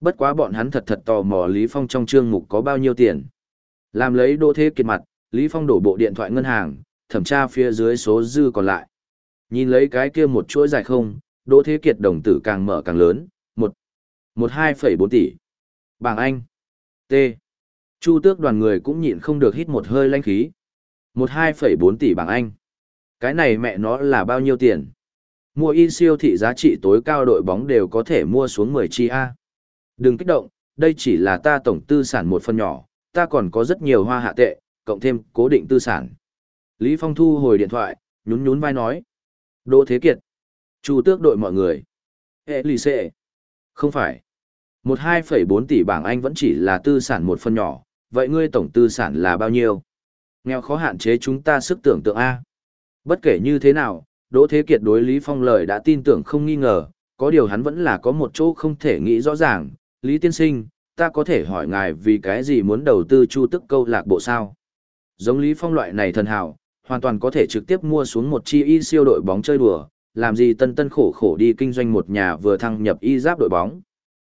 Bất quá bọn hắn thật thật tò mò Lý Phong trong chương mục có bao nhiêu tiền. Làm lấy Đỗ Thế Kiệt mặt, Lý Phong đổ bộ điện thoại ngân hàng, thẩm tra phía dưới số dư còn lại. Nhìn lấy cái kia một chuỗi dài không, Đỗ Thế Kiệt đồng tử càng mở càng lớn, một, một hai phẩy bốn tỷ. Bảng Anh. T. Chu tước đoàn người cũng nhịn không được hít một hơi lanh khí. Một hai phẩy bốn tỷ bảng Anh. Cái này mẹ nó là bao nhiêu tiền? Mua in siêu thị giá trị tối cao đội bóng đều có thể mua xuống 10 chi A. Đừng kích động, đây chỉ là ta tổng tư sản một phần nhỏ, ta còn có rất nhiều hoa hạ tệ, cộng thêm cố định tư sản. Lý Phong thu hồi điện thoại, nhún nhún vai nói. Đỗ Thế Kiệt. Chu tước đội mọi người. Hệ lì xệ. Không phải. Một hai phẩy bốn tỷ bảng Anh vẫn chỉ là tư sản một phần nhỏ, vậy ngươi tổng tư sản là bao nhiêu? Nghèo khó hạn chế chúng ta sức tưởng tượng A. Bất kể như thế nào, Đỗ Thế Kiệt đối Lý Phong lời đã tin tưởng không nghi ngờ, có điều hắn vẫn là có một chỗ không thể nghĩ rõ ràng. Lý Tiên Sinh, ta có thể hỏi ngài vì cái gì muốn đầu tư chu tức câu lạc bộ sao? Giống Lý Phong loại này thần hảo, hoàn toàn có thể trực tiếp mua xuống một chi y siêu đội bóng chơi đùa, làm gì tân tân khổ khổ đi kinh doanh một nhà vừa thăng nhập y giáp đội bóng.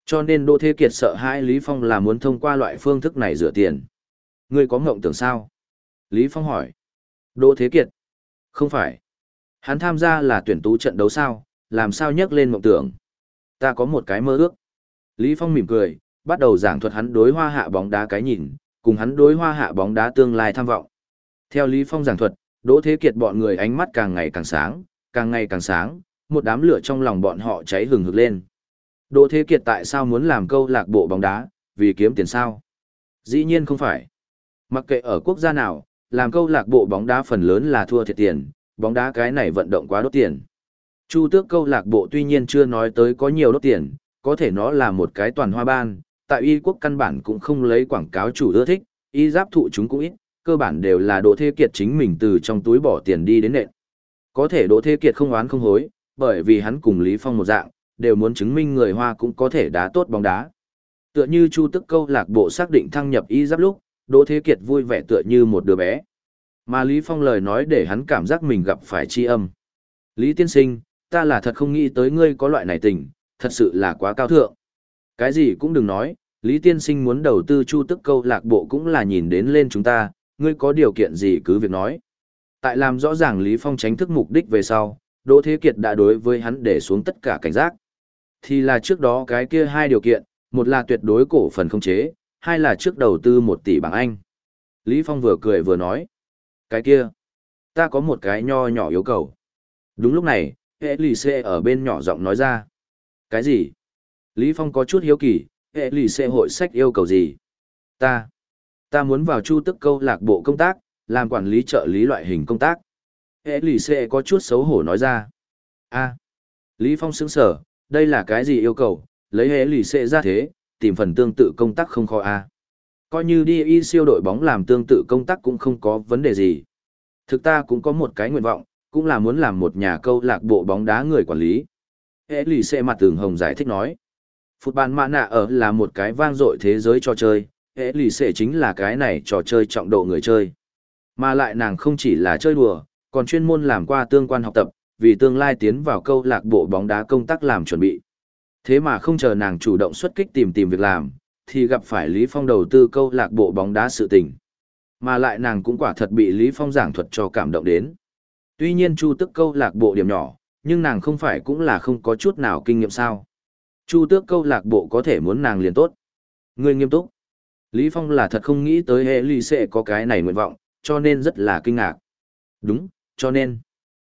Cho nên Đỗ Thế Kiệt sợ hãi Lý Phong là muốn thông qua loại phương thức này rửa tiền. Ngươi có ngộng tưởng sao? Lý Phong hỏi. Đỗ Thế Kiệt. Không phải. Hắn tham gia là tuyển tú trận đấu sao, làm sao nhắc lên mộng tưởng. Ta có một cái mơ ước. Lý Phong mỉm cười, bắt đầu giảng thuật hắn đối hoa hạ bóng đá cái nhìn, cùng hắn đối hoa hạ bóng đá tương lai tham vọng. Theo Lý Phong giảng thuật, Đỗ Thế Kiệt bọn người ánh mắt càng ngày càng sáng, càng ngày càng sáng, một đám lửa trong lòng bọn họ cháy hừng hực lên. Đỗ Thế Kiệt tại sao muốn làm câu lạc bộ bóng đá, vì kiếm tiền sao? Dĩ nhiên không phải. Mặc kệ ở quốc gia nào, làm câu lạc bộ bóng đá phần lớn là thua thiệt tiền, bóng đá cái này vận động quá đốt tiền. Chu tước câu lạc bộ tuy nhiên chưa nói tới có nhiều đốt tiền, có thể nó là một cái toàn hoa ban, tại y quốc căn bản cũng không lấy quảng cáo chủ ưa thích, y giáp thụ chúng cũng ít, cơ bản đều là Đỗ Thế Kiệt chính mình từ trong túi bỏ tiền đi đến nện. Có thể Đỗ Thế Kiệt không oán không hối, bởi vì hắn cùng Lý Phong một dạng, đều muốn chứng minh người Hoa cũng có thể đá tốt bóng đá. Tựa như Chu Tức câu lạc bộ xác định thăng nhập y giáp lúc, Đỗ Thế Kiệt vui vẻ tựa như một đứa bé. Mà Lý Phong lời nói để hắn cảm giác mình gặp phải chi âm. Lý Tiên Sinh, ta là thật không nghĩ tới ngươi có loại này tình, thật sự là quá cao thượng. Cái gì cũng đừng nói, Lý Tiên Sinh muốn đầu tư chu tức câu lạc bộ cũng là nhìn đến lên chúng ta, ngươi có điều kiện gì cứ việc nói. Tại làm rõ ràng Lý Phong tránh thức mục đích về sau, Đỗ Thế Kiệt đã đối với hắn để xuống tất cả cảnh giác. Thì là trước đó cái kia hai điều kiện, một là tuyệt đối cổ phần không chế, hai là trước đầu tư một tỷ bảng Anh. Lý Phong vừa cười vừa nói. Cái kia, ta có một cái nho nhỏ yêu cầu. Đúng lúc này, hệ lì xê ở bên nhỏ giọng nói ra. Cái gì? Lý Phong có chút hiếu kỳ, hệ lì xê hội sách yêu cầu gì? Ta, ta muốn vào chu tức câu lạc bộ công tác, làm quản lý trợ lý loại hình công tác. Hệ lì xê có chút xấu hổ nói ra. a Lý Phong sững sở, đây là cái gì yêu cầu, lấy hệ lì xê ra thế, tìm phần tương tự công tác không khó a coi như đi y siêu đội bóng làm tương tự công tác cũng không có vấn đề gì. Thực ta cũng có một cái nguyện vọng, cũng là muốn làm một nhà câu lạc bộ bóng đá người quản lý. Hệ lì xệ mặt tường hồng giải thích nói. Phút bàn mạ nạ ở là một cái vang dội thế giới trò chơi, hệ lì xệ chính là cái này trò chơi trọng độ người chơi. Mà lại nàng không chỉ là chơi đùa, còn chuyên môn làm qua tương quan học tập, vì tương lai tiến vào câu lạc bộ bóng đá công tác làm chuẩn bị. Thế mà không chờ nàng chủ động xuất kích tìm tìm việc làm, thì gặp phải Lý Phong đầu tư câu lạc bộ bóng đá sự tình. Mà lại nàng cũng quả thật bị Lý Phong giảng thuật cho cảm động đến. Tuy nhiên Chu Tức câu lạc bộ điểm nhỏ, nhưng nàng không phải cũng là không có chút nào kinh nghiệm sao. Chu Tước câu lạc bộ có thể muốn nàng liền tốt. Người nghiêm túc. Lý Phong là thật không nghĩ tới hệ lì sẽ có cái này nguyện vọng, cho nên rất là kinh ngạc. Đúng, cho nên,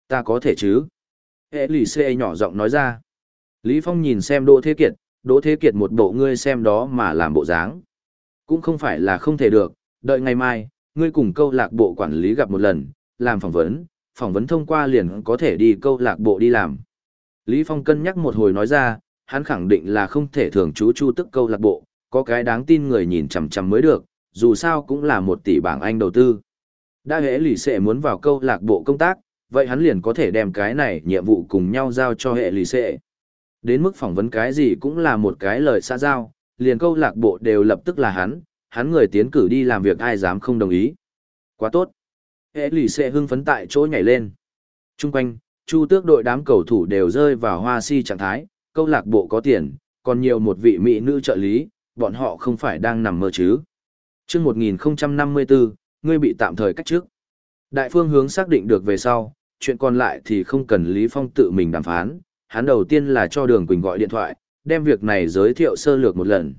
ta có thể chứ. Hệ lì sẽ nhỏ giọng nói ra. Lý Phong nhìn xem Đỗ Thế Kiệt, Đỗ Thế Kiệt một bộ ngươi xem đó mà làm bộ dáng. Cũng không phải là không thể được, đợi ngày mai, ngươi cùng câu lạc bộ quản lý gặp một lần, làm phỏng vấn, phỏng vấn thông qua liền có thể đi câu lạc bộ đi làm. Lý Phong cân nhắc một hồi nói ra, hắn khẳng định là không thể thường trú chu tức câu lạc bộ, có cái đáng tin người nhìn chằm chằm mới được, dù sao cũng là một tỷ bảng Anh đầu tư. Đã hễ lì sẽ muốn vào câu lạc bộ công tác, vậy hắn liền có thể đem cái này nhiệm vụ cùng nhau giao cho hệ lì xệ. Đến mức phỏng vấn cái gì cũng là một cái lời xa giao, liền câu lạc bộ đều lập tức là hắn, hắn người tiến cử đi làm việc ai dám không đồng ý. Quá tốt. Hệ lì sẽ hưng phấn tại chỗ nhảy lên. Trung quanh, chu tước đội đám cầu thủ đều rơi vào hoa si trạng thái, câu lạc bộ có tiền, còn nhiều một vị mỹ nữ trợ lý, bọn họ không phải đang nằm mơ chứ. Trước 1054, ngươi bị tạm thời cách trước. Đại phương hướng xác định được về sau, chuyện còn lại thì không cần Lý Phong tự mình đàm phán, hắn đầu tiên là cho Đường Quỳnh gọi điện thoại, đem việc này giới thiệu sơ lược một lần.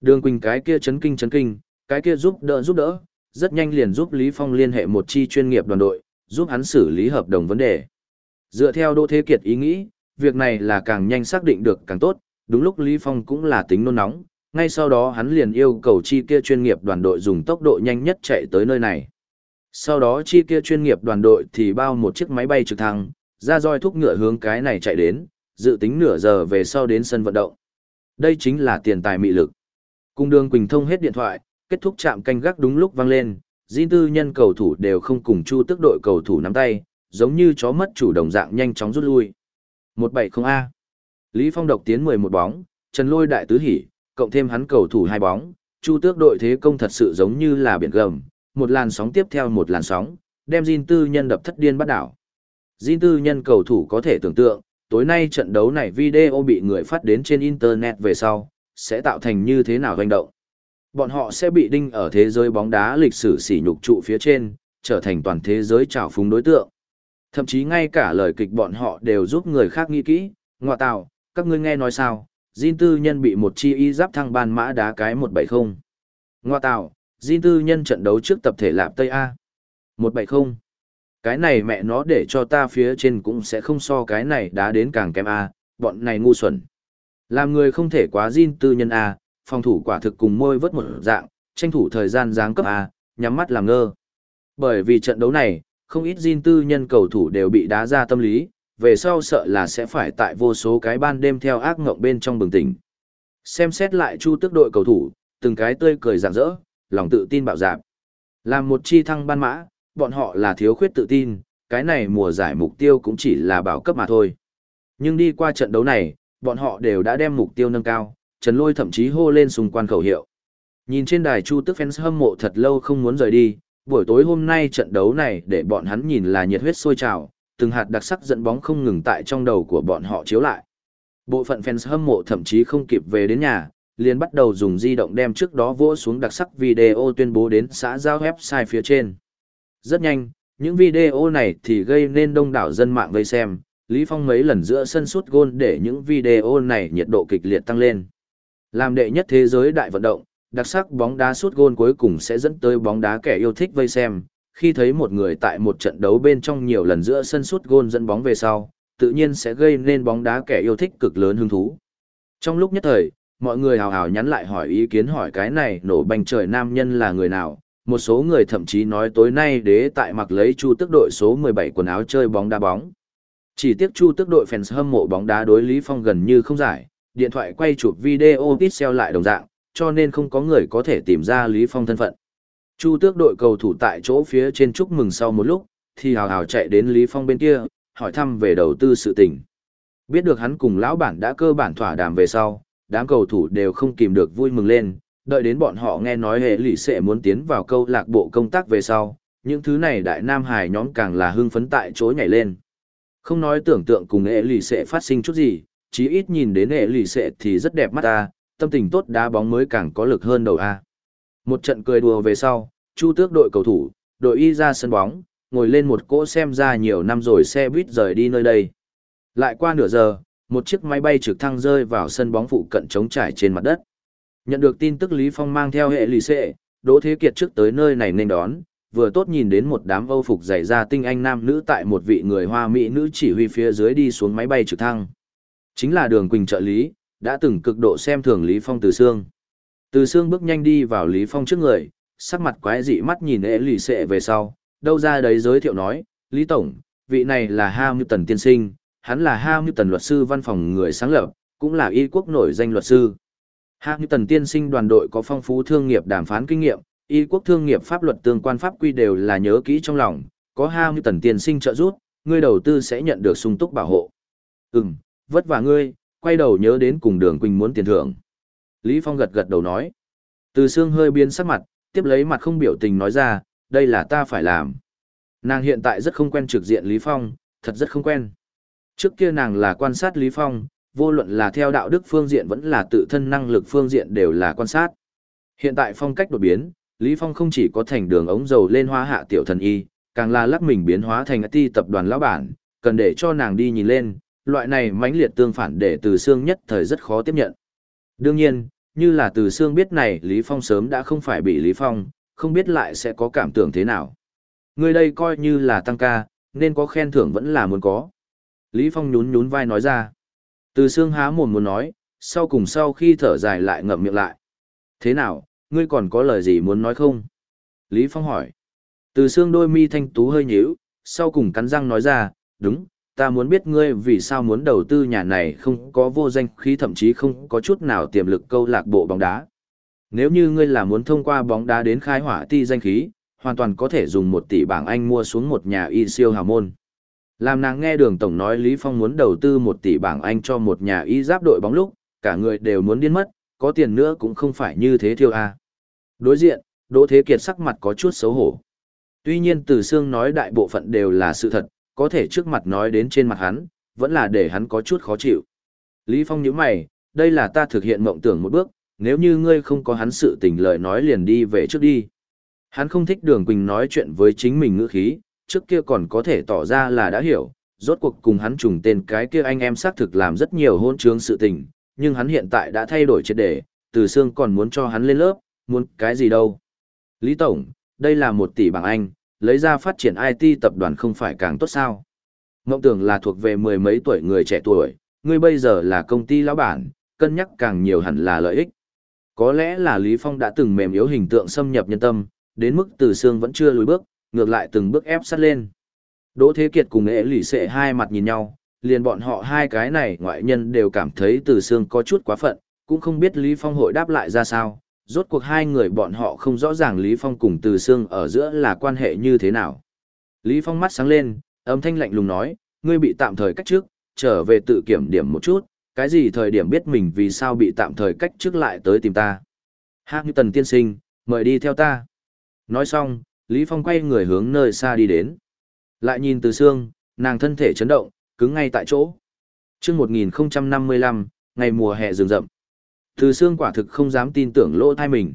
Đường Quỳnh cái kia chấn kinh chấn kinh, cái kia giúp đỡ giúp đỡ, rất nhanh liền giúp Lý Phong liên hệ một chi chuyên nghiệp đoàn đội, giúp hắn xử lý hợp đồng vấn đề. Dựa theo Đỗ Thế Kiệt ý nghĩ, việc này là càng nhanh xác định được càng tốt, đúng lúc Lý Phong cũng là tính nôn nóng, ngay sau đó hắn liền yêu cầu chi kia chuyên nghiệp đoàn đội dùng tốc độ nhanh nhất chạy tới nơi này. Sau đó chi kia chuyên nghiệp đoàn đội thì bao một chiếc máy bay trực thăng, ra roi thúc ngựa hướng cái này chạy đến, dự tính nửa giờ về sau đến sân vận động. Đây chính là tiền tài mị lực. Cung đường Quỳnh thông hết điện thoại, kết thúc chạm canh gác đúng lúc vang lên, Jin tư nhân cầu thủ đều không cùng chu tức đội cầu thủ nắm tay, giống như chó mất chủ đồng dạng nhanh chóng rút lui. 170A. Lý Phong độc tiến 11 bóng, Trần Lôi đại tứ hỉ, cộng thêm hắn cầu thủ hai bóng, chu tước đội thế công thật sự giống như là biển gầm, một làn sóng tiếp theo một làn sóng, đem Jin tư nhân đập thất điên bắt đảo. Jin tư nhân cầu thủ có thể tưởng tượng, tối nay trận đấu này video bị người phát đến trên Internet về sau, sẽ tạo thành như thế nào hành động. Bọn họ sẽ bị đinh ở thế giới bóng đá lịch sử sỉ nhục trụ phía trên, trở thành toàn thế giới trào phúng đối tượng. Thậm chí ngay cả lời kịch bọn họ đều giúp người khác nghĩ kỹ, ngoại tạo, các ngươi nghe nói sao, Jin tư nhân bị một chi y giáp thăng ban mã đá cái 170. Ngoa tạo, Jin tư nhân trận đấu trước tập thể lạp Tây A. 170. Cái này mẹ nó để cho ta phía trên cũng sẽ không so cái này đá đến càng kém A, bọn này ngu xuẩn. Làm người không thể quá Jin tư nhân A, phòng thủ quả thực cùng môi vớt một dạng, tranh thủ thời gian giáng cấp A, nhắm mắt làm ngơ. Bởi vì trận đấu này, không ít Jin tư nhân cầu thủ đều bị đá ra tâm lý, về sau sợ là sẽ phải tại vô số cái ban đêm theo ác ngộng bên trong bừng tỉnh. Xem xét lại chu tước đội cầu thủ, từng cái tươi cười rạng rỡ, lòng tự tin bạo dạp. Làm một chi thăng ban mã, bọn họ là thiếu khuyết tự tin, cái này mùa giải mục tiêu cũng chỉ là bảo cấp mà thôi. Nhưng đi qua trận đấu này, bọn họ đều đã đem mục tiêu nâng cao, Trần Lôi thậm chí hô lên xung quanh khẩu hiệu. Nhìn trên đài Chu Tức fans hâm mộ thật lâu không muốn rời đi, buổi tối hôm nay trận đấu này để bọn hắn nhìn là nhiệt huyết sôi trào, từng hạt đặc sắc dẫn bóng không ngừng tại trong đầu của bọn họ chiếu lại. Bộ phận fans hâm mộ thậm chí không kịp về đến nhà, liền bắt đầu dùng di động đem trước đó vỗ xuống đặc sắc video tuyên bố đến xã giao website phía trên. Rất nhanh, những video này thì gây nên đông đảo dân mạng vây xem, Lý Phong mấy lần giữa sân sút gôn để những video này nhiệt độ kịch liệt tăng lên. Làm đệ nhất thế giới đại vận động, đặc sắc bóng đá suốt gôn cuối cùng sẽ dẫn tới bóng đá kẻ yêu thích vây xem, khi thấy một người tại một trận đấu bên trong nhiều lần giữa sân suốt gôn dẫn bóng về sau, tự nhiên sẽ gây nên bóng đá kẻ yêu thích cực lớn hứng thú. Trong lúc nhất thời, mọi người hào hào nhắn lại hỏi ý kiến hỏi cái này nổ banh trời nam nhân là người nào, một số người thậm chí nói tối nay đế tại mặc lấy chu tức đội số 17 quần áo chơi bóng đá bóng. Chỉ tiếc chu tức đội fans hâm mộ bóng đá đối Lý Phong gần như không giải, điện thoại quay chụp video pixel lại đồng dạng, cho nên không có người có thể tìm ra Lý Phong thân phận. Chu tước đội cầu thủ tại chỗ phía trên chúc mừng sau một lúc, thì hào hào chạy đến Lý Phong bên kia, hỏi thăm về đầu tư sự tình. Biết được hắn cùng lão bản đã cơ bản thỏa đàm về sau, đám cầu thủ đều không kìm được vui mừng lên, đợi đến bọn họ nghe nói hệ lì sẽ muốn tiến vào câu lạc bộ công tác về sau, những thứ này đại nam hài nhóm càng là hưng phấn tại chỗ nhảy lên. Không nói tưởng tượng cùng hệ lì sẽ phát sinh chút gì, chí ít nhìn đến hệ lì xệ thì rất đẹp mắt ta, tâm tình tốt đá bóng mới càng có lực hơn đầu A. Một trận cười đùa về sau, Chu Tước đội cầu thủ, đội y ra sân bóng, ngồi lên một cỗ xem ra nhiều năm rồi xe buýt rời đi nơi đây. Lại qua nửa giờ, một chiếc máy bay trực thăng rơi vào sân bóng phụ cận trống trải trên mặt đất. Nhận được tin tức Lý Phong mang theo hệ lì xệ, Đỗ Thế Kiệt trước tới nơi này nên đón, vừa tốt nhìn đến một đám âu phục dày ra tinh anh nam nữ tại một vị người hoa mỹ nữ chỉ huy phía dưới đi xuống máy bay trực thăng. Chính là đường Quỳnh trợ lý, đã từng cực độ xem thường Lý Phong từ xương. Từ xương bước nhanh đi vào Lý Phong trước người, sắc mặt quái dị mắt nhìn ế lì xệ về sau, đâu ra đấy giới thiệu nói, Lý Tổng, vị này là Hamilton tiên sinh, hắn là Hamilton luật sư văn phòng người sáng lập, cũng là y quốc nổi danh luật sư. Hamilton tiên sinh đoàn đội có phong phú thương nghiệp đàm phán kinh nghiệm, y quốc thương nghiệp pháp luật tương quan pháp quy đều là nhớ kỹ trong lòng, có Hamilton tiên sinh trợ giúp, người đầu tư sẽ nhận được sung túc bảo hộ. Ừm, vất vả ngươi, quay đầu nhớ đến cùng đường Quỳnh muốn tiền thưởng. Lý Phong gật gật đầu nói. Từ xương hơi biến sắc mặt, tiếp lấy mặt không biểu tình nói ra, đây là ta phải làm. Nàng hiện tại rất không quen trực diện Lý Phong, thật rất không quen. Trước kia nàng là quan sát Lý Phong, vô luận là theo đạo đức phương diện vẫn là tự thân năng lực phương diện đều là quan sát. Hiện tại phong cách đột biến, Lý Phong không chỉ có thành đường ống dầu lên hoa hạ tiểu thần y, càng là lắc mình biến hóa thành ti tập đoàn lão bản, cần để cho nàng đi nhìn lên, loại này mãnh liệt tương phản để từ xương nhất thời rất khó tiếp nhận. Đương nhiên, như là từ xương biết này Lý Phong sớm đã không phải bị Lý Phong, không biết lại sẽ có cảm tưởng thế nào. Người đây coi như là tăng ca, nên có khen thưởng vẫn là muốn có. Lý Phong nhún nhún vai nói ra. Từ xương há mồm muốn nói, sau cùng sau khi thở dài lại ngậm miệng lại. Thế nào, ngươi còn có lời gì muốn nói không? Lý Phong hỏi. Từ xương đôi mi thanh tú hơi nhíu, sau cùng cắn răng nói ra, đúng, ta muốn biết ngươi vì sao muốn đầu tư nhà này không có vô danh khí thậm chí không có chút nào tiềm lực câu lạc bộ bóng đá. Nếu như ngươi là muốn thông qua bóng đá đến khai hỏa ti danh khí, hoàn toàn có thể dùng một tỷ bảng Anh mua xuống một nhà y siêu hào môn. Làm nàng nghe đường tổng nói Lý Phong muốn đầu tư một tỷ bảng Anh cho một nhà y giáp đội bóng lúc, cả người đều muốn điên mất, có tiền nữa cũng không phải như thế thiêu a. À. Đối diện, Đỗ Thế Kiệt sắc mặt có chút xấu hổ. Tuy nhiên từ xương nói đại bộ phận đều là sự thật, có thể trước mặt nói đến trên mặt hắn, vẫn là để hắn có chút khó chịu. Lý Phong nhíu mày, đây là ta thực hiện mộng tưởng một bước, nếu như ngươi không có hắn sự tình lời nói liền đi về trước đi. Hắn không thích đường Quỳnh nói chuyện với chính mình ngữ khí, trước kia còn có thể tỏ ra là đã hiểu, rốt cuộc cùng hắn trùng tên cái kia anh em xác thực làm rất nhiều hôn trướng sự tình, nhưng hắn hiện tại đã thay đổi triệt đề, từ xương còn muốn cho hắn lên lớp, muốn cái gì đâu. Lý Tổng, đây là một tỷ bảng Anh, lấy ra phát triển IT tập đoàn không phải càng tốt sao. Ngộng tưởng là thuộc về mười mấy tuổi người trẻ tuổi, ngươi bây giờ là công ty lão bản, cân nhắc càng nhiều hẳn là lợi ích. Có lẽ là Lý Phong đã từng mềm yếu hình tượng xâm nhập nhân tâm, đến mức từ xương vẫn chưa lùi bước, ngược lại từng bước ép sát lên. Đỗ Thế Kiệt cùng nghệ lì xệ hai mặt nhìn nhau, liền bọn họ hai cái này ngoại nhân đều cảm thấy từ xương có chút quá phận, cũng không biết Lý Phong hội đáp lại ra sao, rốt cuộc hai người bọn họ không rõ ràng Lý Phong cùng Từ Sương ở giữa là quan hệ như thế nào. Lý Phong mắt sáng lên, âm thanh lạnh lùng nói, ngươi bị tạm thời cách trước, trở về tự kiểm điểm một chút, cái gì thời điểm biết mình vì sao bị tạm thời cách trước lại tới tìm ta. Hạng như tần tiên sinh, mời đi theo ta. Nói xong, Lý Phong quay người hướng nơi xa đi đến. Lại nhìn từ xương, nàng thân thể chấn động, cứng ngay tại chỗ. Trước 1055, ngày mùa hè rừng rậm. Từ xương quả thực không dám tin tưởng lỗ thai mình.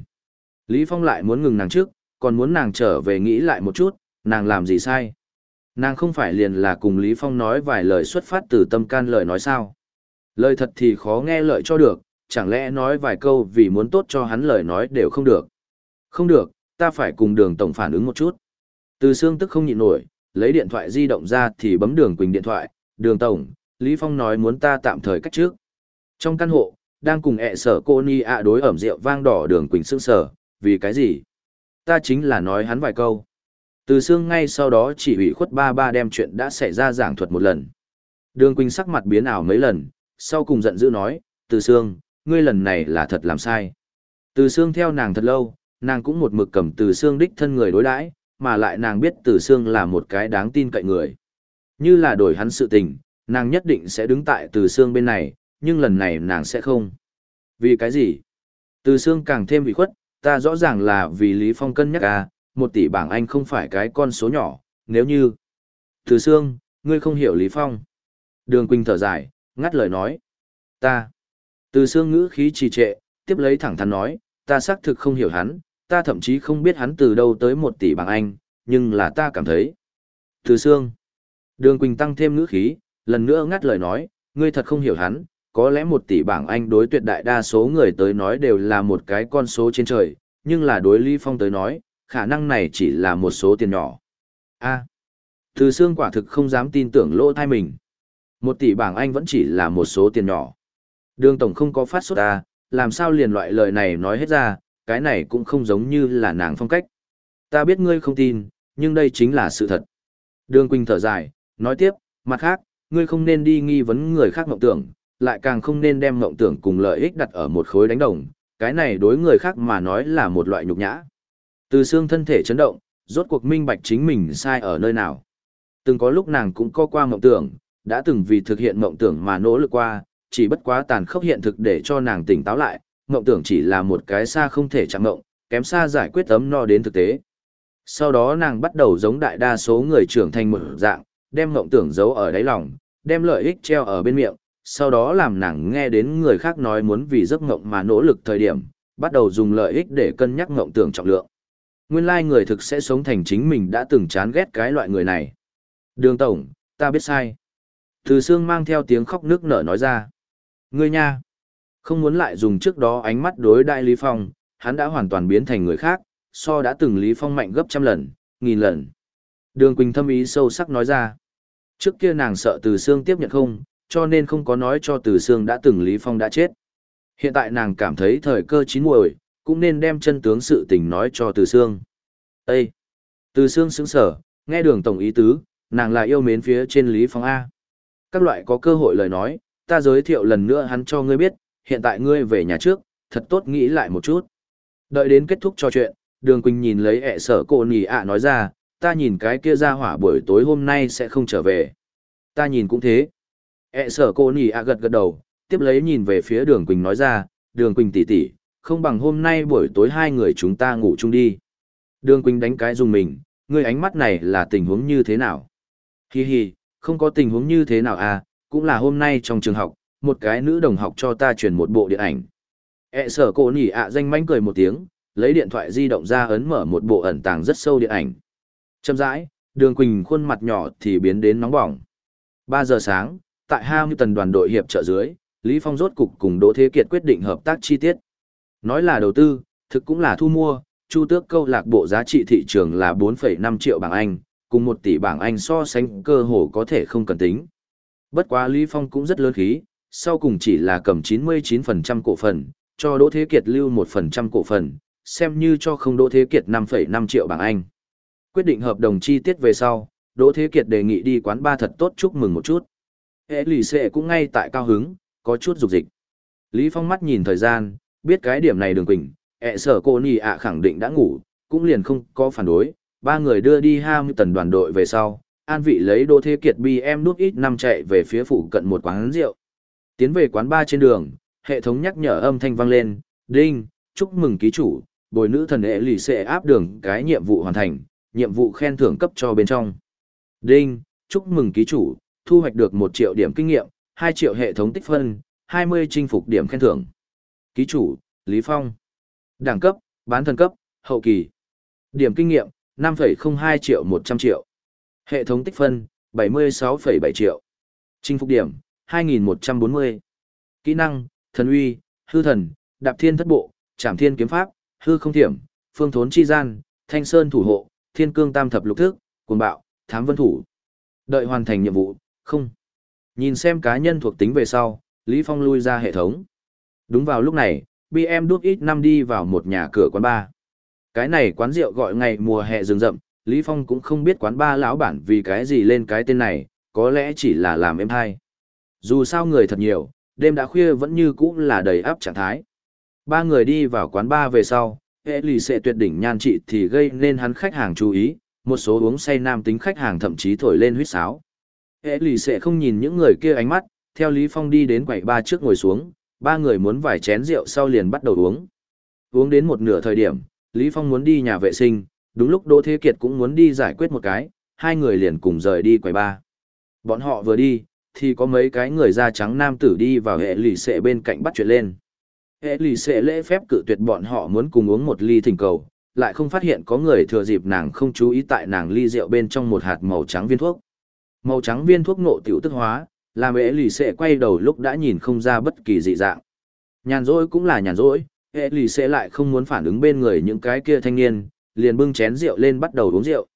Lý Phong lại muốn ngừng nàng trước, còn muốn nàng trở về nghĩ lại một chút, nàng làm gì sai. Nàng không phải liền là cùng Lý Phong nói vài lời xuất phát từ tâm can lời nói sao. Lời thật thì khó nghe lợi cho được, chẳng lẽ nói vài câu vì muốn tốt cho hắn lời nói đều không được. Không được, ta phải cùng đường tổng phản ứng một chút. Từ xương tức không nhịn nổi, lấy điện thoại di động ra thì bấm đường quỳnh điện thoại, đường tổng, Lý Phong nói muốn ta tạm thời cách trước. Trong căn hộ, đang cùng ẹ sở cô ni ạ đối ẩm rượu vang đỏ đường quỳnh sương sở, vì cái gì? Ta chính là nói hắn vài câu. Từ xương ngay sau đó chỉ ủy khuất ba ba đem chuyện đã xảy ra giảng thuật một lần. Đường quỳnh sắc mặt biến ảo mấy lần, sau cùng giận dữ nói, từ xương, ngươi lần này là thật làm sai. Từ xương theo nàng thật lâu, nàng cũng một mực cầm từ xương đích thân người đối đãi, mà lại nàng biết từ xương là một cái đáng tin cậy người. Như là đổi hắn sự tình, nàng nhất định sẽ đứng tại từ xương bên này, nhưng lần này nàng sẽ không. Vì cái gì? Từ xương càng thêm bị khuất, ta rõ ràng là vì Lý Phong cân nhắc à, một tỷ bảng Anh không phải cái con số nhỏ, nếu như... Từ xương, ngươi không hiểu Lý Phong. Đường Quỳnh thở dài, ngắt lời nói. Ta. Từ xương ngữ khí trì trệ, tiếp lấy thẳng thắn nói, ta xác thực không hiểu hắn, ta thậm chí không biết hắn từ đâu tới một tỷ bảng Anh, nhưng là ta cảm thấy. Từ xương. Đường Quỳnh tăng thêm ngữ khí, lần nữa ngắt lời nói, ngươi thật không hiểu hắn, có lẽ một tỷ bảng Anh đối tuyệt đại đa số người tới nói đều là một cái con số trên trời, nhưng là đối Lý Phong tới nói, khả năng này chỉ là một số tiền nhỏ. A. từ xương quả thực không dám tin tưởng lỗ thai mình. Một tỷ bảng Anh vẫn chỉ là một số tiền nhỏ. Đường Tổng không có phát xuất ta, làm sao liền loại lời này nói hết ra, cái này cũng không giống như là nàng phong cách. Ta biết ngươi không tin, nhưng đây chính là sự thật. Đường Quỳnh thở dài, nói tiếp, mặt khác, ngươi không nên đi nghi vấn người khác mộng tưởng, lại càng không nên đem mộng tưởng cùng lợi ích đặt ở một khối đánh đồng, cái này đối người khác mà nói là một loại nhục nhã. Từ xương thân thể chấn động, rốt cuộc minh bạch chính mình sai ở nơi nào. Từng có lúc nàng cũng có qua mộng tưởng, đã từng vì thực hiện mộng tưởng mà nỗ lực qua, chỉ bất quá tàn khốc hiện thực để cho nàng tỉnh táo lại, mộng tưởng chỉ là một cái xa không thể chạm mộng, kém xa giải quyết ấm no đến thực tế. Sau đó nàng bắt đầu giống đại đa số người trưởng thành một dạng, đem mộng tưởng giấu ở đáy lòng, đem lợi ích treo ở bên miệng, sau đó làm nàng nghe đến người khác nói muốn vì giấc ngộng mà nỗ lực thời điểm, bắt đầu dùng lợi ích để cân nhắc ngộng tưởng trọng lượng. Nguyên lai người thực sẽ sống thành chính mình đã từng chán ghét cái loại người này. Đường Tổng, ta biết sai. Từ xương mang theo tiếng khóc nước nở nói ra. Ngươi nha, không muốn lại dùng trước đó ánh mắt đối đại Lý Phong, hắn đã hoàn toàn biến thành người khác, so đã từng Lý Phong mạnh gấp trăm lần, nghìn lần. Đường Quỳnh thâm ý sâu sắc nói ra. Trước kia nàng sợ Từ xương tiếp nhận không, cho nên không có nói cho Từ Sương đã từng Lý Phong đã chết. Hiện tại nàng cảm thấy thời cơ chín muồi, cũng nên đem chân tướng sự tình nói cho Từ Sương. Ê! Từ Sương sững sở, nghe đường tổng ý tứ, nàng là yêu mến phía trên Lý Phong A. Các loại có cơ hội lời nói, ta giới thiệu lần nữa hắn cho ngươi biết, hiện tại ngươi về nhà trước, thật tốt nghĩ lại một chút. Đợi đến kết thúc trò chuyện, đường Quỳnh nhìn lấy ẹ sở cô nì ạ nói ra, ta nhìn cái kia ra hỏa buổi tối hôm nay sẽ không trở về. Ta nhìn cũng thế. E sở cô nỉ ạ gật gật đầu, tiếp lấy nhìn về phía đường Quỳnh nói ra, đường Quỳnh tỷ tỷ, không bằng hôm nay buổi tối hai người chúng ta ngủ chung đi. Đường Quỳnh đánh cái dùng mình, ngươi ánh mắt này là tình huống như thế nào? Hi hi, không có tình huống như thế nào à, cũng là hôm nay trong trường học, một cái nữ đồng học cho ta truyền một bộ điện ảnh. E sở cô nỉ ạ danh mánh cười một tiếng, lấy điện thoại di động ra ấn mở một bộ ẩn tàng rất sâu điện ảnh. Châm rãi, đường Quỳnh khuôn mặt nhỏ thì biến đến nóng bỏng. 3 giờ sáng, tại Hamilton đoàn đội hiệp trợ dưới, Lý Phong rốt cục cùng Đỗ Thế Kiệt quyết định hợp tác chi tiết. Nói là đầu tư, thực cũng là thu mua, Chu Tước câu lạc bộ giá trị thị trường là 4,5 triệu bảng Anh, cùng 1 tỷ bảng Anh so sánh cơ hồ có thể không cần tính. Bất quá Lý Phong cũng rất lớn khí, sau cùng chỉ là cầm 99% cổ phần, cho Đỗ Thế Kiệt lưu 1% cổ phần, xem như cho không Đỗ Thế Kiệt 5,5 triệu bảng Anh. Quyết định hợp đồng chi tiết về sau, Đỗ Thế Kiệt đề nghị đi quán ba thật tốt chúc mừng một chút. Hệ lì xệ cũng ngay tại cao hứng, có chút dục dịch. Lý Phong mắt nhìn thời gian, biết cái điểm này đường quỳnh, ẹ sở cô nhì ạ khẳng định đã ngủ, cũng liền không có phản đối, ba người đưa đi ham tần đoàn đội về sau, an vị lấy đô thế kiệt bi em nút ít năm chạy về phía phụ cận một quán rượu. Tiến về quán ba trên đường, hệ thống nhắc nhở âm thanh vang lên, đinh, chúc mừng ký chủ, bồi nữ thần hệ lì xệ áp đường cái nhiệm vụ hoàn thành, nhiệm vụ khen thưởng cấp cho bên trong. Đinh, chúc mừng ký chủ, thu hoạch được 1 triệu điểm kinh nghiệm, 2 triệu hệ thống tích phân, 20 chinh phục điểm khen thưởng. Ký chủ, Lý Phong. Đẳng cấp, bán thần cấp, hậu kỳ. Điểm kinh nghiệm, 5,02 triệu 100 triệu. Hệ thống tích phân, 76,7 triệu. Chinh phục điểm, 2.140. Kỹ năng, thần uy, hư thần, đạp thiên thất bộ, trảm thiên kiếm pháp, hư không thiểm, phương thốn chi gian, thanh sơn thủ hộ, thiên cương tam thập lục thức, cuồng bạo, thám vân thủ. Đợi hoàn thành nhiệm vụ, không. Nhìn xem cá nhân thuộc tính về sau, Lý Phong lui ra hệ thống. Đúng vào lúc này, BM đút ít năm đi vào một nhà cửa quán bar. Cái này quán rượu gọi ngày mùa hè rừng rậm, Lý Phong cũng không biết quán ba lão bản vì cái gì lên cái tên này, có lẽ chỉ là làm em hay. Dù sao người thật nhiều, đêm đã khuya vẫn như cũ là đầy áp trạng thái. Ba người đi vào quán ba về sau, hệ lì xệ tuyệt đỉnh nhan trị thì gây nên hắn khách hàng chú ý, một số uống say nam tính khách hàng thậm chí thổi lên huýt sáo. Hệ lì sẽ không nhìn những người kia ánh mắt, theo Lý Phong đi đến quầy ba trước ngồi xuống, ba người muốn vài chén rượu sau liền bắt đầu uống. Uống đến một nửa thời điểm, Lý Phong muốn đi nhà vệ sinh, đúng lúc Đỗ Thế Kiệt cũng muốn đi giải quyết một cái, hai người liền cùng rời đi quầy ba. Bọn họ vừa đi, thì có mấy cái người da trắng nam tử đi vào hệ lì xệ bên cạnh bắt chuyện lên. Hệ lì xệ lễ phép cự tuyệt bọn họ muốn cùng uống một ly thỉnh cầu, lại không phát hiện có người thừa dịp nàng không chú ý tại nàng ly rượu bên trong một hạt màu trắng viên thuốc. Màu trắng viên thuốc nộ tiểu tức hóa, làm ế lì xệ quay đầu lúc đã nhìn không ra bất kỳ dị dạng. Nhàn rỗi cũng là nhàn rỗi, ế lì xệ lại không muốn phản ứng bên người những cái kia thanh niên, liền bưng chén rượu lên bắt đầu uống rượu.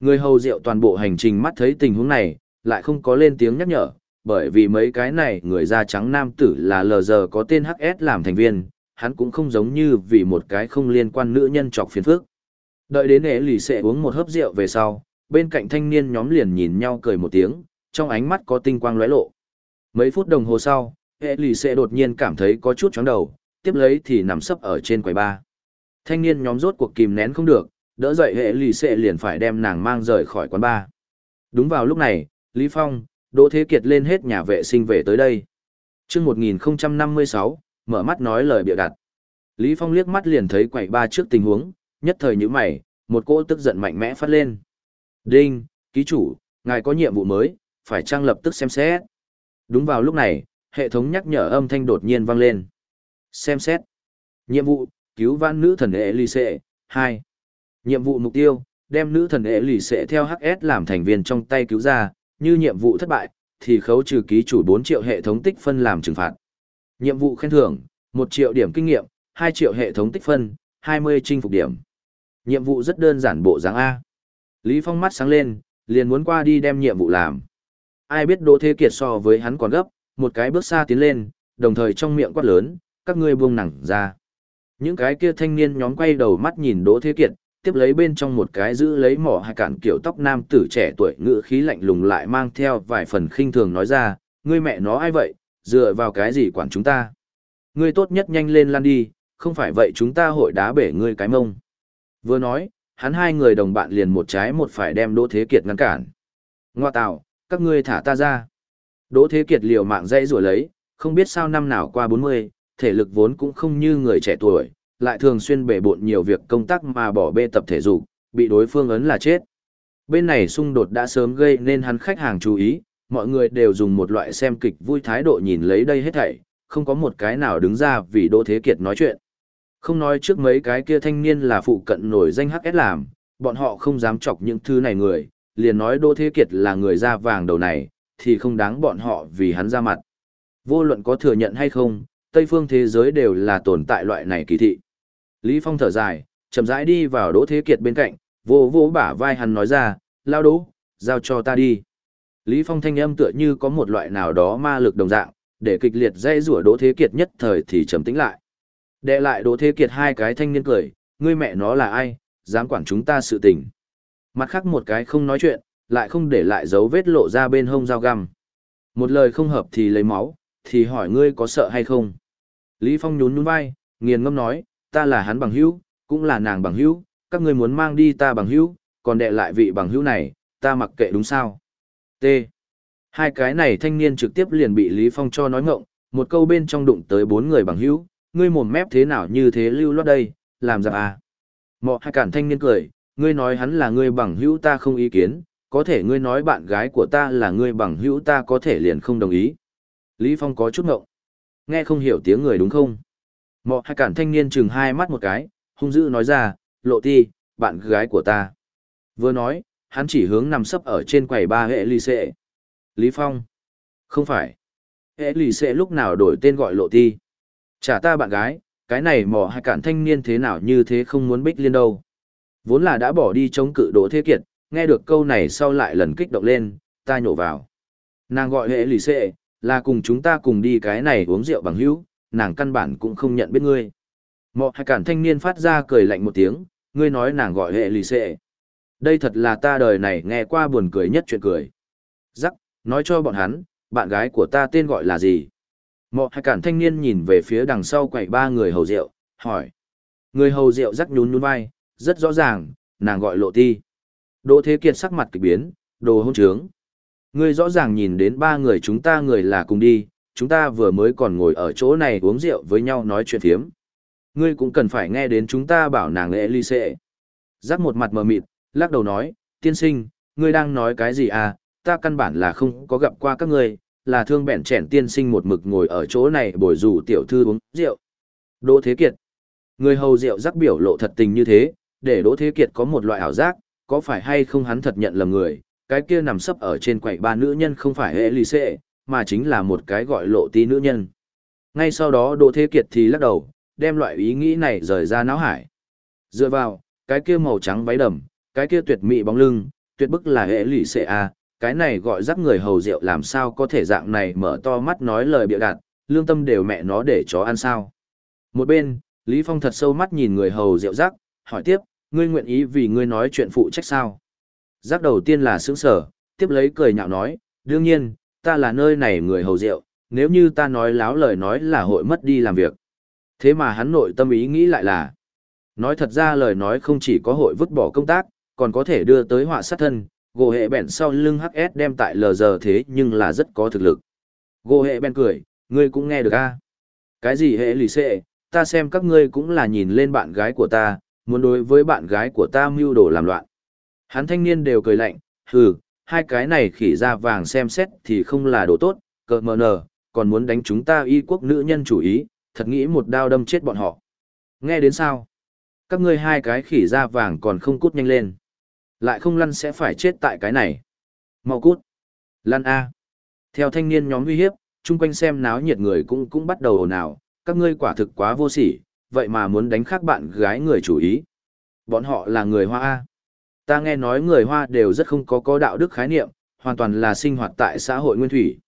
Người hầu rượu toàn bộ hành trình mắt thấy tình huống này, lại không có lên tiếng nhắc nhở, bởi vì mấy cái này người da trắng nam tử là lờ giờ có tên HS làm thành viên, hắn cũng không giống như vì một cái không liên quan nữ nhân chọc phiền phức. Đợi đến ế lì xệ uống một hớp rượu về sau, bên cạnh thanh niên nhóm liền nhìn nhau cười một tiếng, trong ánh mắt có tinh quang lóe lộ. Mấy phút đồng hồ sau, hệ lì xệ đột nhiên cảm thấy có chút chóng đầu, tiếp lấy thì nằm sấp ở trên quầy ba. Thanh niên nhóm rốt cuộc kìm nén không được, đỡ dậy hệ lì xệ liền phải đem nàng mang rời khỏi quán ba. Đúng vào lúc này, Lý Phong, Đỗ Thế Kiệt lên hết nhà vệ sinh về tới đây. Trước 1056, mở mắt nói lời bịa đặt. Lý Phong liếc mắt liền thấy quầy ba trước tình huống, nhất thời như mày, một cỗ tức giận mạnh mẽ phát lên. Đinh, ký chủ, ngài có nhiệm vụ mới, phải trang lập tức xem xét. Đúng vào lúc này, hệ thống nhắc nhở âm thanh đột nhiên vang lên. Xem xét. Nhiệm vụ, cứu vãn nữ thần Elise, 2. Nhiệm vụ mục tiêu, đem nữ thần Elise theo HS làm thành viên trong tay cứu ra, như nhiệm vụ thất bại, thì khấu trừ ký chủ 4 triệu hệ thống tích phân làm trừng phạt. Nhiệm vụ khen thưởng, 1 triệu điểm kinh nghiệm, 2 triệu hệ thống tích phân, 20 chinh phục điểm. Nhiệm vụ rất đơn giản bộ dáng A. Lý Phong mắt sáng lên, liền muốn qua đi đem nhiệm vụ làm. Ai biết Đỗ Thế Kiệt so với hắn còn gấp, một cái bước xa tiến lên, đồng thời trong miệng quát lớn, các ngươi buông nặng ra. Những cái kia thanh niên nhóm quay đầu mắt nhìn Đỗ Thế Kiệt, tiếp lấy bên trong một cái giữ lấy mỏ hai cản kiểu tóc nam tử trẻ tuổi ngữ khí lạnh lùng lại mang theo vài phần khinh thường nói ra, ngươi mẹ nó ai vậy, dựa vào cái gì quản chúng ta. Ngươi tốt nhất nhanh lên lăn đi, không phải vậy chúng ta hội đá bể ngươi cái mông. Vừa nói, hắn hai người đồng bạn liền một trái một phải đem Đỗ Thế Kiệt ngăn cản. Ngoa tạo, các ngươi thả ta ra. Đỗ Thế Kiệt liều mạng dây rủa lấy, không biết sao năm nào qua 40, thể lực vốn cũng không như người trẻ tuổi, lại thường xuyên bể bộn nhiều việc công tác mà bỏ bê tập thể dục, bị đối phương ấn là chết. Bên này xung đột đã sớm gây nên hắn khách hàng chú ý, mọi người đều dùng một loại xem kịch vui thái độ nhìn lấy đây hết thảy, không có một cái nào đứng ra vì Đỗ Thế Kiệt nói chuyện. Không nói trước mấy cái kia thanh niên là phụ cận nổi danh HS làm, bọn họ không dám chọc những thứ này người, liền nói Đỗ Thế Kiệt là người da vàng đầu này, thì không đáng bọn họ vì hắn ra mặt. Vô luận có thừa nhận hay không, Tây phương thế giới đều là tồn tại loại này kỳ thị. Lý Phong thở dài, chậm rãi đi vào Đỗ Thế Kiệt bên cạnh, vô vô bả vai hắn nói ra, lao đỗ, giao cho ta đi. Lý Phong thanh âm tựa như có một loại nào đó ma lực đồng dạng, để kịch liệt dây rủa Đỗ Thế Kiệt nhất thời thì trầm tĩnh lại. Đệ lại Đỗ Thế Kiệt hai cái thanh niên cười, ngươi mẹ nó là ai, dám quản chúng ta sự tình. Mặt khác một cái không nói chuyện, lại không để lại dấu vết lộ ra bên hông dao găm. Một lời không hợp thì lấy máu, thì hỏi ngươi có sợ hay không. Lý Phong nhún nhún vai, nghiền ngâm nói, ta là hắn bằng hữu, cũng là nàng bằng hữu, các ngươi muốn mang đi ta bằng hữu, còn đệ lại vị bằng hữu này, ta mặc kệ đúng sao. T. Hai cái này thanh niên trực tiếp liền bị Lý Phong cho nói ngộng, một câu bên trong đụng tới bốn người bằng hữu, ngươi mồm mép thế nào như thế lưu loát đây, làm ra à. Mọ hai cản thanh niên cười, ngươi nói hắn là ngươi bằng hữu ta không ý kiến, có thể ngươi nói bạn gái của ta là ngươi bằng hữu ta có thể liền không đồng ý. Lý Phong có chút ngộng. Nghe không hiểu tiếng người đúng không? Mọ hai cản thanh niên chừng hai mắt một cái, hung dữ nói ra, lộ ti, bạn gái của ta. Vừa nói, hắn chỉ hướng nằm sấp ở trên quầy ba hệ ly xệ. Lý Phong. Không phải. Hệ ly xệ lúc nào đổi tên gọi lộ ti chả ta bạn gái, cái này mỏ hai cản thanh niên thế nào như thế không muốn bích liên đâu. Vốn là đã bỏ đi chống cự đỗ thế kiệt, nghe được câu này sau lại lần kích động lên, ta nhổ vào. Nàng gọi hệ lì xệ, là cùng chúng ta cùng đi cái này uống rượu bằng hữu, nàng căn bản cũng không nhận biết ngươi. Mọ hai cản thanh niên phát ra cười lạnh một tiếng, ngươi nói nàng gọi hệ lì xệ. Đây thật là ta đời này nghe qua buồn cười nhất chuyện cười. Rắc, nói cho bọn hắn, bạn gái của ta tên gọi là gì? Mọ hai cản thanh niên nhìn về phía đằng sau quầy ba người hầu rượu, hỏi. Người hầu rượu rắc nhún nhún vai, rất rõ ràng, nàng gọi lộ ti. Đỗ Thế Kiệt sắc mặt kỳ biến, đồ hôn trướng. Ngươi rõ ràng nhìn đến ba người chúng ta người là cùng đi, chúng ta vừa mới còn ngồi ở chỗ này uống rượu với nhau nói chuyện phiếm. Ngươi cũng cần phải nghe đến chúng ta bảo nàng lễ ly xệ. Giác một mặt mờ mịt, lắc đầu nói, tiên sinh, ngươi đang nói cái gì à, ta căn bản là không có gặp qua các ngươi, là thương bẹn chẻn tiên sinh một mực ngồi ở chỗ này bồi rủ tiểu thư uống rượu. Đỗ Thế Kiệt. Người hầu rượu rắc biểu lộ thật tình như thế, để Đỗ Thế Kiệt có một loại ảo giác, có phải hay không hắn thật nhận lầm người, cái kia nằm sấp ở trên quầy ba nữ nhân không phải Elise, mà chính là một cái gọi lộ tí nữ nhân. Ngay sau đó Đỗ Thế Kiệt thì lắc đầu, đem loại ý nghĩ này rời ra não hải. Dựa vào, cái kia màu trắng váy đầm, cái kia tuyệt mỹ bóng lưng, tuyệt bức là Elise à, cái này gọi rắc người hầu rượu làm sao có thể dạng này mở to mắt nói lời bịa đặt, lương tâm đều mẹ nó để chó ăn sao. Một bên, Lý Phong thật sâu mắt nhìn người hầu rượu rắc, hỏi tiếp, ngươi nguyện ý vì ngươi nói chuyện phụ trách sao? Rắc đầu tiên là sướng sở, tiếp lấy cười nhạo nói, đương nhiên, ta là nơi này người hầu rượu, nếu như ta nói láo lời nói là hội mất đi làm việc. Thế mà hắn nội tâm ý nghĩ lại là, nói thật ra lời nói không chỉ có hội vứt bỏ công tác, còn có thể đưa tới họa sát thân, gỗ hệ bèn sau lưng HS đem tại lờ giờ thế nhưng là rất có thực lực. Gỗ hệ bèn cười, ngươi cũng nghe được a Cái gì hệ lì xệ, ta xem các ngươi cũng là nhìn lên bạn gái của ta, muốn đối với bạn gái của ta mưu đồ làm loạn. Hắn thanh niên đều cười lạnh, hừ, hai cái này khỉ ra vàng xem xét thì không là đồ tốt, cờ mờ nờ, còn muốn đánh chúng ta y quốc nữ nhân chủ ý, thật nghĩ một đao đâm chết bọn họ. Nghe đến sao? Các ngươi hai cái khỉ da vàng còn không cút nhanh lên. Lại không lăn sẽ phải chết tại cái này. Mau cút. Lăn A. Theo thanh niên nhóm uy hiếp, chung quanh xem náo nhiệt người cũng cũng bắt đầu ồn ào, các ngươi quả thực quá vô sỉ, vậy mà muốn đánh khác bạn gái người chủ ý. Bọn họ là người Hoa A. Ta nghe nói người Hoa đều rất không có có đạo đức khái niệm, hoàn toàn là sinh hoạt tại xã hội nguyên thủy.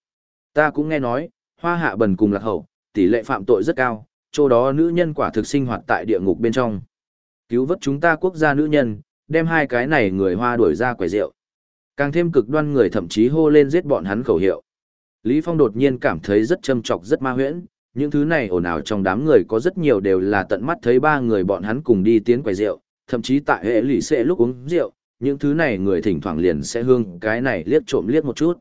Ta cũng nghe nói, Hoa hạ bần cùng lạc hậu, tỷ lệ phạm tội rất cao, chỗ đó nữ nhân quả thực sinh hoạt tại địa ngục bên trong. Cứu vớt chúng ta quốc gia nữ nhân, đem hai cái này người Hoa đuổi ra quầy rượu. Càng thêm cực đoan người thậm chí hô lên giết bọn hắn khẩu hiệu. Lý Phong đột nhiên cảm thấy rất châm trọc rất ma huyễn, những thứ này ồn ào trong đám người có rất nhiều đều là tận mắt thấy ba người bọn hắn cùng đi tiến quầy rượu, thậm chí tại hệ lì xệ lúc uống rượu, những thứ này người thỉnh thoảng liền sẽ hương cái này liếc trộm liếc một chút.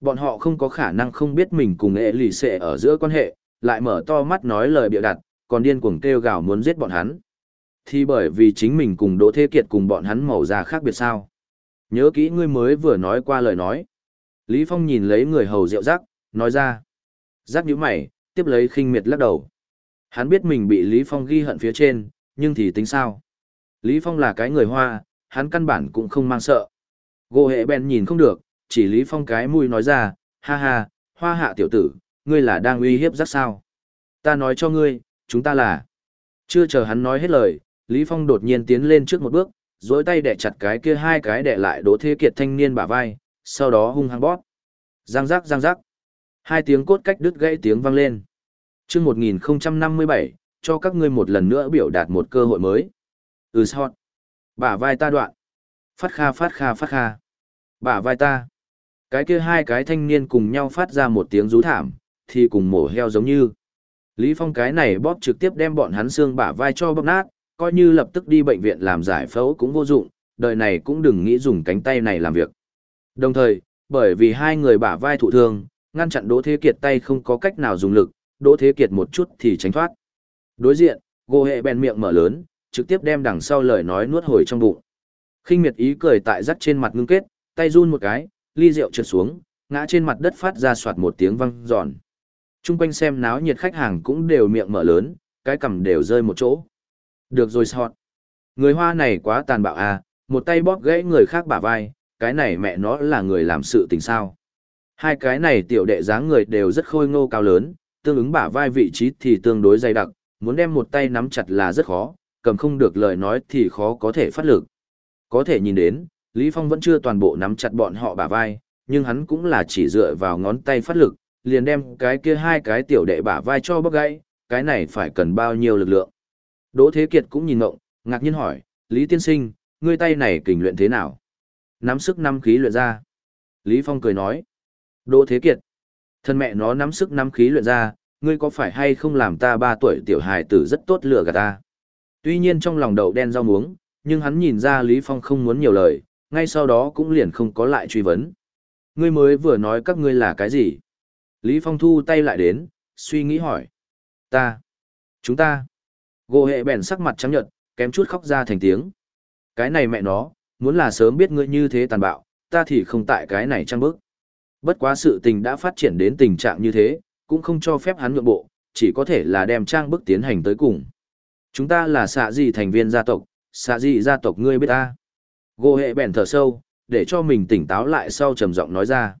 Bọn họ không có khả năng không biết mình cùng hệ lì xệ ở giữa quan hệ, lại mở to mắt nói lời bịa đặt, còn điên cuồng kêu gào muốn giết bọn hắn. Thì bởi vì chính mình cùng Đỗ Thế Kiệt cùng bọn hắn màu da khác biệt sao. Nhớ kỹ ngươi mới vừa nói qua lời nói. Lý Phong nhìn lấy người hầu rượu rắc, nói ra. Rắc nhíu mày, tiếp lấy khinh miệt lắc đầu. Hắn biết mình bị Lý Phong ghi hận phía trên, nhưng thì tính sao? Lý Phong là cái người hoa, hắn căn bản cũng không mang sợ. Gô hệ bèn nhìn không được, chỉ Lý Phong cái mũi nói ra, ha ha, hoa hạ tiểu tử, ngươi là đang uy hiếp rắc sao? Ta nói cho ngươi, chúng ta là. Chưa chờ hắn nói hết lời, Lý Phong đột nhiên tiến lên trước một bước, dối tay đẻ chặt cái kia hai cái đẻ lại đỗ thế kiệt thanh niên bả vai, sau đó hung hăng bóp. Giang giác giang giác. Hai tiếng cốt cách đứt gãy tiếng vang lên. Trước 1057, cho các ngươi một lần nữa biểu đạt một cơ hội mới. Ừ sọt. Bả vai ta đoạn. Phát kha phát kha phát kha. Bả vai ta. Cái kia hai cái thanh niên cùng nhau phát ra một tiếng rú thảm, thì cùng mổ heo giống như. Lý Phong cái này bóp trực tiếp đem bọn hắn xương bả vai cho bóp nát, coi như lập tức đi bệnh viện làm giải phẫu cũng vô dụng, đời này cũng đừng nghĩ dùng cánh tay này làm việc. Đồng thời, bởi vì hai người bả vai thụ thương, ngăn chặn Đỗ Thế Kiệt tay không có cách nào dùng lực, Đỗ Thế Kiệt một chút thì tránh thoát. Đối diện, gô hệ bèn miệng mở lớn, trực tiếp đem đằng sau lời nói nuốt hồi trong bụng. Khinh miệt ý cười tại rắc trên mặt ngưng kết, tay run một cái, ly rượu trượt xuống, ngã trên mặt đất phát ra soạt một tiếng vang giòn. Trung quanh xem náo nhiệt khách hàng cũng đều miệng mở lớn, cái cằm đều rơi một chỗ. Được rồi sọt. Người hoa này quá tàn bạo à, một tay bóp gãy người khác bả vai, cái này mẹ nó là người làm sự tình sao. Hai cái này tiểu đệ dáng người đều rất khôi ngô cao lớn, tương ứng bả vai vị trí thì tương đối dày đặc, muốn đem một tay nắm chặt là rất khó, cầm không được lời nói thì khó có thể phát lực. Có thể nhìn đến, Lý Phong vẫn chưa toàn bộ nắm chặt bọn họ bả vai, nhưng hắn cũng là chỉ dựa vào ngón tay phát lực, liền đem cái kia hai cái tiểu đệ bả vai cho bóc gãy, cái này phải cần bao nhiêu lực lượng. Đỗ Thế Kiệt cũng nhìn ngộng, ngạc nhiên hỏi, Lý Tiên Sinh, ngươi tay này kình luyện thế nào? Nắm sức năm khí luyện ra. Lý Phong cười nói, Đỗ Thế Kiệt, thân mẹ nó nắm sức năm khí luyện ra, ngươi có phải hay không làm ta ba tuổi tiểu hài tử rất tốt lừa gạt ta? Tuy nhiên trong lòng đậu đen rau muống, nhưng hắn nhìn ra Lý Phong không muốn nhiều lời, ngay sau đó cũng liền không có lại truy vấn. Ngươi mới vừa nói các ngươi là cái gì? Lý Phong thu tay lại đến, suy nghĩ hỏi. Ta. Chúng ta. Gỗ hệ bèn sắc mặt trắng nhợt, kém chút khóc ra thành tiếng. Cái này mẹ nó, muốn là sớm biết ngươi như thế tàn bạo, ta thì không tại cái này trăng bức. Bất quá sự tình đã phát triển đến tình trạng như thế, cũng không cho phép hắn nhượng bộ, chỉ có thể là đem trang bức tiến hành tới cùng. Chúng ta là xạ gì thành viên gia tộc, xạ gì gia tộc ngươi biết ta. Gỗ hệ bèn thở sâu, để cho mình tỉnh táo lại sau trầm giọng nói ra.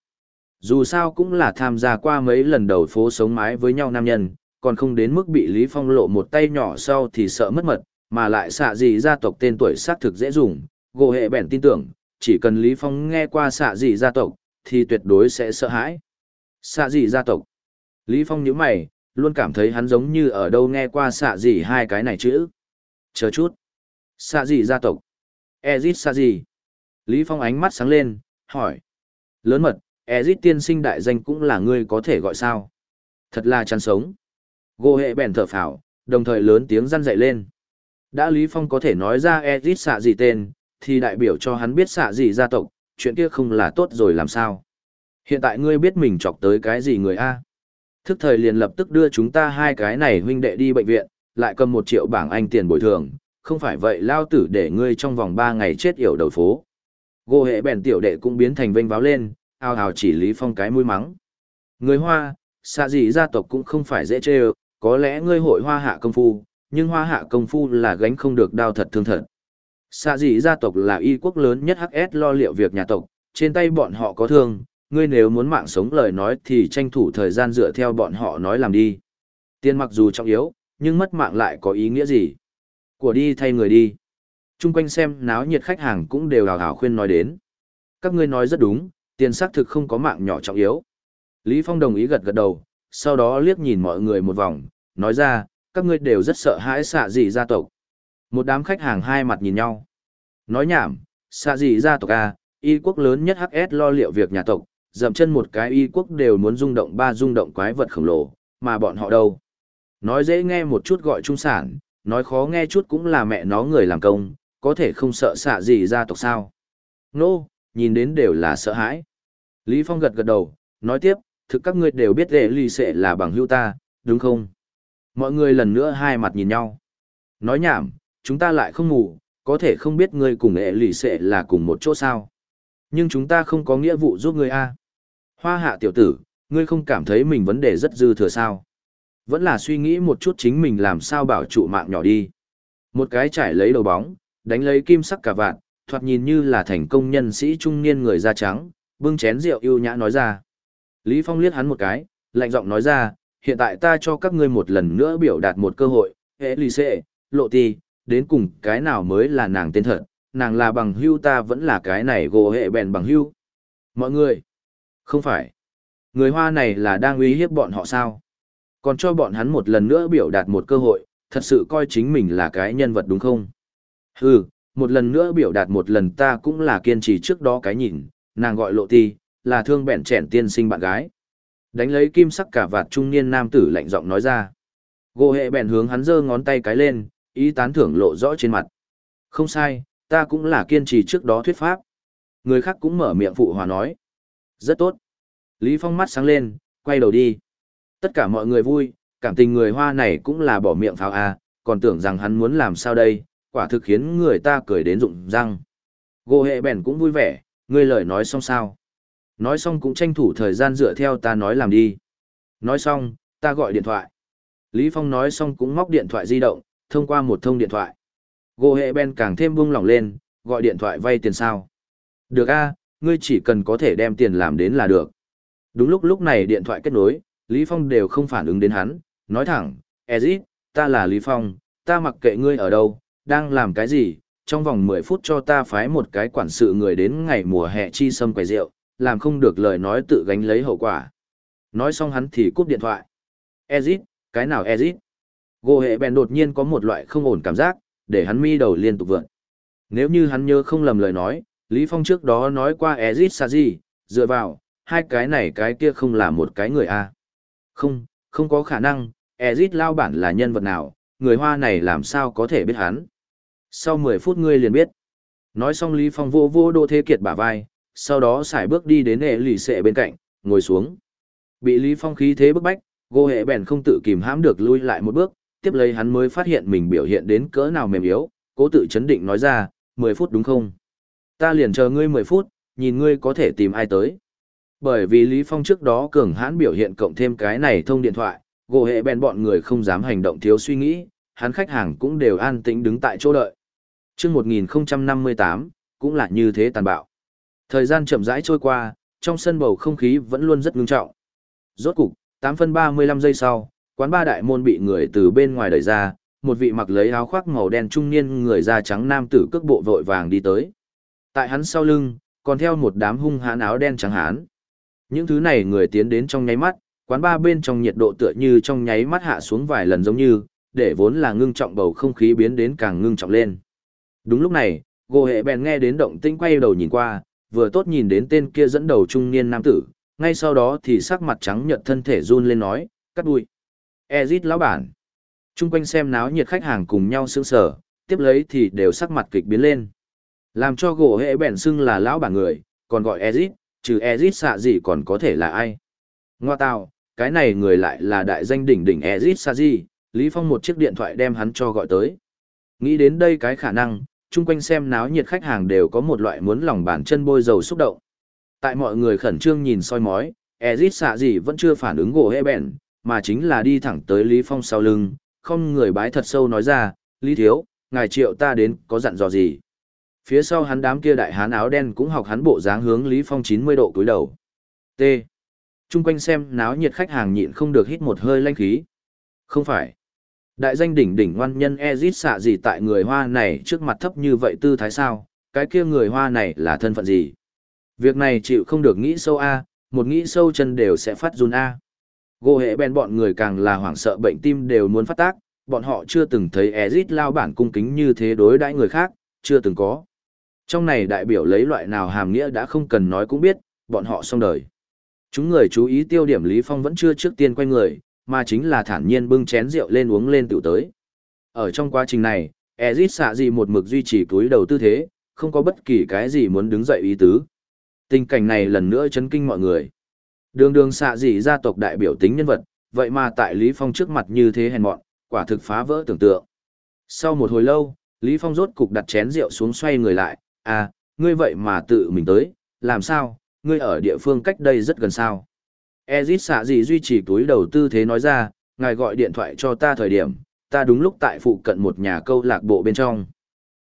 Dù sao cũng là tham gia qua mấy lần đầu phố sống mái với nhau nam nhân, còn không đến mức bị Lý Phong lộ một tay nhỏ sau thì sợ mất mật, mà lại xạ gì gia tộc tên tuổi xác thực dễ dùng, gồ hệ bèn tin tưởng, chỉ cần Lý Phong nghe qua xạ gì gia tộc, thì tuyệt đối sẽ sợ hãi. Xạ gì gia tộc? Lý Phong nhíu mày, luôn cảm thấy hắn giống như ở đâu nghe qua xạ gì hai cái này chữ. Chờ chút. Xạ gì gia tộc? Ezit xạ gì? Lý Phong ánh mắt sáng lên, hỏi. Lớn mật, Ezit tiên sinh đại danh cũng là ngươi có thể gọi sao? Thật là chăn sống. Gỗ hệ bèn thở phào, đồng thời lớn tiếng răn dậy lên. Đã Lý Phong có thể nói ra Ezit xạ gì tên, thì đại biểu cho hắn biết xạ gì gia tộc, chuyện kia không là tốt rồi làm sao. Hiện tại ngươi biết mình chọc tới cái gì người A. Thức thời liền lập tức đưa chúng ta hai cái này huynh đệ đi bệnh viện, lại cầm một triệu bảng anh tiền bồi thường, không phải vậy lao tử để ngươi trong vòng ba ngày chết yểu đầu phố. Gô hệ bèn tiểu đệ cũng biến thành vênh váo lên, ao hào chỉ Lý Phong cái mũi mắng. Người Hoa, xạ gì gia tộc cũng không phải dễ chê có lẽ ngươi hội hoa hạ công phu, nhưng hoa hạ công phu là gánh không được đao thật thương thật. Xạ dị gia tộc là y quốc lớn nhất HS lo liệu việc nhà tộc, trên tay bọn họ có thương, ngươi nếu muốn mạng sống lời nói thì tranh thủ thời gian dựa theo bọn họ nói làm đi. Tiền mặc dù trọng yếu, nhưng mất mạng lại có ý nghĩa gì? Của đi thay người đi. Trung quanh xem náo nhiệt khách hàng cũng đều hào hào khuyên nói đến. Các ngươi nói rất đúng, tiền xác thực không có mạng nhỏ trọng yếu. Lý Phong đồng ý gật gật đầu, sau đó liếc nhìn mọi người một vòng, nói ra, các ngươi đều rất sợ hãi xạ dị gia tộc. Một đám khách hàng hai mặt nhìn nhau. Nói nhảm, xạ dị gia tộc A, y quốc lớn nhất HS lo liệu việc nhà tộc, dậm chân một cái y quốc đều muốn rung động ba rung động quái vật khổng lồ, mà bọn họ đâu. Nói dễ nghe một chút gọi trung sản, nói khó nghe chút cũng là mẹ nó người làm công, có thể không sợ xạ gì gia tộc sao. Nô, no, nhìn đến đều là sợ hãi. Lý Phong gật gật đầu, nói tiếp, thực các ngươi đều biết lệ ly sẽ là bằng hữu ta, đúng không? Mọi người lần nữa hai mặt nhìn nhau. Nói nhảm, chúng ta lại không ngủ, có thể không biết ngươi cùng lệ ly sẽ là cùng một chỗ sao. Nhưng chúng ta không có nghĩa vụ giúp ngươi a. Hoa hạ tiểu tử, ngươi không cảm thấy mình vấn đề rất dư thừa sao? Vẫn là suy nghĩ một chút chính mình làm sao bảo trụ mạng nhỏ đi. Một cái trải lấy đầu bóng, đánh lấy kim sắc cả vạn, thoạt nhìn như là thành công nhân sĩ trung niên người da trắng, bưng chén rượu yêu nhã nói ra. Lý Phong liếc hắn một cái, lạnh giọng nói ra, hiện tại ta cho các ngươi một lần nữa biểu đạt một cơ hội, hệ lì xệ, lộ ti, đến cùng cái nào mới là nàng tên thật, nàng là bằng hưu ta vẫn là cái này gồ hệ bèn bằng hưu. Mọi người, không phải, người Hoa này là đang uy hiếp bọn họ sao? Còn cho bọn hắn một lần nữa biểu đạt một cơ hội, thật sự coi chính mình là cái nhân vật đúng không? Hừ, một lần nữa biểu đạt một lần ta cũng là kiên trì trước đó cái nhìn, nàng gọi lộ ti, là thương bẹn trẻn tiên sinh bạn gái. Đánh lấy kim sắc cả vạt trung niên nam tử lạnh giọng nói ra. Gỗ hệ bèn hướng hắn giơ ngón tay cái lên, ý tán thưởng lộ rõ trên mặt. Không sai, ta cũng là kiên trì trước đó thuyết pháp. Người khác cũng mở miệng phụ hòa nói. Rất tốt. Lý Phong mắt sáng lên, quay đầu đi. Tất cả mọi người vui, cảm tình người Hoa này cũng là bỏ miệng pháo à, còn tưởng rằng hắn muốn làm sao đây, quả thực khiến người ta cười đến rụng răng. Gỗ hệ bèn cũng vui vẻ, ngươi lời nói xong sao. Nói xong cũng tranh thủ thời gian dựa theo ta nói làm đi. Nói xong, ta gọi điện thoại. Lý Phong nói xong cũng móc điện thoại di động, thông qua một thông điện thoại. Gô hệ ben càng thêm buông lỏng lên, gọi điện thoại vay tiền sao. Được a, ngươi chỉ cần có thể đem tiền làm đến là được. Đúng lúc lúc này điện thoại kết nối, Lý Phong đều không phản ứng đến hắn, nói thẳng, Ezit, ta là Lý Phong, ta mặc kệ ngươi ở đâu, đang làm cái gì, trong vòng 10 phút cho ta phái một cái quản sự người đến ngày mùa hè chi sâm quầy rượu, làm không được lời nói tự gánh lấy hậu quả. Nói xong hắn thì cúp điện thoại. Ezit, cái nào Ezit? Gô hệ bèn đột nhiên có một loại không ổn cảm giác, để hắn mi đầu liên tục vượn. Nếu như hắn nhớ không lầm lời nói, Lý Phong trước đó nói qua Ezit Saji, dựa vào, hai cái này cái kia không là một cái người a. Không, không có khả năng, Ezit lao bản là nhân vật nào, người Hoa này làm sao có thể biết hắn. Sau 10 phút ngươi liền biết. Nói xong Lý Phong vô vô đô Thế Kiệt bả vai, sau đó xài bước đi đến hệ lì xệ bên cạnh, ngồi xuống. Bị Lý Phong khí thế bức bách, gô hệ bèn không tự kìm hãm được lui lại một bước, tiếp lấy hắn mới phát hiện mình biểu hiện đến cỡ nào mềm yếu, cố tự chấn định nói ra, 10 phút đúng không? Ta liền chờ ngươi 10 phút, nhìn ngươi có thể tìm ai tới. Bởi vì Lý Phong trước đó cường hãn biểu hiện cộng thêm cái này thông điện thoại, gỗ hệ bèn bọn người không dám hành động thiếu suy nghĩ, hắn khách hàng cũng đều an tĩnh đứng tại chỗ đợi. Trước 1058, cũng là như thế tàn bạo. Thời gian chậm rãi trôi qua, trong sân bầu không khí vẫn luôn rất ngưng trọng. Rốt cục, 8 phân 35 giây sau, quán ba đại môn bị người từ bên ngoài đẩy ra, một vị mặc lấy áo khoác màu đen trung niên người da trắng nam tử cước bộ vội vàng đi tới. Tại hắn sau lưng, còn theo một đám hung hãn áo đen trắng hán. Những thứ này người tiến đến trong nháy mắt, quán ba bên trong nhiệt độ tựa như trong nháy mắt hạ xuống vài lần giống như, để vốn là ngưng trọng bầu không khí biến đến càng ngưng trọng lên. Đúng lúc này, gồ hệ bèn nghe đến động tĩnh quay đầu nhìn qua, vừa tốt nhìn đến tên kia dẫn đầu trung niên nam tử, ngay sau đó thì sắc mặt trắng nhợt thân thể run lên nói, cắt đuôi. Ezit lão bản. Trung quanh xem náo nhiệt khách hàng cùng nhau sững sờ, tiếp lấy thì đều sắc mặt kịch biến lên. Làm cho gỗ hệ bèn xưng là lão bản người, còn gọi Ezit, trừ Ezit xạ gì còn có thể là ai. Ngoa tào, cái này người lại là đại danh đỉnh đỉnh Ezit xạ gì, Lý Phong một chiếc điện thoại đem hắn cho gọi tới. Nghĩ đến đây cái khả năng, chung quanh xem náo nhiệt khách hàng đều có một loại muốn lòng bàn chân bôi dầu xúc động. Tại mọi người khẩn trương nhìn soi mói, Ezit xạ gì vẫn chưa phản ứng gỗ hệ bèn, mà chính là đi thẳng tới Lý Phong sau lưng, không người bái thật sâu nói ra, Lý Thiếu, ngài triệu ta đến có dặn dò gì. Phía sau hắn đám kia đại hán áo đen cũng học hắn bộ dáng hướng Lý Phong 90 độ cúi đầu. T. Trung quanh xem náo nhiệt khách hàng nhịn không được hít một hơi lanh khí. Không phải. Đại danh đỉnh đỉnh ngoan nhân Ezit xạ gì tại người Hoa này trước mặt thấp như vậy tư thái sao, cái kia người Hoa này là thân phận gì? Việc này chịu không được nghĩ sâu a, một nghĩ sâu chân đều sẽ phát run a. Gỗ hệ bèn bọn người càng là hoảng sợ bệnh tim đều muốn phát tác, bọn họ chưa từng thấy Ezit lao bản cung kính như thế đối đãi người khác, chưa từng có. Trong này đại biểu lấy loại nào hàm nghĩa đã không cần nói cũng biết, bọn họ xong đời. Chúng người chú ý tiêu điểm Lý Phong vẫn chưa trước tiên quay người, mà chính là thản nhiên bưng chén rượu lên uống lên tiểu tới. Ở trong quá trình này, Ezit xạ gì một mực duy trì túi đầu tư thế, không có bất kỳ cái gì muốn đứng dậy ý tứ. Tình cảnh này lần nữa chấn kinh mọi người. Đường đường xạ gì gia tộc đại biểu tính nhân vật, vậy mà tại Lý Phong trước mặt như thế hèn mọn, quả thực phá vỡ tưởng tượng. Sau một hồi lâu, Lý Phong rốt cục đặt chén rượu xuống xoay người lại, à, ngươi vậy mà tự mình tới, làm sao, ngươi ở địa phương cách đây rất gần sao. Ezit xạ gì duy trì túi đầu tư thế nói ra, ngài gọi điện thoại cho ta thời điểm, ta đúng lúc tại phụ cận một nhà câu lạc bộ bên trong.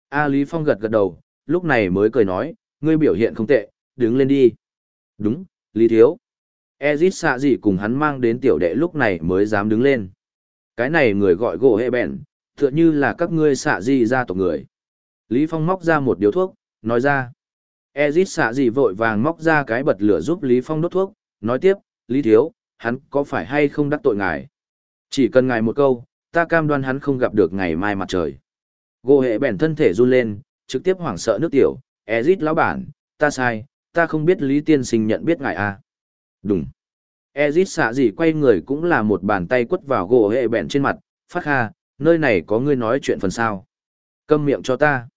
A Lý Phong gật gật đầu, lúc này mới cười nói, ngươi biểu hiện không tệ, đứng lên đi. Đúng, Lý Thiếu. Ezit xạ gì cùng hắn mang đến tiểu đệ lúc này mới dám đứng lên. Cái này người gọi gỗ hệ bèn, tựa như là các ngươi xạ gì ra tộc người. Lý Phong móc ra một điếu thuốc, nói ra. Ezit xạ gì vội vàng móc ra cái bật lửa giúp Lý Phong đốt thuốc, nói tiếp, Lý Thiếu, hắn có phải hay không đắc tội ngài? Chỉ cần ngài một câu, ta cam đoan hắn không gặp được ngày mai mặt trời. Gỗ hệ bèn thân thể run lên, trực tiếp hoảng sợ nước tiểu, Ezit lão bản, ta sai, ta không biết Lý Tiên Sinh nhận biết ngài à. Đúng. Ezit xạ gì quay người cũng là một bàn tay quất vào gỗ hệ bèn trên mặt, phát kha, nơi này có ngươi nói chuyện phần sao. Câm miệng cho ta.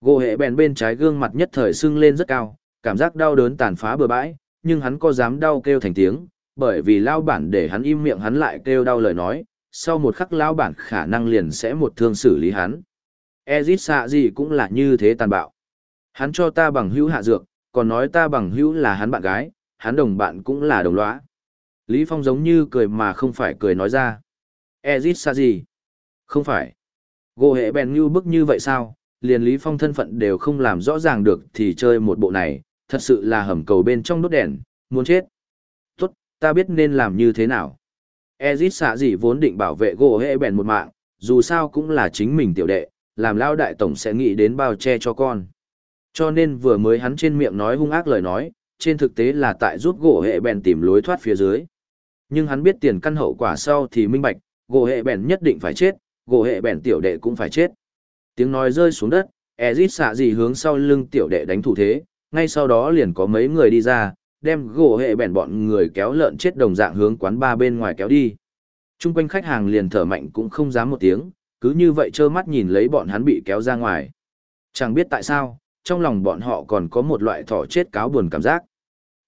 Gỗ hệ bèn bên trái gương mặt nhất thời sưng lên rất cao, cảm giác đau đớn tàn phá bừa bãi, nhưng hắn có dám đau kêu thành tiếng, bởi vì lao bản để hắn im miệng hắn lại kêu đau lời nói, sau một khắc lao bản khả năng liền sẽ một thương xử lý hắn. Ezit xạ gì cũng là như thế tàn bạo. Hắn cho ta bằng hữu hạ dược, còn nói ta bằng hữu là hắn bạn gái, hắn đồng bạn cũng là đồng lõa. Lý Phong giống như cười mà không phải cười nói ra. Ezit xạ gì? Không phải. Gô hệ bèn như bức như vậy sao? Liền Lý Phong thân phận đều không làm rõ ràng được thì chơi một bộ này, thật sự là hầm cầu bên trong đốt đèn, muốn chết. Tốt, ta biết nên làm như thế nào. Ezit xạ gì vốn định bảo vệ gỗ hệ bèn một mạng, dù sao cũng là chính mình tiểu đệ, làm lao đại tổng sẽ nghĩ đến bao che cho con. Cho nên vừa mới hắn trên miệng nói hung ác lời nói, trên thực tế là tại giúp gỗ hệ bèn tìm lối thoát phía dưới. Nhưng hắn biết tiền căn hậu quả sau thì minh bạch, gỗ hệ bèn nhất định phải chết, gỗ hệ bèn tiểu đệ cũng phải chết. Tiếng nói rơi xuống đất, Ezit xạ gì hướng sau lưng tiểu đệ đánh thủ thế, ngay sau đó liền có mấy người đi ra, đem gỗ hệ bèn bọn người kéo lợn chết đồng dạng hướng quán ba bên ngoài kéo đi. Trung quanh khách hàng liền thở mạnh cũng không dám một tiếng, cứ như vậy trơ mắt nhìn lấy bọn hắn bị kéo ra ngoài. Chẳng biết tại sao, trong lòng bọn họ còn có một loại thỏ chết cáo buồn cảm giác.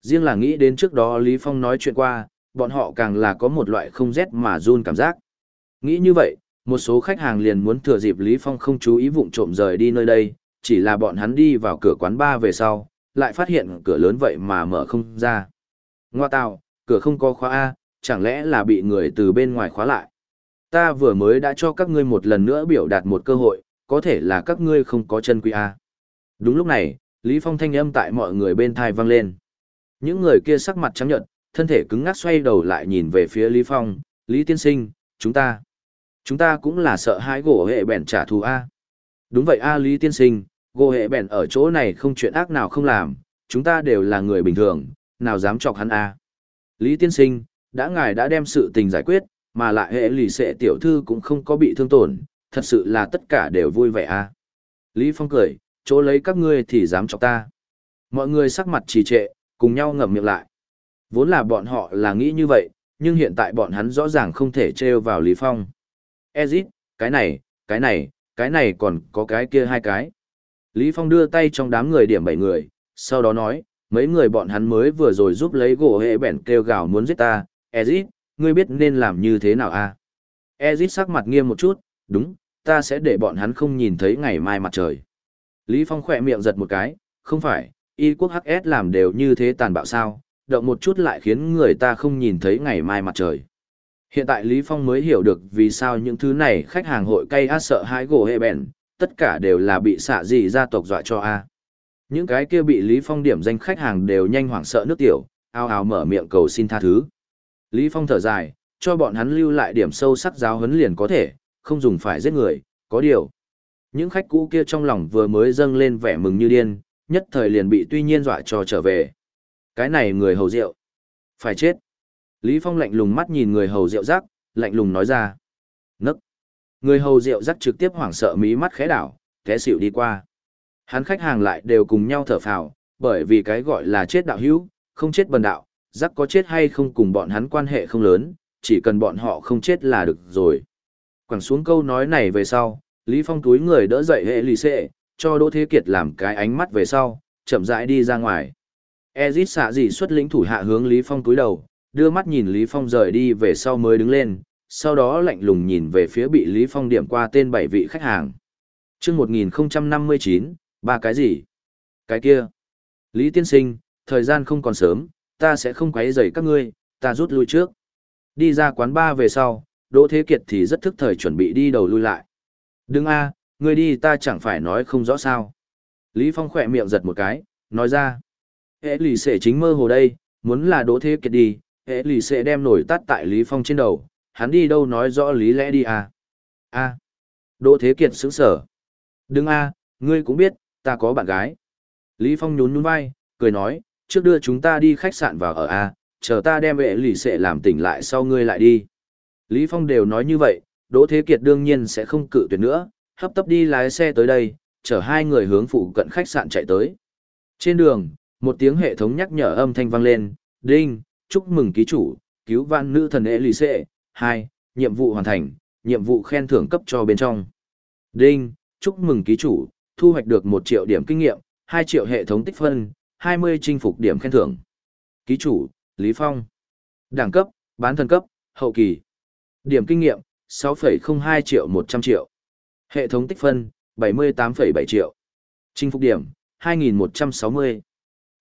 Riêng là nghĩ đến trước đó Lý Phong nói chuyện qua, bọn họ càng là có một loại không rét mà run cảm giác. Nghĩ như vậy, một số khách hàng liền muốn thừa dịp Lý Phong không chú ý vụng trộm rời đi nơi đây, chỉ là bọn hắn đi vào cửa quán ba về sau, lại phát hiện cửa lớn vậy mà mở không ra. Ngoa tạo, cửa không có khóa A, chẳng lẽ là bị người từ bên ngoài khóa lại. Ta vừa mới đã cho các ngươi một lần nữa biểu đạt một cơ hội, có thể là các ngươi không có chân quý A. Đúng lúc này, Lý Phong thanh âm tại mọi người bên thai vang lên. Những người kia sắc mặt trắng nhợt, thân thể cứng ngắc xoay đầu lại nhìn về phía Lý Phong, Lý Tiên Sinh, chúng ta, chúng ta cũng là sợ hãi gỗ hệ bèn trả thù A. Đúng vậy A Lý Tiên Sinh, gỗ hệ bèn ở chỗ này không chuyện ác nào không làm, chúng ta đều là người bình thường, nào dám chọc hắn A. Lý Tiên Sinh, đã ngài đã đem sự tình giải quyết, mà lại hệ lì xệ tiểu thư cũng không có bị thương tổn, thật sự là tất cả đều vui vẻ A. Lý Phong cười, chỗ lấy các ngươi thì dám chọc ta. Mọi người sắc mặt trì trệ, cùng nhau ngậm miệng lại. Vốn là bọn họ là nghĩ như vậy, nhưng hiện tại bọn hắn rõ ràng không thể trêu vào Lý Phong. Ezit, cái này, cái này, cái này còn có cái kia hai cái. Lý Phong đưa tay trong đám người điểm bảy người, sau đó nói, mấy người bọn hắn mới vừa rồi giúp lấy gỗ hệ bẻn kêu gào muốn giết ta, Ezit, ngươi biết nên làm như thế nào à? Ezit sắc mặt nghiêm một chút, đúng, ta sẽ để bọn hắn không nhìn thấy ngày mai mặt trời. Lý Phong khỏe miệng giật một cái, không phải, y quốc HS làm đều như thế tàn bạo sao, động một chút lại khiến người ta không nhìn thấy ngày mai mặt trời. Hiện tại Lý Phong mới hiểu được vì sao những thứ này khách hàng hội cay át sợ hãi gỗ hệ bèn, tất cả đều là bị xạ gì gia tộc dọa cho a. Những cái kia bị Lý Phong điểm danh khách hàng đều nhanh hoảng sợ nước tiểu, ao ao mở miệng cầu xin tha thứ. Lý Phong thở dài, cho bọn hắn lưu lại điểm sâu sắc giáo huấn liền có thể, không dùng phải giết người, có điều. Những khách cũ kia trong lòng vừa mới dâng lên vẻ mừng như điên, nhất thời liền bị tuy nhiên dọa cho trở về. Cái này người hầu rượu. Phải chết. Lý Phong lạnh lùng mắt nhìn người hầu rượu rác lạnh lùng nói ra. Nấc. Người hầu rượu rắc trực tiếp hoảng sợ mí mắt khẽ đảo, té xỉu đi qua. Hắn khách hàng lại đều cùng nhau thở phào, bởi vì cái gọi là chết đạo hữu, không chết bần đạo, rắc có chết hay không cùng bọn hắn quan hệ không lớn, chỉ cần bọn họ không chết là được rồi. Quẳng xuống câu nói này về sau, Lý Phong túi người đỡ dậy hệ lì xệ, cho Đỗ Thế Kiệt làm cái ánh mắt về sau, chậm rãi đi ra ngoài. Ezit xạ gì xuất lĩnh thủ hạ hướng Lý Phong túi đầu, đưa mắt nhìn Lý Phong rời đi về sau mới đứng lên, sau đó lạnh lùng nhìn về phía bị Lý Phong điểm qua tên bảy vị khách hàng. Trước 1059, ba cái gì? Cái kia. Lý Tiên Sinh, thời gian không còn sớm, ta sẽ không quấy rầy các ngươi, ta rút lui trước. Đi ra quán ba về sau, Đỗ Thế Kiệt thì rất thức thời chuẩn bị đi đầu lui lại. Đừng a, ngươi đi ta chẳng phải nói không rõ sao. Lý Phong khỏe miệng giật một cái, nói ra. Hệ lì xệ chính mơ hồ đây, muốn là Đỗ Thế Kiệt đi, hệ lì xệ đem nổi tắt tại Lý Phong trên đầu, hắn đi đâu nói rõ lý lẽ đi à. a à. Đỗ Thế Kiệt sững sở. Đừng a à, ngươi cũng biết, ta có bạn gái. Lý Phong nhún nhún vai, cười nói, trước đưa chúng ta đi khách sạn vào ở a à, chờ ta đem vệ lì xệ làm tỉnh lại sau ngươi lại đi. Lý Phong đều nói như vậy, Đỗ Thế Kiệt đương nhiên sẽ không cự tuyệt nữa, hấp tấp đi lái xe tới đây, chở hai người hướng phụ cận khách sạn chạy tới. Trên đường, một tiếng hệ thống nhắc nhở âm thanh vang lên, đinh, chúc mừng ký chủ, cứu vạn nữ thần Elise, hai, Nhiệm vụ hoàn thành, nhiệm vụ khen thưởng cấp cho bên trong. Đinh, chúc mừng ký chủ, thu hoạch được một triệu điểm kinh nghiệm, hai triệu hệ thống tích phân, 20 chinh phục điểm khen thưởng. Ký chủ, Lý Phong. Đẳng cấp, bán thần cấp, hậu kỳ. Điểm kinh nghiệm, 6,02 triệu 100 triệu. Hệ thống tích phân, 78,7 triệu. Chinh phục điểm, 2160.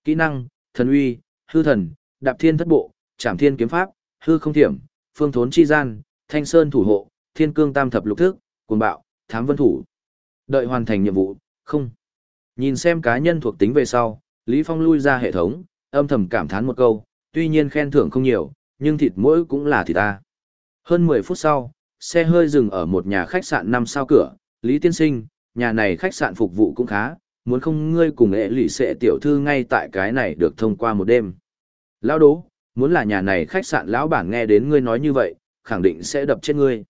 Kỹ năng, thần uy, hư thần, đạp thiên thất bộ, trảm thiên kiếm pháp, hư không thiểm, phương thốn chi gian, thanh sơn thủ hộ, thiên cương tam thập lục thức, cuồng bạo, thám vân thủ. Đợi hoàn thành nhiệm vụ, không. Nhìn xem cá nhân thuộc tính về sau, Lý Phong lui ra hệ thống, âm thầm cảm thán một câu, tuy nhiên khen thưởng không nhiều, nhưng thịt mỗi cũng là thịt ta. Hơn 10 phút sau, xe hơi dừng ở một nhà khách sạn 5 sao cửa, Lý Tiên Sinh, nhà này khách sạn phục vụ cũng khá, muốn không ngươi cùng ệ lỷ sẽ tiểu thư ngay tại cái này được thông qua một đêm. Lão đố, muốn là nhà này khách sạn lão bản nghe đến ngươi nói như vậy, khẳng định sẽ đập chết ngươi.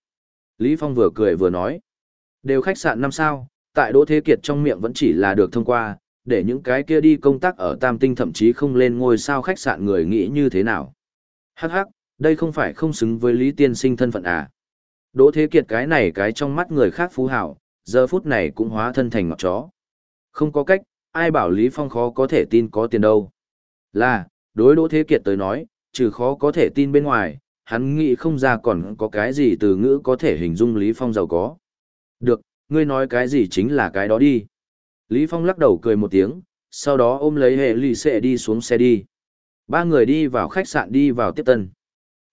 Lý Phong vừa cười vừa nói, đều khách sạn năm sao, tại Đỗ Thế Kiệt trong miệng vẫn chỉ là được thông qua, để những cái kia đi công tác ở Tam Tinh thậm chí không lên ngôi sao khách sạn người nghĩ như thế nào. Hắc hắc, đây không phải không xứng với Lý Tiên Sinh thân phận à. Đỗ Thế Kiệt cái này cái trong mắt người khác phú hảo, giờ phút này cũng hóa thân thành ngọt chó. Không có cách, ai bảo Lý Phong khó có thể tin có tiền đâu. Là, đối Đỗ Thế Kiệt tới nói, trừ khó có thể tin bên ngoài, hắn nghĩ không ra còn có cái gì từ ngữ có thể hình dung Lý Phong giàu có. Được, ngươi nói cái gì chính là cái đó đi. Lý Phong lắc đầu cười một tiếng, sau đó ôm lấy hệ lì xệ đi xuống xe đi. Ba người đi vào khách sạn đi vào tiếp tân.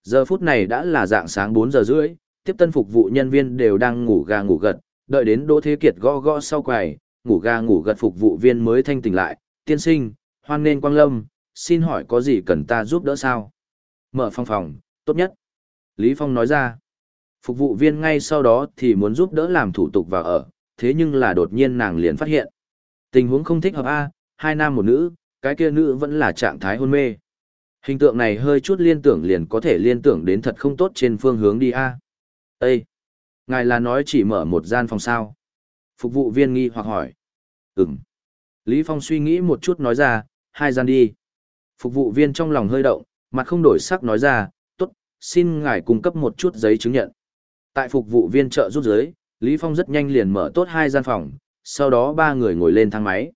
Giờ phút này đã là dạng sáng 4 giờ rưỡi, tiếp tân phục vụ nhân viên đều đang ngủ gà ngủ gật, đợi đến Đỗ Thế Kiệt gõ gõ sau quầy, ngủ gà ngủ gật phục vụ viên mới thanh tỉnh lại, tiên sinh, hoan nên quang lâm, xin hỏi có gì cần ta giúp đỡ sao? Mở phòng phòng, tốt nhất. Lý Phong nói ra, phục vụ viên ngay sau đó thì muốn giúp đỡ làm thủ tục vào ở, thế nhưng là đột nhiên nàng liền phát hiện. Tình huống không thích hợp A, hai nam một nữ, cái kia nữ vẫn là trạng thái hôn mê. Hình tượng này hơi chút liên tưởng liền có thể liên tưởng đến thật không tốt trên phương hướng đi A. Ê! Ngài là nói chỉ mở một gian phòng sao? Phục vụ viên nghi hoặc hỏi. Ừm. Lý Phong suy nghĩ một chút nói ra, hai gian đi. Phục vụ viên trong lòng hơi động, mặt không đổi sắc nói ra, tốt, xin ngài cung cấp một chút giấy chứng nhận. Tại phục vụ viên trợ rút giới, Lý Phong rất nhanh liền mở tốt hai gian phòng, sau đó ba người ngồi lên thang máy.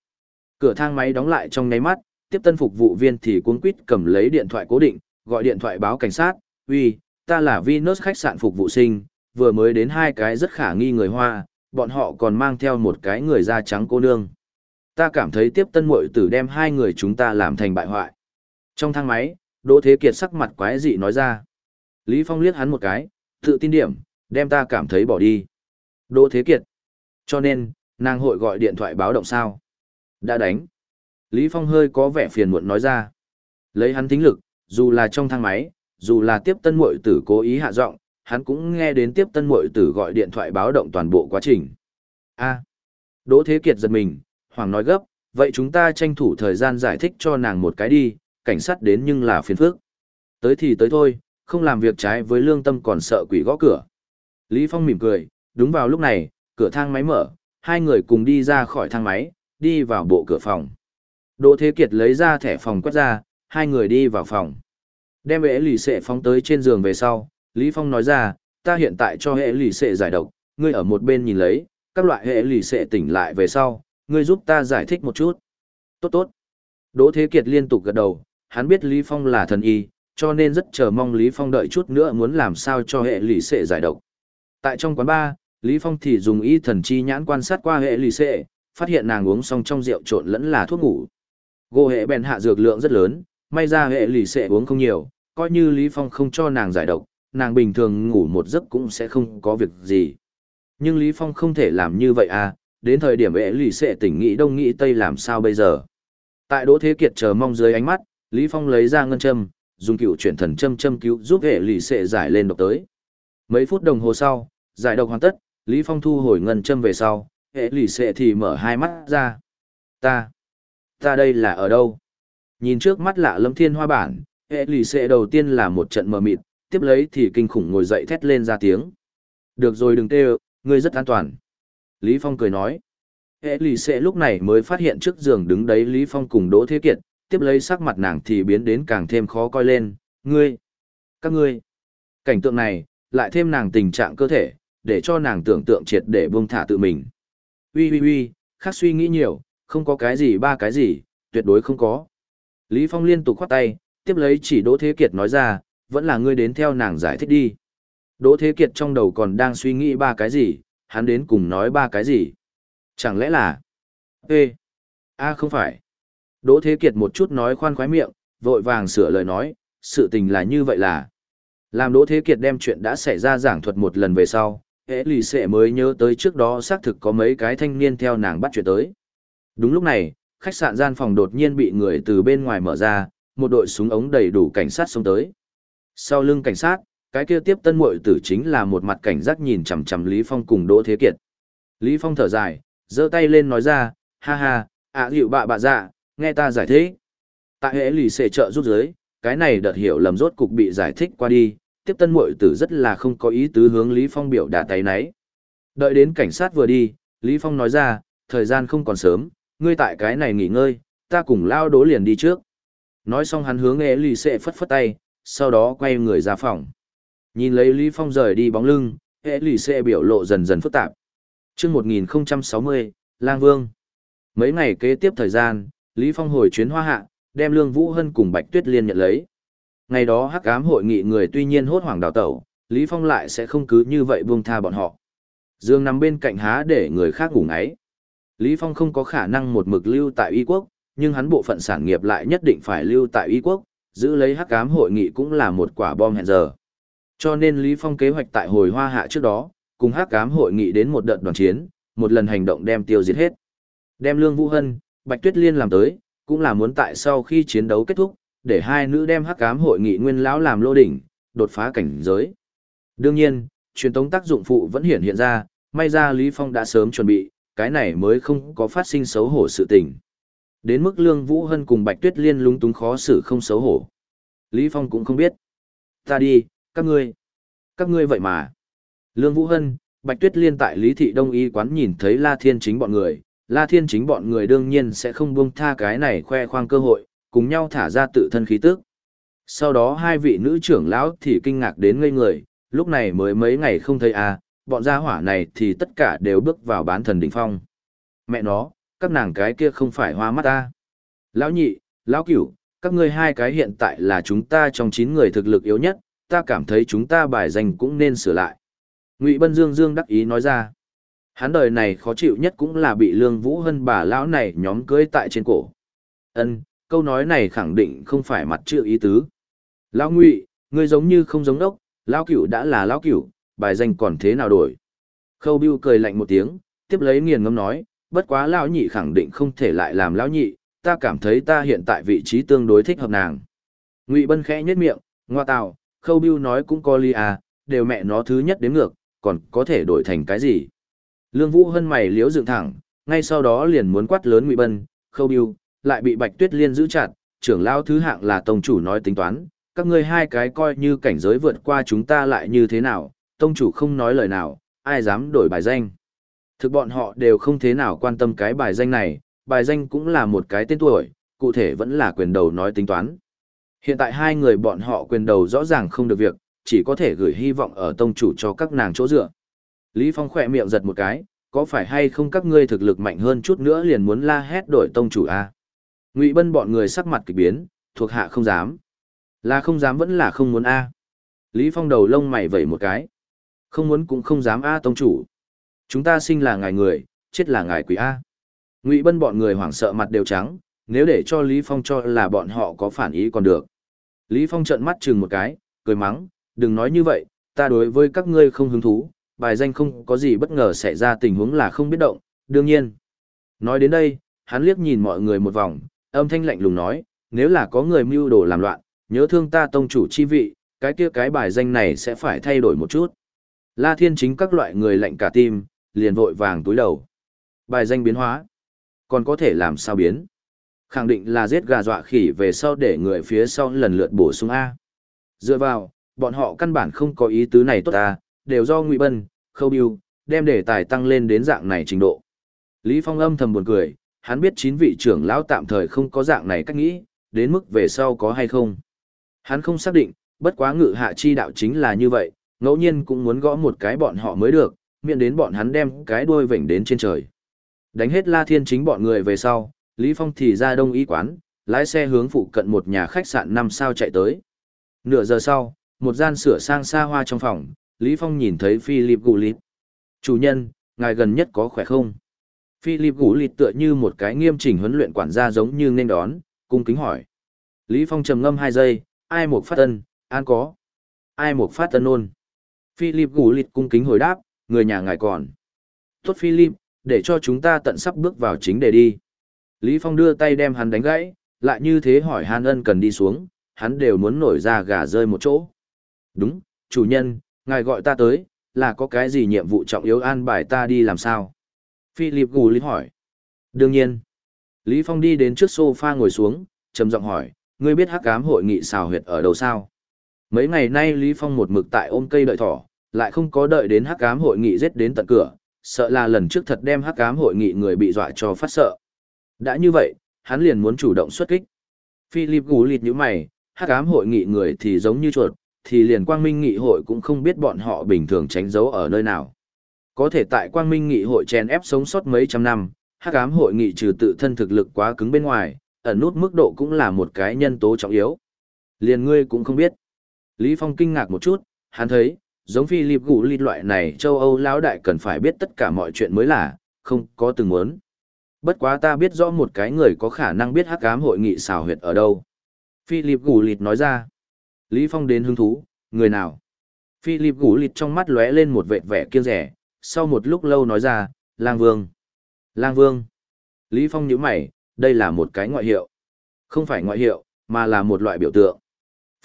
Cửa thang máy đóng lại trong nháy mắt, tiếp tân phục vụ viên thì cuống quýt cầm lấy điện thoại cố định, gọi điện thoại báo cảnh sát, uy, ta là Venus khách sạn phục vụ sinh, vừa mới đến hai cái rất khả nghi người Hoa, bọn họ còn mang theo một cái người da trắng cô nương. Ta cảm thấy tiếp tân muội tử đem hai người chúng ta làm thành bại hoại. Trong thang máy, Đỗ Thế Kiệt sắc mặt quái dị nói ra. Lý Phong liếc hắn một cái, tự tin điểm, đem ta cảm thấy bỏ đi. Đỗ Thế Kiệt. Cho nên, nàng hội gọi điện thoại báo động sao? Đã đánh. Lý Phong hơi có vẻ phiền muộn nói ra. Lấy hắn thính lực, dù là trong thang máy, dù là tiếp tân muội tử cố ý hạ giọng, hắn cũng nghe đến tiếp tân muội tử gọi điện thoại báo động toàn bộ quá trình. A. Đỗ Thế Kiệt giật mình, hoàng nói gấp, vậy chúng ta tranh thủ thời gian giải thích cho nàng một cái đi, cảnh sát đến nhưng là phiền phức. Tới thì tới thôi, không làm việc trái với lương tâm còn sợ quỷ gõ cửa. Lý Phong mỉm cười, đúng vào lúc này, cửa thang máy mở, hai người cùng đi ra khỏi thang máy, đi vào bộ cửa phòng. Đỗ Thế Kiệt lấy ra thẻ phòng quét ra, hai người đi vào phòng. Đem hệ lì xệ phóng tới trên giường về sau, Lý Phong nói ra, ta hiện tại cho hệ lì xệ giải độc, ngươi ở một bên nhìn lấy, các loại hệ lì xệ tỉnh lại về sau, ngươi giúp ta giải thích một chút. Tốt tốt. Đỗ Thế Kiệt liên tục gật đầu, hắn biết Lý Phong là thần y, cho nên rất chờ mong Lý Phong đợi chút nữa muốn làm sao cho hệ lì xệ giải độc. Tại trong quán bar, Lý Phong thì dùng y thần chi nhãn quan sát qua hệ lì xệ, phát hiện nàng uống xong trong rượu trộn lẫn là thuốc ngủ. Gỗ hệ bèn hạ dược lượng rất lớn, may ra hệ lì xệ uống không nhiều, coi như Lý Phong không cho nàng giải độc, nàng bình thường ngủ một giấc cũng sẽ không có việc gì. Nhưng Lý Phong không thể làm như vậy à, đến thời điểm hệ lì xệ tỉnh nghĩ đông nghĩ tây làm sao bây giờ. Tại Đỗ Thế Kiệt chờ mong dưới ánh mắt, Lý Phong lấy ra ngân châm, dùng cựu chuyển thần châm châm cứu giúp hệ lì xệ giải lên độc tới. Mấy phút đồng hồ sau, giải độc hoàn tất, Lý Phong thu hồi ngân châm về sau, hệ lì xệ thì mở hai mắt ra. Ta, ta đây là ở đâu? Nhìn trước mắt lạ lâm thiên hoa bản, hệ lì xệ đầu tiên là một trận mờ mịt, tiếp lấy thì kinh khủng ngồi dậy thét lên ra tiếng. Được rồi đừng tê ngươi rất an toàn. Lý Phong cười nói. Hệ lì xệ lúc này mới phát hiện trước giường đứng đấy Lý Phong cùng Đỗ Thế Kiệt, tiếp lấy sắc mặt nàng thì biến đến càng thêm khó coi lên, ngươi, các ngươi. Cảnh tượng này, lại thêm nàng tình trạng cơ thể, để cho nàng tưởng tượng triệt để buông thả tự mình. Ui ui ui, khác suy nghĩ nhiều, không có cái gì ba cái gì, tuyệt đối không có. Lý Phong liên tục khoát tay, tiếp lấy chỉ Đỗ Thế Kiệt nói ra, vẫn là ngươi đến theo nàng giải thích đi. Đỗ Thế Kiệt trong đầu còn đang suy nghĩ ba cái gì, hắn đến cùng nói ba cái gì. Chẳng lẽ là... Ê! a không phải. Đỗ Thế Kiệt một chút nói khoan khoái miệng, vội vàng sửa lời nói, sự tình là như vậy là. Làm Đỗ Thế Kiệt đem chuyện đã xảy ra giảng thuật một lần về sau, hệ lì xệ mới nhớ tới trước đó xác thực có mấy cái thanh niên theo nàng bắt chuyện tới. Đúng lúc này, khách sạn gian phòng đột nhiên bị người từ bên ngoài mở ra, một đội súng ống đầy đủ cảnh sát xông tới. Sau lưng cảnh sát, cái kia tiếp tân muội tử chính là một mặt cảnh giác nhìn chằm chằm Lý Phong cùng Đỗ Thế Kiệt. Lý Phong thở dài, giơ tay lên nói ra, ha ha, ạ hiệu bạ bạ dạ, nghe ta giải thích. Tại hệ lì xệ trợ giúp giới, cái này đợt hiểu lầm rốt cục bị giải thích qua đi, tiếp tân muội tử rất là không có ý tứ hướng Lý Phong biểu đả tay nấy. Đợi đến cảnh sát vừa đi, Lý Phong nói ra, thời gian không còn sớm, ngươi tại cái này nghỉ ngơi, ta cùng lao đố liền đi trước. Nói xong hắn hướng hệ lì xệ phất phất tay, sau đó quay người ra phòng. Nhìn lấy Lý Phong rời đi bóng lưng, hệ lì xệ biểu lộ dần dần phức tạp. Trước 1060, Lang Vương. Mấy ngày kế tiếp thời gian, Lý Phong hồi chuyến hoa hạ, đem Lương Vũ Hân cùng Bạch Tuyết Liên nhận lấy. Ngày đó hắc ám hội nghị người tuy nhiên hốt hoảng đào tẩu, Lý Phong lại sẽ không cứ như vậy buông tha bọn họ. Dương nằm bên cạnh há để người khác ngủ ngáy. Lý Phong không có khả năng một mực lưu tại Y quốc, nhưng hắn bộ phận sản nghiệp lại nhất định phải lưu tại Y quốc, giữ lấy hắc ám hội nghị cũng là một quả bom hẹn giờ. Cho nên Lý Phong kế hoạch tại hồi hoa hạ trước đó, cùng hắc ám hội nghị đến một đợt đoàn chiến, một lần hành động đem tiêu diệt hết. Đem Lương Vũ Hân, Bạch Tuyết Liên làm tới, cũng là muốn tại sau khi chiến đấu kết thúc, để hai nữ đem hắc ám hội nghị nguyên lão làm lô đỉnh, đột phá cảnh giới. Đương nhiên, truyền tống tác dụng phụ vẫn hiện hiện ra, may ra Lý Phong đã sớm chuẩn bị, cái này mới không có phát sinh xấu hổ sự tình. Đến mức Lương Vũ Hân cùng Bạch Tuyết Liên lúng túng khó xử không xấu hổ. Lý Phong cũng không biết. Ta đi, các ngươi. Các ngươi vậy mà. Lương Vũ Hân, Bạch Tuyết Liên tại Lý Thị Đông Y quán nhìn thấy La Thiên chính bọn người, La Thiên chính bọn người đương nhiên sẽ không buông tha cái này khoe khoang cơ hội, cùng nhau thả ra tự thân khí tức. Sau đó hai vị nữ trưởng lão thì kinh ngạc đến ngây người, lúc này mới mấy ngày không thấy à, bọn gia hỏa này thì tất cả đều bước vào bán thần đỉnh phong. Mẹ nó, các nàng cái kia không phải hoa mắt ta. Lão nhị, lão cửu, các ngươi hai cái hiện tại là chúng ta trong chín người thực lực yếu nhất, ta cảm thấy chúng ta bài danh cũng nên sửa lại. Ngụy Bân Dương Dương đắc ý nói ra. Hắn đời này khó chịu nhất cũng là bị Lương Vũ Hân bà lão này nhóm cưới tại trên cổ. Ân, câu nói này khẳng định không phải mặt chữ ý tứ. Lão Ngụy, ngươi giống như không giống đốc, lão cửu đã là lão cửu, bài danh còn thế nào đổi. Khâu Bưu cười lạnh một tiếng, tiếp lấy nghiền ngâm nói, bất quá lão nhị khẳng định không thể lại làm lão nhị, ta cảm thấy ta hiện tại vị trí tương đối thích hợp nàng. Ngụy Bân khẽ nhếch miệng, ngoa tào, Khâu Bưu nói cũng có lý à, đều mẹ nó thứ nhất đến ngược, còn có thể đổi thành cái gì. Lương Vũ Hân mày liếu dựng thẳng, ngay sau đó liền muốn quát lớn Ngụy Bân, Khâu Biêu, lại bị Bạch Tuyết Liên giữ chặt, trưởng lão thứ hạng là tông chủ nói tính toán, các ngươi hai cái coi như cảnh giới vượt qua chúng ta lại như thế nào, tông chủ không nói lời nào, ai dám đổi bài danh. Thực bọn họ đều không thế nào quan tâm cái bài danh này, bài danh cũng là một cái tên tuổi, cụ thể vẫn là quyền đầu nói tính toán. Hiện tại hai người bọn họ quyền đầu rõ ràng không được việc, chỉ có thể gửi hy vọng ở tông chủ cho các nàng chỗ dựa. Lý Phong khỏe miệng giật một cái, có phải hay không các ngươi thực lực mạnh hơn chút nữa liền muốn la hét đổi tông chủ a? À? Ngụy Bân bọn người sắc mặt kỳ biến, thuộc hạ không dám. Là không dám vẫn là không muốn a. Lý Phong đầu lông mày vẩy một cái. Không muốn cũng không dám a tông chủ. Chúng ta sinh là ngài người, chết là ngài quỷ a. Ngụy Bân bọn người hoảng sợ mặt đều trắng, nếu để cho Lý Phong cho là bọn họ có phản ý còn được. Lý Phong trợn mắt chừng một cái, cười mắng, đừng nói như vậy, ta đối với các ngươi không hứng thú, bài danh không có gì bất ngờ xảy ra tình huống là không biết động, đương nhiên. Nói đến đây, hắn liếc nhìn mọi người một vòng, âm thanh lạnh lùng nói, nếu là có người mưu đồ làm loạn, nhớ thương ta tông chủ chi vị, cái kia cái bài danh này sẽ phải thay đổi một chút. La Thiên chính các loại người lạnh cả tim, liền vội vàng túi đầu. Bài danh biến hóa, còn có thể làm sao biến? Khẳng định là giết gà dọa khỉ về sau để người phía sau lần lượt bổ sung A. Dựa vào, bọn họ căn bản không có ý tứ này tốt ta, đều do Ngụy Bân, Khâu Biêu, đem đề tài tăng lên đến dạng này trình độ. Lý Phong âm thầm buồn cười, hắn biết chín vị trưởng lão tạm thời không có dạng này cách nghĩ, đến mức về sau có hay không. Hắn không xác định, bất quá ngự hạ chi đạo chính là như vậy, ngẫu nhiên cũng muốn gõ một cái bọn họ mới được, miễn đến bọn hắn đem cái đuôi vểnh đến trên trời. Đánh hết La Thiên chính bọn người về sau, Lý Phong thì ra đông y quán, lái xe hướng phụ cận một nhà khách sạn năm sao chạy tới. Nửa giờ sau, một gian sửa sang xa hoa trong phòng, Lý Phong nhìn thấy Philip Gulit. Chủ nhân, ngài gần nhất có khỏe không? Philip Gulit tựa như một cái nghiêm chỉnh huấn luyện quản gia giống như nên đón, cung kính hỏi. Lý Phong trầm ngâm hai giây, ai một phát tân, an có. Ai một phát tân ôn. Philip Gulit cung kính hồi đáp, người nhà ngài còn. Tốt Philip, để cho chúng ta tận sắp bước vào chính đề đi. Lý Phong đưa tay đem hắn đánh gãy, lại như thế hỏi Hàn ân cần đi xuống, hắn đều muốn nổi ra gà rơi một chỗ. Đúng, chủ nhân, ngài gọi ta tới, là có cái gì nhiệm vụ trọng yếu an bài ta đi làm sao? Philip gù lý hỏi. Đương nhiên. Lý Phong đi đến trước sofa ngồi xuống, trầm giọng hỏi, ngươi biết hắc ám hội nghị xào huyệt ở đâu sao? Mấy ngày nay Lý Phong một mực tại ôm cây đợi thỏ, lại không có đợi đến hắc ám hội nghị giết đến tận cửa, sợ là lần trước thật đem hắc ám hội nghị người bị dọa cho phát sợ. Đã như vậy, hắn liền muốn chủ động xuất kích. Philip gù lịt như mày, hắc ám hội nghị người thì giống như chuột, thì liền quang minh nghị hội cũng không biết bọn họ bình thường tránh giấu ở nơi nào. Có thể tại quang minh nghị hội chèn ép sống sót mấy trăm năm, hắc ám hội nghị trừ tự thân thực lực quá cứng bên ngoài, ẩn nút mức độ cũng là một cái nhân tố trọng yếu. Liền ngươi cũng không biết. Lý Phong kinh ngạc một chút, hắn thấy, giống Philip Gù Lịt loại này châu Âu lão đại cần phải biết tất cả mọi chuyện mới là, không có từng muốn. Bất quá ta biết rõ một cái người có khả năng biết hắc ám hội nghị xào huyệt ở đâu. Philip Gù Lịt nói ra. Lý Phong đến hứng thú, người nào? Philip Gù Lịt trong mắt lóe lên một vệt vẻ kiêng rẻ, sau một lúc lâu nói ra, Lang Vương. Lang Vương. Lý Phong nhíu mày, đây là một cái ngoại hiệu. Không phải ngoại hiệu, mà là một loại biểu tượng.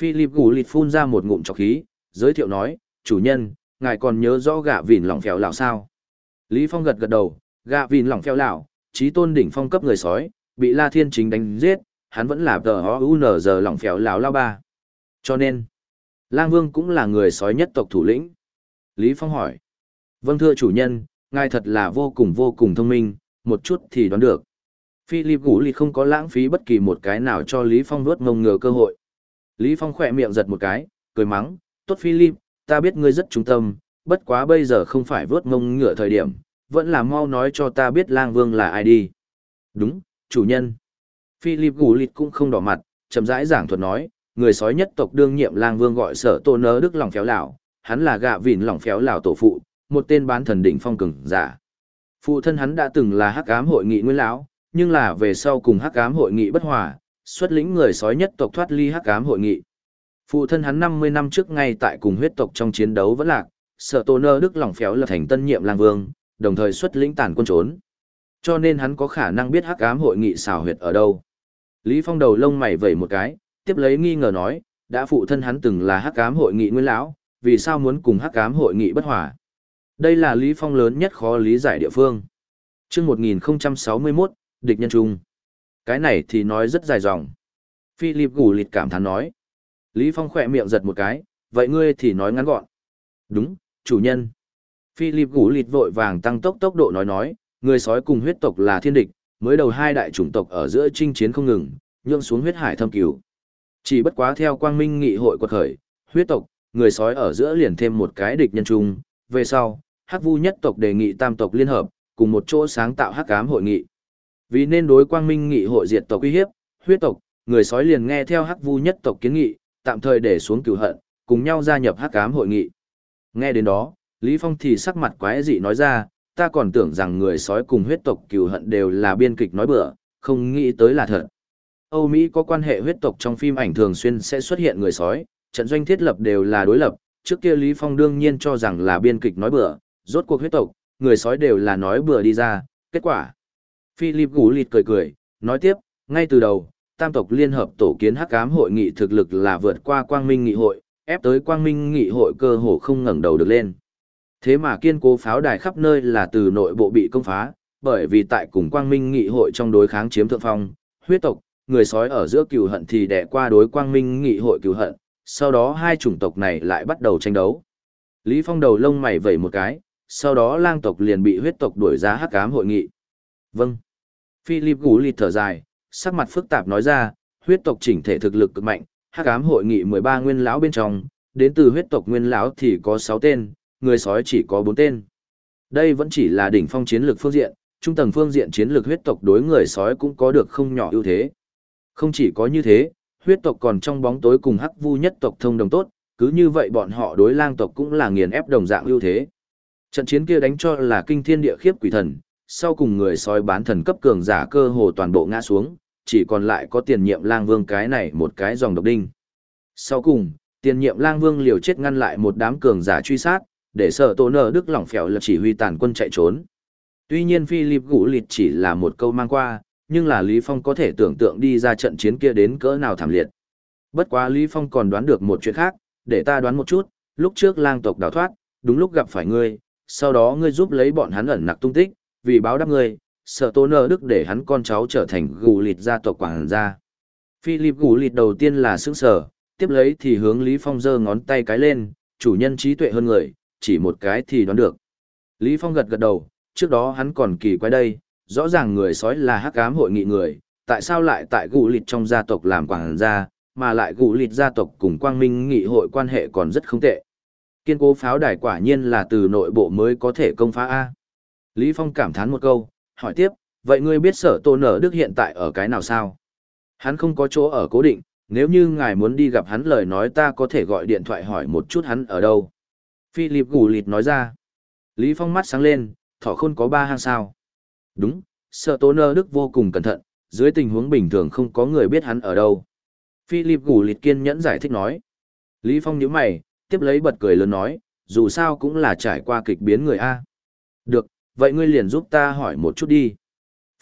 Philip Gù Lịt phun ra một ngụm trọc khí, giới thiệu nói, chủ nhân, ngài còn nhớ rõ gạ vỉn lỏng phèo lão sao? Lý Phong gật gật đầu, gạ vỉn lỏng phèo lão, trí tôn đỉnh phong cấp người sói, bị La Thiên Chính đánh giết, hắn vẫn là tờ ho giờ lỏng phèo lão lao ba. Cho nên, Lang Vương cũng là người sói nhất tộc thủ lĩnh. Lý Phong hỏi. Vâng thưa chủ nhân, ngài thật là vô cùng vô cùng thông minh, một chút thì đoán được. Philip Gũ Lì không có lãng phí bất kỳ một cái nào cho Lý Phong nuốt ngông ngừa cơ hội. Lý Phong khỏe miệng giật một cái, cười mắng, tốt Philip, ta biết ngươi rất trung tâm, bất quá bây giờ không phải vớt ngông ngựa thời điểm, vẫn là mau nói cho ta biết lang vương là ai đi. Đúng, chủ nhân. Philip Gù Lịt cũng không đỏ mặt, chậm rãi giảng thuật nói, người sói nhất tộc đương nhiệm lang vương gọi sở tô nớ đức lòng phéo lão, hắn là gạ vịn lòng phéo lão tổ phụ, một tên bán thần đỉnh phong cường giả. Phụ thân hắn đã từng là hắc ám hội nghị nguyên lão, nhưng là về sau cùng hắc ám hội nghị bất hòa, xuất lĩnh người sói nhất tộc thoát ly hắc ám hội nghị. Phụ thân hắn 50 năm trước ngay tại cùng huyết tộc trong chiến đấu vẫn lạc, Sở Tô nơ đức lòng phéo là thành tân nhiệm lang vương, đồng thời xuất lĩnh tàn quân trốn. Cho nên hắn có khả năng biết hắc ám hội nghị xào huyệt ở đâu. Lý Phong đầu lông mày vẩy một cái, tiếp lấy nghi ngờ nói, đã phụ thân hắn từng là hắc ám hội nghị nguyên lão, vì sao muốn cùng hắc ám hội nghị bất hòa? Đây là Lý Phong lớn nhất khó lý giải địa phương. Chương 1061, địch nhân trung. Cái này thì nói rất dài dòng. Philip gù lịt cảm thán nói. Lý Phong khỏe miệng giật một cái, vậy ngươi thì nói ngắn gọn. Đúng, chủ nhân. Philip gù lịt vội vàng tăng tốc tốc độ nói nói, người sói cùng huyết tộc là thiên địch, mới đầu hai đại chủng tộc ở giữa chinh chiến không ngừng, nhượng xuống huyết hải thâm cứu. Chỉ bất quá theo quang minh nghị hội quật khởi, huyết tộc, người sói ở giữa liền thêm một cái địch nhân chung, về sau, hắc vu nhất tộc đề nghị tam tộc liên hợp, cùng một chỗ sáng tạo hắc ám hội nghị. Vì nên đối quang minh nghị hội diệt tộc uy hiếp, huyết tộc, người sói liền nghe theo hắc vu nhất tộc kiến nghị, tạm thời để xuống cửu hận, cùng nhau gia nhập hắc ám hội nghị. Nghe đến đó, Lý Phong thì sắc mặt quái dị nói ra, ta còn tưởng rằng người sói cùng huyết tộc cửu hận đều là biên kịch nói bừa, không nghĩ tới là thật. Âu Mỹ có quan hệ huyết tộc trong phim ảnh thường xuyên sẽ xuất hiện người sói, trận doanh thiết lập đều là đối lập, trước kia Lý Phong đương nhiên cho rằng là biên kịch nói bừa, rốt cuộc huyết tộc, người sói đều là nói bừa đi ra, kết quả. Philip Gú Lịt cười cười, nói tiếp, ngay từ đầu, tam tộc liên hợp tổ kiến hắc ám hội nghị thực lực là vượt qua quang minh nghị hội, ép tới quang minh nghị hội cơ hồ không ngẩng đầu được lên. Thế mà kiên cố pháo đài khắp nơi là từ nội bộ bị công phá, bởi vì tại cùng quang minh nghị hội trong đối kháng chiếm thượng phong, huyết tộc, người sói ở giữa cừu hận thì đẻ qua đối quang minh nghị hội cừu hận, sau đó hai chủng tộc này lại bắt đầu tranh đấu. Lý Phong đầu lông mày vẩy một cái, sau đó lang tộc liền bị huyết tộc đuổi ra hắc ám hội nghị. Vâng. Philip gù lịt thở dài, sắc mặt phức tạp nói ra, huyết tộc chỉnh thể thực lực cực mạnh, hắc ám hội nghị 13 nguyên lão bên trong, đến từ huyết tộc nguyên lão thì có 6 tên, người sói chỉ có 4 tên. Đây vẫn chỉ là đỉnh phong chiến lược phương diện, trung tầng phương diện chiến lược huyết tộc đối người sói cũng có được không nhỏ ưu thế. Không chỉ có như thế, huyết tộc còn trong bóng tối cùng hắc vu nhất tộc thông đồng tốt, cứ như vậy bọn họ đối lang tộc cũng là nghiền ép đồng dạng ưu thế. Trận chiến kia đánh cho là kinh thiên địa khiếp quỷ thần, sau cùng người sói bán thần cấp cường giả cơ hồ toàn bộ ngã xuống, chỉ còn lại có tiền nhiệm lang vương cái này một cái dòng độc đinh. Sau cùng, tiền nhiệm lang vương liều chết ngăn lại một đám cường giả truy sát, để sợ tổ nở đức lỏng phèo là chỉ huy tàn quân chạy trốn. Tuy nhiên Philip Gũ Lịt chỉ là một câu mang qua, nhưng là Lý Phong có thể tưởng tượng đi ra trận chiến kia đến cỡ nào thảm liệt. Bất quá Lý Phong còn đoán được một chuyện khác, để ta đoán một chút, lúc trước lang tộc đào thoát, đúng lúc gặp phải ngươi, sau đó ngươi giúp lấy bọn hắn ẩn nặc tung tích, vì báo đáp ngươi, sợ tố nơ đức để hắn con cháu trở thành gù lịt gia tộc quảng gia. Philip gù lịt đầu tiên là sững sở, tiếp lấy thì hướng Lý Phong giơ ngón tay cái lên, chủ nhân trí tuệ hơn người, chỉ một cái thì đoán được. Lý Phong gật gật đầu, trước đó hắn còn kỳ quái đây, rõ ràng người sói là hắc ám hội nghị người, tại sao lại tại gù lịt trong gia tộc làm quảng gia, mà lại gù lịt gia tộc cùng quang minh nghị hội quan hệ còn rất không tệ. Kiên cố pháo đài quả nhiên là từ nội bộ mới có thể công phá A. Lý Phong cảm thán một câu, hỏi tiếp, vậy ngươi biết sở tô nở đức hiện tại ở cái nào sao? Hắn không có chỗ ở cố định, nếu như ngài muốn đi gặp hắn lời nói ta có thể gọi điện thoại hỏi một chút hắn ở đâu. Philip gù lịt nói ra. Lý Phong mắt sáng lên, thỏ khôn có ba hang sao. Đúng, sở tô nơ đức vô cùng cẩn thận, dưới tình huống bình thường không có người biết hắn ở đâu. Philip gù lịt kiên nhẫn giải thích nói. Lý Phong nhíu mày, tiếp lấy bật cười lớn nói, dù sao cũng là trải qua kịch biến người A. Được, vậy ngươi liền giúp ta hỏi một chút đi.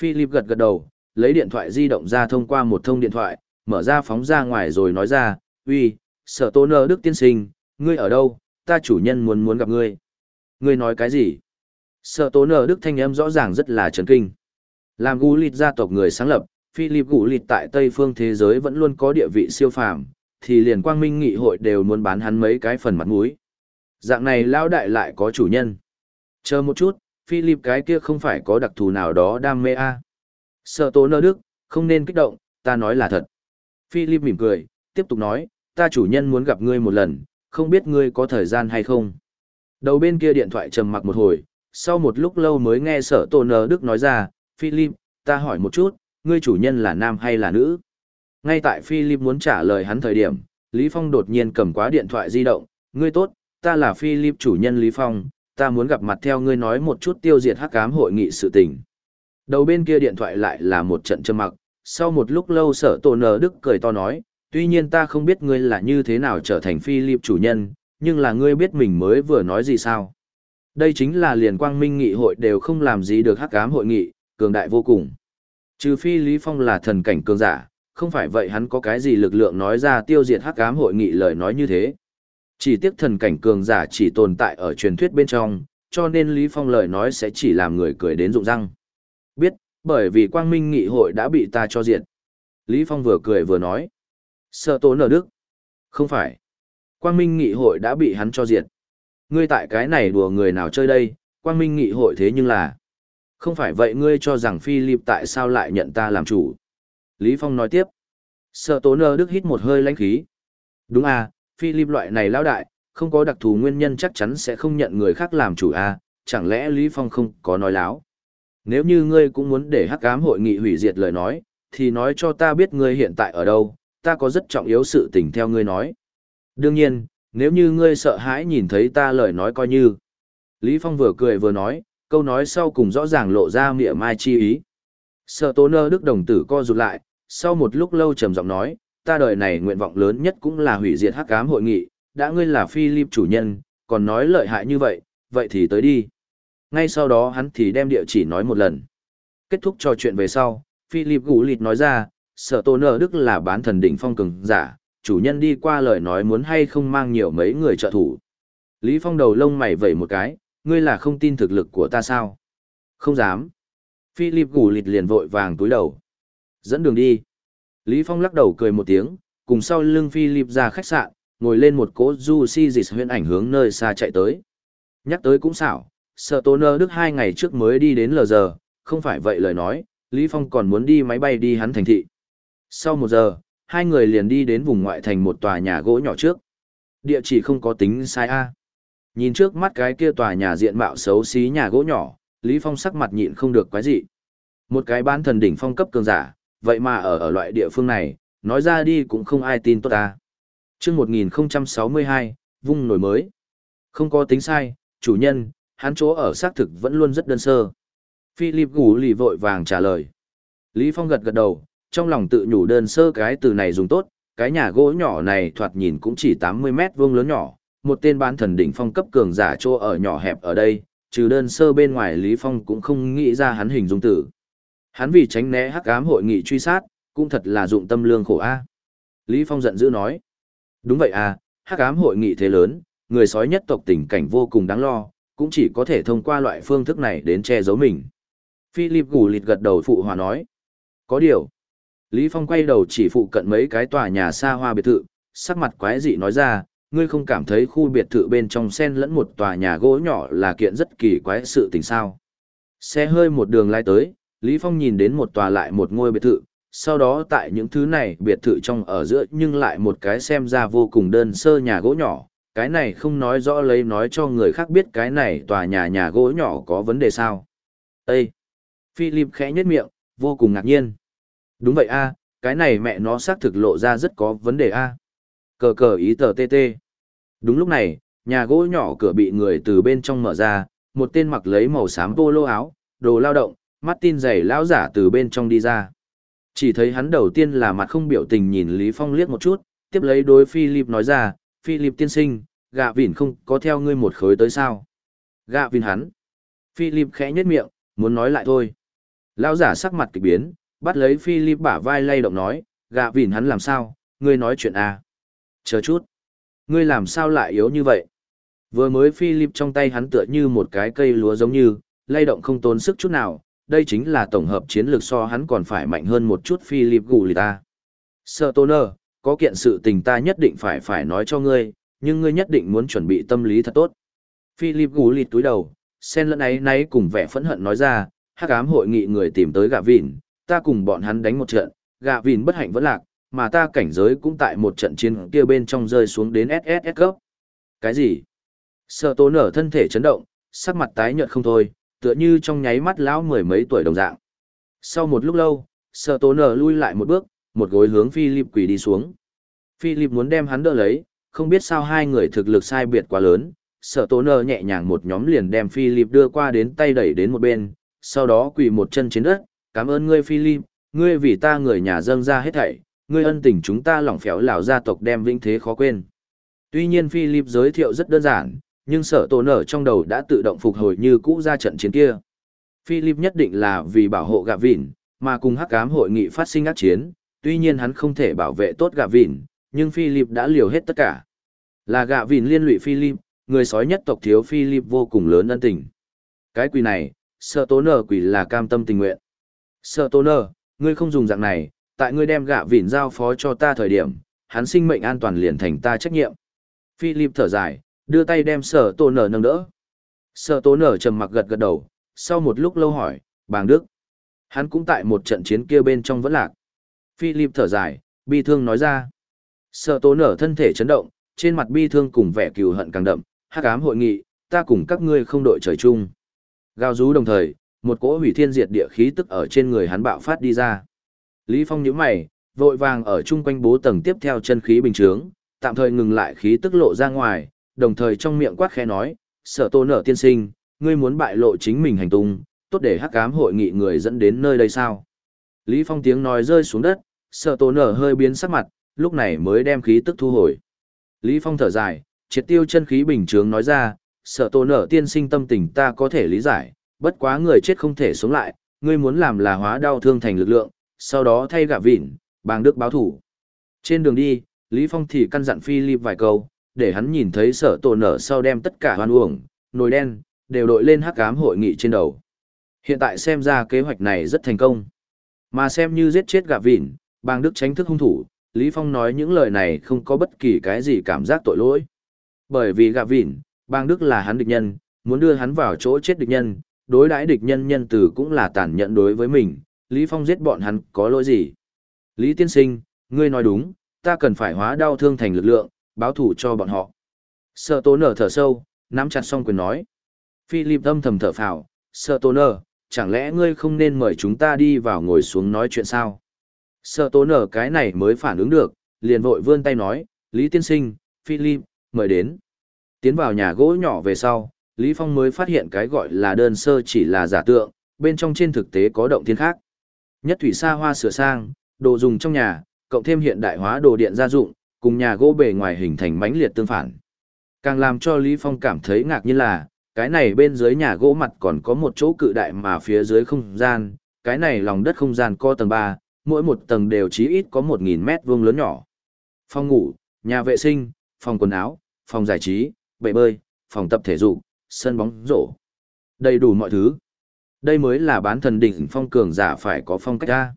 Philip gật gật đầu, lấy điện thoại di động ra thông qua một thông điện thoại, mở ra phóng ra ngoài rồi nói ra, uy, sở tô nơ đức tiên sinh, ngươi ở đâu, ta chủ nhân muốn muốn gặp ngươi. Ngươi nói cái gì? Sở Tố Nở đức thanh âm rõ ràng rất là chấn kinh. Làm gu lịt gia tộc người sáng lập, Philip gu lịt tại Tây phương thế giới vẫn luôn có địa vị siêu phàm, thì liền quang minh nghị hội đều muốn bán hắn mấy cái phần mặt mũi. Dạng này lao đại lại có chủ nhân. Chờ một chút, Philip cái kia không phải có đặc thù nào đó đam mê a à. Sở tố Nở đức, không nên kích động, ta nói là thật. Philip mỉm cười, tiếp tục nói, ta chủ nhân muốn gặp ngươi một lần, không biết ngươi có thời gian hay không. Đầu bên kia điện thoại trầm mặc một hồi, sau một lúc lâu mới nghe sở tổ Nờ đức nói ra, Philip, ta hỏi một chút, ngươi chủ nhân là nam hay là nữ? Ngay tại Philip muốn trả lời hắn thời điểm, Lý Phong đột nhiên cầm quá điện thoại di động, ngươi tốt, ta là Philip chủ nhân Lý Phong, ta muốn gặp mặt theo ngươi nói một chút tiêu diệt hắc cám hội nghị sự tình. Đầu bên kia điện thoại lại là một trận trầm mặc, sau một lúc lâu sở tổ nờ đức cười to nói, tuy nhiên ta không biết ngươi là như thế nào trở thành Philip chủ nhân, nhưng là ngươi biết mình mới vừa nói gì sao. Đây chính là liền quang minh nghị hội đều không làm gì được hắc ám hội nghị, cường đại vô cùng. Trừ phi Lý Phong là thần cảnh cường giả, không phải vậy hắn có cái gì lực lượng nói ra tiêu diệt hắc ám hội nghị lời nói như thế. Chỉ tiếc thần cảnh cường giả chỉ tồn tại ở truyền thuyết bên trong, cho nên Lý Phong lời nói sẽ chỉ làm người cười đến rụng răng. Biết, bởi vì quang minh nghị hội đã bị ta cho diệt. Lý Phong vừa cười vừa nói. Sợ tốn nở đức. Không phải. Quang minh nghị hội đã bị hắn cho diệt. Ngươi tại cái này đùa người nào chơi đây, quang minh nghị hội thế nhưng là. Không phải vậy ngươi cho rằng Philip tại sao lại nhận ta làm chủ. Lý Phong nói tiếp. Sợ tố nơ đức hít một hơi lãnh khí. Đúng à, Philip loại này lão đại, không có đặc thù nguyên nhân chắc chắn sẽ không nhận người khác làm chủ à, chẳng lẽ Lý Phong không có nói láo. Nếu như ngươi cũng muốn để hắc ám hội nghị hủy diệt lời nói, thì nói cho ta biết ngươi hiện tại ở đâu, ta có rất trọng yếu sự tình theo ngươi nói. Đương nhiên, nếu như ngươi sợ hãi nhìn thấy ta lời nói coi như. Lý Phong vừa cười vừa nói, câu nói sau cùng rõ ràng lộ ra mỉa mai chi ý. Sợ tố nơ đức đồng tử co rụt lại, sau một lúc lâu trầm giọng nói, ta đời này nguyện vọng lớn nhất cũng là hủy diệt hắc ám hội nghị, đã ngươi là Philip chủ nhân, còn nói lợi hại như vậy, vậy thì tới đi. Ngay sau đó hắn thì đem địa chỉ nói một lần. Kết thúc trò chuyện về sau, Philip gũ lịt nói ra, sở tố nơ Đức là bán thần đỉnh phong cường giả, chủ nhân đi qua lời nói muốn hay không mang nhiều mấy người trợ thủ. Lý Phong đầu lông mày vẩy một cái, ngươi là không tin thực lực của ta sao? Không dám. Philip gù lịt liền vội vàng túi đầu. Dẫn đường đi. Lý Phong lắc đầu cười một tiếng, cùng sau lưng Philip ra khách sạn, ngồi lên một cỗ du si dịch huyện ảnh hướng nơi xa chạy tới. Nhắc tới cũng xảo, sợ tố nơ đức hai ngày trước mới đi đến lờ giờ, không phải vậy lời nói, Lý Phong còn muốn đi máy bay đi hắn thành thị. Sau một giờ, hai người liền đi đến vùng ngoại thành một tòa nhà gỗ nhỏ trước. Địa chỉ không có tính sai A. Nhìn trước mắt cái kia tòa nhà diện mạo xấu xí nhà gỗ nhỏ, Lý Phong sắc mặt nhịn không được quái dị. Một cái bán thần đỉnh phong cấp cường giả, vậy mà ở ở loại địa phương này, nói ra đi cũng không ai tin tốt ta. Trước 1062, vung nổi mới. Không có tính sai, chủ nhân, hắn chỗ ở xác thực vẫn luôn rất đơn sơ. Philip gù lì vội vàng trả lời. Lý Phong gật gật đầu, trong lòng tự nhủ đơn sơ cái từ này dùng tốt, cái nhà gỗ nhỏ này thoạt nhìn cũng chỉ 80 mét vuông lớn nhỏ, một tên bán thần đỉnh phong cấp cường giả chỗ ở nhỏ hẹp ở đây, trừ đơn sơ bên ngoài Lý Phong cũng không nghĩ ra hắn hình dung tử. Hắn vì tránh né hắc ám hội nghị truy sát, cũng thật là dụng tâm lương khổ a. Lý Phong giận dữ nói. Đúng vậy à, hắc ám hội nghị thế lớn, người sói nhất tộc tình cảnh vô cùng đáng lo, cũng chỉ có thể thông qua loại phương thức này đến che giấu mình. Philip gù lịt gật đầu phụ hòa nói. Có điều. Lý Phong quay đầu chỉ phụ cận mấy cái tòa nhà xa hoa biệt thự, sắc mặt quái dị nói ra, ngươi không cảm thấy khu biệt thự bên trong sen lẫn một tòa nhà gỗ nhỏ là kiện rất kỳ quái sự tình sao. Xe hơi một đường lai tới, Lý Phong nhìn đến một tòa lại một ngôi biệt thự, sau đó tại những thứ này biệt thự trong ở giữa nhưng lại một cái xem ra vô cùng đơn sơ nhà gỗ nhỏ, cái này không nói rõ lấy nói cho người khác biết cái này tòa nhà nhà gỗ nhỏ có vấn đề sao. Ê! Philip khẽ nhếch miệng, vô cùng ngạc nhiên. Đúng vậy a, cái này mẹ nó xác thực lộ ra rất có vấn đề a. Cờ cờ ý tờ tê tê. Đúng lúc này, nhà gỗ nhỏ cửa bị người từ bên trong mở ra, một tên mặc lấy màu xám polo áo, đồ lao động, mắt tin giày lão giả từ bên trong đi ra. Chỉ thấy hắn đầu tiên là mặt không biểu tình nhìn Lý Phong liếc một chút, tiếp lấy đối Philip nói ra, Philip tiên sinh, gạ vỉn không có theo ngươi một khối tới sao. Gạ vỉn hắn. Philip khẽ nhếch miệng, muốn nói lại thôi. Lão giả sắc mặt kỳ biến, bắt lấy Philip bả vai lay động nói, gạ vỉn hắn làm sao, ngươi nói chuyện à. Chờ chút. Ngươi làm sao lại yếu như vậy? Vừa mới Philip trong tay hắn tựa như một cái cây lúa giống như, lay động không tốn sức chút nào, đây chính là tổng hợp chiến lược so hắn còn phải mạnh hơn một chút Philip gù lì ta sợ Sơ Toner, có kiện sự tình ta nhất định phải phải nói cho ngươi, nhưng ngươi nhất định muốn chuẩn bị tâm lý thật tốt. Philip gù lì túi đầu, sen lẫn ấy náy cùng vẻ phẫn hận nói ra, hắc ám hội nghị người tìm tới gạ vịn, ta cùng bọn hắn đánh một trận, gạ vìn bất hạnh vẫn lạc, mà ta cảnh giới cũng tại một trận chiến kia bên trong rơi xuống đến SSS cấp. Cái gì? Sợ tố nở thân thể chấn động, sắc mặt tái nhợt không thôi, tựa như trong nháy mắt lão mười mấy tuổi đồng dạng. Sau một lúc lâu, sợ tố nở lui lại một bước, một gối hướng Philip quỳ đi xuống. Philip muốn đem hắn đỡ lấy, không biết sao hai người thực lực sai biệt quá lớn, sợ tố nở nhẹ nhàng một nhóm liền đem Philip đưa qua đến tay đẩy đến một bên, sau đó quỳ một chân trên đất, cảm ơn ngươi Philip, ngươi vì ta người nhà dâng ra hết thảy, ngươi ân tình chúng ta lỏng phéo lão gia tộc đem vĩnh thế khó quên. Tuy nhiên Philip giới thiệu rất đơn giản, nhưng sở tổ nở trong đầu đã tự động phục hồi như cũ ra trận chiến kia. Philip nhất định là vì bảo hộ gạ vịn, mà cùng hắc ám hội nghị phát sinh ác chiến, tuy nhiên hắn không thể bảo vệ tốt gạ vịn, nhưng Philip đã liều hết tất cả. Là gạ vịn liên lụy Philip, người sói nhất tộc thiếu Philip vô cùng lớn ân tình. Cái quỷ này, sợ tố nở quỷ là cam tâm tình nguyện. Sợ tôn nở, ngươi không dùng dạng này, tại ngươi đem gạ vịn giao phó cho ta thời điểm, hắn sinh mệnh an toàn liền thành ta trách nhiệm. Philip thở dài, đưa tay đem sở tôn nở nâng đỡ. Sở tôn nở trầm mặc gật gật đầu, sau một lúc lâu hỏi, bàng đức. Hắn cũng tại một trận chiến kia bên trong vẫn lạc. Philip thở dài, bi thương nói ra. Sở tôn nở thân thể chấn động, trên mặt bi thương cùng vẻ cừu hận càng đậm, hắc ám hội nghị, ta cùng các ngươi không đội trời chung. Gào rú đồng thời, một cỗ hủy thiên diệt địa khí tức ở trên người hắn bạo phát đi ra. Lý Phong nhíu mày, vội vàng ở chung quanh bố tầng tiếp theo chân khí bình chướng, tạm thời ngừng lại khí tức lộ ra ngoài, đồng thời trong miệng quát khẽ nói, sở tô nở tiên sinh, ngươi muốn bại lộ chính mình hành tung, tốt để hắc ám hội nghị người dẫn đến nơi đây sao. Lý Phong tiếng nói rơi xuống đất, sở tô nở hơi biến sắc mặt, lúc này mới đem khí tức thu hồi. Lý Phong thở dài, triệt tiêu chân khí bình chướng nói ra, sở tô nở tiên sinh tâm tình ta có thể lý giải, bất quá người chết không thể sống lại, ngươi muốn làm là hóa đau thương thành lực lượng, sau đó thay gạ vịn, bàng đức báo thủ. Trên đường đi, Lý Phong thì căn dặn Philip vài câu, để hắn nhìn thấy sở tổ nở sau đem tất cả hoan uổng, nồi đen, đều đội lên hắc ám hội nghị trên đầu. Hiện tại xem ra kế hoạch này rất thành công. Mà xem như giết chết gạ vịn, bàng đức tránh thức hung thủ, Lý Phong nói những lời này không có bất kỳ cái gì cảm giác tội lỗi. Bởi vì gạ vịn, bàng đức là hắn địch nhân, muốn đưa hắn vào chỗ chết địch nhân, đối đãi địch nhân nhân từ cũng là tàn nhẫn đối với mình, Lý Phong giết bọn hắn có lỗi gì? Lý Tiên Sinh, ngươi nói đúng, ta cần phải hóa đau thương thành lực lượng, báo thủ cho bọn họ. Sợ tố nở thở sâu, nắm chặt song quyền nói. Philip âm thầm thở phào, sợ tố nở, chẳng lẽ ngươi không nên mời chúng ta đi vào ngồi xuống nói chuyện sao? Sợ tố nở cái này mới phản ứng được, liền vội vươn tay nói, Lý Tiên Sinh, Philip, mời đến. Tiến vào nhà gỗ nhỏ về sau, Lý Phong mới phát hiện cái gọi là đơn sơ chỉ là giả tượng, bên trong trên thực tế có động thiên khác. Nhất thủy xa hoa sửa sang, đồ dùng trong nhà, cộng thêm hiện đại hóa đồ điện gia dụng, cùng nhà gỗ bề ngoài hình thành mãnh liệt tương phản. Càng làm cho Lý Phong cảm thấy ngạc nhiên là, cái này bên dưới nhà gỗ mặt còn có một chỗ cự đại mà phía dưới không gian, cái này lòng đất không gian có tầng 3, mỗi một tầng đều chí ít có 1.000 mét vuông lớn nhỏ. Phòng ngủ, nhà vệ sinh, phòng quần áo, phòng giải trí, bể bơi, phòng tập thể dục, sân bóng rổ. Đầy đủ mọi thứ. Đây mới là bán thần đỉnh phong cường giả phải có phong cách ra.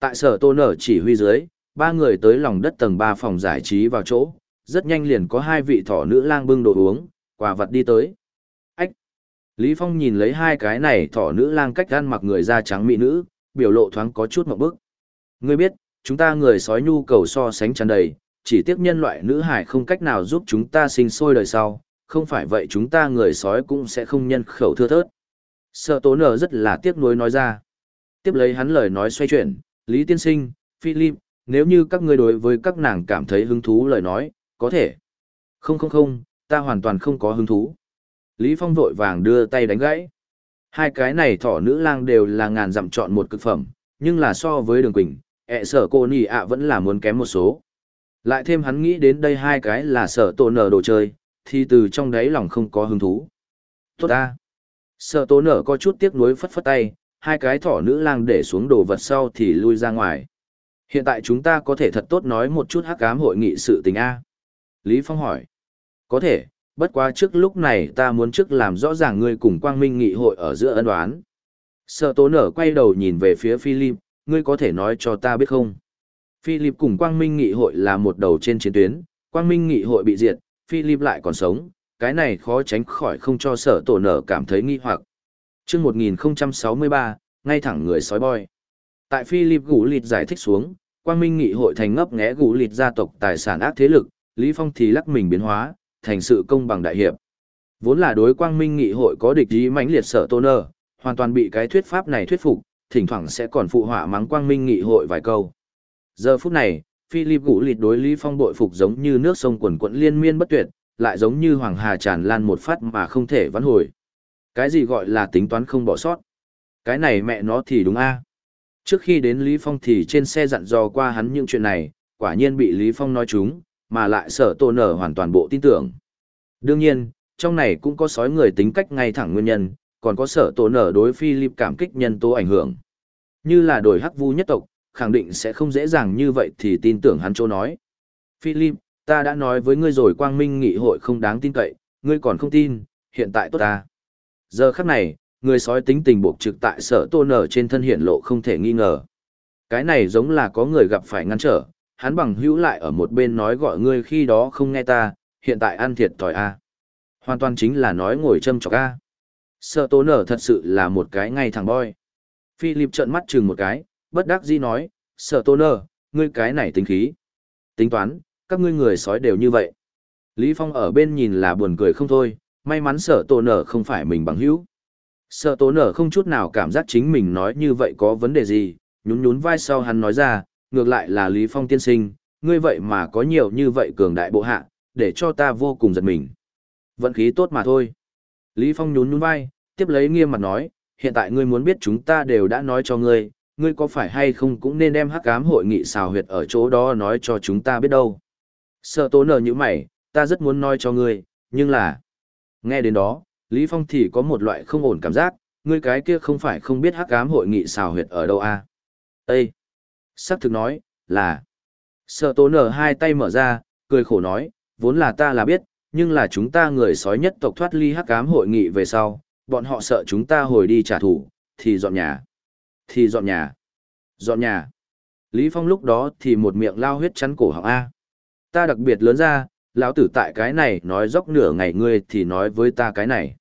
Tại sở tô nở chỉ huy dưới, ba người tới lòng đất tầng ba phòng giải trí vào chỗ, rất nhanh liền có hai vị thỏ nữ lang bưng đồ uống, quà vật đi tới. Ách! Lý Phong nhìn lấy hai cái này thỏ nữ lang cách ăn mặc người da trắng mỹ nữ, biểu lộ thoáng có chút một bức. Ngươi biết, chúng ta người sói nhu cầu so sánh tràn đầy, chỉ tiếc nhân loại nữ hải không cách nào giúp chúng ta sinh sôi đời sau, không phải vậy chúng ta người sói cũng sẽ không nhân khẩu thưa thớt. Sợ tố nở rất là tiếc nuối nói ra. Tiếp lấy hắn lời nói xoay chuyển, Lý Tiên Sinh, Philip, nếu như các ngươi đối với các nàng cảm thấy hứng thú lời nói, có thể. Không không không, ta hoàn toàn không có hứng thú. Lý Phong vội vàng đưa tay đánh gãy. Hai cái này thỏ nữ lang đều là ngàn dặm chọn một cực phẩm, nhưng là so với đường quỳnh, ẹ sở cô nì ạ vẫn là muốn kém một số. Lại thêm hắn nghĩ đến đây hai cái là sở tổ nở đồ chơi, thì từ trong đáy lòng không có hứng thú. Tốt ta. Sở Tố nở có chút tiếc nuối phất phất tay, hai cái thỏ nữ lang để xuống đồ vật sau thì lui ra ngoài. Hiện tại chúng ta có thể thật tốt nói một chút hắc ám hội nghị sự tình A. Lý Phong hỏi. Có thể, bất quá trước lúc này ta muốn trước làm rõ ràng ngươi cùng quang minh nghị hội ở giữa ân đoán. Sở tố nở quay đầu nhìn về phía Philip, ngươi có thể nói cho ta biết không? Philip cùng quang minh nghị hội là một đầu trên chiến tuyến, quang minh nghị hội bị diệt, Philip lại còn sống, cái này khó tránh khỏi không cho sở tổ nở cảm thấy nghi hoặc. Trước 1063, ngay thẳng người sói boy. Tại Philip Gũ Lịt giải thích xuống, Quang Minh Nghị hội thành ngấp nghé Gũ Lịt gia tộc tài sản ác thế lực, Lý Phong thì lắc mình biến hóa, thành sự công bằng đại hiệp. Vốn là đối Quang Minh Nghị hội có địch ý mãnh liệt sở tôn Nở, hoàn toàn bị cái thuyết pháp này thuyết phục, thỉnh thoảng sẽ còn phụ họa mắng Quang Minh Nghị hội vài câu. Giờ phút này, Philip Gũ Lịt đối Lý Phong bội phục giống như nước sông quần quận liên miên bất tuyệt, lại giống như hoàng hà tràn lan một phát mà không thể vãn hồi. Cái gì gọi là tính toán không bỏ sót? Cái này mẹ nó thì đúng a. À? Trước khi đến Lý Phong thì trên xe dặn dò qua hắn những chuyện này, quả nhiên bị Lý Phong nói chúng, mà lại sở tổ nở hoàn toàn bộ tin tưởng. Đương nhiên, trong này cũng có sói người tính cách ngay thẳng nguyên nhân, còn có sở tổ nở đối Philip cảm kích nhân tố ảnh hưởng. Như là đổi hắc vu nhất tộc, khẳng định sẽ không dễ dàng như vậy thì tin tưởng hắn chỗ nói. Philip, ta đã nói với ngươi rồi quang minh nghị hội không đáng tin cậy, ngươi còn không tin, hiện tại tốt ta. Giờ khắc này, người sói tính tình buộc trực tại sở tô nở trên thân hiện lộ không thể nghi ngờ. Cái này giống là có người gặp phải ngăn trở, hắn bằng hữu lại ở một bên nói gọi ngươi khi đó không nghe ta, hiện tại ăn thiệt tỏi a. Hoàn toàn chính là nói ngồi châm chọc a. Sở tô nở thật sự là một cái ngay thẳng boy. Philip trợn mắt chừng một cái, bất đắc dĩ nói, sở tô nở, ngươi cái này tính khí. Tính toán, các ngươi người sói đều như vậy. Lý Phong ở bên nhìn là buồn cười không thôi, may mắn sở tô nở không phải mình bằng hữu. Sở tô nở không chút nào cảm giác chính mình nói như vậy có vấn đề gì, nhún nhún vai sau hắn nói ra, ngược lại là Lý Phong tiên sinh, ngươi vậy mà có nhiều như vậy cường đại bộ hạ, để cho ta vô cùng giật mình. Vận khí tốt mà thôi. Lý Phong nhún nhún vai, tiếp lấy nghiêm mặt nói, hiện tại ngươi muốn biết chúng ta đều đã nói cho ngươi, ngươi có phải hay không cũng nên đem hắc ám hội nghị xào huyệt ở chỗ đó nói cho chúng ta biết đâu. Sợ tố nở như mày, ta rất muốn nói cho ngươi, nhưng là... Nghe đến đó, Lý Phong thì có một loại không ổn cảm giác, ngươi cái kia không phải không biết hắc ám hội nghị xào huyệt ở đâu à? Ê! Sắc thực nói, là... Sợ tố nở hai tay mở ra, cười khổ nói, vốn là ta là biết, nhưng là chúng ta người sói nhất tộc thoát ly hắc ám hội nghị về sau, bọn họ sợ chúng ta hồi đi trả thù, thì dọn nhà. Thì dọn nhà. Dọn nhà. Lý Phong lúc đó thì một miệng lao huyết chắn cổ họng A. Ta đặc biệt lớn ra, lão tử tại cái này nói dốc nửa ngày ngươi thì nói với ta cái này.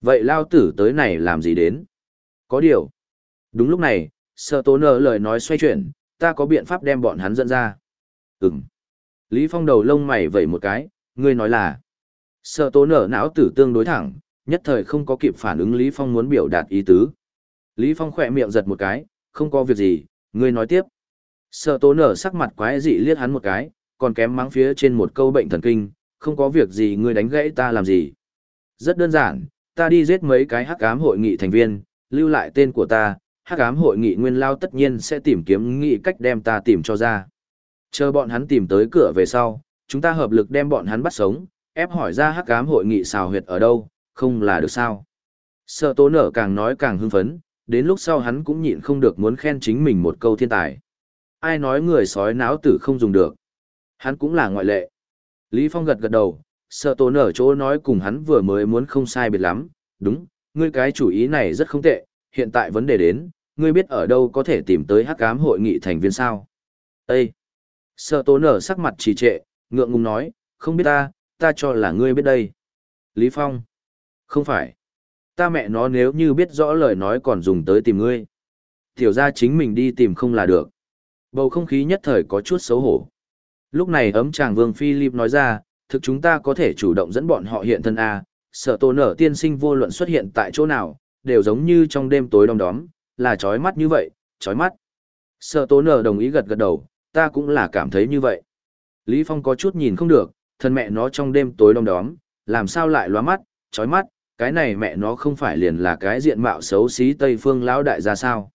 Vậy lao tử tới này làm gì đến? Có điều. Đúng lúc này, sợ tố nở lời nói xoay chuyển, ta có biện pháp đem bọn hắn dẫn ra. Ừm. Lý Phong đầu lông mày vẩy một cái, ngươi nói là. Sợ tố nở não tử tương đối thẳng, nhất thời không có kịp phản ứng Lý Phong muốn biểu đạt ý tứ. Lý Phong khỏe miệng giật một cái, không có việc gì, ngươi nói tiếp. Sợ tố nở sắc mặt quái dị liếc hắn một cái, còn kém mắng phía trên một câu bệnh thần kinh, không có việc gì ngươi đánh gãy ta làm gì. Rất đơn giản, ta đi giết mấy cái hắc ám hội nghị thành viên, lưu lại tên của ta, hắc ám hội nghị nguyên lao tất nhiên sẽ tìm kiếm nghị cách đem ta tìm cho ra. Chờ bọn hắn tìm tới cửa về sau, chúng ta hợp lực đem bọn hắn bắt sống, ép hỏi ra hắc ám hội nghị xào huyệt ở đâu, không là được sao. Sợ tố nở càng nói càng hưng phấn, đến lúc sau hắn cũng nhịn không được muốn khen chính mình một câu thiên tài. Ai nói người sói não tử không dùng được. Hắn cũng là ngoại lệ. Lý Phong gật gật đầu, sợ tổ nở chỗ nói cùng hắn vừa mới muốn không sai biệt lắm, đúng, ngươi cái chủ ý này rất không tệ, hiện tại vấn đề đến, ngươi biết ở đâu có thể tìm tới hắc ám hội nghị thành viên sao. Ê! Sợ tổ nở sắc mặt trì trệ, ngượng ngùng nói, không biết ta, ta cho là ngươi biết đây. Lý Phong! Không phải. Ta mẹ nó nếu như biết rõ lời nói còn dùng tới tìm ngươi. Tiểu ra chính mình đi tìm không là được. Bầu không khí nhất thời có chút xấu hổ. Lúc này ấm chàng vương Philip nói ra, thực chúng ta có thể chủ động dẫn bọn họ hiện thân A, sợ tổ nở tiên sinh vô luận xuất hiện tại chỗ nào, đều giống như trong đêm tối đông đóm, là chói mắt như vậy, chói mắt. Sợ tổ nở đồng ý gật gật đầu, ta cũng là cảm thấy như vậy. Lý Phong có chút nhìn không được, thân mẹ nó trong đêm tối đông đóm, làm sao lại loa mắt, chói mắt, cái này mẹ nó không phải liền là cái diện mạo xấu xí Tây Phương lão đại ra sao.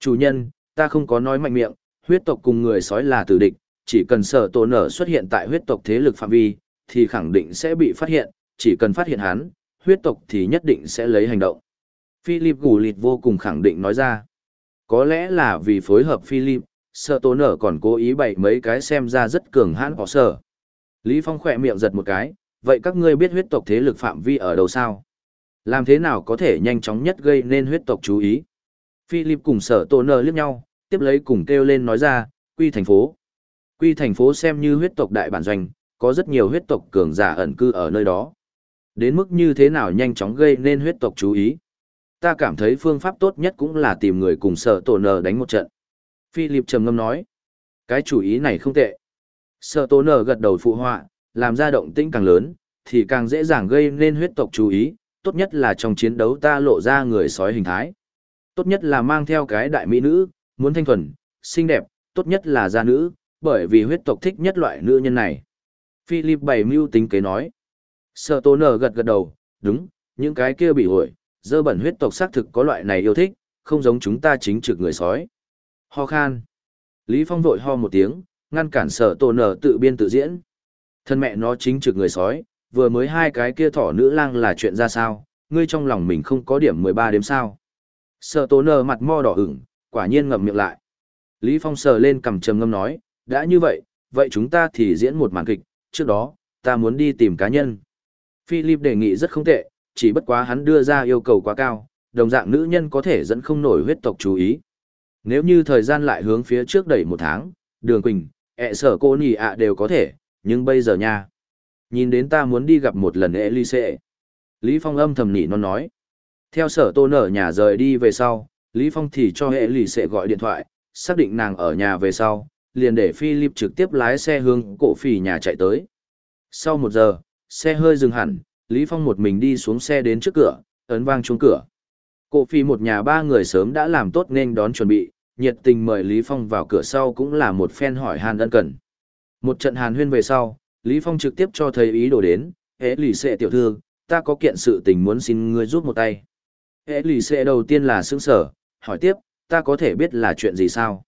Chủ nhân, ta không có nói mạnh miệng, huyết tộc cùng người sói là tử địch, chỉ cần sở tổ nở xuất hiện tại huyết tộc thế lực phạm vi, thì khẳng định sẽ bị phát hiện, chỉ cần phát hiện hắn, huyết tộc thì nhất định sẽ lấy hành động. Philip gù lịt vô cùng khẳng định nói ra. Có lẽ là vì phối hợp Philip, sợ tổ nở còn cố ý bày mấy cái xem ra rất cường hãn họ sở. Lý Phong khỏe miệng giật một cái, vậy các ngươi biết huyết tộc thế lực phạm vi ở đâu sao? Làm thế nào có thể nhanh chóng nhất gây nên huyết tộc chú ý? Philip cùng sở tổ nở liếc nhau, tiếp lấy cùng kêu lên nói ra, quy thành phố. Quy thành phố xem như huyết tộc đại bản doanh, có rất nhiều huyết tộc cường giả ẩn cư ở nơi đó. Đến mức như thế nào nhanh chóng gây nên huyết tộc chú ý. Ta cảm thấy phương pháp tốt nhất cũng là tìm người cùng sở tổ nở đánh một trận. Philip trầm ngâm nói. Cái chủ ý này không tệ. Sở tổ nở gật đầu phụ họa, làm ra động tĩnh càng lớn, thì càng dễ dàng gây nên huyết tộc chú ý, tốt nhất là trong chiến đấu ta lộ ra người sói hình thái. Tốt nhất là mang theo cái đại mỹ nữ, muốn thanh thuần, xinh đẹp, tốt nhất là gia nữ, bởi vì huyết tộc thích nhất loại nữ nhân này. Philip bày mưu tính kế nói. Sở tố nở gật gật đầu, đúng, những cái kia bị hội, dơ bẩn huyết tộc xác thực có loại này yêu thích, không giống chúng ta chính trực người sói. Ho khan. Lý Phong vội ho một tiếng, ngăn cản sở tổ nở tự biên tự diễn. Thân mẹ nó chính trực người sói, vừa mới hai cái kia thỏ nữ lang là chuyện ra sao, ngươi trong lòng mình không có điểm 13 đếm sao. Sở tố nở mặt mo đỏ ửng, quả nhiên ngậm miệng lại. Lý Phong sờ lên cầm trầm ngâm nói, đã như vậy, vậy chúng ta thì diễn một màn kịch, trước đó, ta muốn đi tìm cá nhân. Philip đề nghị rất không tệ, chỉ bất quá hắn đưa ra yêu cầu quá cao, đồng dạng nữ nhân có thể dẫn không nổi huyết tộc chú ý. Nếu như thời gian lại hướng phía trước đẩy một tháng, đường quỳnh, ẹ sở cô nì ạ đều có thể, nhưng bây giờ nha. Nhìn đến ta muốn đi gặp một lần Elise. Lý Phong âm thầm nỉ non nói. Theo sở tôn ở nhà rời đi về sau, Lý Phong thì cho Elise gọi điện thoại, xác định nàng ở nhà về sau, liền để Philip trực tiếp lái xe hướng cổ phỉ nhà chạy tới. Sau một giờ, xe hơi dừng hẳn, Lý Phong một mình đi xuống xe đến trước cửa, ấn vang chuông cửa. Cổ phỉ một nhà ba người sớm đã làm tốt nên đón chuẩn bị, nhiệt tình mời Lý Phong vào cửa sau cũng là một phen hỏi hàn ân cần. Một trận hàn huyên về sau, Lý Phong trực tiếp cho thấy ý đồ đến, hễ lì xệ tiểu thư, ta có kiện sự tình muốn xin ngươi giúp một tay. Hễ lì xệ đầu tiên là sững sở, hỏi tiếp, ta có thể biết là chuyện gì sao?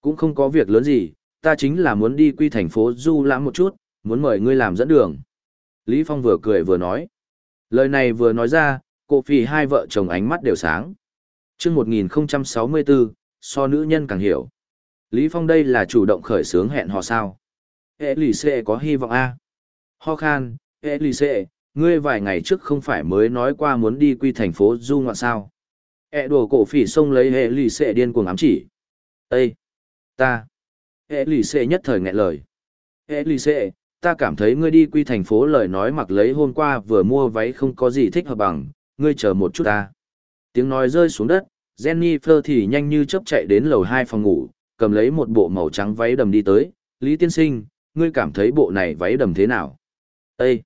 Cũng không có việc lớn gì, ta chính là muốn đi quy thành phố du lãm một chút, muốn mời ngươi làm dẫn đường. Lý Phong vừa cười vừa nói. Lời này vừa nói ra, cô phì hai vợ chồng ánh mắt đều sáng. Trước 1064, so nữ nhân càng hiểu. Lý Phong đây là chủ động khởi sướng hẹn hò sao. Hệ lì xệ có hy vọng A. Ho khan, hệ lì xệ, ngươi vài ngày trước không phải mới nói qua muốn đi quy thành phố du ngoạn sao. Hệ đùa cổ phỉ xông lấy hệ lì xệ điên cuồng ám chỉ. Ê! Ta! Hệ lì xệ nhất thời nghẹn lời. Hệ lì xệ, ta cảm thấy ngươi đi quy thành phố lời nói mặc lấy hôm qua vừa mua váy không có gì thích hợp bằng, ngươi chờ một chút ta. Tiếng nói rơi xuống đất, Jennifer thì nhanh như chớp chạy đến lầu hai phòng ngủ, cầm lấy một bộ màu trắng váy đầm đi tới, Lý Tiên Sinh, ngươi cảm thấy bộ này váy đầm thế nào? Ê!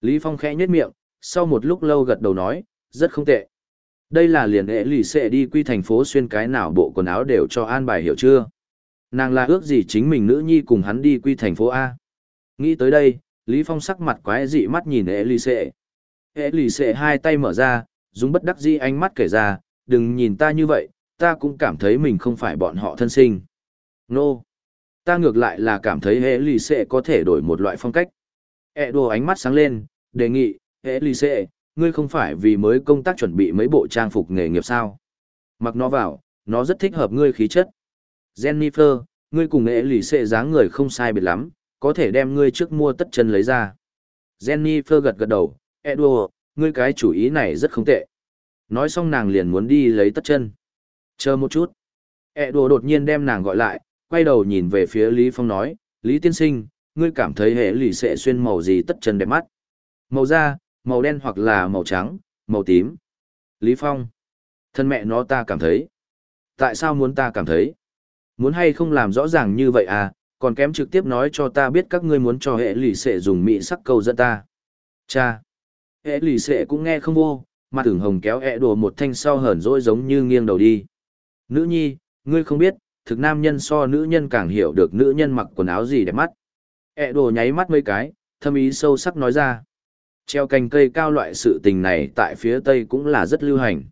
Lý Phong khẽ nhếch miệng, sau một lúc lâu gật đầu nói, rất không tệ. Đây là liền ệ lì xệ đi quy thành phố xuyên cái nào bộ quần áo đều cho an bài hiểu chưa? Nàng là ước gì chính mình nữ nhi cùng hắn đi quy thành phố A. Nghĩ tới đây, Lý Phong sắc mặt quái dị mắt nhìn ệ lì xệ. Ệ lì xệ hai tay mở ra, dùng bất đắc dĩ ánh mắt kể ra, đừng nhìn ta như vậy, ta cũng cảm thấy mình không phải bọn họ thân sinh. Nô! No. Ta ngược lại là cảm thấy hệ lì xệ có thể đổi một loại phong cách. E đồ ánh mắt sáng lên, đề nghị, hệ lì xệ, ngươi không phải vì mới công tác chuẩn bị mấy bộ trang phục nghề nghiệp sao. Mặc nó vào, nó rất thích hợp ngươi khí chất. Jennifer, ngươi cùng hệ lì xệ dáng người không sai biệt lắm, có thể đem ngươi trước mua tất chân lấy ra. Jennifer gật gật đầu, Edward, ngươi cái chủ ý này rất không tệ. Nói xong nàng liền muốn đi lấy tất chân. Chờ một chút. E đồ đột nhiên đem nàng gọi lại, quay đầu nhìn về phía Lý Phong nói, Lý Tiên Sinh, ngươi cảm thấy hệ lì sẽ xuyên màu gì tất chân đẹp mắt? Màu da, màu đen hoặc là màu trắng, màu tím. Lý Phong. Thân mẹ nó ta cảm thấy. Tại sao muốn ta cảm thấy? Muốn hay không làm rõ ràng như vậy à, còn kém trực tiếp nói cho ta biết các ngươi muốn cho hệ lì sẽ dùng mỹ sắc câu dẫn ta. Cha. Hệ lì sẽ cũng nghe không vô, mặt tưởng hồng kéo ẹ đùa một thanh sau hờn dỗi giống như nghiêng đầu đi. Nữ nhi, ngươi không biết, thực nam nhân so nữ nhân càng hiểu được nữ nhân mặc quần áo gì đẹp mắt. E đồ nháy mắt mấy cái, thâm ý sâu sắc nói ra. Treo cành cây cao loại sự tình này tại phía Tây cũng là rất lưu hành.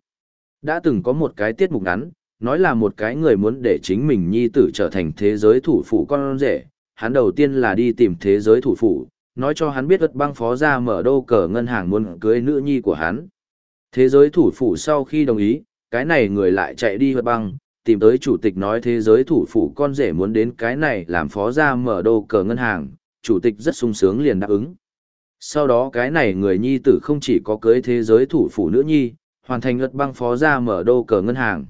Đã từng có một cái tiết mục ngắn, nói là một cái người muốn để chính mình nhi tử trở thành thế giới thủ phủ con rể. Hắn đầu tiên là đi tìm thế giới thủ phủ, nói cho hắn biết ất băng phó ra mở đô cờ ngân hàng muốn cưới nữ nhi của hắn. Thế giới thủ phủ sau khi đồng ý, cái này người lại chạy đi vật băng, tìm tới chủ tịch nói thế giới thủ phủ con rể muốn đến cái này làm phó ra mở đô cờ ngân hàng, chủ tịch rất sung sướng liền đáp ứng. Sau đó cái này người nhi tử không chỉ có cưới thế giới thủ phủ nữ nhi, hoàn thành ngất băng phó ra mở đô cờ ngân hàng.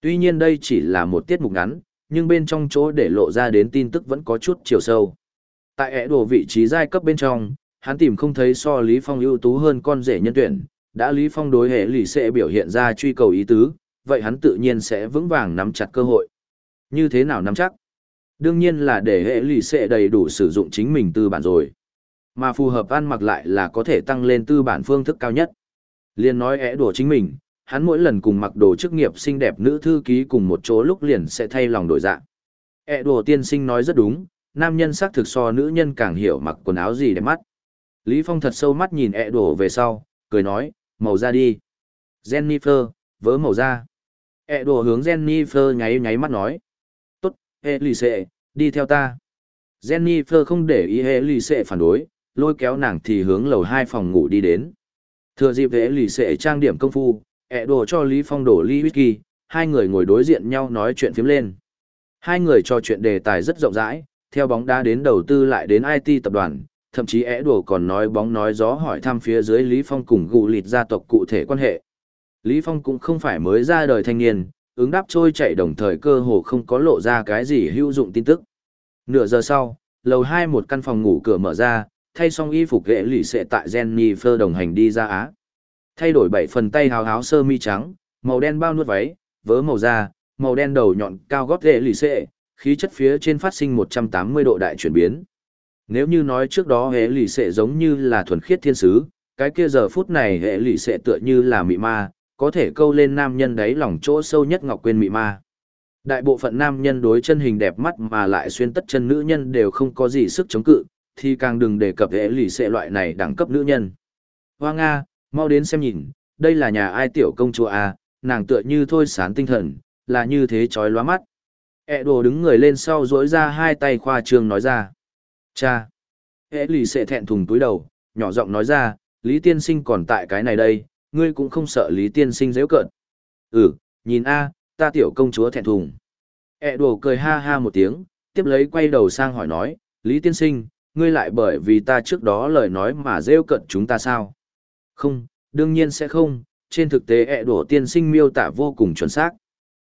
Tuy nhiên đây chỉ là một tiết mục ngắn, nhưng bên trong chỗ để lộ ra đến tin tức vẫn có chút chiều sâu. Tại ẻ đồ vị trí giai cấp bên trong, hắn tìm không thấy so Lý Phong ưu tú hơn con rể nhân tuyển, đã Lý Phong đối hệ lì sẽ biểu hiện ra truy cầu ý tứ, vậy hắn tự nhiên sẽ vững vàng nắm chặt cơ hội. Như thế nào nắm chắc? Đương nhiên là để hệ lì sẽ đầy đủ sử dụng chính mình tư bản rồi. Mà phù hợp ăn mặc lại là có thể tăng lên tư bản phương thức cao nhất. Liên nói ẻ đùa chính mình, hắn mỗi lần cùng mặc đồ chức nghiệp xinh đẹp nữ thư ký cùng một chỗ lúc liền sẽ thay lòng đổi dạng. ẻ đùa tiên sinh nói rất đúng, nam nhân xác thực so nữ nhân càng hiểu mặc quần áo gì đẹp mắt. Lý Phong thật sâu mắt nhìn ẹ đổ về sau, cười nói, màu da đi. Jennifer, vớ màu da. E đồ hướng Jennifer nháy nháy mắt nói. tốt, Helicê đi theo ta. Jennifer không để ý Elise phản đối, lôi kéo nàng thì hướng lầu hai phòng ngủ đi đến. Thừa dịp Elise trang điểm công phu, E đồ cho Lý Phong đổ ly whisky, hai người ngồi đối diện nhau nói chuyện phiếm lên. Hai người trò chuyện đề tài rất rộng rãi, theo bóng đá đến đầu tư lại đến IT tập đoàn, thậm chí ẻ đùa còn nói bóng nói gió hỏi thăm phía dưới Lý Phong cùng gù lịt gia tộc cụ thể quan hệ. Lý Phong cũng không phải mới ra đời thanh niên, ứng đáp trôi chạy đồng thời cơ hồ không có lộ ra cái gì hữu dụng tin tức. Nửa giờ sau, lầu hai một căn phòng ngủ cửa mở ra, thay xong y phục ghệ lì sẽ tại Jennifer đồng hành đi ra Á. Thay đổi bảy phần tay hào háo sơ mi trắng, màu đen bao nuốt váy, vớ màu da, màu đen đầu nhọn cao gót ghệ lì sệ, khí chất phía trên phát sinh 180 độ đại chuyển biến. Nếu như nói trước đó hệ lì sệ giống như là thuần khiết thiên sứ, cái kia giờ phút này hệ lì sệ tựa như là mị ma, có thể câu lên nam nhân đáy lòng chỗ sâu nhất ngọc quên mị ma. Đại bộ phận nam nhân đối chân hình đẹp mắt mà lại xuyên tất chân nữ nhân đều không có gì sức chống cự, thì càng đừng đề cập hệ lì xệ loại này đẳng cấp nữ nhân. Hoa Nga, mau đến xem nhìn, đây là nhà ai tiểu công chúa à, nàng tựa như thôi sán tinh thần, là như thế chói lóa mắt. E đồ đứng người lên sau dỗi ra hai tay khoa trương nói ra. Cha! Hệ lì xệ thẹn thùng túi đầu, nhỏ giọng nói ra, Lý Tiên Sinh còn tại cái này đây, ngươi cũng không sợ Lý Tiên Sinh dễ cợt. Ừ, nhìn a, ta tiểu công chúa thẹn thùng. E đồ cười ha ha một tiếng, tiếp lấy quay đầu sang hỏi nói, Lý Tiên Sinh, ngươi lại bởi vì ta trước đó lời nói mà rêu cận chúng ta sao? Không, đương nhiên sẽ không, trên thực tế e ẹ đổ tiên sinh miêu tả vô cùng chuẩn xác.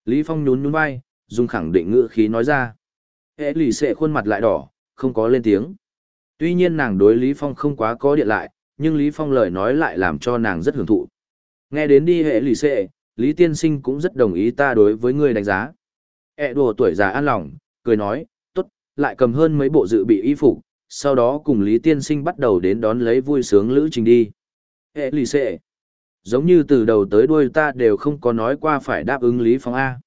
Lý Phong nhún nhún vai, dùng khẳng định ngữ khí nói ra. Ẹ lì xệ khuôn mặt lại đỏ, không có lên tiếng. Tuy nhiên nàng đối Lý Phong không quá có điện lại, nhưng Lý Phong lời nói lại làm cho nàng rất hưởng thụ. Nghe đến đi hệ lì xệ, Lý Tiên Sinh cũng rất đồng ý ta đối với ngươi đánh giá. E đùa tuổi già an lòng, cười nói, tốt, lại cầm hơn mấy bộ dự bị y phục, sau đó cùng Lý Tiên Sinh bắt đầu đến đón lấy vui sướng lữ trình đi. Hệ lì xệ, giống như từ đầu tới đuôi ta đều không có nói qua phải đáp ứng Lý Phong A.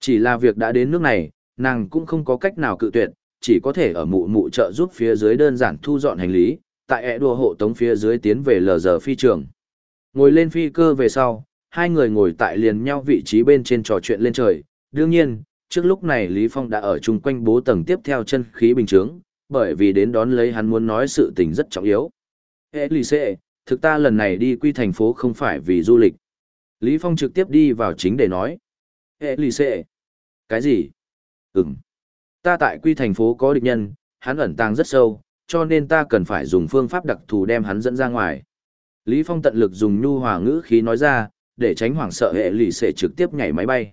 Chỉ là việc đã đến nước này, nàng cũng không có cách nào cự tuyệt, chỉ có thể ở mụ mụ trợ giúp phía dưới đơn giản thu dọn hành lý, tại ẹ đùa hộ tống phía dưới tiến về lờ giờ phi trường. Ngồi lên phi cơ về sau, hai người ngồi tại liền nhau vị trí bên trên trò chuyện lên trời. Đương nhiên, trước lúc này Lý Phong đã ở chung quanh bố tầng tiếp theo chân khí bình chướng, bởi vì đến đón lấy hắn muốn nói sự tình rất trọng yếu. Ê lì xệ, thực ta lần này đi quy thành phố không phải vì du lịch. Lý Phong trực tiếp đi vào chính để nói. Ê lì xệ. Cái gì? Ừm. Ta tại quy thành phố có địch nhân, hắn ẩn tàng rất sâu, cho nên ta cần phải dùng phương pháp đặc thù đem hắn dẫn ra ngoài. Lý Phong tận lực dùng nhu hòa ngữ khí nói ra, để tránh hoảng sợ hệ lì xệ trực tiếp nhảy máy bay.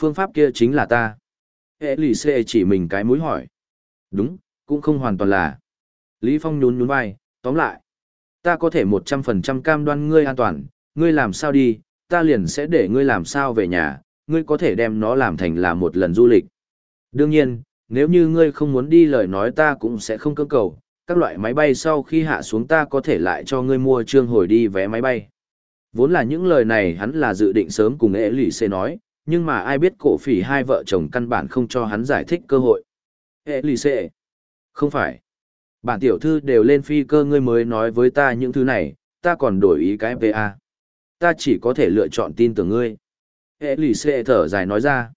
Phương pháp kia chính là ta. Hệ lì xệ chỉ mình cái mũi hỏi. Đúng, cũng không hoàn toàn là. Lý Phong nhún nhún vai, tóm lại. Ta có thể 100% cam đoan ngươi an toàn, ngươi làm sao đi, ta liền sẽ để ngươi làm sao về nhà, ngươi có thể đem nó làm thành là một lần du lịch. Đương nhiên, nếu như ngươi không muốn đi lời nói ta cũng sẽ không cưỡng cầu, các loại máy bay sau khi hạ xuống ta có thể lại cho ngươi mua trương hồi đi vé máy bay. Vốn là những lời này hắn là dự định sớm cùng ế lì xê nói, nhưng mà ai biết cổ phỉ hai vợ chồng căn bản không cho hắn giải thích cơ hội. Ế lì xê. Không phải. Bản tiểu thư đều lên phi cơ ngươi mới nói với ta những thứ này, ta còn đổi ý cái VA. Ta chỉ có thể lựa chọn tin tưởng ngươi. Ế lì xê thở dài nói ra.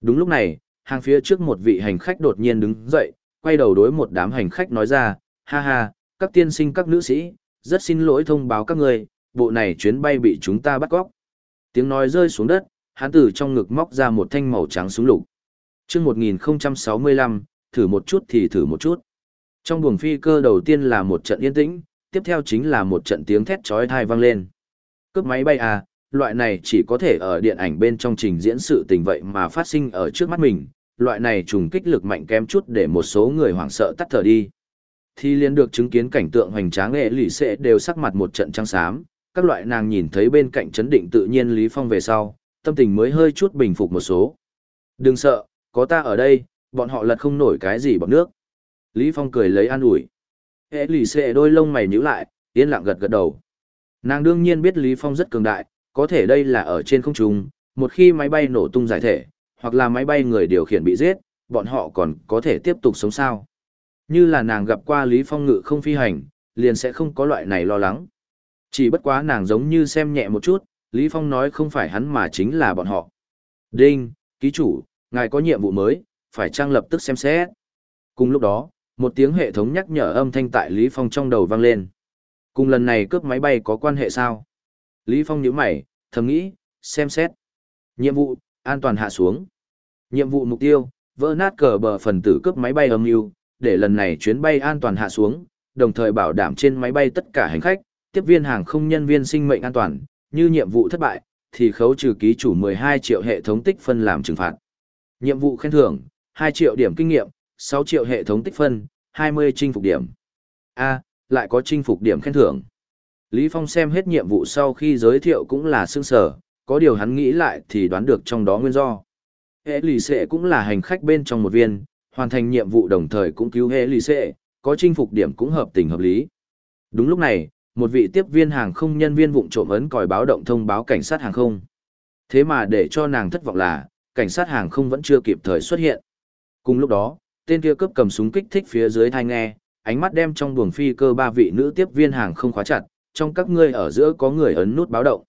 Đúng lúc này, hàng phía trước một vị hành khách đột nhiên đứng dậy, quay đầu đối một đám hành khách nói ra, ha ha, các tiên sinh các nữ sĩ, rất xin lỗi thông báo các người, bộ này chuyến bay bị chúng ta bắt cóc. Tiếng nói rơi xuống đất, hắn từ trong ngực móc ra một thanh màu trắng súng lục. chương 1065, thử một chút thì thử một chút. Trong buồng phi cơ đầu tiên là một trận yên tĩnh, tiếp theo chính là một trận tiếng thét chói tai vang lên. Cướp máy bay à, loại này chỉ có thể ở điện ảnh bên trong trình diễn sự tình vậy mà phát sinh ở trước mắt mình, loại này trùng kích lực mạnh kém chút để một số người hoảng sợ tắt thở đi. Thì liên được chứng kiến cảnh tượng hoành tráng nghệ lì xệ đều sắc mặt một trận trắng xám, các loại nàng nhìn thấy bên cạnh chấn định tự nhiên Lý Phong về sau, tâm tình mới hơi chút bình phục một số. Đừng sợ, có ta ở đây, bọn họ lật không nổi cái gì bọn nước. Lý Phong cười lấy an ủi. Hệ lì xệ đôi lông mày nhíu lại, yên lặng gật gật đầu. Nàng đương nhiên biết Lý Phong rất cường đại, có thể đây là ở trên không trung, một khi máy bay nổ tung giải thể, hoặc là máy bay người điều khiển bị giết, bọn họ còn có thể tiếp tục sống sao. Như là nàng gặp qua Lý Phong ngự không phi hành, liền sẽ không có loại này lo lắng. Chỉ bất quá nàng giống như xem nhẹ một chút, Lý Phong nói không phải hắn mà chính là bọn họ. Đinh, ký chủ, ngài có nhiệm vụ mới, phải trang lập tức xem xét. Cùng lúc đó, một tiếng hệ thống nhắc nhở âm thanh tại Lý Phong trong đầu vang lên. Cùng lần này cướp máy bay có quan hệ sao? Lý Phong nhíu mày, thầm nghĩ, xem xét. Nhiệm vụ, an toàn hạ xuống. Nhiệm vụ mục tiêu, vỡ nát cờ bờ phần tử cướp máy bay âm mưu, để lần này chuyến bay an toàn hạ xuống, đồng thời bảo đảm trên máy bay tất cả hành khách, tiếp viên hàng không nhân viên sinh mệnh an toàn, như nhiệm vụ thất bại, thì khấu trừ ký chủ 12 triệu hệ thống tích phân làm trừng phạt. Nhiệm vụ khen thưởng, 2 triệu điểm kinh nghiệm, 6 triệu hệ thống tích phân, 20 chinh phục điểm. A, lại có chinh phục điểm khen thưởng. Lý Phong xem hết nhiệm vụ sau khi giới thiệu cũng là sương sở, có điều hắn nghĩ lại thì đoán được trong đó nguyên do. Hệ lì xệ cũng là hành khách bên trong một viên, hoàn thành nhiệm vụ đồng thời cũng cứu hệ lì xệ, có chinh phục điểm cũng hợp tình hợp lý. Đúng lúc này, một vị tiếp viên hàng không nhân viên vụng trộm ấn còi báo động thông báo cảnh sát hàng không. Thế mà để cho nàng thất vọng là, cảnh sát hàng không vẫn chưa kịp thời xuất hiện. Cùng lúc đó, tên kia cướp cầm súng kích thích phía dưới thai nghe, ánh mắt đem trong buồng phi cơ ba vị nữ tiếp viên hàng không khóa chặt, trong các ngươi ở giữa có người ấn nút báo động.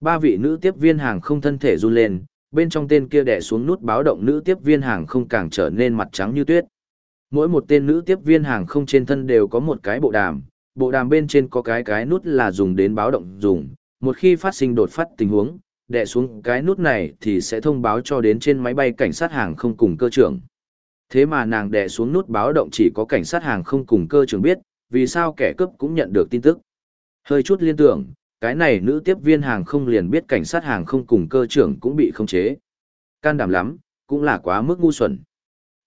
Ba vị nữ tiếp viên hàng không thân thể run lên, bên trong tên kia đè xuống nút báo động nữ tiếp viên hàng không càng trở nên mặt trắng như tuyết. Mỗi một tên nữ tiếp viên hàng không trên thân đều có một cái bộ đàm, bộ đàm bên trên có cái cái nút là dùng đến báo động dùng, một khi phát sinh đột phát tình huống, đè xuống cái nút này thì sẽ thông báo cho đến trên máy bay cảnh sát hàng không cùng cơ trưởng. Thế mà nàng đè xuống nút báo động chỉ có cảnh sát hàng không cùng cơ trưởng biết, vì sao kẻ cướp cũng nhận được tin tức. Hơi chút liên tưởng, cái này nữ tiếp viên hàng không liền biết cảnh sát hàng không cùng cơ trưởng cũng bị khống chế. Can đảm lắm, cũng là quá mức ngu xuẩn.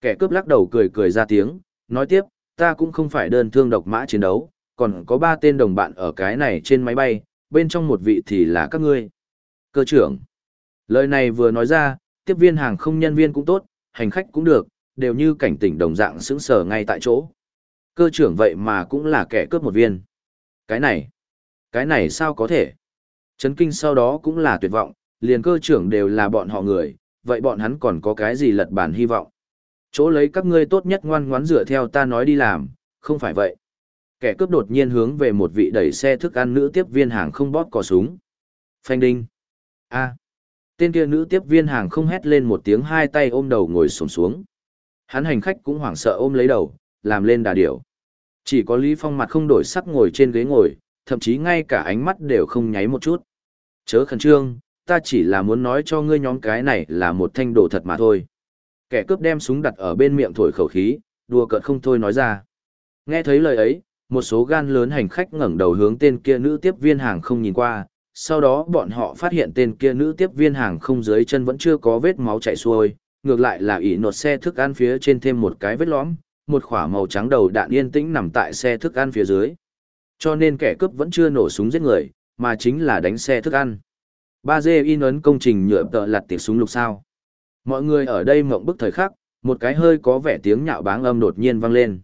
Kẻ cướp lắc đầu cười cười ra tiếng, nói tiếp, ta cũng không phải đơn thương độc mã chiến đấu, còn có ba tên đồng bạn ở cái này trên máy bay, bên trong một vị thì là các ngươi. Cơ trưởng. Lời này vừa nói ra, tiếp viên hàng không nhân viên cũng tốt, hành khách cũng được, đều như cảnh tỉnh đồng dạng sững sờ ngay tại chỗ. Cơ trưởng vậy mà cũng là kẻ cướp một viên. Cái này, cái này sao có thể? Chấn kinh sau đó cũng là tuyệt vọng, liền cơ trưởng đều là bọn họ người, vậy bọn hắn còn có cái gì lật bản hy vọng? Chỗ lấy các ngươi tốt nhất ngoan ngoãn dựa theo ta nói đi làm, không phải vậy. Kẻ cướp đột nhiên hướng về một vị đẩy xe thức ăn nữ tiếp viên hàng không bóp cò súng. Phanh đinh. A. Tên kia nữ tiếp viên hàng không hét lên một tiếng hai tay ôm đầu ngồi xổm xuống. Hắn hành khách cũng hoảng sợ ôm lấy đầu, làm lên đà điểu. Chỉ có Lý Phong mặt không đổi sắc ngồi trên ghế ngồi, thậm chí ngay cả ánh mắt đều không nháy một chút. Chớ khẩn trương, ta chỉ là muốn nói cho ngươi nhóm cái này là một thanh đồ thật mà thôi. Kẻ cướp đem súng đặt ở bên miệng thổi khẩu khí, đùa cợt không thôi nói ra. Nghe thấy lời ấy, một số gan lớn hành khách ngẩng đầu hướng tên kia nữ tiếp viên hàng không nhìn qua, sau đó bọn họ phát hiện tên kia nữ tiếp viên hàng không dưới chân vẫn chưa có vết máu chảy xuôi, ngược lại là ỉ nột xe thức ăn phía trên thêm một cái vết lõm, một khỏa màu trắng đầu đạn yên tĩnh nằm tại xe thức ăn phía dưới. Cho nên kẻ cướp vẫn chưa nổ súng giết người, mà chính là đánh xe thức ăn. Ba dê in ấn công trình nhựa tợ lặt tiệc súng lục sao. Mọi người ở đây mộng bức thời khắc, một cái hơi có vẻ tiếng nhạo báng âm đột nhiên vang lên.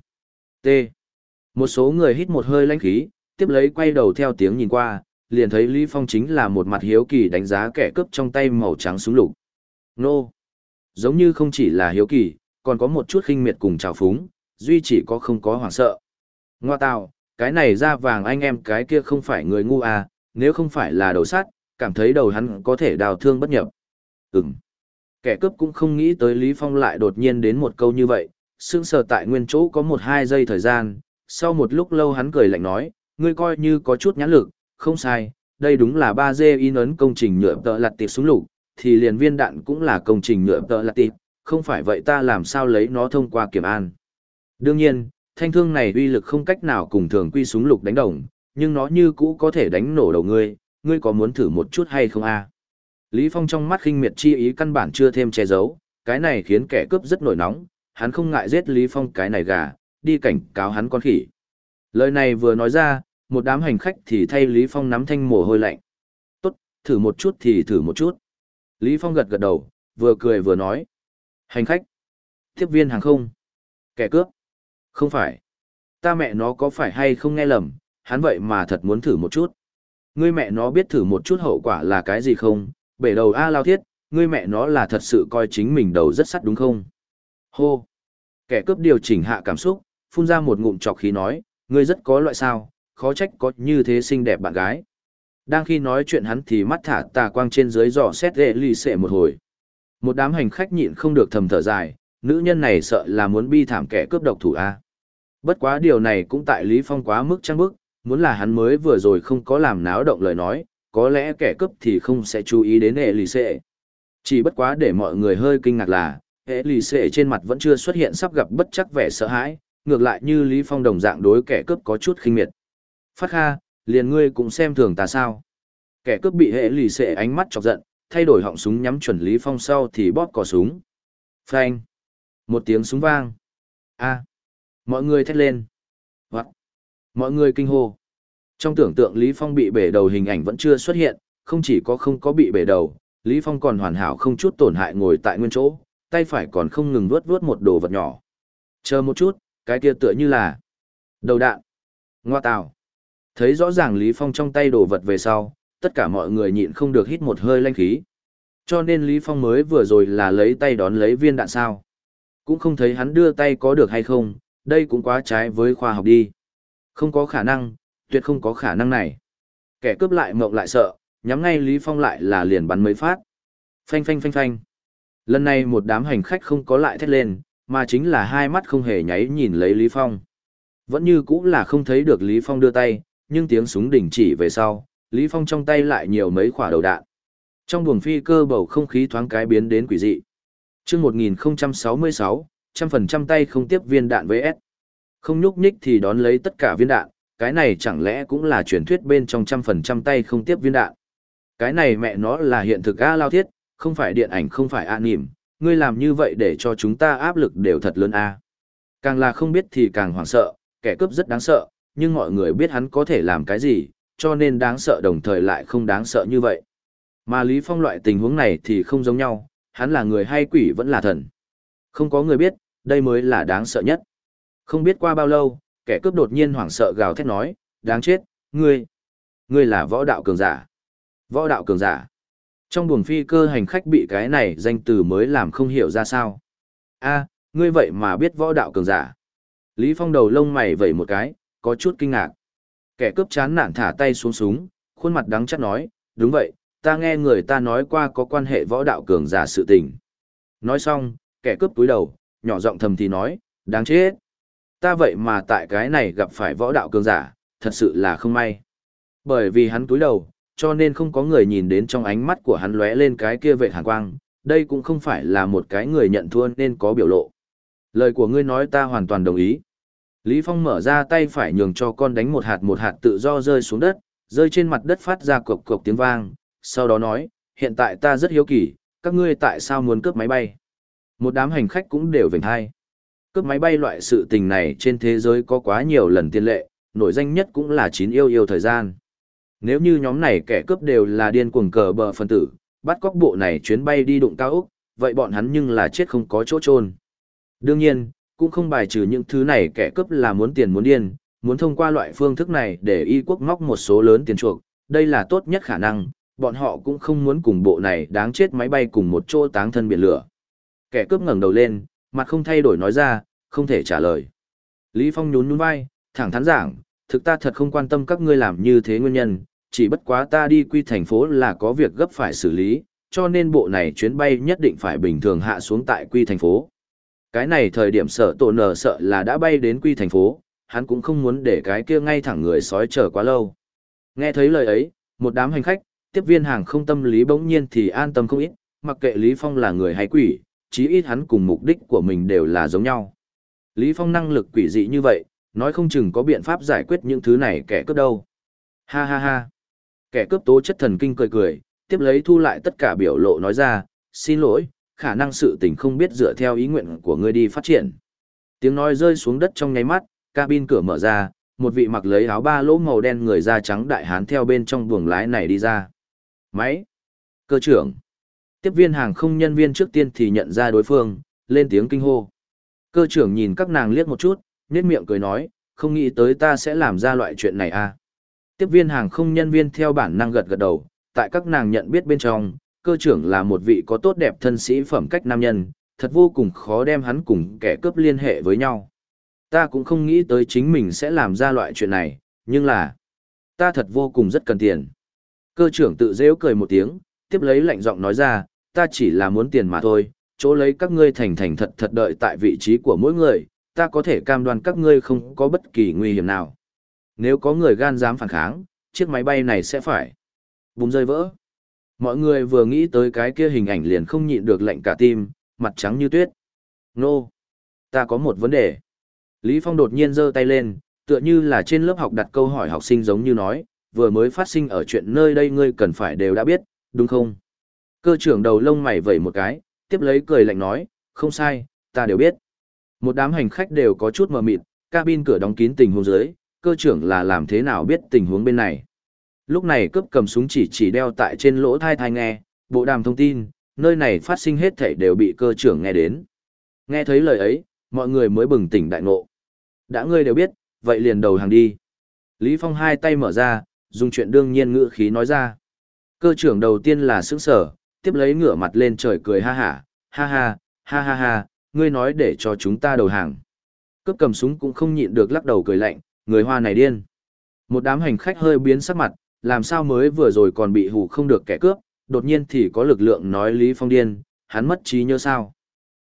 T. Một số người hít một hơi lãnh khí, tiếp lấy quay đầu theo tiếng nhìn qua, liền thấy Lý Phong chính là một mặt hiếu kỳ đánh giá kẻ cướp trong tay màu trắng súng lục. Nô! Giống như không chỉ là hiếu kỳ, còn có một chút khinh miệt cùng trào phúng, duy chỉ có không có hoảng sợ. Ngoa tào, cái này ra vàng anh em cái kia không phải người ngu à, nếu không phải là đầu sát, cảm thấy đầu hắn có thể đào thương bất nhập. Ừm. Kẻ cướp cũng không nghĩ tới Lý Phong lại đột nhiên đến một câu như vậy, sững sờ tại nguyên chỗ có một hai giây thời gian, sau một lúc lâu hắn cười lạnh nói, ngươi coi như có chút nhãn lực, không sai, đây đúng là ba d in ấn công trình nhựa tợ lặt tiệp súng lục, thì liền viên đạn cũng là công trình nhựa tợ lặt tiệp, không phải vậy ta làm sao lấy nó thông qua kiểm an. Đương nhiên, thanh thương này uy lực không cách nào cùng thường quy súng lục đánh đồng, nhưng nó như cũ có thể đánh nổ đầu ngươi, ngươi có muốn thử một chút hay không a? Lý Phong trong mắt khinh miệt chi ý căn bản chưa thêm che giấu, cái này khiến kẻ cướp rất nổi nóng, hắn không ngại giết Lý Phong cái này gà, đi cảnh cáo hắn con khỉ. Lời này vừa nói ra, một đám hành khách thì thay Lý Phong nắm thanh mồ hôi lạnh. Tốt, thử một chút thì thử một chút. Lý Phong gật gật đầu, vừa cười vừa nói. Hành khách. Tiếp viên hàng không. Kẻ cướp. Không phải. Ta mẹ nó có phải hay không nghe lầm, hắn vậy mà thật muốn thử một chút. Ngươi mẹ nó biết thử một chút hậu quả là cái gì không? Bể đầu A lao thiết, ngươi mẹ nó là thật sự coi chính mình đầu rất sắt đúng không? Hô. Kẻ cướp điều chỉnh hạ cảm xúc, phun ra một ngụm trọc khí nói, ngươi rất có loại sao, khó trách có như thế xinh đẹp bạn gái. Đang khi nói chuyện hắn thì mắt thả tà quang trên dưới dò xét ghệ lì xệ một hồi. Một đám hành khách nhịn không được thầm thở dài, nữ nhân này sợ là muốn bi thảm kẻ cướp độc thủ A. Bất quá điều này cũng tại Lý Phong quá mức trăng bức, muốn là hắn mới vừa rồi không có làm náo động lời nói, có lẽ kẻ cướp thì không sẽ chú ý đến hệ lì xệ. Chỉ bất quá để mọi người hơi kinh ngạc là, hệ lì xệ trên mặt vẫn chưa xuất hiện sắp gặp bất chắc vẻ sợ hãi, ngược lại như Lý Phong đồng dạng đối kẻ cướp có chút khinh miệt. Phát kha, liền ngươi cũng xem thường ta sao. Kẻ cướp bị hệ lì xệ ánh mắt chọc giận, thay đổi họng súng nhắm chuẩn Lý Phong sau thì bóp cò súng. Phanh. Một tiếng súng vang. A. Mọi người thét lên. Hoặc. Mọi người kinh hô. Trong tưởng tượng Lý Phong bị bể đầu hình ảnh vẫn chưa xuất hiện, không chỉ có không có bị bể đầu, Lý Phong còn hoàn hảo không chút tổn hại ngồi tại nguyên chỗ, tay phải còn không ngừng vuốt vuốt một đồ vật nhỏ. Chờ một chút, cái kia tựa như là đầu đạn. Ngoa tào. Thấy rõ ràng Lý Phong trong tay đồ vật về sau, tất cả mọi người nhịn không được hít một hơi lanh khí. Cho nên Lý Phong mới vừa rồi là lấy tay đón lấy viên đạn sao. Cũng không thấy hắn đưa tay có được hay không, đây cũng quá trái với khoa học đi. Không có khả năng, tuyệt không có khả năng này. Kẻ cướp lại mộng lại sợ, nhắm ngay Lý Phong lại là liền bắn mấy phát. Phanh phanh phanh phanh. Lần này một đám hành khách không có lại thét lên, mà chính là hai mắt không hề nháy nhìn lấy Lý Phong. Vẫn như cũng là không thấy được Lý Phong đưa tay, nhưng tiếng súng đình chỉ về sau, Lý Phong trong tay lại nhiều mấy quả đầu đạn. Trong buồng phi cơ bầu không khí thoáng cái biến đến quỷ dị. Trước 1066, trăm phần trăm tay không tiếp viên đạn VS. Không nhúc nhích thì đón lấy tất cả viên đạn, cái này chẳng lẽ cũng là truyền thuyết bên trong trăm phần trăm tay không tiếp viên đạn. Cái này mẹ nó là hiện thực A lao thiết, không phải điện ảnh không phải an nỉm, ngươi làm như vậy để cho chúng ta áp lực đều thật lớn A. Càng là không biết thì càng hoảng sợ, kẻ cướp rất đáng sợ, nhưng mọi người biết hắn có thể làm cái gì, cho nên đáng sợ đồng thời lại không đáng sợ như vậy. Mà Lý Phong loại tình huống này thì không giống nhau, hắn là người hay quỷ vẫn là thần. Không có người biết, đây mới là đáng sợ nhất. Không biết qua bao lâu, kẻ cướp đột nhiên hoảng sợ gào thét nói, đáng chết, ngươi, ngươi là võ đạo cường giả. Võ đạo cường giả. Trong buồng phi cơ hành khách bị cái này danh từ mới làm không hiểu ra sao. a ngươi vậy mà biết võ đạo cường giả. Lý Phong đầu lông mày vẩy một cái, có chút kinh ngạc. Kẻ cướp chán nản thả tay xuống súng, khuôn mặt đắng chắc nói, đúng vậy, ta nghe người ta nói qua có quan hệ võ đạo cường giả sự tình. Nói xong, kẻ cướp túi đầu, nhỏ giọng thầm thì nói, đáng chết. Ta vậy mà tại cái này gặp phải võ đạo cường giả, thật sự là không may. Bởi vì hắn túi đầu, cho nên không có người nhìn đến trong ánh mắt của hắn lóe lên cái kia vệ hàn quang, đây cũng không phải là một cái người nhận thua nên có biểu lộ. Lời của ngươi nói ta hoàn toàn đồng ý. Lý Phong mở ra tay phải nhường cho con đánh một hạt một hạt tự do rơi xuống đất, rơi trên mặt đất phát ra cộc cộc tiếng vang, sau đó nói, hiện tại ta rất hiếu kỳ, các ngươi tại sao muốn cướp máy bay? Một đám hành khách cũng đều vểnh thai. Cướp máy bay loại sự tình này trên thế giới có quá nhiều lần tiên lệ, nổi danh nhất cũng là chín yêu yêu thời gian. Nếu như nhóm này kẻ cướp đều là điên cuồng cờ bờ phân tử, bắt cóc bộ này chuyến bay đi đụng cao Úc, vậy bọn hắn nhưng là chết không có chỗ trôn. Đương nhiên, cũng không bài trừ những thứ này kẻ cướp là muốn tiền muốn điên, muốn thông qua loại phương thức này để y quốc móc một số lớn tiền chuộc, đây là tốt nhất khả năng, bọn họ cũng không muốn cùng bộ này đáng chết máy bay cùng một chỗ táng thân biển lửa. Kẻ cướp ngẩng đầu lên, mặt không thay đổi nói ra, không thể trả lời. Lý Phong nhún nhún vai, thẳng thắn giảng, thực ta thật không quan tâm các ngươi làm như thế nguyên nhân, chỉ bất quá ta đi quy thành phố là có việc gấp phải xử lý, cho nên bộ này chuyến bay nhất định phải bình thường hạ xuống tại quy thành phố. Cái này thời điểm sợ tổ nở sợ là đã bay đến quy thành phố, hắn cũng không muốn để cái kia ngay thẳng người sói chờ quá lâu. Nghe thấy lời ấy, một đám hành khách, tiếp viên hàng không tâm lý bỗng nhiên thì an tâm không ít, mặc kệ Lý Phong là người hay quỷ, chí ít hắn cùng mục đích của mình đều là giống nhau. Lý Phong năng lực quỷ dị như vậy, nói không chừng có biện pháp giải quyết những thứ này kẻ cướp đâu. Ha ha ha. Kẻ cướp tố chất thần kinh cười cười, tiếp lấy thu lại tất cả biểu lộ nói ra, xin lỗi, khả năng sự tình không biết dựa theo ý nguyện của ngươi đi phát triển. Tiếng nói rơi xuống đất trong nháy mắt, cabin cửa mở ra, một vị mặc lấy áo ba lỗ màu đen người da trắng đại hán theo bên trong buồng lái này đi ra. Máy. Cơ trưởng. Tiếp viên hàng không nhân viên trước tiên thì nhận ra đối phương, lên tiếng kinh hô. Cơ trưởng nhìn các nàng liếc một chút, nhếch miệng cười nói, không nghĩ tới ta sẽ làm ra loại chuyện này à. Tiếp viên hàng không nhân viên theo bản năng gật gật đầu, tại các nàng nhận biết bên trong, cơ trưởng là một vị có tốt đẹp thân sĩ phẩm cách nam nhân, thật vô cùng khó đem hắn cùng kẻ cướp liên hệ với nhau. Ta cũng không nghĩ tới chính mình sẽ làm ra loại chuyện này, nhưng là, ta thật vô cùng rất cần tiền. Cơ trưởng tự dễu cười một tiếng, tiếp lấy lạnh giọng nói ra, ta chỉ là muốn tiền mà thôi, chỗ lấy các ngươi thành thành thật thật đợi tại vị trí của mỗi người, ta có thể cam đoan các ngươi không có bất kỳ nguy hiểm nào. Nếu có người gan dám phản kháng, chiếc máy bay này sẽ phải bùng rơi vỡ. Mọi người vừa nghĩ tới cái kia hình ảnh liền không nhịn được lạnh cả tim, mặt trắng như tuyết. Nô! Ta có một vấn đề. Lý Phong đột nhiên giơ tay lên, tựa như là trên lớp học đặt câu hỏi học sinh giống như nói, vừa mới phát sinh ở chuyện nơi đây ngươi cần phải đều đã biết, đúng không? Cơ trưởng đầu lông mày vẩy một cái, tiếp lấy cười lạnh nói, không sai, ta đều biết. Một đám hành khách đều có chút mờ mịt, cabin cửa đóng kín tình huống dưới, cơ trưởng là làm thế nào biết tình huống bên này. Lúc này cướp cầm súng chỉ chỉ đeo tại trên lỗ thai thai nghe, bộ đàm thông tin, nơi này phát sinh hết thảy đều bị cơ trưởng nghe đến. Nghe thấy lời ấy, mọi người mới bừng tỉnh đại ngộ. Đã ngươi đều biết, vậy liền đầu hàng đi. Lý Phong hai tay mở ra, dùng chuyện đương nhiên ngữ khí nói ra. Cơ trưởng đầu tiên là sững sở, tiếp lấy ngửa mặt lên trời cười ha hả, ha ha, ha ha ha, ngươi nói để cho chúng ta đầu hàng. Cướp cầm súng cũng không nhịn được lắc đầu cười lạnh, người hoa này điên. Một đám hành khách hơi biến sắc mặt, làm sao mới vừa rồi còn bị hù không được kẻ cướp, đột nhiên thì có lực lượng nói Lý Phong điên, hắn mất trí nhớ sao.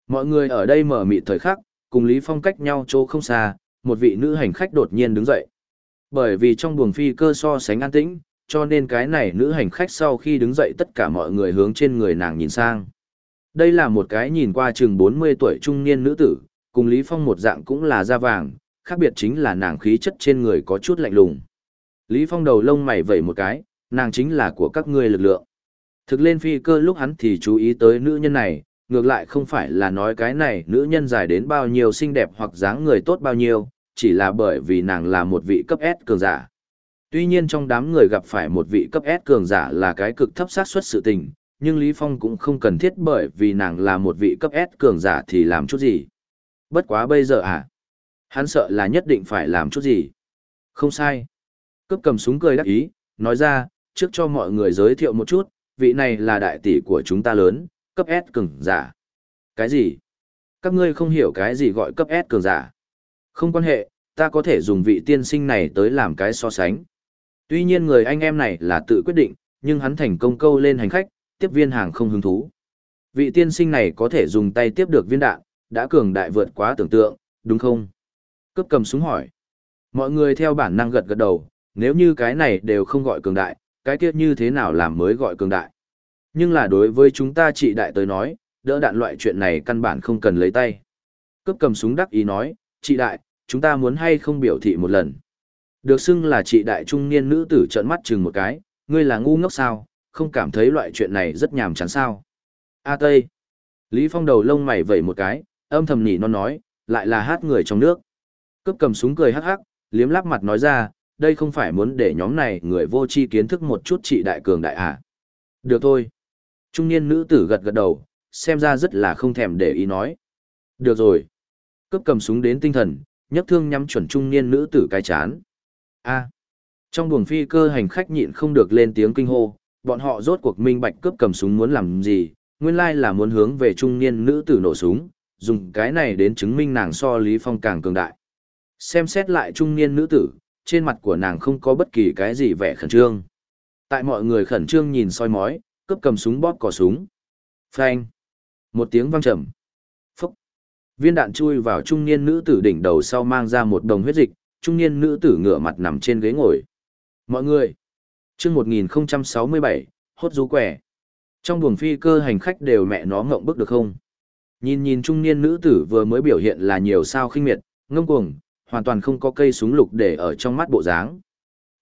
Mọi người ở đây mở mịt thời khắc, cùng Lý Phong cách nhau chỗ không xa, một vị nữ hành khách đột nhiên đứng dậy. Bởi vì trong buồng phi cơ so sánh an tĩnh, cho nên cái này nữ hành khách sau khi đứng dậy tất cả mọi người hướng trên người nàng nhìn sang. Đây là một cái nhìn qua chừng 40 tuổi trung niên nữ tử, cùng Lý Phong một dạng cũng là da vàng, khác biệt chính là nàng khí chất trên người có chút lạnh lùng. Lý Phong đầu lông mày vẩy một cái, nàng chính là của các ngươi lực lượng. Thực lên phi cơ lúc hắn thì chú ý tới nữ nhân này, ngược lại không phải là nói cái này nữ nhân dài đến bao nhiêu xinh đẹp hoặc dáng người tốt bao nhiêu, chỉ là bởi vì nàng là một vị cấp S cường giả. Tuy nhiên trong đám người gặp phải một vị cấp S cường giả là cái cực thấp xác suất sự tình, nhưng Lý Phong cũng không cần thiết bởi vì nàng là một vị cấp S cường giả thì làm chút gì. Bất quá bây giờ à? Hắn sợ là nhất định phải làm chút gì. Không sai. Cấp cầm súng cười đắc ý, nói ra, trước cho mọi người giới thiệu một chút, vị này là đại tỷ của chúng ta lớn, cấp S cường giả. Cái gì? Các ngươi không hiểu cái gì gọi cấp S cường giả. Không quan hệ, ta có thể dùng vị tiên sinh này tới làm cái so sánh. Tuy nhiên người anh em này là tự quyết định, nhưng hắn thành công câu lên hành khách, tiếp viên hàng không hứng thú. Vị tiên sinh này có thể dùng tay tiếp được viên đạn, đã cường đại vượt quá tưởng tượng, đúng không? Cấp cầm súng hỏi. Mọi người theo bản năng gật gật đầu, nếu như cái này đều không gọi cường đại, cái kia như thế nào làm mới gọi cường đại? Nhưng là đối với chúng ta trị đại tới nói, đỡ đạn loại chuyện này căn bản không cần lấy tay. Cấp cầm súng đắc ý nói, trị đại, chúng ta muốn hay không biểu thị một lần. Được xưng là chị đại trung niên nữ tử trợn mắt chừng một cái, ngươi là ngu ngốc sao, không cảm thấy loại chuyện này rất nhàm chán sao. A Tây. Lý Phong đầu lông mày vẩy một cái, âm thầm nhỉ non nói, lại là hát người trong nước. Cướp cầm súng cười hắc hắc, liếm lắp mặt nói ra, đây không phải muốn để nhóm này người vô tri kiến thức một chút trị đại cường đại à. Được thôi. Trung niên nữ tử gật gật đầu, xem ra rất là không thèm để ý nói. Được rồi. Cướp cầm súng đến tinh thần, nhấc thương nhắm chuẩn trung niên nữ tử cái chán. A. Trong buồng phi cơ hành khách nhịn không được lên tiếng kinh hô, bọn họ rốt cuộc minh bạch cướp cầm súng muốn làm gì, nguyên lai là muốn hướng về trung niên nữ tử nổ súng, dùng cái này đến chứng minh nàng so Lý Phong càng cường đại. Xem xét lại trung niên nữ tử, trên mặt của nàng không có bất kỳ cái gì vẻ khẩn trương. Tại mọi người khẩn trương nhìn soi mói, cướp cầm súng bóp cò súng. Phanh. Một tiếng vang trầm. Phúc. Viên đạn chui vào trung niên nữ tử đỉnh đầu sau mang ra một đồng huyết dịch, trung niên nữ tử ngửa mặt nằm trên ghế ngồi. Mọi người. Chương 1067, hốt rú quẻ. Trong buồng phi cơ hành khách đều mẹ nó ngộng bức được không? Nhìn nhìn trung niên nữ tử vừa mới biểu hiện là nhiều sao khinh miệt, ngông cuồng, hoàn toàn không có cây súng lục để ở trong mắt bộ dáng.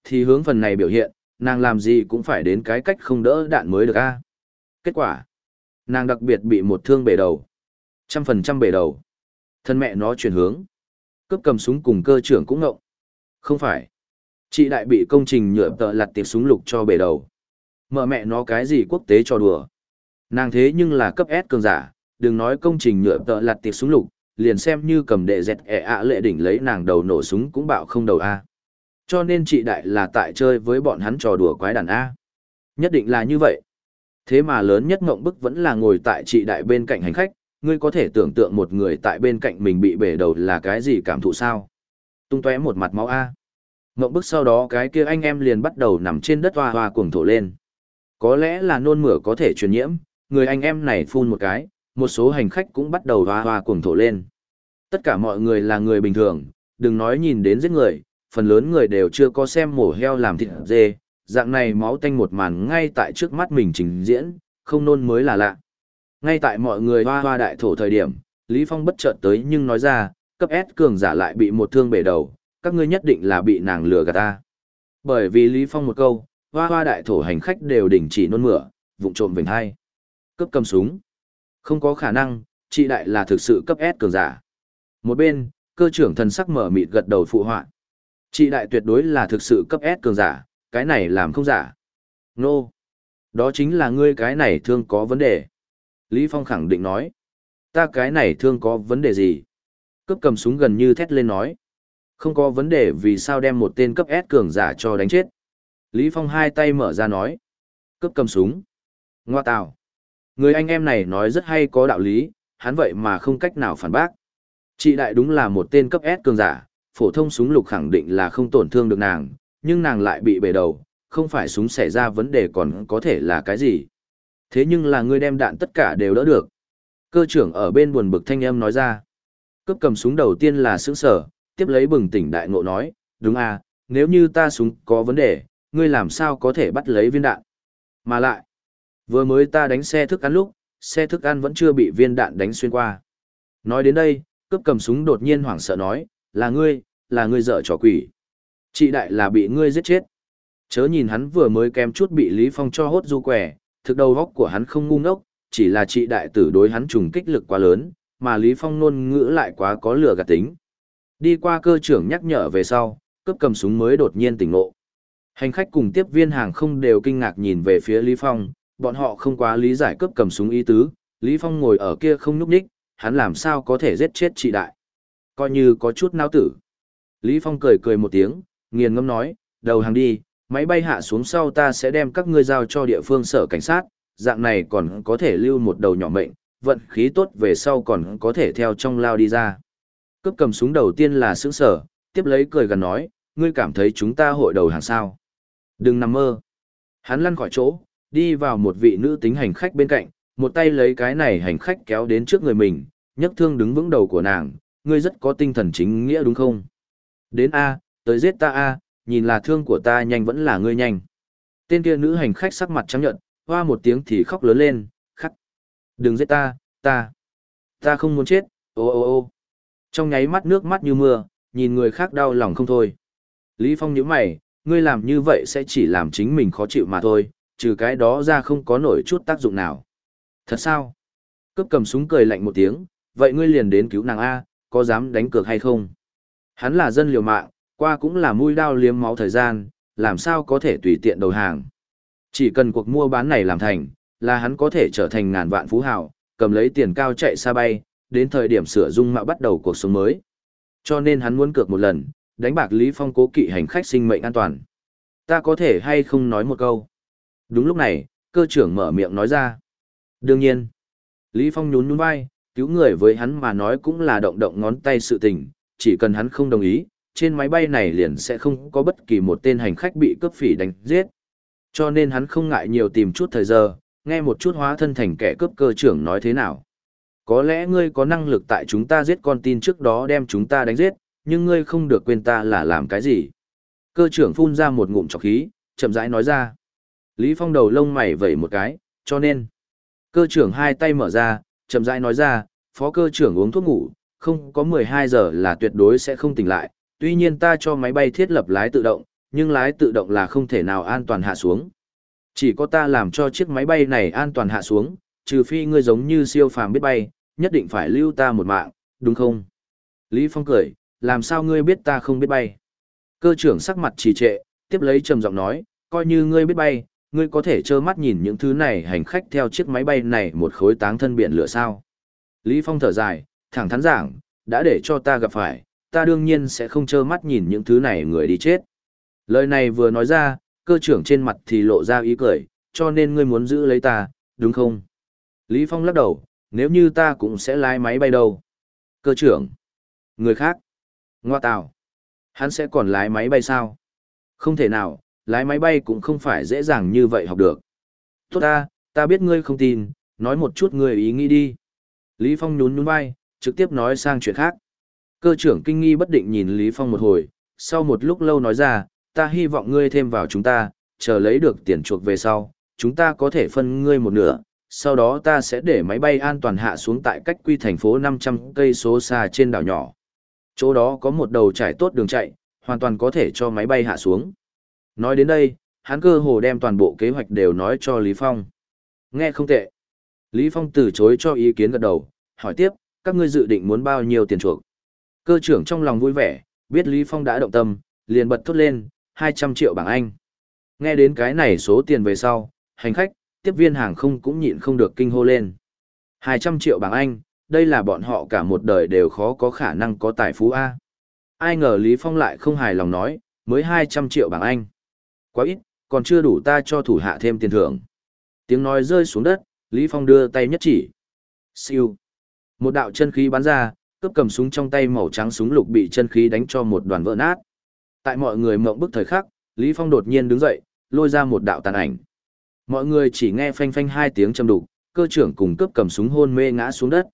Thì hướng phần này biểu hiện, nàng làm gì cũng phải đến cái cách không đỡ đạn mới được a. Kết quả, nàng đặc biệt bị một thương bể đầu. Trăm phần trăm bể đầu. Thân mẹ nó chuyển hướng. Cướp cầm súng cùng cơ trưởng cũng ngộng. Không phải. Chị đại bị công trình nhựa tợ lặt tiệp súng lục cho bể đầu. Mở mẹ nó cái gì quốc tế cho đùa. Nàng thế nhưng là cấp S cường giả, đừng nói công trình nhựa tợ lặt tiệp súng lục, liền xem như cầm đệ dẹt ẻ ạ lệ đỉnh lấy nàng đầu nổ súng cũng bạo không đầu A. Cho nên chị đại là tại chơi với bọn hắn trò đùa quái đàn A. Nhất định là như vậy. Thế mà lớn nhất ngộng bức vẫn là ngồi tại chị đại bên cạnh hành khách, ngươi có thể tưởng tượng một người tại bên cạnh mình bị bể đầu là cái gì cảm thụ sao? Tung tóe một mặt máu A. Ngộng bức sau đó cái kia anh em liền bắt đầu nằm trên đất hoa hoa cuồng thổ lên. Có lẽ là nôn mửa có thể truyền nhiễm, người anh em này phun một cái, một số hành khách cũng bắt đầu hoa hoa cuồng thổ lên. Tất cả mọi người là người bình thường, đừng nói nhìn đến giết người, phần lớn người đều chưa có xem mổ heo làm thịt dê, dạng này máu tanh một màn ngay tại trước mắt mình trình diễn, không nôn mới là lạ. Ngay tại mọi người hoa hoa đại thổ thời điểm, Lý Phong bất chợt tới nhưng nói ra, cấp S cường giả lại bị một thương bể đầu, các ngươi nhất định là bị nàng lừa gạt ta. Bởi vì Lý Phong một câu, hoa hoa đại thổ hành khách đều đình chỉ nôn mửa, vụng trộm vểnh hai. Cấp cầm súng. Không có khả năng, chị đại là thực sự cấp S cường giả. Một bên, cơ trưởng thần sắc mở mịt gật đầu phụ họa. Chị đại tuyệt đối là thực sự cấp S cường giả, cái này làm không giả. Nô. No. Đó chính là ngươi cái này thương có vấn đề. Lý Phong khẳng định nói. Ta cái này thương có vấn đề gì? Cấp cầm súng gần như thét lên nói. Không có vấn đề vì sao đem một tên cấp S cường giả cho đánh chết. Lý Phong hai tay mở ra nói. Cấp cầm súng. Ngoa tào. Người anh em này nói rất hay có đạo lý, hắn vậy mà không cách nào phản bác. Chị đại đúng là một tên cấp S cường giả, phổ thông súng lục khẳng định là không tổn thương được nàng, nhưng nàng lại bị bể đầu, không phải súng xảy ra vấn đề còn có thể là cái gì. Thế nhưng là ngươi đem đạn tất cả đều đỡ được. Cơ trưởng ở bên buồn bực thanh âm nói ra. Cướp cầm súng đầu tiên là sững sở, tiếp lấy bừng tỉnh đại ngộ nói, đúng à, nếu như ta súng có vấn đề, ngươi làm sao có thể bắt lấy viên đạn. Mà lại, vừa mới ta đánh xe thức ăn lúc, xe thức ăn vẫn chưa bị viên đạn đánh xuyên qua. Nói đến đây, cướp cầm súng đột nhiên hoảng sợ nói, là ngươi, là ngươi dở trò quỷ. Chị đại là bị ngươi giết chết. Chớ nhìn hắn vừa mới kém chút bị Lý Phong cho hốt du quẻ, thực đầu góc của hắn không ngu ngốc, chỉ là chị đại tử đối hắn trùng kích lực quá lớn, mà Lý Phong nôn ngữ lại quá có lửa gạt tính. Đi qua cơ trưởng nhắc nhở về sau, cấp cầm súng mới đột nhiên tỉnh ngộ. Hành khách cùng tiếp viên hàng không đều kinh ngạc nhìn về phía Lý Phong, bọn họ không quá lý giải cấp cầm súng ý tứ, Lý Phong ngồi ở kia không nhúc nhích, hắn làm sao có thể giết chết chị đại. Coi như có chút náo tử. Lý Phong cười cười một tiếng, nghiền ngâm nói, đầu hàng đi, máy bay hạ xuống sau ta sẽ đem các ngươi giao cho địa phương sở cảnh sát, dạng này còn có thể lưu một đầu nhỏ mệnh, vận khí tốt về sau còn có thể theo trong lao đi ra. Cướp cầm súng đầu tiên là sướng sở, tiếp lấy cười gần nói, ngươi cảm thấy chúng ta hội đầu hàng sao. Đừng nằm mơ. Hắn lăn khỏi chỗ, đi vào một vị nữ tính hành khách bên cạnh, một tay lấy cái này hành khách kéo đến trước người mình, nhấc thương đứng vững đầu của nàng, ngươi rất có tinh thần chính nghĩa đúng không? Đến A, tới giết ta A, nhìn là thương của ta nhanh vẫn là ngươi nhanh. Tên kia nữ hành khách sắc mặt trắng nhợt, hoa một tiếng thì khóc lớn lên, khắc. Đừng giết ta, ta. Ta không muốn chết, ô ô ô. Trong nháy mắt nước mắt như mưa, nhìn người khác đau lòng không thôi. Lý Phong nhíu mày, ngươi làm như vậy sẽ chỉ làm chính mình khó chịu mà thôi, trừ cái đó ra không có nổi chút tác dụng nào. Thật sao? Cướp cầm súng cười lạnh một tiếng, vậy ngươi liền đến cứu nàng A, có dám đánh cược hay không? Hắn là dân liều mạng, qua cũng là mũi đao liếm máu thời gian, làm sao có thể tùy tiện đầu hàng. Chỉ cần cuộc mua bán này làm thành, là hắn có thể trở thành ngàn vạn phú hào, cầm lấy tiền cao chạy xa bay, đến thời điểm sửa dung mạo bắt đầu cuộc sống mới. Cho nên hắn muốn cược một lần, đánh bạc Lý Phong cố kỵ hành khách sinh mệnh an toàn. Ta có thể hay không nói một câu. Đúng lúc này, cơ trưởng mở miệng nói ra. Đương nhiên, Lý Phong nhún nhún vai, cứu người với hắn mà nói cũng là động động ngón tay sự tình, chỉ cần hắn không đồng ý, trên máy bay này liền sẽ không có bất kỳ một tên hành khách bị cướp phỉ đánh giết. Cho nên hắn không ngại nhiều tìm chút thời giờ, nghe một chút hóa thân thành kẻ cướp cơ trưởng nói thế nào. Có lẽ ngươi có năng lực tại chúng ta giết con tin trước đó đem chúng ta đánh giết, nhưng ngươi không được quên ta là làm cái gì. Cơ trưởng phun ra một ngụm trọc khí, chậm rãi nói ra. Lý Phong đầu lông mày vẩy một cái, cho nên. Cơ trưởng hai tay mở ra, chậm rãi nói ra, phó cơ trưởng uống thuốc ngủ, không có 12 giờ là tuyệt đối sẽ không tỉnh lại, tuy nhiên ta cho máy bay thiết lập lái tự động, nhưng lái tự động là không thể nào an toàn hạ xuống. Chỉ có ta làm cho chiếc máy bay này an toàn hạ xuống, trừ phi ngươi giống như siêu phàm biết bay, nhất định phải lưu ta một mạng, đúng không? Lý Phong cười, làm sao ngươi biết ta không biết bay? Cơ trưởng sắc mặt trì trệ, tiếp lấy trầm giọng nói, coi như ngươi biết bay, ngươi có thể trơ mắt nhìn những thứ này hành khách theo chiếc máy bay này một khối táng thân biển lửa sao? Lý Phong thở dài, thẳng thắn giảng, đã để cho ta gặp phải, ta đương nhiên sẽ không trơ mắt nhìn những thứ này người đi chết. Lời này vừa nói ra, cơ trưởng trên mặt thì lộ ra ý cười, cho nên ngươi muốn giữ lấy ta, đúng không? Lý Phong lắc đầu, nếu như ta cũng sẽ lái máy bay đâu. Cơ trưởng. Người khác. Ngoa tào. Hắn sẽ còn lái máy bay sao? Không thể nào, lái máy bay cũng không phải dễ dàng như vậy học được. Tốt ta, ta biết ngươi không tin, nói một chút ngươi ý nghĩ đi. Lý Phong nhún nhún vai, trực tiếp nói sang chuyện khác. Cơ trưởng kinh nghi bất định nhìn Lý Phong một hồi, sau một lúc lâu nói ra, ta hy vọng ngươi thêm vào chúng ta, chờ lấy được tiền chuộc về sau, chúng ta có thể phân ngươi một nửa, sau đó ta sẽ để máy bay an toàn hạ xuống tại cách quy thành phố 500 cây số xa trên đảo nhỏ. Chỗ đó có một đầu trải tốt đường chạy, hoàn toàn có thể cho máy bay hạ xuống. Nói đến đây, hắn cơ hồ đem toàn bộ kế hoạch đều nói cho Lý Phong. Nghe không tệ. Lý Phong từ chối cho ý kiến gật đầu, hỏi tiếp, các ngươi dự định muốn bao nhiêu tiền chuộc? Cơ trưởng trong lòng vui vẻ, biết Lý Phong đã động tâm, liền bật thốt lên, 200 triệu bảng Anh. Nghe đến cái này số tiền về sau, hành khách, tiếp viên hàng không cũng nhịn không được kinh hô lên. 200 triệu bảng Anh, đây là bọn họ cả một đời đều khó có khả năng có tài phú A. Ai ngờ Lý Phong lại không hài lòng nói, mới 200 triệu bảng Anh. Quá ít, còn chưa đủ ta cho thủ hạ thêm tiền thưởng. Tiếng nói rơi xuống đất, Lý Phong đưa tay nhất chỉ. Siêu. Một đạo chân khí bắn ra, cướp cầm súng trong tay màu trắng súng lục bị chân khí đánh cho một đoàn vỡ nát. Tại mọi người mộng bức thời khắc, Lý Phong đột nhiên đứng dậy, lôi ra một đạo tàn ảnh. Mọi người chỉ nghe phanh phanh hai tiếng châm đục, cơ trưởng cùng cướp cầm súng hôn mê ngã xuống đất.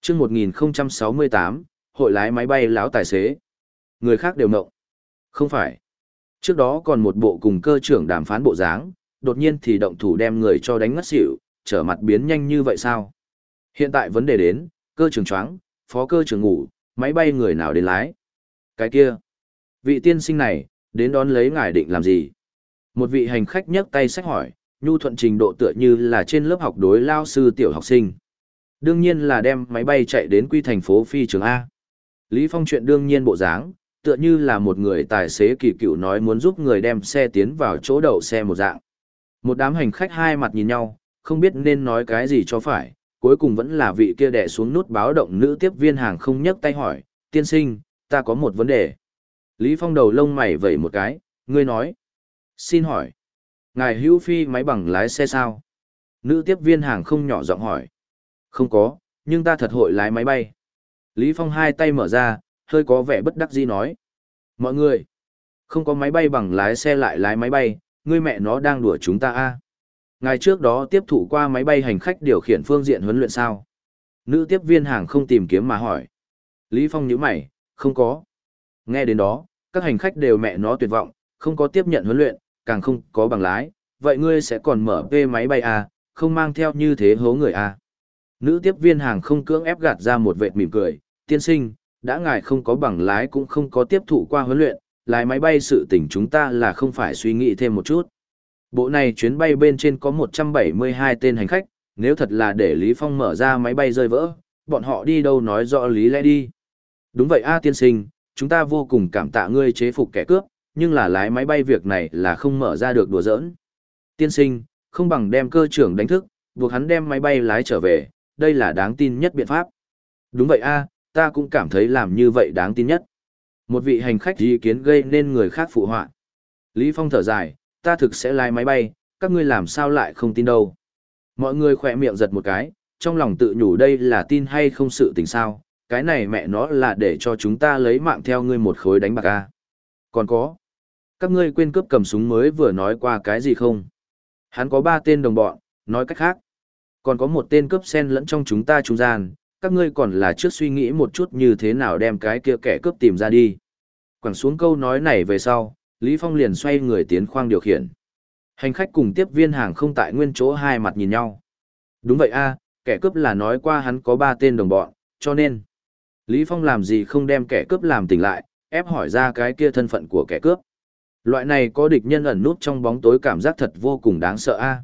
Chương 1068, hội lái máy bay lão tài xế. Người khác đều mộng. Không phải. Trước đó còn một bộ cùng cơ trưởng đàm phán bộ dáng, đột nhiên thì động thủ đem người cho đánh ngất xỉu, trở mặt biến nhanh như vậy sao? Hiện tại vấn đề đến, cơ trưởng choáng, phó cơ trưởng ngủ, máy bay người nào đến lái? Cái kia, vị tiên sinh này, đến đón lấy ngài định làm gì? Một vị hành khách nhấc tay sách hỏi, nhu thuận trình độ tựa như là trên lớp học đối lao sư tiểu học sinh. Đương nhiên là đem máy bay chạy đến quy thành phố phi trường A. Lý Phong chuyện đương nhiên bộ dáng, tựa như là một người tài xế kỳ cựu nói muốn giúp người đem xe tiến vào chỗ đậu xe một dạng. Một đám hành khách hai mặt nhìn nhau, không biết nên nói cái gì cho phải, cuối cùng vẫn là vị kia đè xuống nút báo động nữ tiếp viên hàng không nhấc tay hỏi, tiên sinh, ta có một vấn đề. Lý Phong đầu lông mày vẩy một cái, ngươi nói. Xin hỏi, ngài hữu phi máy bằng lái xe sao? Nữ tiếp viên hàng không nhỏ giọng hỏi. Không có, nhưng ta thật hội lái máy bay. Lý Phong hai tay mở ra, hơi có vẻ bất đắc dĩ nói. Mọi người, không có máy bay bằng lái xe lại lái máy bay, ngươi mẹ nó đang đùa chúng ta a à? Ngày trước đó tiếp thụ qua máy bay hành khách điều khiển phương diện huấn luyện sao? Nữ tiếp viên hàng không tìm kiếm mà hỏi. Lý Phong nhíu mày, không có. Nghe đến đó, các hành khách đều mẹ nó tuyệt vọng, không có tiếp nhận huấn luyện, càng không có bằng lái, vậy ngươi sẽ còn mở về máy bay à, không mang theo như thế hố người à. Nữ tiếp viên hàng không cưỡng ép gạt ra một vệt mỉm cười, tiên sinh, đã ngài không có bằng lái cũng không có tiếp thụ qua huấn luyện, lái máy bay sự tình chúng ta là không phải suy nghĩ thêm một chút. Bộ này chuyến bay bên trên có 172 tên hành khách, nếu thật là để Lý Phong mở ra máy bay rơi vỡ, bọn họ đi đâu nói rõ lý lẽ đi. Đúng vậy a tiên sinh, chúng ta vô cùng cảm tạ ngươi chế phục kẻ cướp, nhưng là lái máy bay việc này là không mở ra được đùa giỡn. Tiên sinh, không bằng đem cơ trưởng đánh thức, buộc hắn đem máy bay lái trở về, đây là đáng tin nhất biện pháp. Đúng vậy a, ta cũng cảm thấy làm như vậy đáng tin nhất. Một vị hành khách ý kiến gây nên người khác phụ họa. Lý Phong thở dài, ta thực sẽ lái máy bay, các ngươi làm sao lại không tin đâu. Mọi người khỏe miệng giật một cái, trong lòng tự nhủ đây là tin hay không sự tình sao, cái này mẹ nó là để cho chúng ta lấy mạng theo ngươi một khối đánh bạc a. Còn có, các ngươi quên cướp cầm súng mới vừa nói qua cái gì không? Hắn có ba tên đồng bọn, nói cách khác. Còn có một tên cướp sen lẫn trong chúng ta trung gian, các ngươi còn là trước suy nghĩ một chút như thế nào đem cái kia kẻ cướp tìm ra đi. Quẳng xuống câu nói này về sau, Lý Phong liền xoay người tiến khoang điều khiển. Hành khách cùng tiếp viên hàng không tại nguyên chỗ hai mặt nhìn nhau. Đúng vậy a, kẻ cướp là nói qua hắn có ba tên đồng bọn, cho nên Lý Phong làm gì không đem kẻ cướp làm tỉnh lại, ép hỏi ra cái kia thân phận của kẻ cướp. Loại này có địch nhân ẩn nút trong bóng tối cảm giác thật vô cùng đáng sợ a.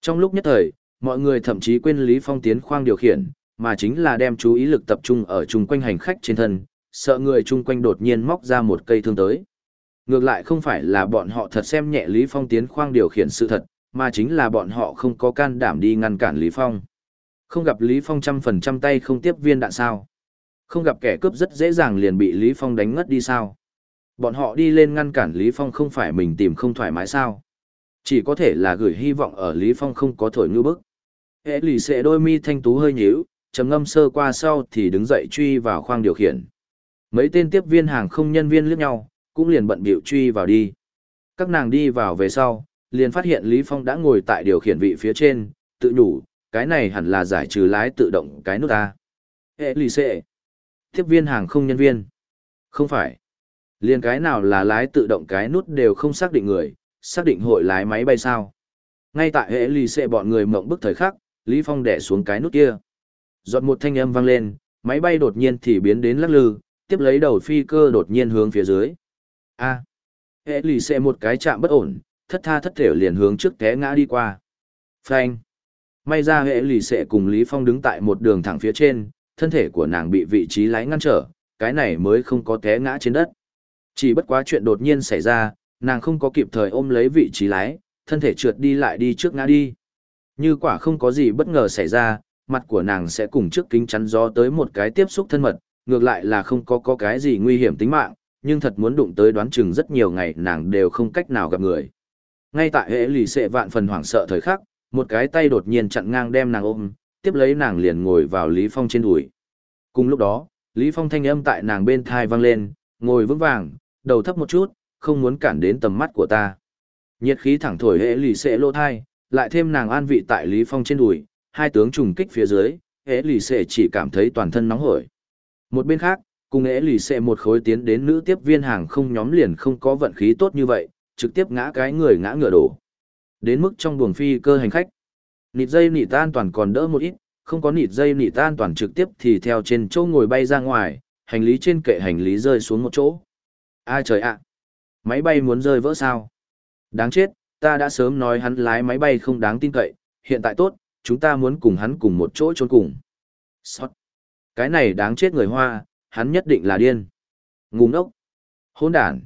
Trong lúc nhất thời, mọi người thậm chí quên Lý Phong tiến khoang điều khiển, mà chính là đem chú ý lực tập trung ở chung quanh hành khách trên thân, sợ người chung quanh đột nhiên móc ra một cây thương tới. Ngược lại không phải là bọn họ thật xem nhẹ Lý Phong tiến khoang điều khiển sự thật, mà chính là bọn họ không có can đảm đi ngăn cản Lý Phong. Không gặp Lý Phong trăm phần trăm tay không tiếp viên đạn sao. Không gặp kẻ cướp rất dễ dàng liền bị Lý Phong đánh ngất đi sao. Bọn họ đi lên ngăn cản Lý Phong không phải mình tìm không thoải mái sao. Chỉ có thể là gửi hy vọng ở Lý Phong không có thổi ngư bức. Hệ lì xệ đôi mi thanh tú hơi nhíu, trầm ngâm sơ qua sau thì đứng dậy truy vào khoang điều khiển. Mấy tên tiếp viên hàng không nhân viên liếc nhau, cũng liền bận bịu truy vào đi. Các nàng đi vào về sau, liền phát hiện Lý Phong đã ngồi tại điều khiển vị phía trên, tự nhủ, cái này hẳn là giải trừ lái tự động cái nút ta. Hệ lì xệ. Tiếp viên hàng không nhân viên. Không phải. liền cái nào là lái tự động cái nút đều không xác định người, xác định hội lái máy bay sao. Ngay tại hệ lì xệ bọn người mộng bức thời khắc, Lý Phong đẻ xuống cái nút kia. Giọt một thanh âm vang lên, máy bay đột nhiên thì biến đến lắc lư, tiếp lấy đầu phi cơ đột nhiên hướng phía dưới. A. Hệ lì xệ một cái chạm bất ổn, thất tha thất thể liền hướng trước té ngã đi qua. Phanh. May ra hệ lì xệ cùng Lý Phong đứng tại một đường thẳng phía trên, thân thể của nàng bị vị trí lái ngăn trở, cái này mới không có té ngã trên đất. Chỉ bất quá chuyện đột nhiên xảy ra, nàng không có kịp thời ôm lấy vị trí lái, thân thể trượt đi lại đi trước ngã đi. Như quả không có gì bất ngờ xảy ra, mặt của nàng sẽ cùng trước kính chắn gió tới một cái tiếp xúc thân mật, ngược lại là không có có cái gì nguy hiểm tính mạng, nhưng thật muốn đụng tới đoán chừng rất nhiều ngày nàng đều không cách nào gặp người. Ngay tại hệ lì xệ vạn phần hoảng sợ thời khắc, một cái tay đột nhiên chặn ngang đem nàng ôm, tiếp lấy nàng liền ngồi vào Lý Phong trên đùi. Cùng lúc đó, Lý Phong thanh âm tại nàng bên thai vang lên, ngồi vững vàng, đầu thấp một chút, không muốn cản đến tầm mắt của ta. Nhiệt khí thẳng thổi hệ lì xệ lô thai, lại thêm nàng an vị tại Lý Phong trên đùi, hai tướng trùng kích phía dưới, hệ lì xệ chỉ cảm thấy toàn thân nóng hổi. Một bên khác, cùng nghệ lì xệ một khối tiến đến nữ tiếp viên hàng không nhóm liền không có vận khí tốt như vậy, trực tiếp ngã cái người ngã ngựa đổ. Đến mức trong buồng phi cơ hành khách, nịt dây nịt an toàn còn đỡ một ít, không có nịt dây nịt an toàn trực tiếp thì theo trên chỗ ngồi bay ra ngoài, hành lý trên kệ hành lý rơi xuống một chỗ. Ai trời ạ! Máy bay muốn rơi vỡ sao? Đáng chết, ta đã sớm nói hắn lái máy bay không đáng tin cậy, hiện tại tốt, chúng ta muốn cùng hắn cùng một chỗ trốn cùng. Sót! Cái này đáng chết người Hoa, hắn nhất định là điên. Ngu ngốc! Hỗn đản!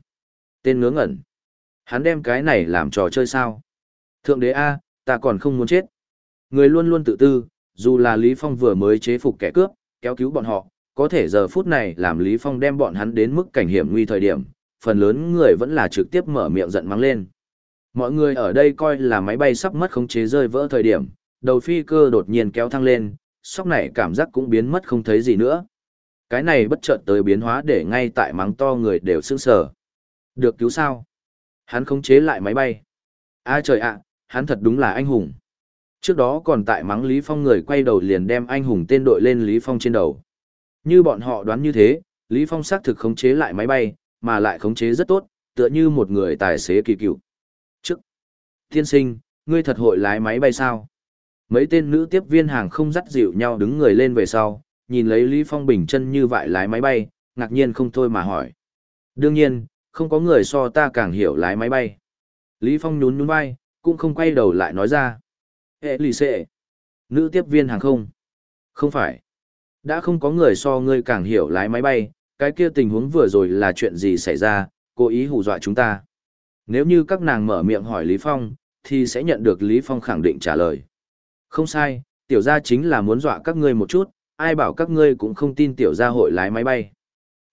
Tên ngớ ngẩn! Hắn đem cái này làm trò chơi sao? Thượng đế A, ta còn không muốn chết. Người luôn luôn tự tư, dù là Lý Phong vừa mới chế phục kẻ cướp, kéo cứu bọn họ, có thể giờ phút này làm Lý Phong đem bọn hắn đến mức cảnh hiểm nguy thời điểm, phần lớn người vẫn là trực tiếp mở miệng giận mắng lên. Mọi người ở đây coi là máy bay sắp mất khống chế rơi vỡ thời điểm, đầu phi cơ đột nhiên kéo thăng lên, sóc này cảm giác cũng biến mất không thấy gì nữa. Cái này bất chợt tới biến hóa để ngay tại mắng to người đều sững sờ. Được cứu sao? Hắn khống chế lại máy bay. A trời ạ, hắn thật đúng là anh hùng. Trước đó còn tại mắng Lý Phong người quay đầu liền đem anh hùng tên đội lên Lý Phong trên đầu. Như bọn họ đoán như thế, Lý Phong xác thực khống chế lại máy bay, mà lại khống chế rất tốt, tựa như một người tài xế kỳ cựu. Trước, thiên sinh, ngươi thật hội lái máy bay sao? Mấy tên nữ tiếp viên hàng không dắt dịu nhau đứng người lên về sau, nhìn lấy Lý Phong bình chân như vậy lái máy bay, ngạc nhiên không thôi mà hỏi. Đương nhiên, không có người so ta càng hiểu lái máy bay. Lý Phong nhún nhún vai, cũng không quay đầu lại nói ra. Hệ lì xệ. Nữ tiếp viên hàng không. Không phải. Đã không có người so ngươi càng hiểu lái máy bay, cái kia tình huống vừa rồi là chuyện gì xảy ra, cố ý hù dọa chúng ta. Nếu như các nàng mở miệng hỏi Lý Phong, thì sẽ nhận được Lý Phong khẳng định trả lời. Không sai, tiểu gia chính là muốn dọa các ngươi một chút, ai bảo các ngươi cũng không tin tiểu gia hội lái máy bay.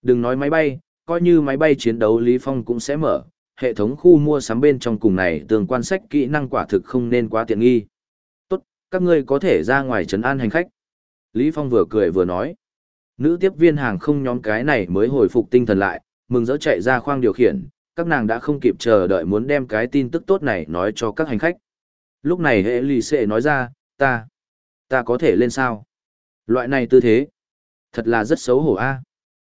Đừng nói máy bay, coi như máy bay chiến đấu Lý Phong cũng sẽ mở, hệ thống khu mua sắm bên trong cùng này tường quan sách kỹ năng quả thực không nên quá tiện nghi. Tốt, các ngươi có thể ra ngoài trấn an hành khách. Lý Phong vừa cười vừa nói. Nữ tiếp viên hàng không nhóm cái này mới hồi phục tinh thần lại, mừng rỡ chạy ra khoang điều khiển, các nàng đã không kịp chờ đợi muốn đem cái tin tức tốt này nói cho các hành khách. Lúc này hệ lì xệ nói ra, ta, ta có thể lên sao? Loại này tư thế, thật là rất xấu hổ a.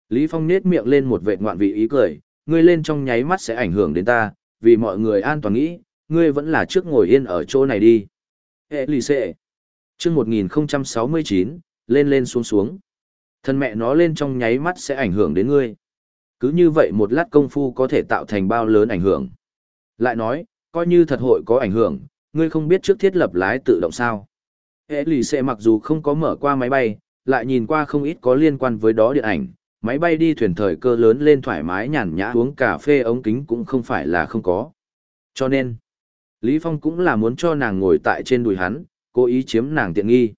Lý Phong nết miệng lên một vệt ngoạn vị ý cười, ngươi lên trong nháy mắt sẽ ảnh hưởng đến ta, vì mọi người an toàn nghĩ, ngươi vẫn là trước ngồi yên ở chỗ này đi. Ê lì xệ. Trước 1069, lên lên xuống xuống. Thân mẹ nó lên trong nháy mắt sẽ ảnh hưởng đến ngươi. Cứ như vậy một lát công phu có thể tạo thành bao lớn ảnh hưởng. Lại nói, coi như thật hội có ảnh hưởng, ngươi không biết trước thiết lập lái tự động sao. Hệ lì xệ mặc dù không có mở qua máy bay, lại nhìn qua không ít có liên quan với đó điện ảnh, máy bay đi thuyền thời cơ lớn lên thoải mái nhàn nhã uống cà phê ống kính cũng không phải là không có. Cho nên, Lý Phong cũng là muốn cho nàng ngồi tại trên đùi hắn, cố ý chiếm nàng tiện nghi.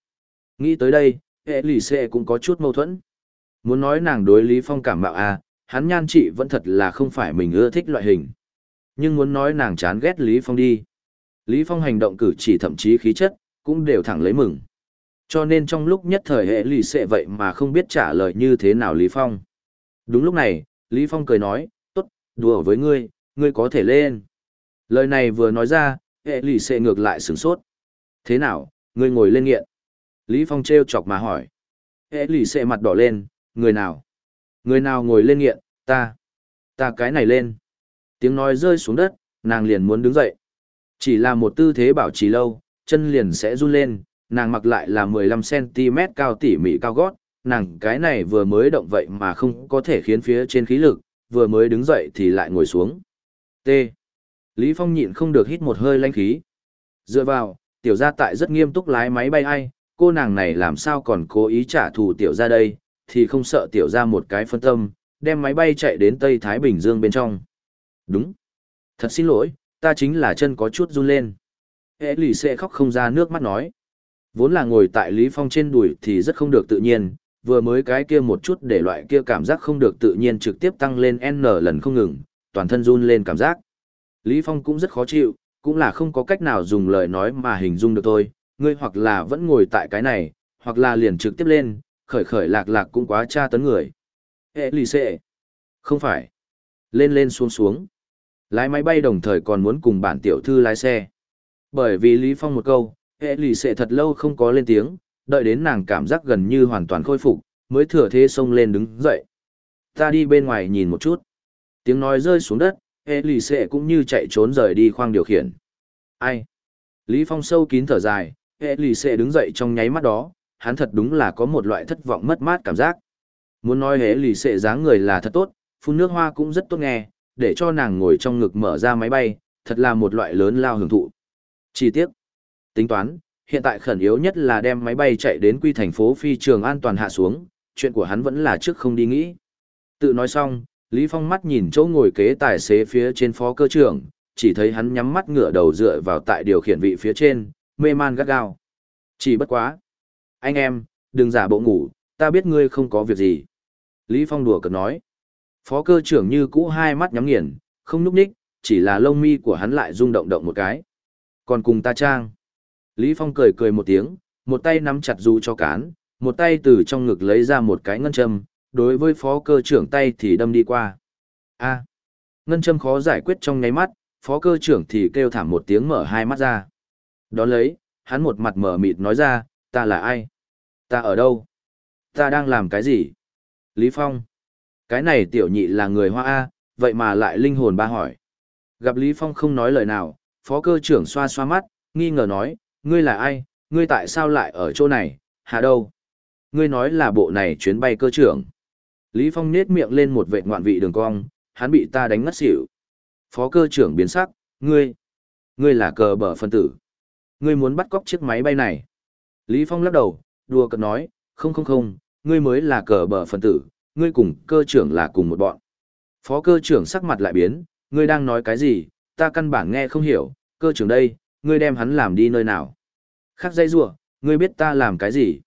Nghĩ tới đây, hệ lì xệ cũng có chút mâu thuẫn. Muốn nói nàng đối Lý Phong cảm mạo à, hắn nhan trị vẫn thật là không phải mình ưa thích loại hình. Nhưng muốn nói nàng chán ghét Lý Phong đi. Lý Phong hành động cử chỉ thậm chí khí chất, cũng đều thẳng lấy mừng. Cho nên trong lúc nhất thời hệ lì xệ vậy mà không biết trả lời như thế nào Lý Phong. Đúng lúc này, Lý Phong cười nói, tốt, đùa với ngươi, ngươi có thể lên. Lời này vừa nói ra, hệ lì xệ ngược lại sửng sốt. Thế nào, ngươi ngồi lên nghiện. Lý Phong treo chọc mà hỏi. Hệ lì xệ mặt đỏ lên, người nào? Người nào ngồi lên nghiện, ta. Ta cái này lên. Tiếng nói rơi xuống đất, nàng liền muốn đứng dậy. Chỉ là một tư thế bảo trì lâu, chân liền sẽ run lên, nàng mặc lại là 15cm cao tỉ mỉ cao gót, nàng cái này vừa mới động vậy mà không có thể khiến phía trên khí lực, vừa mới đứng dậy thì lại ngồi xuống. T. Lý Phong nhịn không được hít một hơi lanh khí. Dựa vào, tiểu gia tại rất nghiêm túc lái máy bay ai, cô nàng này làm sao còn cố ý trả thù tiểu gia đây, thì không sợ tiểu gia một cái phân tâm, đem máy bay chạy đến Tây Thái Bình Dương bên trong. Đúng. Thật xin lỗi, ta chính là chân có chút run lên. Hệ lì sẽ khóc không ra nước mắt nói. Vốn là ngồi tại Lý Phong trên đùi thì rất không được tự nhiên, vừa mới cái kia một chút để loại kia cảm giác không được tự nhiên trực tiếp tăng lên N lần không ngừng, toàn thân run lên cảm giác. Lý Phong cũng rất khó chịu, cũng là không có cách nào dùng lời nói mà hình dung được thôi, ngươi hoặc là vẫn ngồi tại cái này, hoặc là liền trực tiếp lên, khởi khởi lạc lạc cũng quá tra tấn người. Hệ lì xệ. Không phải. Lên lên xuống xuống. Lái máy bay đồng thời còn muốn cùng bản tiểu thư lái xe. Bởi vì Lý Phong một câu, hệ lì Sệ thật lâu không có lên tiếng, đợi đến nàng cảm giác gần như hoàn toàn khôi phục, mới thừa thế xông lên đứng dậy. Ta đi bên ngoài nhìn một chút. Tiếng nói rơi xuống đất, hệ lì Sệ cũng như chạy trốn rời đi khoang điều khiển. Ai? Lý Phong sâu kín thở dài, hệ lì Sệ đứng dậy trong nháy mắt đó, hắn thật đúng là có một loại thất vọng mất mát cảm giác. Muốn nói hệ lì Sệ dáng người là thật tốt, phun nước hoa cũng rất tốt nghe, để cho nàng ngồi trong ngực mở ra máy bay, thật là một loại lớn lao hưởng thụ. Chi tiết. Tính toán, hiện tại khẩn yếu nhất là đem máy bay chạy đến quy thành phố phi trường an toàn hạ xuống, chuyện của hắn vẫn là trước không đi nghĩ. Tự nói xong, Lý Phong mắt nhìn chỗ ngồi kế tài xế phía trên phó cơ trưởng, chỉ thấy hắn nhắm mắt ngửa đầu dựa vào tại điều khiển vị phía trên, mê man gắt gao. Chỉ bất quá. Anh em, đừng giả bộ ngủ, ta biết ngươi không có việc gì. Lý Phong đùa cợt nói. Phó cơ trưởng như cũ hai mắt nhắm nghiền, không núp ních, chỉ là lông mi của hắn lại rung động động một cái. Còn cùng ta trang. Lý Phong cười cười một tiếng, một tay nắm chặt dù cho cán, một tay từ trong ngực lấy ra một cái ngân châm, đối với phó cơ trưởng tay thì đâm đi qua. A. ngân châm khó giải quyết trong nháy mắt, phó cơ trưởng thì kêu thảm một tiếng mở hai mắt ra. Đón lấy, hắn một mặt mở mịt nói ra, ta là ai? Ta ở đâu? Ta đang làm cái gì? Lý Phong. Cái này tiểu nhị là người Hoa A, vậy mà lại linh hồn ba hỏi. Gặp Lý Phong không nói lời nào, phó cơ trưởng xoa xoa mắt, nghi ngờ nói, ngươi là ai, ngươi tại sao lại ở chỗ này, hạ đâu? Ngươi nói là bộ này chuyến bay cơ trưởng. Lý Phong nết miệng lên một vệt ngoạn vị đường cong, hắn bị ta đánh ngất xỉu. Phó cơ trưởng biến sắc, ngươi, ngươi là cờ bờ phân tử. Ngươi muốn bắt cóc chiếc máy bay này. Lý Phong lắc đầu, đùa cợt nói, không không không, ngươi mới là cờ bờ phân tử, ngươi cùng cơ trưởng là cùng một bọn. Phó cơ trưởng sắc mặt lại biến, ngươi đang nói cái gì, ta căn bản nghe không hiểu, cơ trưởng đây, ngươi đem hắn làm đi nơi nào. Khác dây rủa ngươi biết ta làm cái gì.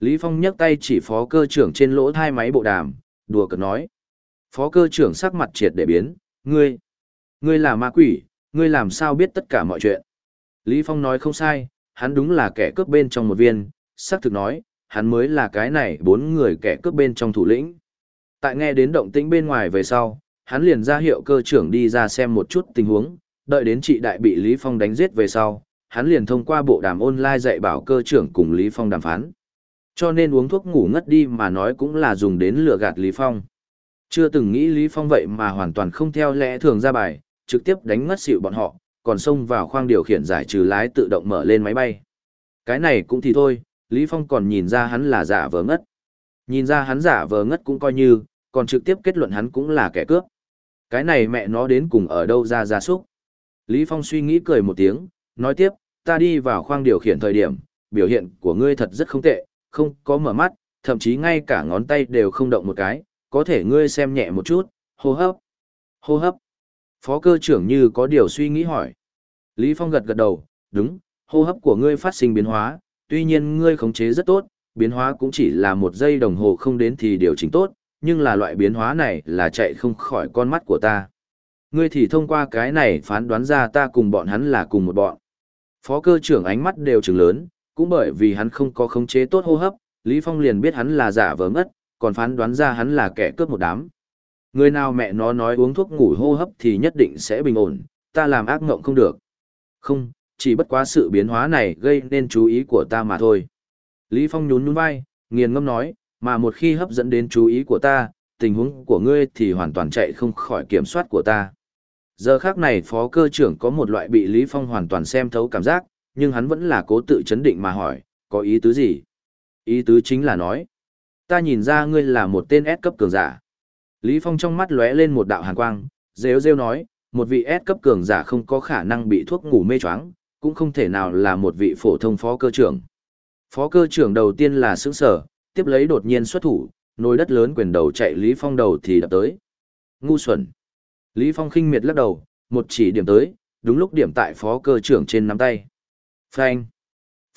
Lý Phong nhấc tay chỉ phó cơ trưởng trên lỗ thai máy bộ đàm, đùa cợt nói. Phó cơ trưởng sắc mặt triệt để biến, ngươi, ngươi là ma quỷ, ngươi làm sao biết tất cả mọi chuyện. Lý Phong nói không sai, hắn đúng là kẻ cướp bên trong một viên, xác thực nói, hắn mới là cái này bốn người kẻ cướp bên trong thủ lĩnh. Tại nghe đến động tĩnh bên ngoài về sau, hắn liền ra hiệu cơ trưởng đi ra xem một chút tình huống, đợi đến chị đại bị Lý Phong đánh giết về sau, hắn liền thông qua bộ đàm online dạy bảo cơ trưởng cùng Lý Phong đàm phán. Cho nên uống thuốc ngủ ngất đi mà nói cũng là dùng đến lừa gạt Lý Phong. Chưa từng nghĩ Lý Phong vậy mà hoàn toàn không theo lẽ thường ra bài, trực tiếp đánh ngất xỉu bọn họ, còn xông vào khoang điều khiển giải trừ lái tự động mở lên máy bay. Cái này cũng thì thôi, Lý Phong còn nhìn ra hắn là giả vờ ngất. Nhìn ra hắn giả vờ ngất cũng coi như, còn trực tiếp kết luận hắn cũng là kẻ cướp. Cái này mẹ nó đến cùng ở đâu ra ra súc. Lý Phong suy nghĩ cười một tiếng, nói tiếp, ta đi vào khoang điều khiển thời điểm, biểu hiện của ngươi thật rất không tệ, không có mở mắt, thậm chí ngay cả ngón tay đều không động một cái, có thể ngươi xem nhẹ một chút, hô hấp, hô hấp. Phó cơ trưởng như có điều suy nghĩ hỏi. Lý Phong gật gật đầu, đúng, hô hấp của ngươi phát sinh biến hóa, tuy nhiên ngươi khống chế rất tốt, biến hóa cũng chỉ là một giây đồng hồ không đến thì điều chỉnh tốt, nhưng là loại biến hóa này là chạy không khỏi con mắt của ta. Ngươi thì thông qua cái này phán đoán ra ta cùng bọn hắn là cùng một bọn. Phó cơ trưởng ánh mắt đều trừng lớn, cũng bởi vì hắn không có khống chế tốt hô hấp, Lý Phong liền biết hắn là giả vờ ngất, còn phán đoán ra hắn là kẻ cướp một đám. Người nào mẹ nó nói uống thuốc ngủ hô hấp thì nhất định sẽ bình ổn, ta làm ác ngộng không được. Không, chỉ bất quá sự biến hóa này gây nên chú ý của ta mà thôi. Lý Phong nhún nhún vai, nghiền ngâm nói, mà một khi hấp dẫn đến chú ý của ta, tình huống của ngươi thì hoàn toàn chạy không khỏi kiểm soát của ta. Giờ khác này phó cơ trưởng có một loại bị Lý Phong hoàn toàn xem thấu cảm giác, nhưng hắn vẫn là cố tự chấn định mà hỏi, có ý tứ gì? Ý tứ chính là nói, ta nhìn ra ngươi là một tên S cấp cường giả. Lý Phong trong mắt lóe lên một đạo hàn quang, rêu rêu nói, một vị S cấp cường giả không có khả năng bị thuốc ngủ mê choáng, cũng không thể nào là một vị phổ thông phó cơ trưởng. Phó cơ trưởng đầu tiên là sững sở, tiếp lấy đột nhiên xuất thủ, nồi đất lớn quyền đầu chạy Lý Phong đầu thì đập tới. Ngu xuẩn. Lý Phong khinh miệt lắc đầu, một chỉ điểm tới, đúng lúc điểm tại phó cơ trưởng trên nắm tay. Phanh.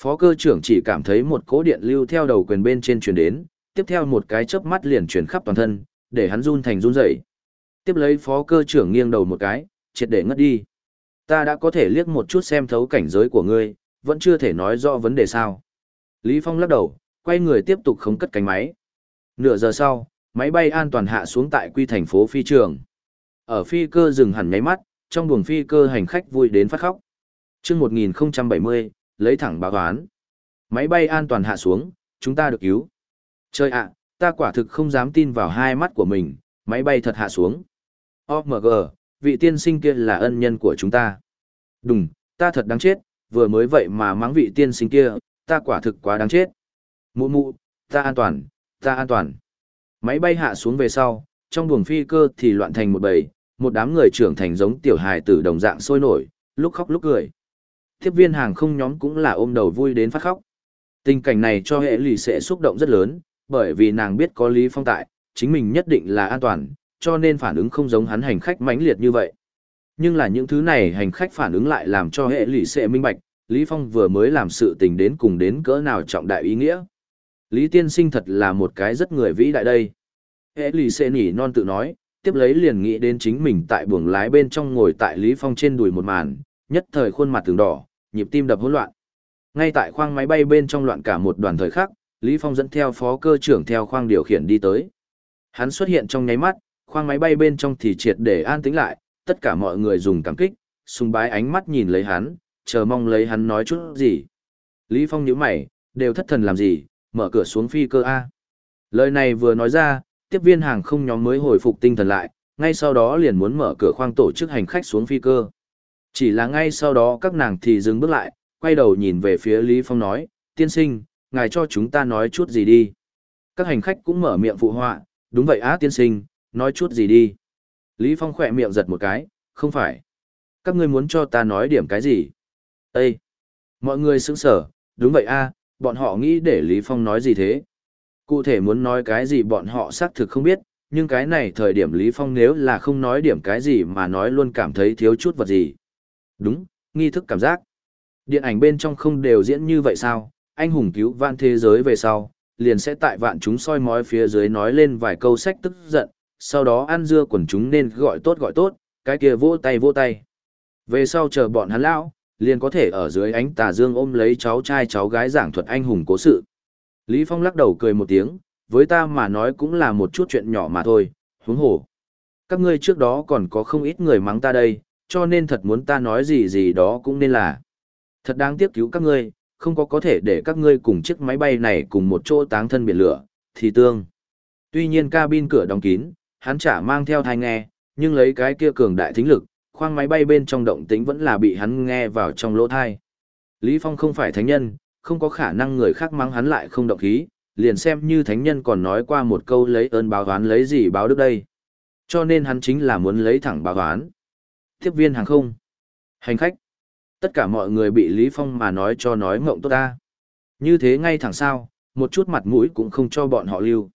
Phó cơ trưởng chỉ cảm thấy một cỗ điện lưu theo đầu quyền bên trên truyền đến, tiếp theo một cái chớp mắt liền truyền khắp toàn thân, để hắn run thành run rẩy. Tiếp lấy phó cơ trưởng nghiêng đầu một cái, triệt để ngất đi. Ta đã có thể liếc một chút xem thấu cảnh giới của ngươi, vẫn chưa thể nói rõ vấn đề sao. Lý Phong lắc đầu, quay người tiếp tục khống cất cánh máy. Nửa giờ sau, máy bay an toàn hạ xuống tại quy thành phố phi trường. Ở phi cơ dừng hẳn nháy mắt, trong buồng phi cơ hành khách vui đến phát khóc. Trước 1070, lấy thẳng báo toán. Máy bay an toàn hạ xuống, chúng ta được cứu. Trời ạ, ta quả thực không dám tin vào hai mắt của mình, máy bay thật hạ xuống. OMG, vị tiên sinh kia là ân nhân của chúng ta. Đùng, ta thật đáng chết, vừa mới vậy mà mắng vị tiên sinh kia, ta quả thực quá đáng chết. Mụ mụ, ta an toàn, ta an toàn. Máy bay hạ xuống về sau, trong buồng phi cơ thì loạn thành một bầy, một đám người trưởng thành giống tiểu hài tử đồng dạng sôi nổi, lúc khóc lúc cười. Tiếp viên hàng không nhóm cũng là ôm đầu vui đến phát khóc. Tình cảnh này cho hệ lì sẽ xúc động rất lớn, bởi vì nàng biết có Lý Phong tại, chính mình nhất định là an toàn, cho nên phản ứng không giống hắn hành khách mãnh liệt như vậy. Nhưng là những thứ này hành khách phản ứng lại làm cho hệ lì sẽ minh bạch, Lý Phong vừa mới làm sự tình đến cùng đến cỡ nào trọng đại ý nghĩa. Lý Tiên Sinh thật là một cái rất người vĩ đại đây. Hệ lì xê nỉ non tự nói, tiếp lấy liền nghĩ đến chính mình tại buồng lái bên trong ngồi tại Lý Phong trên đùi một màn, nhất thời khuôn mặt từng đỏ, nhịp tim đập hỗn loạn. Ngay tại khoang máy bay bên trong loạn cả một đoàn thời khắc, Lý Phong dẫn theo phó cơ trưởng theo khoang điều khiển đi tới. Hắn xuất hiện trong nháy mắt, khoang máy bay bên trong thì triệt để an tĩnh lại, tất cả mọi người dùng cảm kích, sùng bái ánh mắt nhìn lấy hắn, chờ mong lấy hắn nói chút gì. Lý Phong nhíu mày, đều thất thần làm gì, mở cửa xuống phi cơ A. Lời này vừa nói ra, tiếp viên hàng không nhóm mới hồi phục tinh thần lại, ngay sau đó liền muốn mở cửa khoang tổ chức hành khách xuống phi cơ. Chỉ là ngay sau đó các nàng thì dừng bước lại, quay đầu nhìn về phía Lý Phong nói, tiên sinh, ngài cho chúng ta nói chút gì đi. Các hành khách cũng mở miệng phụ họa, đúng vậy á tiên sinh, nói chút gì đi. Lý Phong khỏe miệng giật một cái, không phải. Các ngươi muốn cho ta nói điểm cái gì? Ê! Mọi người sững sở, đúng vậy a, bọn họ nghĩ để Lý Phong nói gì thế? Cụ thể muốn nói cái gì bọn họ xác thực không biết, nhưng cái này thời điểm Lý Phong nếu là không nói điểm cái gì mà nói luôn cảm thấy thiếu chút vật gì. Đúng, nghi thức cảm giác. Điện ảnh bên trong không đều diễn như vậy sao, anh hùng cứu vạn thế giới về sau, liền sẽ tại vạn chúng soi mói phía dưới nói lên vài câu sách tức giận, sau đó ăn dưa quần chúng nên gọi tốt gọi tốt, cái kia vỗ tay vỗ tay. Về sau chờ bọn hắn lão, liền có thể ở dưới ánh tà dương ôm lấy cháu trai cháu gái giảng thuật anh hùng cố sự. Lý Phong lắc đầu cười một tiếng, với ta mà nói cũng là một chút chuyện nhỏ mà thôi, huống hồ. Các ngươi trước đó còn có không ít người mắng ta đây, cho nên thật muốn ta nói gì gì đó cũng nên là. Thật đáng tiếc cứu các ngươi, không có có thể để các ngươi cùng chiếc máy bay này cùng một chỗ táng thân biển lửa, thì tương. Tuy nhiên cabin cửa đóng kín, hắn chả mang theo thai nghe, nhưng lấy cái kia cường đại thính lực, khoang máy bay bên trong động tính vẫn là bị hắn nghe vào trong lỗ thai. Lý Phong không phải thánh nhân, không có khả năng người khác mắng hắn lại không động khí, liền xem như thánh nhân còn nói qua một câu lấy ơn báo oán lấy gì báo đức đây. Cho nên hắn chính là muốn lấy thẳng báo oán. Tiếp viên hàng không, hành khách, tất cả mọi người bị Lý Phong mà nói cho nói ngộng tốt ta. Như thế ngay thẳng sao, một chút mặt mũi cũng không cho bọn họ lưu.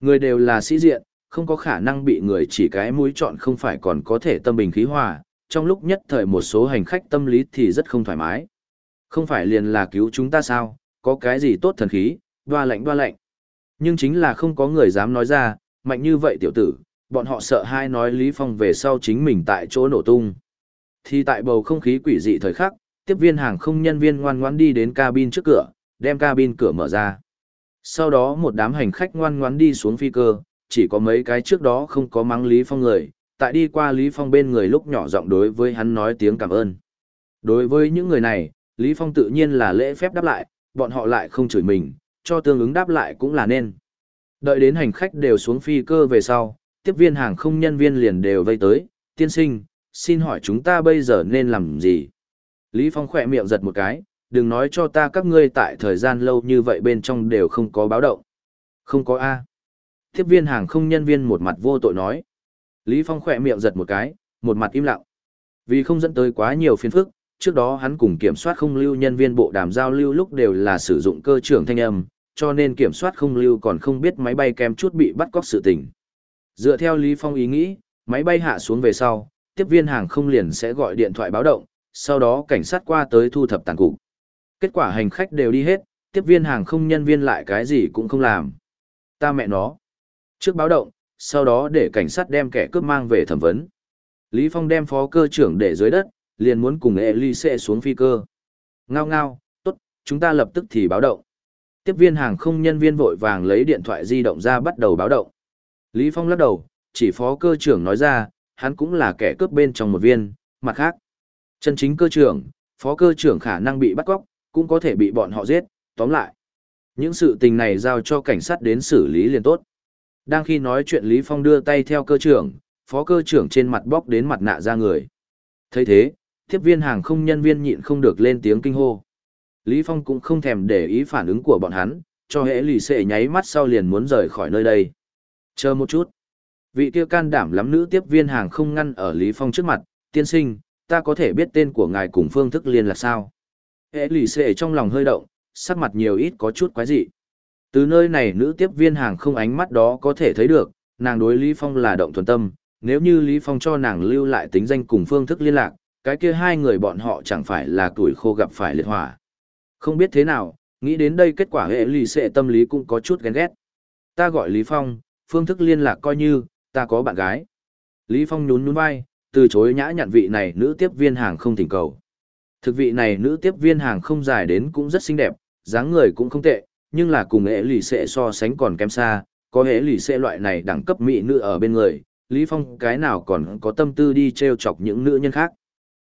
Người đều là sĩ diện, không có khả năng bị người chỉ cái mũi chọn không phải còn có thể tâm bình khí hòa, trong lúc nhất thời một số hành khách tâm lý thì rất không thoải mái. Không phải liền là cứu chúng ta sao, có cái gì tốt thần khí, đoa lạnh đoa lạnh. Nhưng chính là không có người dám nói ra, mạnh như vậy tiểu tử, bọn họ sợ hai nói Lý Phong về sau chính mình tại chỗ nổ tung. Thì tại bầu không khí quỷ dị thời khắc, tiếp viên hàng không nhân viên ngoan ngoãn đi đến cabin trước cửa, đem cabin cửa mở ra. Sau đó một đám hành khách ngoan ngoãn đi xuống phi cơ, chỉ có mấy cái trước đó không có mắng Lý Phong người, tại đi qua Lý Phong bên người lúc nhỏ giọng đối với hắn nói tiếng cảm ơn. Đối với những người này, Lý Phong tự nhiên là lễ phép đáp lại, bọn họ lại không chửi mình, cho tương ứng đáp lại cũng là nên. Đợi đến hành khách đều xuống phi cơ về sau, tiếp viên hàng không nhân viên liền đều vây tới, tiên sinh, xin hỏi chúng ta bây giờ nên làm gì? Lý Phong khỏe miệng giật một cái, đừng nói cho ta các ngươi tại thời gian lâu như vậy bên trong đều không có báo động. Không có A. Tiếp viên hàng không nhân viên một mặt vô tội nói. Lý Phong khỏe miệng giật một cái, một mặt im lặng. Vì không dẫn tới quá nhiều phiền phức, trước đó hắn cùng kiểm soát không lưu nhân viên bộ đàm giao lưu lúc đều là sử dụng cơ trưởng thanh âm, cho nên kiểm soát không lưu còn không biết máy bay kém chút bị bắt cóc sự tình. Dựa theo Lý Phong ý nghĩ, máy bay hạ xuống về sau, tiếp viên hàng không liền sẽ gọi điện thoại báo động, sau đó cảnh sát qua tới thu thập tàn cục. Kết quả hành khách đều đi hết, tiếp viên hàng không nhân viên lại cái gì cũng không làm. Ta mẹ nó. Trước báo động, sau đó để cảnh sát đem kẻ cướp mang về thẩm vấn. Lý Phong đem phó cơ trưởng để dưới đất, liền muốn cùng Elise xuống phi cơ. Ngao ngao, tốt, chúng ta lập tức thì báo động. Tiếp viên hàng không nhân viên vội vàng lấy điện thoại di động ra bắt đầu báo động. Lý Phong lắc đầu, chỉ phó cơ trưởng nói ra, hắn cũng là kẻ cướp bên trong một viên, mặt khác. Chân chính cơ trưởng, phó cơ trưởng khả năng bị bắt cóc, cũng có thể bị bọn họ giết, tóm lại. Những sự tình này giao cho cảnh sát đến xử lý liền tốt. Đang khi nói chuyện Lý Phong đưa tay theo cơ trưởng, phó cơ trưởng trên mặt bóc đến mặt nạ ra người. thấy thế, tiếp viên hàng không nhân viên nhịn không được lên tiếng kinh hô. Lý Phong cũng không thèm để ý phản ứng của bọn hắn, cho hệ lì xệ nháy mắt sau liền muốn rời khỏi nơi đây. Chờ một chút. Vị kia can đảm lắm nữ tiếp viên hàng không ngăn ở Lý Phong trước mặt, tiên sinh, ta có thể biết tên của ngài cùng phương thức liên là sao? Hệ lì xệ trong lòng hơi động, sắc mặt nhiều ít có chút quái dị. Từ nơi này nữ tiếp viên hàng không ánh mắt đó có thể thấy được, nàng đối Lý Phong là động thuần tâm, nếu như Lý Phong cho nàng lưu lại tính danh cùng phương thức liên lạc, cái kia hai người bọn họ chẳng phải là tuổi khô gặp phải liệt hỏa. Không biết thế nào, nghĩ đến đây kết quả hệ lì xệ tâm lý cũng có chút ghen ghét. Ta gọi Lý Phong, phương thức liên lạc coi như, ta có bạn gái. Lý Phong nhún nhún vai, từ chối nhã nhặn vị này nữ tiếp viên hàng không thỉnh cầu. Thực vị này nữ tiếp viên hàng không dài đến cũng rất xinh đẹp, dáng người cũng không tệ, nhưng là cùng hệ lì xệ so sánh còn kém xa, có hệ lì xệ loại này đẳng cấp mỹ nữ ở bên người, Lý Phong cái nào còn có tâm tư đi treo chọc những nữ nhân khác.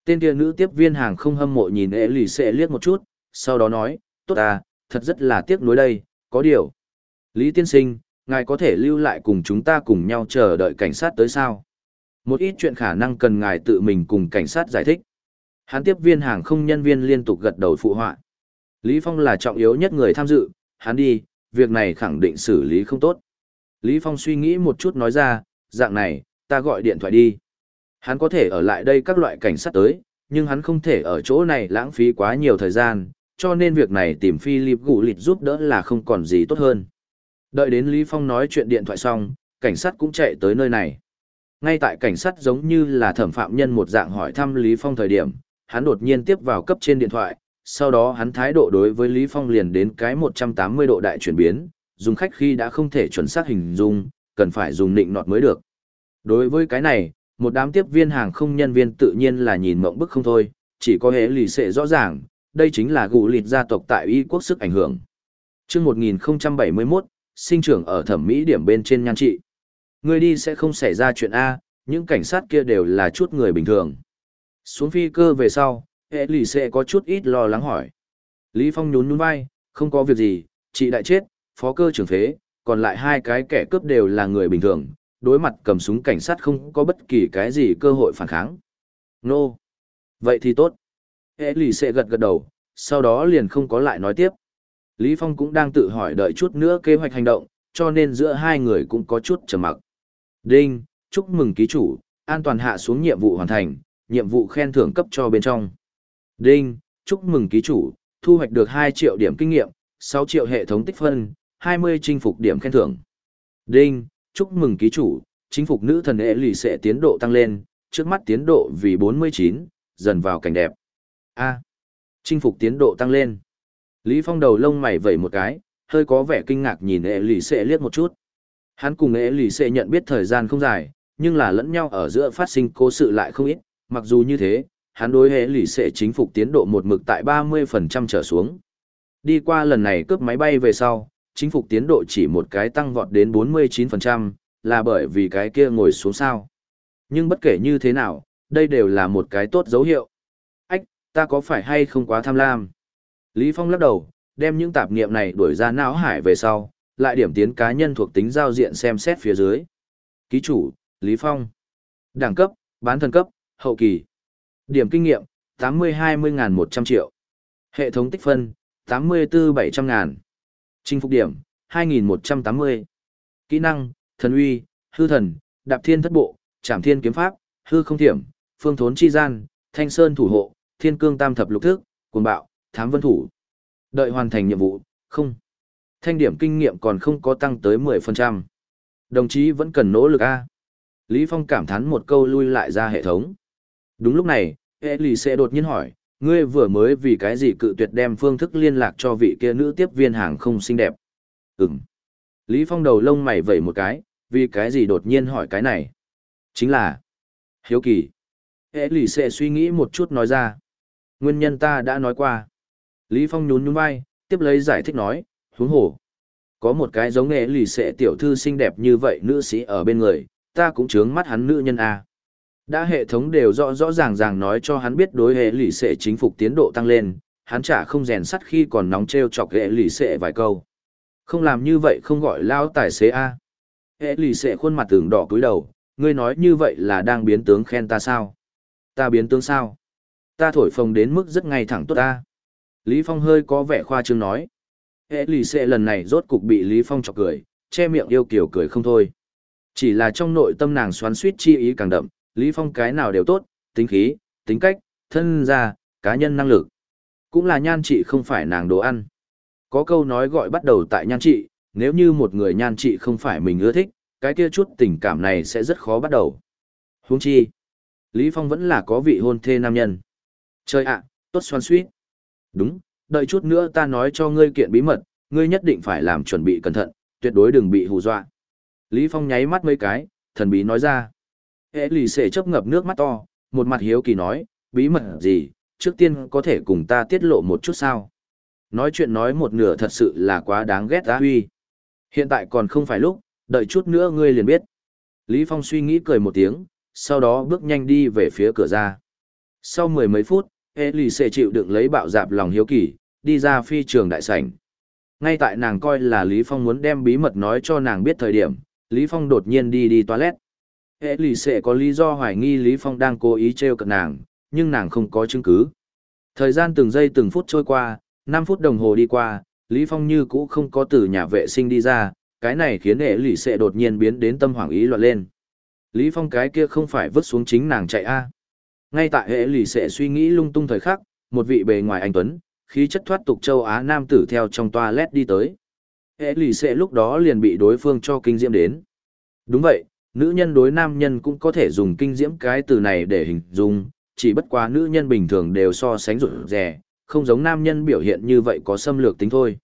Tên kia nữ tiếp viên hàng không hâm mộ nhìn hệ lì xệ liếc một chút, sau đó nói, tốt à, thật rất là tiếc nuối đây, có điều. Lý tiên sinh, ngài có thể lưu lại cùng chúng ta cùng nhau chờ đợi cảnh sát tới sao? Một ít chuyện khả năng cần ngài tự mình cùng cảnh sát giải thích. Hán tiếp viên hàng không nhân viên liên tục gật đầu phụ họa. Lý Phong là trọng yếu nhất người tham dự, hắn đi, việc này khẳng định xử lý không tốt. Lý Phong suy nghĩ một chút nói ra, dạng này, ta gọi điện thoại đi. Hắn có thể ở lại đây các loại cảnh sát tới, nhưng hắn không thể ở chỗ này lãng phí quá nhiều thời gian, cho nên việc này tìm Philip Gù Lịt giúp đỡ là không còn gì tốt hơn. Đợi đến Lý Phong nói chuyện điện thoại xong, cảnh sát cũng chạy tới nơi này. Ngay tại cảnh sát giống như là thẩm phạm nhân một dạng hỏi thăm Lý Phong thời điểm, hắn đột nhiên tiếp vào cấp trên điện thoại, sau đó hắn thái độ đối với Lý Phong liền đến cái 180 độ đại chuyển biến, dùng khách khi đã không thể chuẩn xác hình dung, cần phải dùng nịnh nọt mới được. Đối với cái này, một đám tiếp viên hàng không nhân viên tự nhiên là nhìn mộng bức không thôi, chỉ có hệ lì xệ rõ ràng, đây chính là gụ lịt gia tộc tại y quốc sức ảnh hưởng. Trước 1071, sinh trưởng ở thẩm mỹ điểm bên trên nhan trị. Người đi sẽ không xảy ra chuyện A, những cảnh sát kia đều là chút người bình thường. Xuống phi cơ về sau, hệ lì sẽ có chút ít lo lắng hỏi. Lý Phong nhún nhún vai, không có việc gì, chị đại chết, phó cơ trưởng phế, còn lại hai cái kẻ cướp đều là người bình thường, đối mặt cầm súng cảnh sát không có bất kỳ cái gì cơ hội phản kháng. Nô! No. Vậy thì tốt. Hệ lì sẽ gật gật đầu, sau đó liền không có lại nói tiếp. Lý Phong cũng đang tự hỏi đợi chút nữa kế hoạch hành động, cho nên giữa hai người cũng có chút trầm mặc. Đinh, chúc mừng ký chủ, an toàn hạ xuống nhiệm vụ hoàn thành, nhiệm vụ khen thưởng cấp cho bên trong. Đinh, chúc mừng ký chủ, thu hoạch được 2 triệu điểm kinh nghiệm, 6 triệu hệ thống tích phân, 20 chinh phục điểm khen thưởng. Đinh, chúc mừng ký chủ, chinh phục nữ thần ế lì sẽ tiến độ tăng lên, trước mắt tiến độ vì 49, dần vào cảnh đẹp. A. chinh phục tiến độ tăng lên. Lý Phong đầu lông mày vẩy một cái, hơi có vẻ kinh ngạc nhìn ế lì sẽ liếc một chút. Hắn cùng ế lì sẽ nhận biết thời gian không dài, nhưng là lẫn nhau ở giữa phát sinh cố sự lại không ít, mặc dù như thế, hắn đối hệ lì sẽ chính phục tiến độ một mực tại 30% trở xuống. Đi qua lần này cướp máy bay về sau, chính phục tiến độ chỉ một cái tăng vọt đến 49%, là bởi vì cái kia ngồi xuống sao. Nhưng bất kể như thế nào, đây đều là một cái tốt dấu hiệu. Ách, ta có phải hay không quá tham lam? Lý Phong lắc đầu, đem những tạp niệm này đuổi ra não hải về sau, lại điểm tiến cá nhân thuộc tính giao diện xem xét phía dưới. Ký chủ, Lý Phong. Đẳng cấp, bán thần cấp, hậu kỳ. Điểm kinh nghiệm, 80-20.100 triệu. Hệ thống tích phân, 84-700 ngàn. Chinh phục điểm, 2.180. Kỹ năng, thần uy, hư thần, đạp thiên thất bộ, trảm thiên kiếm pháp, hư không thiểm, phương thốn chi gian, thanh sơn thủ hộ, thiên cương tam thập lục thức, cuồng bạo, thám vân thủ. Đợi hoàn thành nhiệm vụ, không. Thanh điểm kinh nghiệm còn không có tăng tới 10%. Đồng chí vẫn cần nỗ lực A. Lý Phong cảm thán một câu lui lại ra hệ thống. Đúng lúc này, hệ lì sẽ đột nhiên hỏi, ngươi vừa mới vì cái gì cự tuyệt đem phương thức liên lạc cho vị kia nữ tiếp viên hàng không xinh đẹp. Ừm. Lý Phong đầu lông mày vẩy một cái, vì cái gì đột nhiên hỏi cái này. Chính là, hiếu kỳ. Hệ lì sẽ suy nghĩ một chút nói ra. Nguyên nhân ta đã nói qua. Lý Phong nhún nhún vai, tiếp lấy giải thích nói, huống hồ. Có một cái giống nghệ lì sẽ tiểu thư xinh đẹp như vậy nữ sĩ ở bên người, ta cũng chướng mắt hắn nữ nhân A. Đã hệ thống đều rõ rõ ràng ràng nói cho hắn biết đối hệ lì sẽ chính phục tiến độ tăng lên, hắn chả không rèn sắt khi còn nóng treo chọc hệ lì sẽ vài câu. Không làm như vậy không gọi lao tài xế A. Hệ lì sẽ khuôn mặt tưởng đỏ cúi đầu, ngươi nói như vậy là đang biến tướng khen ta sao? Ta biến tướng sao? Ta thổi phồng đến mức rất ngay thẳng tốt ta. Lý Phong hơi có vẻ khoa trương nói. Hệ lì xệ lần này rốt cục bị Lý Phong chọc cười, che miệng yêu kiểu cười không thôi. Chỉ là trong nội tâm nàng xoắn suýt chi ý càng đậm, Lý Phong cái nào đều tốt, tính khí, tính cách, thân gia, cá nhân năng lực. Cũng là nhan trị không phải nàng đồ ăn. Có câu nói gọi bắt đầu tại nhan trị, nếu như một người nhan trị không phải mình ưa thích, cái kia chút tình cảm này sẽ rất khó bắt đầu. Huống chi, Lý Phong vẫn là có vị hôn thê nam nhân. Trời ạ, tốt xoan suýt. Đúng, đợi chút nữa ta nói cho ngươi kiện bí mật, ngươi nhất định phải làm chuẩn bị cẩn thận, tuyệt đối đừng bị hù dọa. Lý Phong nháy mắt mấy cái, thần bí nói ra. Hệ lì xệ chấp ngập nước mắt to, một mặt hiếu kỳ nói, bí mật gì, trước tiên có thể cùng ta tiết lộ một chút sao. Nói chuyện nói một nửa thật sự là quá đáng ghét á huy. Hiện tại còn không phải lúc, đợi chút nữa ngươi liền biết. Lý Phong suy nghĩ cười một tiếng, sau đó bước nhanh đi về phía cửa ra. Sau mười mấy phút, Hệ Lì xệ chịu đựng lấy bạo dạp lòng hiếu kỳ, đi ra phi trường đại sảnh. Ngay tại nàng coi là Lý Phong muốn đem bí mật nói cho nàng biết thời điểm, Lý Phong đột nhiên đi đi toilet hệ lì xệ có lý do hoài nghi Lý Phong đang cố ý trêu cận nàng, nhưng nàng không có chứng cứ. Thời gian từng giây từng phút trôi qua, 5 phút đồng hồ đi qua, Lý Phong như cũ không có từ nhà vệ sinh đi ra, cái này khiến hệ lì xệ đột nhiên biến đến tâm hoảng ý loạn lên. Lý Phong cái kia không phải vứt xuống chính nàng chạy a. Ngay tại hệ lì sẽ suy nghĩ lung tung thời khắc, một vị bề ngoài anh Tuấn, khí chất thoát tục châu Á nam tử theo trong toilet đi tới. Hệ lì sẽ lúc đó liền bị đối phương cho kinh diễm đến. Đúng vậy, nữ nhân đối nam nhân cũng có thể dùng kinh diễm cái từ này để hình dung, chỉ bất quá nữ nhân bình thường đều so sánh rụt rè, không giống nam nhân biểu hiện như vậy có xâm lược tính thôi.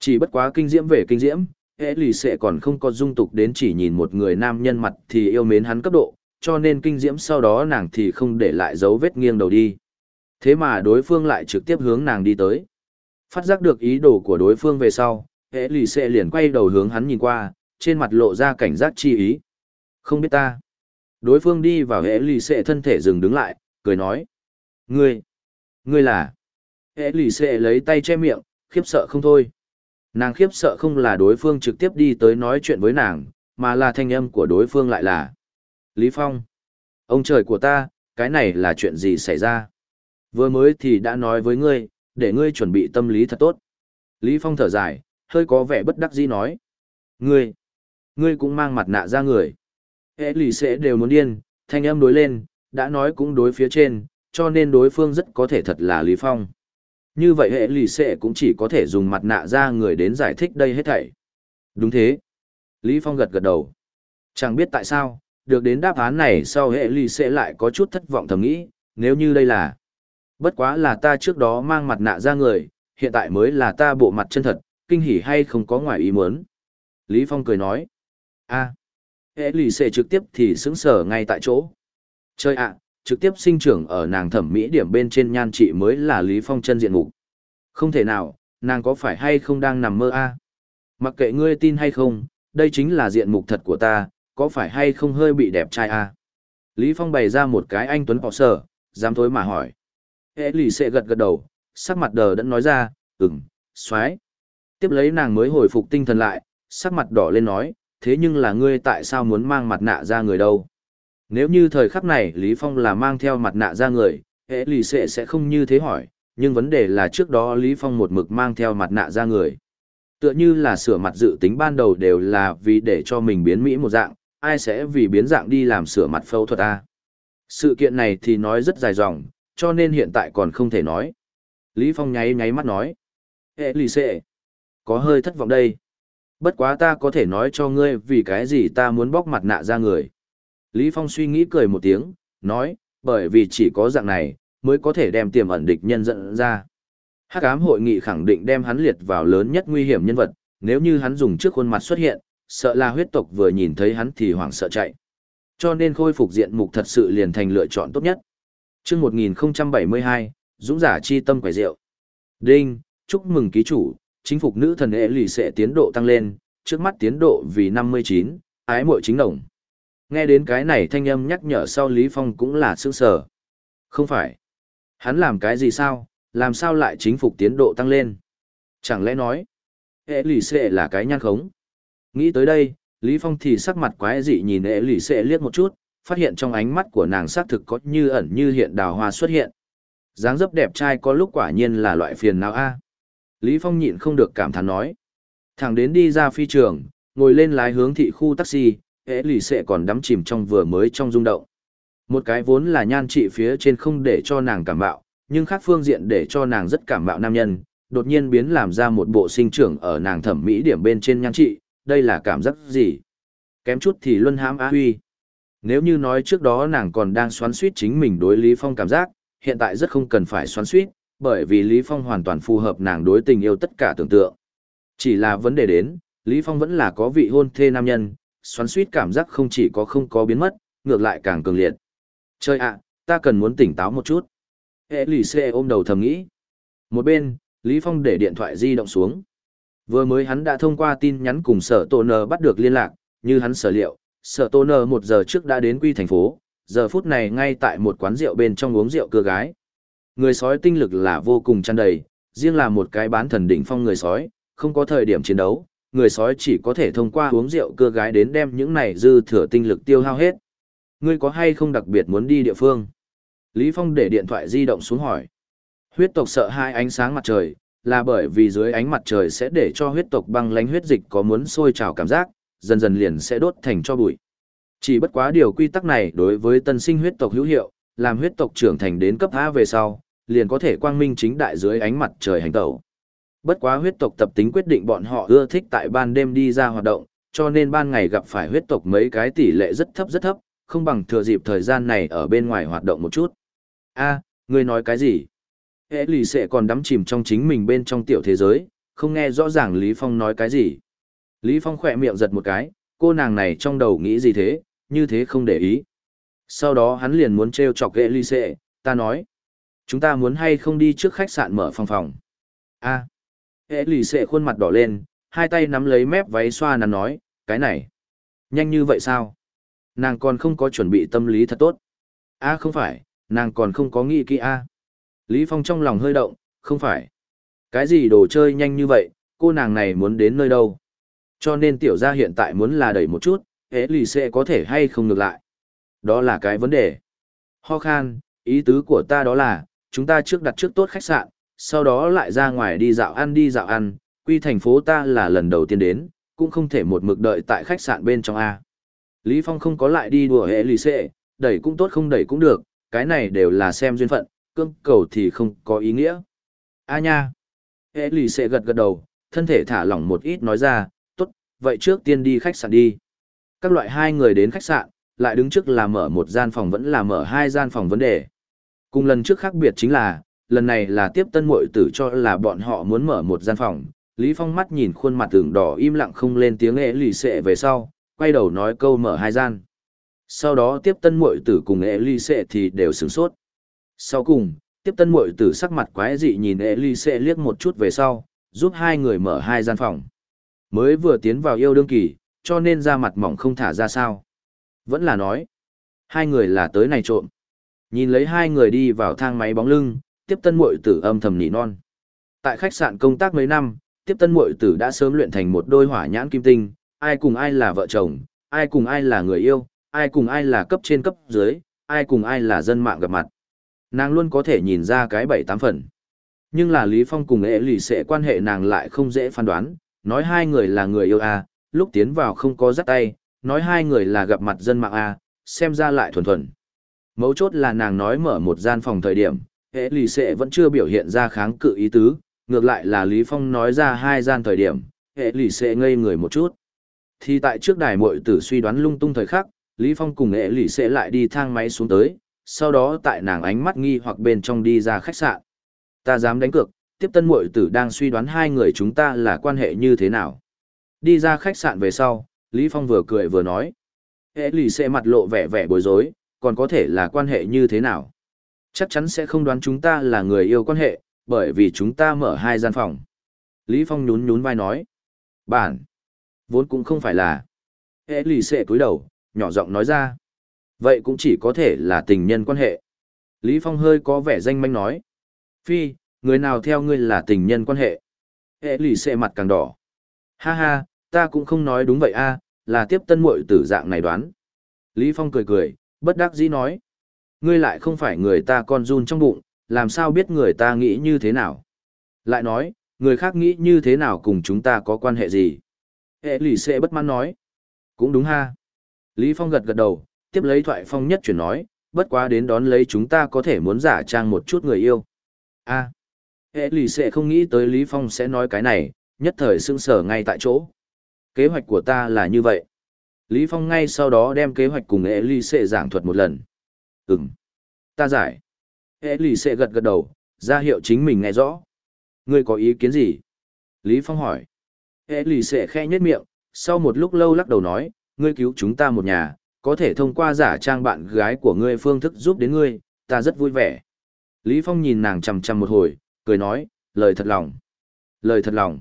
Chỉ bất quá kinh diễm về kinh diễm, hệ lì sẽ còn không có dung tục đến chỉ nhìn một người nam nhân mặt thì yêu mến hắn cấp độ, cho nên kinh diễm sau đó nàng thì không để lại dấu vết nghiêng đầu đi. Thế mà đối phương lại trực tiếp hướng nàng đi tới. Phát giác được ý đồ của đối phương về sau, hệ lì sẽ liền quay đầu hướng hắn nhìn qua, trên mặt lộ ra cảnh giác chi ý. Không biết ta. Đối phương đi vào hệ lì xệ thân thể dừng đứng lại, cười nói. Ngươi, ngươi là. Hệ lì xệ lấy tay che miệng, khiếp sợ không thôi. Nàng khiếp sợ không là đối phương trực tiếp đi tới nói chuyện với nàng, mà là thanh âm của đối phương lại là. Lý Phong. Ông trời của ta, cái này là chuyện gì xảy ra? Vừa mới thì đã nói với ngươi, để ngươi chuẩn bị tâm lý thật tốt. Lý Phong thở dài, hơi có vẻ bất đắc dĩ nói. Ngươi, ngươi cũng mang mặt nạ ra người. Hệ lì sẽ đều muốn điên, thanh âm đối lên, đã nói cũng đối phía trên, cho nên đối phương rất có thể thật là Lý Phong. Như vậy hệ lì sẽ cũng chỉ có thể dùng mặt nạ ra người đến giải thích đây hết thảy. Đúng thế. Lý Phong gật gật đầu. Chẳng biết tại sao, được đến đáp án này sau hệ lì sẽ lại có chút thất vọng thầm nghĩ, nếu như đây là. Bất quá là ta trước đó mang mặt nạ ra người, hiện tại mới là ta bộ mặt chân thật, kinh hỉ hay không có ngoài ý muốn. Lý Phong cười nói. a hệ lì xệ trực tiếp thì xứng sở ngay tại chỗ. Chơi ạ, trực tiếp sinh trưởng ở nàng thẩm mỹ điểm bên trên nhan trị mới là Lý Phong chân diện mục. Không thể nào, nàng có phải hay không đang nằm mơ a? Mặc kệ ngươi tin hay không, đây chính là diện mục thật của ta, có phải hay không hơi bị đẹp trai a? Lý Phong bày ra một cái anh tuấn họ sở, dám thối mà hỏi. Hệ lì xệ gật gật đầu, sắc mặt đờ đẫn nói ra, ừng xoái. Tiếp lấy nàng mới hồi phục tinh thần lại, sắc mặt đỏ lên nói, thế nhưng là ngươi tại sao muốn mang mặt nạ ra người đâu? Nếu như thời khắc này Lý Phong là mang theo mặt nạ ra người, hệ lì sẽ sẽ không như thế hỏi, nhưng vấn đề là trước đó Lý Phong một mực mang theo mặt nạ ra người. Tựa như là sửa mặt dự tính ban đầu đều là vì để cho mình biến Mỹ một dạng, ai sẽ vì biến dạng đi làm sửa mặt phẫu thuật a? Sự kiện này thì nói rất dài dòng, cho nên hiện tại còn không thể nói. Lý Phong nháy nháy mắt nói. Hệ lì xệ. Có hơi thất vọng đây. Bất quá ta có thể nói cho ngươi vì cái gì ta muốn bóc mặt nạ ra người. Lý Phong suy nghĩ cười một tiếng, nói, bởi vì chỉ có dạng này, mới có thể đem tiềm ẩn địch nhân dẫn ra. Hắc ám hội nghị khẳng định đem hắn liệt vào lớn nhất nguy hiểm nhân vật, nếu như hắn dùng trước khuôn mặt xuất hiện, sợ là huyết tộc vừa nhìn thấy hắn thì hoảng sợ chạy. Cho nên khôi phục diện mục thật sự liền thành lựa chọn tốt nhất. Trước 1072, Dũng giả chi tâm quẻ rượu. Đinh, chúc mừng ký chủ, chính phục nữ thần hệ lì sẽ tiến độ tăng lên, trước mắt tiến độ vì 59, ái muội chính đồng. Nghe đến cái này thanh âm nhắc nhở sau Lý Phong cũng là sương sở. Không phải. Hắn làm cái gì sao, làm sao lại chính phục tiến độ tăng lên? Chẳng lẽ nói, hệ lì sẽ là cái nhan khống? Nghĩ tới đây, Lý Phong thì sắc mặt quái dị nhìn hệ lì sẽ liếc một chút, phát hiện trong ánh mắt của nàng xác thực có như ẩn như hiện đào hoa xuất hiện. dáng dấp đẹp trai có lúc quả nhiên là loại phiền não a. Lý Phong nhịn không được cảm thán nói. Thẳng đến đi ra phi trường, ngồi lên lái hướng thị khu taxi, ế lì sẽ còn đắm chìm trong vừa mới trong rung động. Một cái vốn là nhan trị phía trên không để cho nàng cảm bạo, nhưng khác phương diện để cho nàng rất cảm bạo nam nhân, đột nhiên biến làm ra một bộ sinh trưởng ở nàng thẩm mỹ điểm bên trên nhan trị, đây là cảm giác gì? Kém chút thì luân hãm á huy. Nếu như nói trước đó nàng còn đang xoắn suýt chính mình đối Lý Phong cảm giác, hiện tại rất không cần phải xoắn suýt, bởi vì Lý Phong hoàn toàn phù hợp nàng đối tình yêu tất cả tưởng tượng. Chỉ là vấn đề đến, Lý Phong vẫn là có vị hôn thê nam nhân, xoắn suýt cảm giác không chỉ có không có biến mất, ngược lại càng cường liệt. Chơi ạ, ta cần muốn tỉnh táo một chút. Hệ lì xê ôm đầu thầm nghĩ. Một bên, Lý Phong để điện thoại di động xuống. Vừa mới hắn đã thông qua tin nhắn cùng sở tổ nờ bắt được liên lạc, như hắn sở liệu, sở tổ nờ một giờ trước đã đến quy thành phố, giờ phút này ngay tại một quán rượu bên trong uống rượu cưa gái. Người sói tinh lực là vô cùng tràn đầy, riêng là một cái bán thần đỉnh phong người sói, không có thời điểm chiến đấu, người sói chỉ có thể thông qua uống rượu cưa gái đến đem những này dư thừa tinh lực tiêu hao hết. Ngươi có hay không đặc biệt muốn đi địa phương? Lý Phong để điện thoại di động xuống hỏi. Huyết tộc sợ hai ánh sáng mặt trời, là bởi vì dưới ánh mặt trời sẽ để cho huyết tộc băng lánh huyết dịch có muốn sôi trào cảm giác, dần dần liền sẽ đốt thành cho bụi. Chỉ bất quá điều quy tắc này đối với tân sinh huyết tộc hữu hiệu, làm huyết tộc trưởng thành đến cấp A về sau, liền có thể quang minh chính đại dưới ánh mặt trời hành tẩu. Bất quá huyết tộc tập tính quyết định bọn họ ưa thích tại ban đêm đi ra hoạt động, cho nên ban ngày gặp phải huyết tộc mấy cái tỷ lệ rất thấp rất thấp, không bằng thừa dịp thời gian này ở bên ngoài hoạt động một chút. A, ngươi nói cái gì? Hệ lì sẽ còn đắm chìm trong chính mình bên trong tiểu thế giới, không nghe rõ ràng Lý Phong nói cái gì. Lý Phong khỏe miệng giật một cái, cô nàng này trong đầu nghĩ gì thế, như thế không để ý. Sau đó hắn liền muốn treo chọc ghệ ly sệ ta nói. Chúng ta muốn hay không đi trước khách sạn mở phòng phòng. A. ghệ ly sệ khuôn mặt đỏ lên, hai tay nắm lấy mép váy xoa nắn nói, cái này. Nhanh như vậy sao? Nàng còn không có chuẩn bị tâm lý thật tốt. A không phải, nàng còn không có nghĩ kỹ A. Lý Phong trong lòng hơi động, không phải. Cái gì đồ chơi nhanh như vậy, cô nàng này muốn đến nơi đâu. Cho nên tiểu gia hiện tại muốn là đẩy một chút, hế lì sẽ có thể hay không ngược lại. Đó là cái vấn đề. Ho khan, ý tứ của ta đó là, chúng ta trước đặt trước tốt khách sạn, sau đó lại ra ngoài đi dạo ăn đi dạo ăn, quy thành phố ta là lần đầu tiên đến, cũng không thể một mực đợi tại khách sạn bên trong A. Lý Phong không có lại đi đùa hệ lì xệ, đẩy cũng tốt không đẩy cũng được, cái này đều là xem duyên phận, cương cầu thì không có ý nghĩa. A nha. Hệ lì xệ gật gật đầu, thân thể thả lỏng một ít nói ra, tốt, vậy trước tiên đi khách sạn đi. Các loại hai người đến khách sạn, lại đứng trước là mở một gian phòng vẫn là mở hai gian phòng vấn đề. Cùng lần trước khác biệt chính là, lần này là tiếp tân muội tử cho là bọn họ muốn mở một gian phòng. Lý Phong mắt nhìn khuôn mặt tưởng đỏ im lặng không lên tiếng ế lì xệ về sau, quay đầu nói câu mở hai gian. Sau đó tiếp tân muội tử cùng ế lì xệ thì đều sửng sốt. Sau cùng, tiếp tân muội tử sắc mặt quái dị nhìn ế lì xệ liếc một chút về sau, giúp hai người mở hai gian phòng. Mới vừa tiến vào yêu đương kỳ, cho nên ra mặt mỏng không thả ra sao. Vẫn là nói, hai người là tới này trộm. Nhìn lấy hai người đi vào thang máy bóng lưng, tiếp tân muội tử âm thầm nỉ non. Tại khách sạn công tác mấy năm, tiếp tân muội tử đã sớm luyện thành một đôi hỏa nhãn kim tinh, ai cùng ai là vợ chồng, ai cùng ai là người yêu, ai cùng ai là cấp trên cấp dưới, ai cùng ai là dân mạng gặp mặt. Nàng luôn có thể nhìn ra cái bảy tám phần. Nhưng là Lý Phong cùng ế lì sẽ quan hệ nàng lại không dễ phán đoán, nói hai người là người yêu à, lúc tiến vào không có dắt tay, nói hai người là gặp mặt dân mạng a, xem ra lại thuần thuần. Mấu chốt là nàng nói mở một gian phòng thời điểm, hệ lì sẽ vẫn chưa biểu hiện ra kháng cự ý tứ, ngược lại là Lý Phong nói ra hai gian thời điểm, hệ lì sẽ ngây người một chút. Thì tại trước đài muội tử suy đoán lung tung thời khắc, Lý Phong cùng hệ lì sẽ lại đi thang máy xuống tới, sau đó tại nàng ánh mắt nghi hoặc bên trong đi ra khách sạn. Ta dám đánh cược, tiếp tân muội tử đang suy đoán hai người chúng ta là quan hệ như thế nào. Đi ra khách sạn về sau, Lý Phong vừa cười vừa nói. Hệ lì sẽ mặt lộ vẻ vẻ bối rối, còn có thể là quan hệ như thế nào. Chắc chắn sẽ không đoán chúng ta là người yêu quan hệ, bởi vì chúng ta mở hai gian phòng. Lý Phong nhún nhún vai nói. Bản. Vốn cũng không phải là. Hệ lì sẽ cúi đầu, nhỏ giọng nói ra. Vậy cũng chỉ có thể là tình nhân quan hệ. Lý Phong hơi có vẻ danh manh nói. Phi, người nào theo ngươi là tình nhân quan hệ? Hệ lì xệ mặt càng đỏ. Ha ha, ta cũng không nói đúng vậy a, là tiếp tân muội tử dạng này đoán. Lý Phong cười cười, bất đắc dĩ nói. Ngươi lại không phải người ta con run trong bụng, làm sao biết người ta nghĩ như thế nào? Lại nói, người khác nghĩ như thế nào cùng chúng ta có quan hệ gì? Hệ lì xệ bất mãn nói. Cũng đúng ha. Lý Phong gật gật đầu, tiếp lấy thoại phong nhất chuyển nói, bất quá đến đón lấy chúng ta có thể muốn giả trang một chút người yêu. a hệ lì sẽ không nghĩ tới Lý Phong sẽ nói cái này, nhất thời sưng sở ngay tại chỗ. Kế hoạch của ta là như vậy. Lý Phong ngay sau đó đem kế hoạch cùng Ely sẽ giảng thuật một lần. Ừm, ta giải. Ely sẽ gật gật đầu, ra hiệu chính mình nghe rõ. Ngươi có ý kiến gì? Lý Phong hỏi. Ely lì sẽ khe miệng, sau một lúc lâu lắc đầu nói, ngươi cứu chúng ta một nhà, có thể thông qua giả trang bạn gái của ngươi phương thức giúp đến ngươi, ta rất vui vẻ. Lý Phong nhìn nàng chằm chằm một hồi, cười nói, lời thật lòng. Lời thật lòng.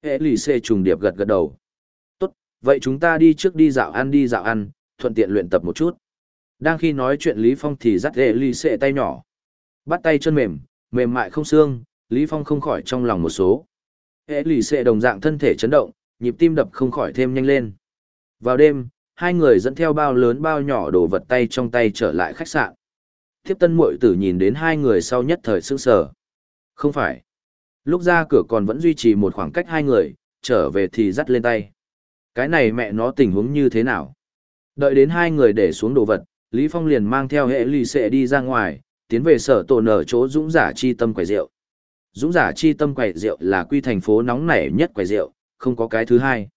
Ely lì trùng điệp gật gật đầu. Vậy chúng ta đi trước đi dạo ăn đi dạo ăn, thuận tiện luyện tập một chút. Đang khi nói chuyện Lý Phong thì dắt hệ ly sệ tay nhỏ. Bắt tay chân mềm, mềm mại không xương, Lý Phong không khỏi trong lòng một số. Hệ ly sệ đồng dạng thân thể chấn động, nhịp tim đập không khỏi thêm nhanh lên. Vào đêm, hai người dẫn theo bao lớn bao nhỏ đồ vật tay trong tay trở lại khách sạn. Tiếp tân muội tử nhìn đến hai người sau nhất thời sững sờ. Không phải. Lúc ra cửa còn vẫn duy trì một khoảng cách hai người, trở về thì dắt lên tay. Cái này mẹ nó tình huống như thế nào? Đợi đến hai người để xuống đồ vật, Lý Phong liền mang theo hệ lì xệ đi ra ngoài, tiến về sở tổ nở chỗ dũng giả chi tâm quầy rượu. Dũng giả chi tâm quầy rượu là quy thành phố nóng nảy nhất quầy rượu, không có cái thứ hai.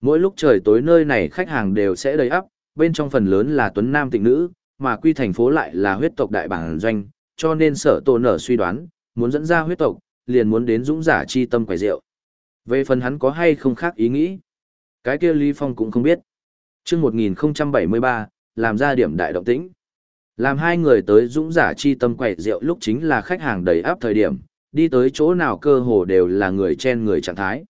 Mỗi lúc trời tối nơi này khách hàng đều sẽ đầy ắp, bên trong phần lớn là tuấn nam tịnh nữ, mà quy thành phố lại là huyết tộc đại bản doanh, cho nên sở tổ nở suy đoán, muốn dẫn ra huyết tộc, liền muốn đến dũng giả chi tâm quầy rượu. Về phần hắn có hay không khác ý nghĩ, cái kia Lý Phong cũng không biết. Trước 1073, làm ra điểm đại động tĩnh. Làm hai người tới dũng giả chi tâm quầy rượu lúc chính là khách hàng đầy áp thời điểm, đi tới chỗ nào cơ hồ đều là người chen người trạng thái.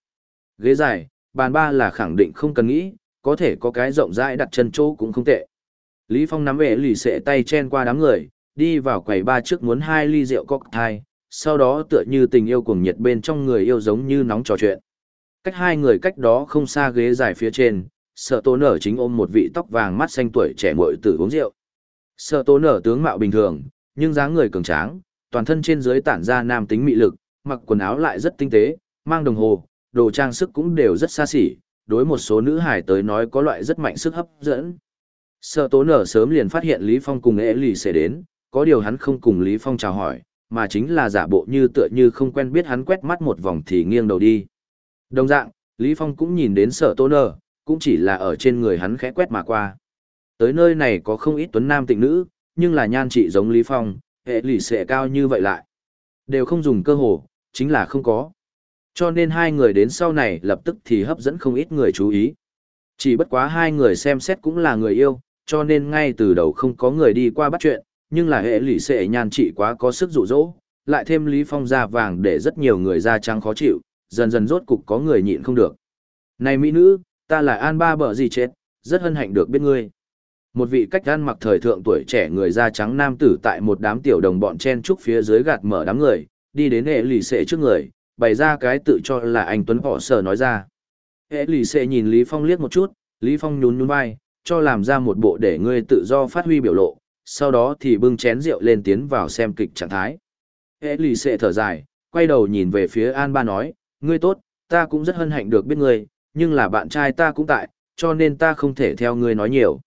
Ghế dài, bàn ba là khẳng định không cần nghĩ, có thể có cái rộng rãi đặt chân chỗ cũng không tệ. Lý Phong nắm về lì xệ tay chen qua đám người, đi vào quầy ba trước muốn hai ly rượu cocktail, sau đó tựa như tình yêu cuồng nhiệt bên trong người yêu giống như nóng trò chuyện. Cách hai người cách đó không xa ghế dài phía trên, sợ tố nở chính ôm một vị tóc vàng mắt xanh tuổi trẻ muội tử uống rượu. Sợ tố nở tướng mạo bình thường, nhưng dáng người cường tráng, toàn thân trên dưới tản ra nam tính mị lực, mặc quần áo lại rất tinh tế, mang đồng hồ, đồ trang sức cũng đều rất xa xỉ, đối một số nữ hải tới nói có loại rất mạnh sức hấp dẫn. Sợ tố nở sớm liền phát hiện Lý Phong cùng ế lì sẽ đến, có điều hắn không cùng Lý Phong chào hỏi, mà chính là giả bộ như tựa như không quen biết hắn quét mắt một vòng thì nghiêng đầu đi. Đồng dạng, Lý Phong cũng nhìn đến sở tố nở, cũng chỉ là ở trên người hắn khẽ quét mà qua. Tới nơi này có không ít tuấn nam tịnh nữ, nhưng là nhan trị giống Lý Phong, hệ lì sẽ cao như vậy lại. Đều không dùng cơ hồ, chính là không có. Cho nên hai người đến sau này lập tức thì hấp dẫn không ít người chú ý. Chỉ bất quá hai người xem xét cũng là người yêu, cho nên ngay từ đầu không có người đi qua bắt chuyện, nhưng là hệ lụy sẽ nhan trị quá có sức dụ dỗ, lại thêm Lý Phong da vàng để rất nhiều người da trắng khó chịu, dần dần rốt cục có người nhịn không được. Này mỹ nữ, ta là An Ba Bờ gì chết, rất hân hạnh được biết ngươi. Một vị cách ăn mặc thời thượng tuổi trẻ người da trắng nam tử tại một đám tiểu đồng bọn chen trúc phía dưới gạt mở đám người, đi đến hệ lì sệ trước người, bày ra cái tự cho là anh Tuấn họ sở nói ra. Hệ lì xệ nhìn Lý Phong liếc một chút, Lý Phong nhún nhún vai, cho làm ra một bộ để ngươi tự do phát huy biểu lộ, sau đó thì bưng chén rượu lên tiến vào xem kịch trạng thái. Hệ lì xệ thở dài, quay đầu nhìn về phía An Ba nói, ngươi tốt, ta cũng rất hân hạnh được biết ngươi, nhưng là bạn trai ta cũng tại, cho nên ta không thể theo ngươi nói nhiều.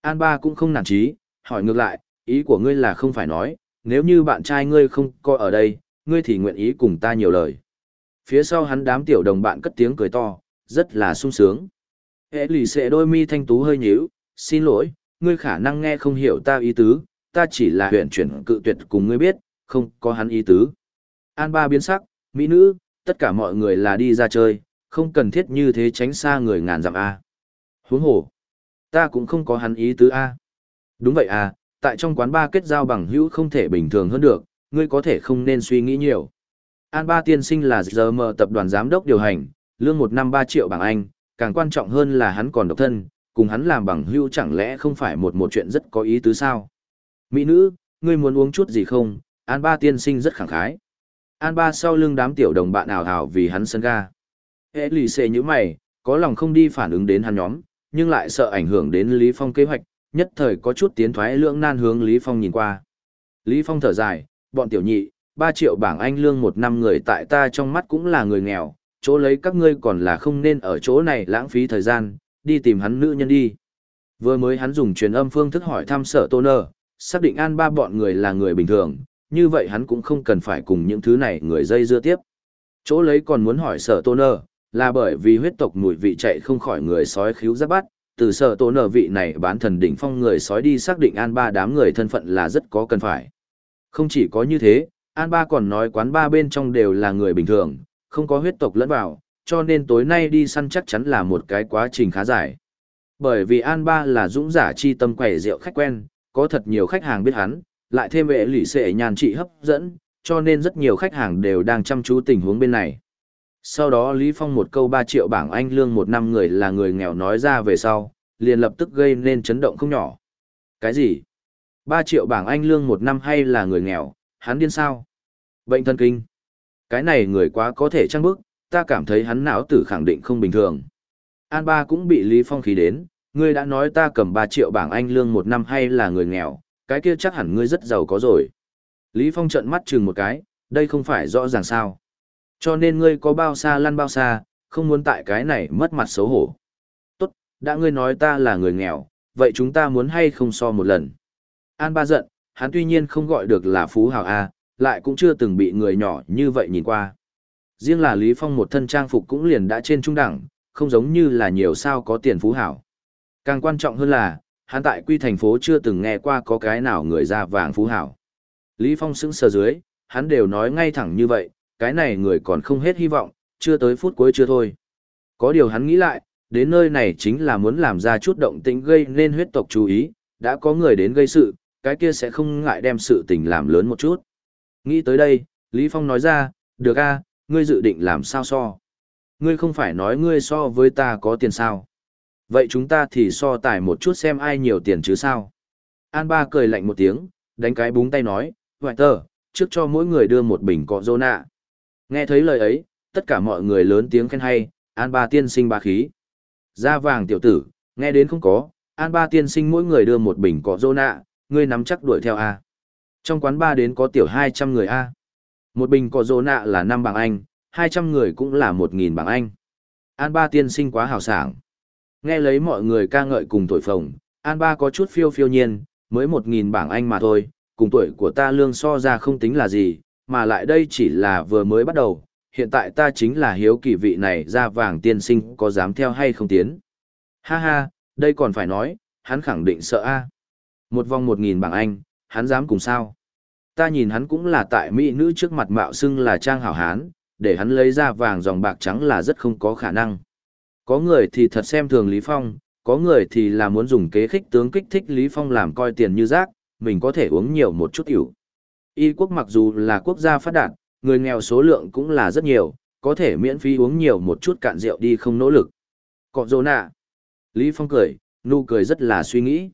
An Ba cũng không nản trí, hỏi ngược lại, ý của ngươi là không phải nói, nếu như bạn trai ngươi không có ở đây, ngươi thì nguyện ý cùng ta nhiều lời. Phía sau hắn đám tiểu đồng bạn cất tiếng cười to, rất là sung sướng. Hệ lì xệ đôi mi thanh tú hơi nhíu, xin lỗi, ngươi khả năng nghe không hiểu ta ý tứ, ta chỉ là huyện chuyển cự tuyệt cùng ngươi biết, không có hắn ý tứ. An ba biến sắc, mỹ nữ, tất cả mọi người là đi ra chơi, không cần thiết như thế tránh xa người ngàn dặm A. Huống hồ, ta cũng không có hắn ý tứ A. Đúng vậy à, tại trong quán ba kết giao bằng hữu không thể bình thường hơn được, ngươi có thể không nên suy nghĩ nhiều. An ba tiên sinh là giờ mở tập đoàn giám đốc điều hành, lương một năm ba triệu bảng Anh, càng quan trọng hơn là hắn còn độc thân, cùng hắn làm bằng hữu chẳng lẽ không phải một một chuyện rất có ý tứ sao? Mỹ nữ, ngươi muốn uống chút gì không? An ba tiên sinh rất khẳng khái. An ba sau lưng đám tiểu đồng bạn ảo hào vì hắn sân ga. Hệ lì xệ như mày, có lòng không đi phản ứng đến hắn nhóm, nhưng lại sợ ảnh hưởng đến Lý Phong kế hoạch, nhất thời có chút tiến thoái lưỡng nan hướng Lý Phong nhìn qua. Lý Phong thở dài, bọn tiểu nhị, 3 triệu bảng Anh lương một năm người tại ta trong mắt cũng là người nghèo, chỗ lấy các ngươi còn là không nên ở chỗ này lãng phí thời gian, đi tìm hắn nữ nhân đi. Vừa mới hắn dùng truyền âm phương thức hỏi thăm sở tô nơ, xác định an ba bọn người là người bình thường, như vậy hắn cũng không cần phải cùng những thứ này người dây dưa tiếp. Chỗ lấy còn muốn hỏi sở tôn nơ, là bởi vì huyết tộc mùi vị chạy không khỏi người sói khíu giáp bắt, từ sở tôn nơ vị này bán thần đỉnh phong người sói đi xác định an ba đám người thân phận là rất có cần phải. Không chỉ có như thế, an ba còn nói quán ba bên trong đều là người bình thường, không có huyết tộc lẫn vào, cho nên tối nay đi săn chắc chắn là một cái quá trình khá dài. Bởi vì An Ba là dũng giả chi tâm quẻ rượu khách quen, có thật nhiều khách hàng biết hắn, lại thêm vệ lỷ xệ nhàn trị hấp dẫn, cho nên rất nhiều khách hàng đều đang chăm chú tình huống bên này. Sau đó Lý Phong một câu 3 triệu bảng Anh lương một năm người là người nghèo nói ra về sau, liền lập tức gây nên chấn động không nhỏ. Cái gì? 3 triệu bảng Anh lương một năm hay là người nghèo, hắn điên sao? Bệnh thần kinh. Cái này người quá có thể trăng bức, ta cảm thấy hắn não tử khẳng định không bình thường. An ba cũng bị Lý Phong khí đến, ngươi đã nói ta cầm 3 triệu bảng Anh lương một năm hay là người nghèo, cái kia chắc hẳn ngươi rất giàu có rồi. Lý Phong trợn mắt chừng một cái, đây không phải rõ ràng sao. Cho nên ngươi có bao xa lăn bao xa, không muốn tại cái này mất mặt xấu hổ. Tốt, đã ngươi nói ta là người nghèo, vậy chúng ta muốn hay không so một lần. An ba giận, hắn tuy nhiên không gọi được là phú hào A, lại cũng chưa từng bị người nhỏ như vậy nhìn qua. Riêng là Lý Phong một thân trang phục cũng liền đã trên trung đẳng, không giống như là nhiều sao có tiền phú hảo. Càng quan trọng hơn là, hắn tại quy thành phố chưa từng nghe qua có cái nào người ra vàng phú hảo. Lý Phong sững sờ dưới, hắn đều nói ngay thẳng như vậy, cái này người còn không hết hy vọng, chưa tới phút cuối chưa thôi. Có điều hắn nghĩ lại, đến nơi này chính là muốn làm ra chút động tĩnh gây nên huyết tộc chú ý, đã có người đến gây sự, cái kia sẽ không ngại đem sự tình làm lớn một chút. Nghĩ tới đây, Lý Phong nói ra, được a, ngươi dự định làm sao so? Ngươi không phải nói ngươi so với ta có tiền sao? Vậy chúng ta thì so tài một chút xem ai nhiều tiền chứ sao? An ba cười lạnh một tiếng, đánh cái búng tay nói, hoài tờ, trước cho mỗi người đưa một bình cọ rô nạ. Nghe thấy lời ấy, tất cả mọi người lớn tiếng khen hay, An ba tiên sinh ba khí. Da vàng tiểu tử, nghe đến không có, An ba tiên sinh mỗi người đưa một bình cọ rô nạ, ngươi nắm chắc đuổi theo a. Trong quán ba đến có tiểu 200 người A. Một bình cỏ rô nạ là năm bảng Anh, 200 người cũng là 1.000 bảng Anh. An ba tiên sinh quá hào sảng. Nghe lấy mọi người ca ngợi cùng tuổi phồng, An ba có chút phiêu phiêu nhiên, mới 1.000 bảng Anh mà thôi, cùng tuổi của ta lương so ra không tính là gì, mà lại đây chỉ là vừa mới bắt đầu, hiện tại ta chính là hiếu kỳ vị này ra vàng tiên sinh có dám theo hay không tiến. Ha ha, đây còn phải nói, hắn khẳng định sợ a. Một vòng 1.000 bảng Anh, hắn dám cùng sao? Ta nhìn hắn cũng là tại mỹ nữ trước mặt mạo xưng là trang hảo hán, để hắn lấy ra vàng dòng bạc trắng là rất không có khả năng. Có người thì thật xem thường Lý Phong, có người thì là muốn dùng kế khích tướng kích thích Lý Phong làm coi tiền như rác, mình có thể uống nhiều một chút tiểu. Y quốc mặc dù là quốc gia phát đạt, người nghèo số lượng cũng là rất nhiều, có thể miễn phí uống nhiều một chút cạn rượu đi không nỗ lực. Cọ dô nạ. Lý Phong cười, nụ cười rất là suy nghĩ.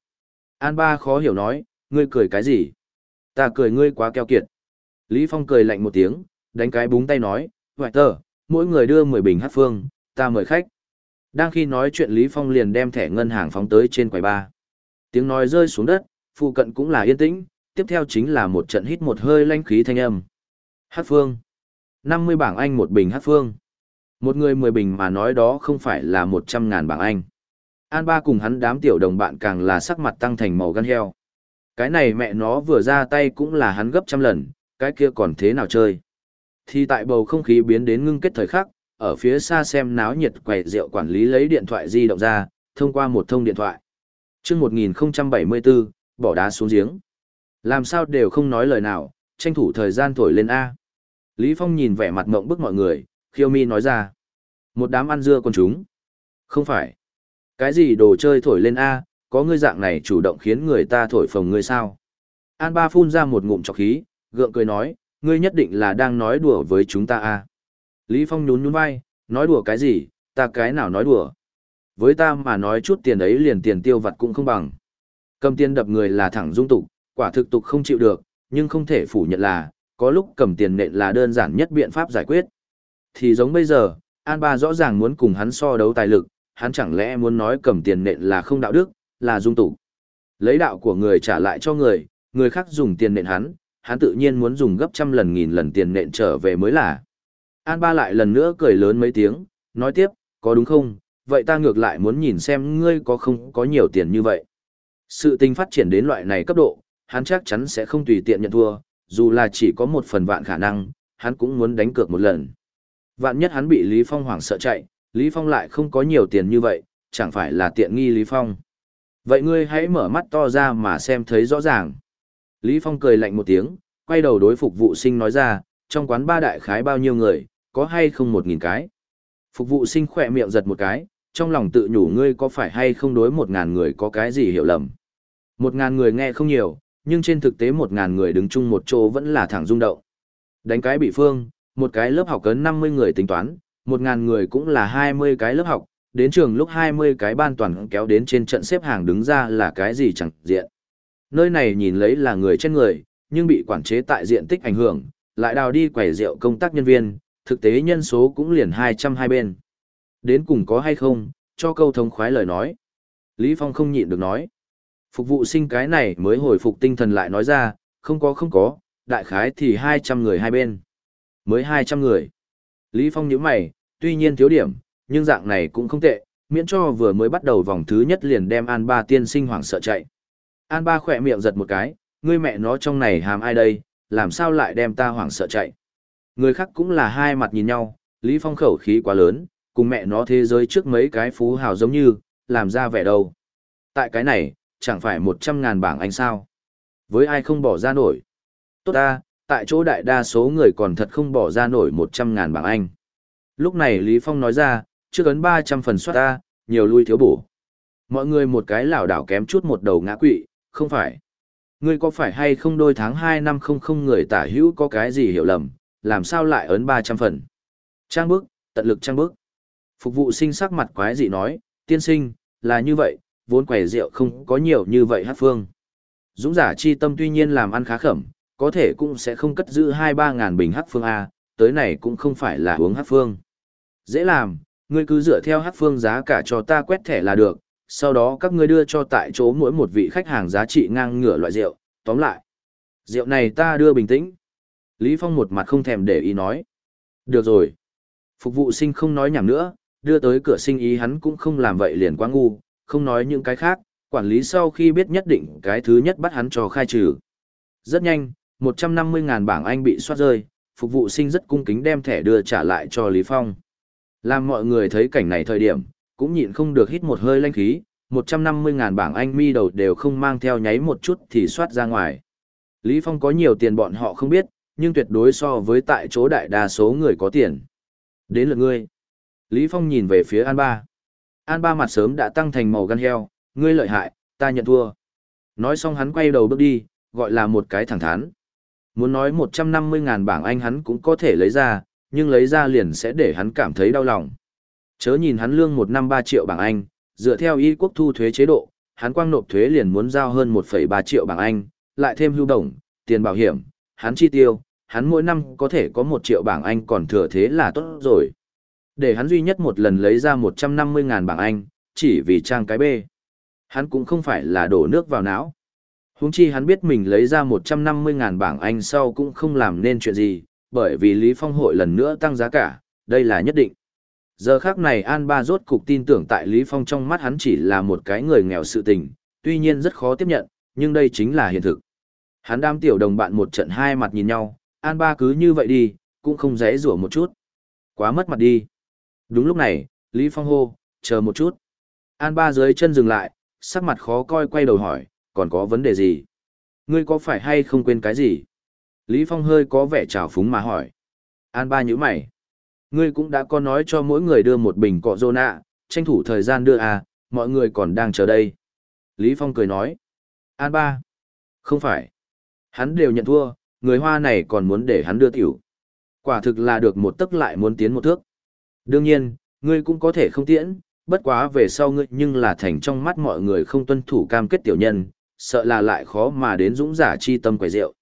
An ba khó hiểu nói, ngươi cười cái gì? Ta cười ngươi quá keo kiệt. Lý Phong cười lạnh một tiếng, đánh cái búng tay nói, Hoài tờ, mỗi người đưa 10 bình hát phương, ta mời khách. Đang khi nói chuyện Lý Phong liền đem thẻ ngân hàng phóng tới trên quầy ba. Tiếng nói rơi xuống đất, phụ cận cũng là yên tĩnh, tiếp theo chính là một trận hít một hơi lanh khí thanh âm. Hát phương. 50 bảng Anh một bình hát phương. Một người 10 bình mà nói đó không phải là 100 ngàn bảng Anh. An ba cùng hắn đám tiểu đồng bạn càng là sắc mặt tăng thành màu gan heo. Cái này mẹ nó vừa ra tay cũng là hắn gấp trăm lần, cái kia còn thế nào chơi. Thì tại bầu không khí biến đến ngưng kết thời khắc, ở phía xa xem náo nhiệt quầy rượu quản lý lấy điện thoại di động ra, thông qua một thông điện thoại. Trước 1074, bỏ đá xuống giếng. Làm sao đều không nói lời nào, tranh thủ thời gian thổi lên A. Lý Phong nhìn vẻ mặt mộng bức mọi người, khiêu mi nói ra. Một đám ăn dưa con chúng. Không phải. Cái gì đồ chơi thổi lên A, có ngươi dạng này chủ động khiến người ta thổi phồng ngươi sao? An ba phun ra một ngụm chọc khí, gượng cười nói, ngươi nhất định là đang nói đùa với chúng ta A. Lý Phong nhún nhún vai, nói đùa cái gì, ta cái nào nói đùa. Với ta mà nói chút tiền ấy liền tiền tiêu vặt cũng không bằng. Cầm tiền đập người là thẳng dung tục, quả thực tục không chịu được, nhưng không thể phủ nhận là, có lúc cầm tiền nện là đơn giản nhất biện pháp giải quyết. Thì giống bây giờ, An Ba rõ ràng muốn cùng hắn so đấu tài lực, hắn chẳng lẽ muốn nói cầm tiền nện là không đạo đức, là dung tục. Lấy đạo của người trả lại cho người, người khác dùng tiền nện hắn, hắn tự nhiên muốn dùng gấp trăm lần nghìn lần tiền nện trở về mới là. An Ba lại lần nữa cười lớn mấy tiếng, nói tiếp, có đúng không, vậy ta ngược lại muốn nhìn xem ngươi có không có nhiều tiền như vậy. Sự tình phát triển đến loại này cấp độ, hắn chắc chắn sẽ không tùy tiện nhận thua, dù là chỉ có một phần vạn khả năng, hắn cũng muốn đánh cược một lần. Vạn nhất hắn bị Lý Phong hoảng sợ chạy, Lý Phong lại không có nhiều tiền như vậy, chẳng phải là tiện nghi Lý Phong. Vậy ngươi hãy mở mắt to ra mà xem thấy rõ ràng. Lý Phong cười lạnh một tiếng, quay đầu đối phục vụ sinh nói ra, trong quán ba đại khái bao nhiêu người, có hay không một nghìn cái. Phục vụ sinh khỏe miệng giật một cái, trong lòng tự nhủ ngươi có phải hay không đối một ngàn người có cái gì hiểu lầm. Một ngàn người nghe không nhiều, nhưng trên thực tế một ngàn người đứng chung một chỗ vẫn là thẳng rung động. Đánh cái bị phương, một cái lớp học cấn 50 người tính toán, một ngàn người cũng là 20 cái lớp học, đến trường lúc 20 cái ban toàn kéo đến trên trận xếp hàng đứng ra là cái gì chẳng diện. Nơi này nhìn lấy là người trên người, nhưng bị quản chế tại diện tích ảnh hưởng, lại đào đi quẩy rượu công tác nhân viên, thực tế nhân số cũng liền 200 hai bên. Đến cùng có hay không, cho câu thông khoái lời nói. Lý Phong không nhịn được nói. Phục vụ sinh cái này mới hồi phục tinh thần lại nói ra, không có không có, đại khái thì 200 người hai bên. Mới 200 người. Lý Phong nhíu mày, tuy nhiên thiếu điểm, nhưng dạng này cũng không tệ, miễn cho vừa mới bắt đầu vòng thứ nhất liền đem An Ba tiên sinh hoảng sợ chạy. An Ba khỏe miệng giật một cái, ngươi mẹ nó trong này hàm ai đây, làm sao lại đem ta hoảng sợ chạy. Người khác cũng là hai mặt nhìn nhau, Lý Phong khẩu khí quá lớn, cùng mẹ nó thế giới trước mấy cái phú hào giống như, làm ra vẻ đâu. Tại cái này, chẳng phải một trăm ngàn bảng anh sao. Với ai không bỏ ra nổi. Tốt ta, tại chỗ đại đa số người còn thật không bỏ ra nổi một trăm ngàn bảng anh. Lúc này Lý Phong nói ra, trước ấn ba trăm phần soát ta, nhiều lui thiếu bổ. Mọi người một cái lảo đảo kém chút một đầu ngã quỵ, không phải. Ngươi có phải hay không đôi tháng hai năm không không người tả hữu có cái gì hiểu lầm, làm sao lại ấn ba trăm phần. Trang bức, tận lực trang bức. Phục vụ sinh sắc mặt quái dị nói, tiên sinh, là như vậy, vốn quẻ rượu không có nhiều như vậy hát phương. Dũng giả chi tâm tuy nhiên làm ăn khá khẩm, có thể cũng sẽ không cất giữ hai ba ngàn bình hát phương A, tới này cũng không phải là uống hát phương. Dễ làm, ngươi cứ dựa theo hát phương giá cả cho ta quét thẻ là được, sau đó các ngươi đưa cho tại chỗ mỗi một vị khách hàng giá trị ngang ngửa loại rượu, tóm lại. Rượu này ta đưa bình tĩnh. Lý Phong một mặt không thèm để ý nói. Được rồi. Phục vụ sinh không nói nhảm nữa, đưa tới cửa sinh ý hắn cũng không làm vậy liền quá ngu, không nói những cái khác, quản lý sau khi biết nhất định cái thứ nhất bắt hắn cho khai trừ. Rất nhanh, 150.000 bảng Anh bị soát rơi, phục vụ sinh rất cung kính đem thẻ đưa trả lại cho Lý Phong. Làm mọi người thấy cảnh này thời điểm, cũng nhịn không được hít một hơi lanh khí, 150.000 bảng Anh mi đầu đều không mang theo nháy một chút thì soát ra ngoài. Lý Phong có nhiều tiền bọn họ không biết, nhưng tuyệt đối so với tại chỗ đại đa số người có tiền. Đến lượt ngươi. Lý Phong nhìn về phía An Ba. An Ba mặt sớm đã tăng thành màu gan heo, ngươi lợi hại, ta nhận thua. Nói xong hắn quay đầu bước đi, gọi là một cái thẳng thắn. Muốn nói 150.000 bảng Anh hắn cũng có thể lấy ra, nhưng lấy ra liền sẽ để hắn cảm thấy đau lòng. Chớ nhìn hắn lương một năm 3 triệu bảng Anh, dựa theo y quốc thu thuế chế độ, hắn quang nộp thuế liền muốn giao hơn 1,3 triệu bảng Anh, lại thêm hưu đồng, tiền bảo hiểm, hắn chi tiêu, hắn mỗi năm có thể có một triệu bảng Anh còn thừa thế là tốt rồi. Để hắn duy nhất một lần lấy ra 150.000 bảng Anh, chỉ vì trang cái bê. Hắn cũng không phải là đổ nước vào não. Huống chi hắn biết mình lấy ra 150.000 bảng Anh sau cũng không làm nên chuyện gì, bởi vì Lý Phong hội lần nữa tăng giá cả, đây là nhất định. Giờ khác này An Ba rốt cục tin tưởng tại Lý Phong trong mắt hắn chỉ là một cái người nghèo sự tình, tuy nhiên rất khó tiếp nhận, nhưng đây chính là hiện thực. Hắn đam tiểu đồng bạn một trận hai mặt nhìn nhau, An Ba cứ như vậy đi, cũng không dễ rủa một chút. Quá mất mặt đi. Đúng lúc này, Lý Phong hô, chờ một chút. An Ba dưới chân dừng lại, sắc mặt khó coi quay đầu hỏi, còn có vấn đề gì? Ngươi có phải hay không quên cái gì? Lý Phong hơi có vẻ trào phúng mà hỏi. An Ba nhíu mày. Ngươi cũng đã có nói cho mỗi người đưa một bình cọ rô nạ, tranh thủ thời gian đưa à, mọi người còn đang chờ đây. Lý Phong cười nói. An Ba. Không phải. Hắn đều nhận thua, người hoa này còn muốn để hắn đưa tiểu. Quả thực là được một tức lại muốn tiến một thước. Đương nhiên, ngươi cũng có thể không tiễn, bất quá về sau ngươi nhưng là thành trong mắt mọi người không tuân thủ cam kết tiểu nhân, sợ là lại khó mà đến dũng giả chi tâm quầy rượu.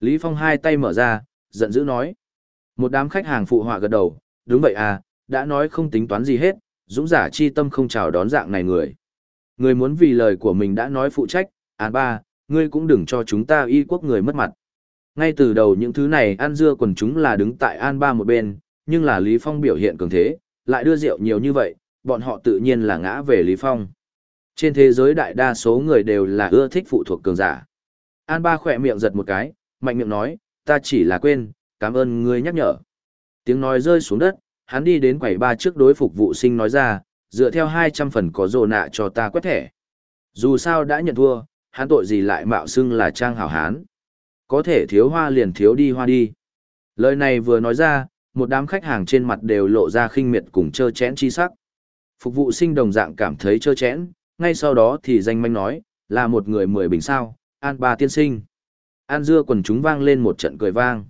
Lý Phong hai tay mở ra, giận dữ nói. Một đám khách hàng phụ họa gật đầu, đúng vậy à, đã nói không tính toán gì hết, dũng giả chi tâm không chào đón dạng này người. Người muốn vì lời của mình đã nói phụ trách, à ba, ngươi cũng đừng cho chúng ta y quốc người mất mặt. Ngay từ đầu những thứ này ăn dưa quần chúng là đứng tại an ba một bên, nhưng là Lý Phong biểu hiện cường thế, lại đưa rượu nhiều như vậy, bọn họ tự nhiên là ngã về Lý Phong. Trên thế giới đại đa số người đều là ưa thích phụ thuộc cường giả. An ba khỏe miệng giật một cái, mạnh miệng nói, ta chỉ là quên, cảm ơn ngươi nhắc nhở. Tiếng nói rơi xuống đất, hắn đi đến quầy ba trước đối phục vụ sinh nói ra, dựa theo 200 phần có rồ nạ cho ta quét thẻ. Dù sao đã nhận thua, hắn tội gì lại mạo xưng là trang hảo hán. Có thể thiếu hoa liền thiếu đi hoa đi. Lời này vừa nói ra, một đám khách hàng trên mặt đều lộ ra khinh miệt cùng chơ chén chi sắc. Phục vụ sinh đồng dạng cảm thấy chơ chén, ngay sau đó thì danh manh nói, là một người mười bình sao, an ba tiên sinh. An dưa quần chúng vang lên một trận cười vang.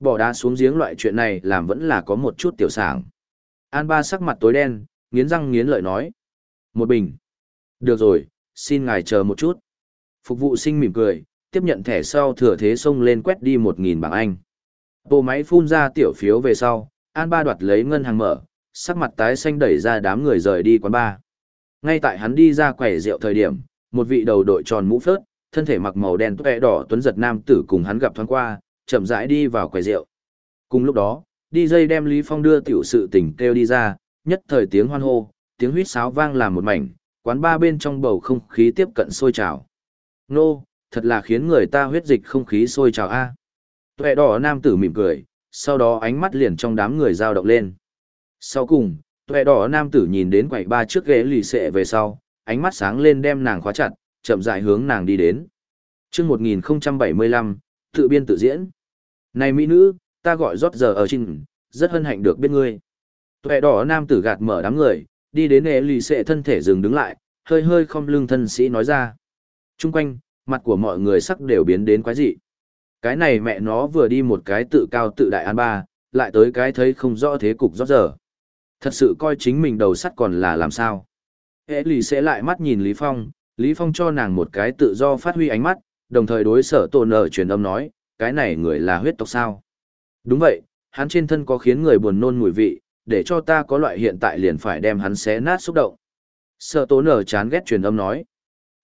Bỏ đá xuống giếng loại chuyện này làm vẫn là có một chút tiểu sảng. An ba sắc mặt tối đen, nghiến răng nghiến lợi nói. Một bình. Được rồi, xin ngài chờ một chút. Phục vụ sinh mỉm cười, tiếp nhận thẻ sau thừa thế xông lên quét đi một nghìn bảng Anh. Bộ máy phun ra tiểu phiếu về sau, An ba đoạt lấy ngân hàng mở, sắc mặt tái xanh đẩy ra đám người rời đi quán ba. Ngay tại hắn đi ra quầy rượu thời điểm, một vị đầu đội tròn mũ phớt, thân thể mặc màu đen tuệ đỏ tuấn giật nam tử cùng hắn gặp thoáng qua, chậm rãi đi vào quầy rượu. Cùng lúc đó, DJ đem Lý Phong đưa tiểu sự tình kêu đi ra, nhất thời tiếng hoan hô, tiếng huýt sáo vang làm một mảnh, quán ba bên trong bầu không khí tiếp cận sôi trào. Nô, thật là khiến người ta huyết dịch không khí sôi trào a. Tuệ đỏ nam tử mỉm cười, sau đó ánh mắt liền trong đám người dao động lên. Sau cùng, tuệ đỏ nam tử nhìn đến quầy ba trước ghế lì xệ về sau, ánh mắt sáng lên đem nàng khóa chặt, chậm rãi hướng nàng đi đến. Chương 1075, tự biên tự diễn. Này mỹ nữ, ta gọi rót giờ ở trên, rất hân hạnh được biết ngươi. Tuệ đỏ nam tử gạt mở đám người, đi đến ghế lì xệ thân thể dừng đứng lại, hơi hơi không lưng thân sĩ nói ra. Trung quanh, mặt của mọi người sắc đều biến đến quái dị. Cái này mẹ nó vừa đi một cái tự cao tự đại an ba, lại tới cái thấy không rõ thế cục rót giờ. Thật sự coi chính mình đầu sắt còn là làm sao. Hệ lì sẽ lại mắt nhìn Lý Phong, Lý Phong cho nàng một cái tự do phát huy ánh mắt, đồng thời đối sở tổ nở truyền âm nói, cái này người là huyết tộc sao. Đúng vậy, hắn trên thân có khiến người buồn nôn mùi vị, để cho ta có loại hiện tại liền phải đem hắn xé nát xúc động. Sở tổ nở chán ghét truyền âm nói.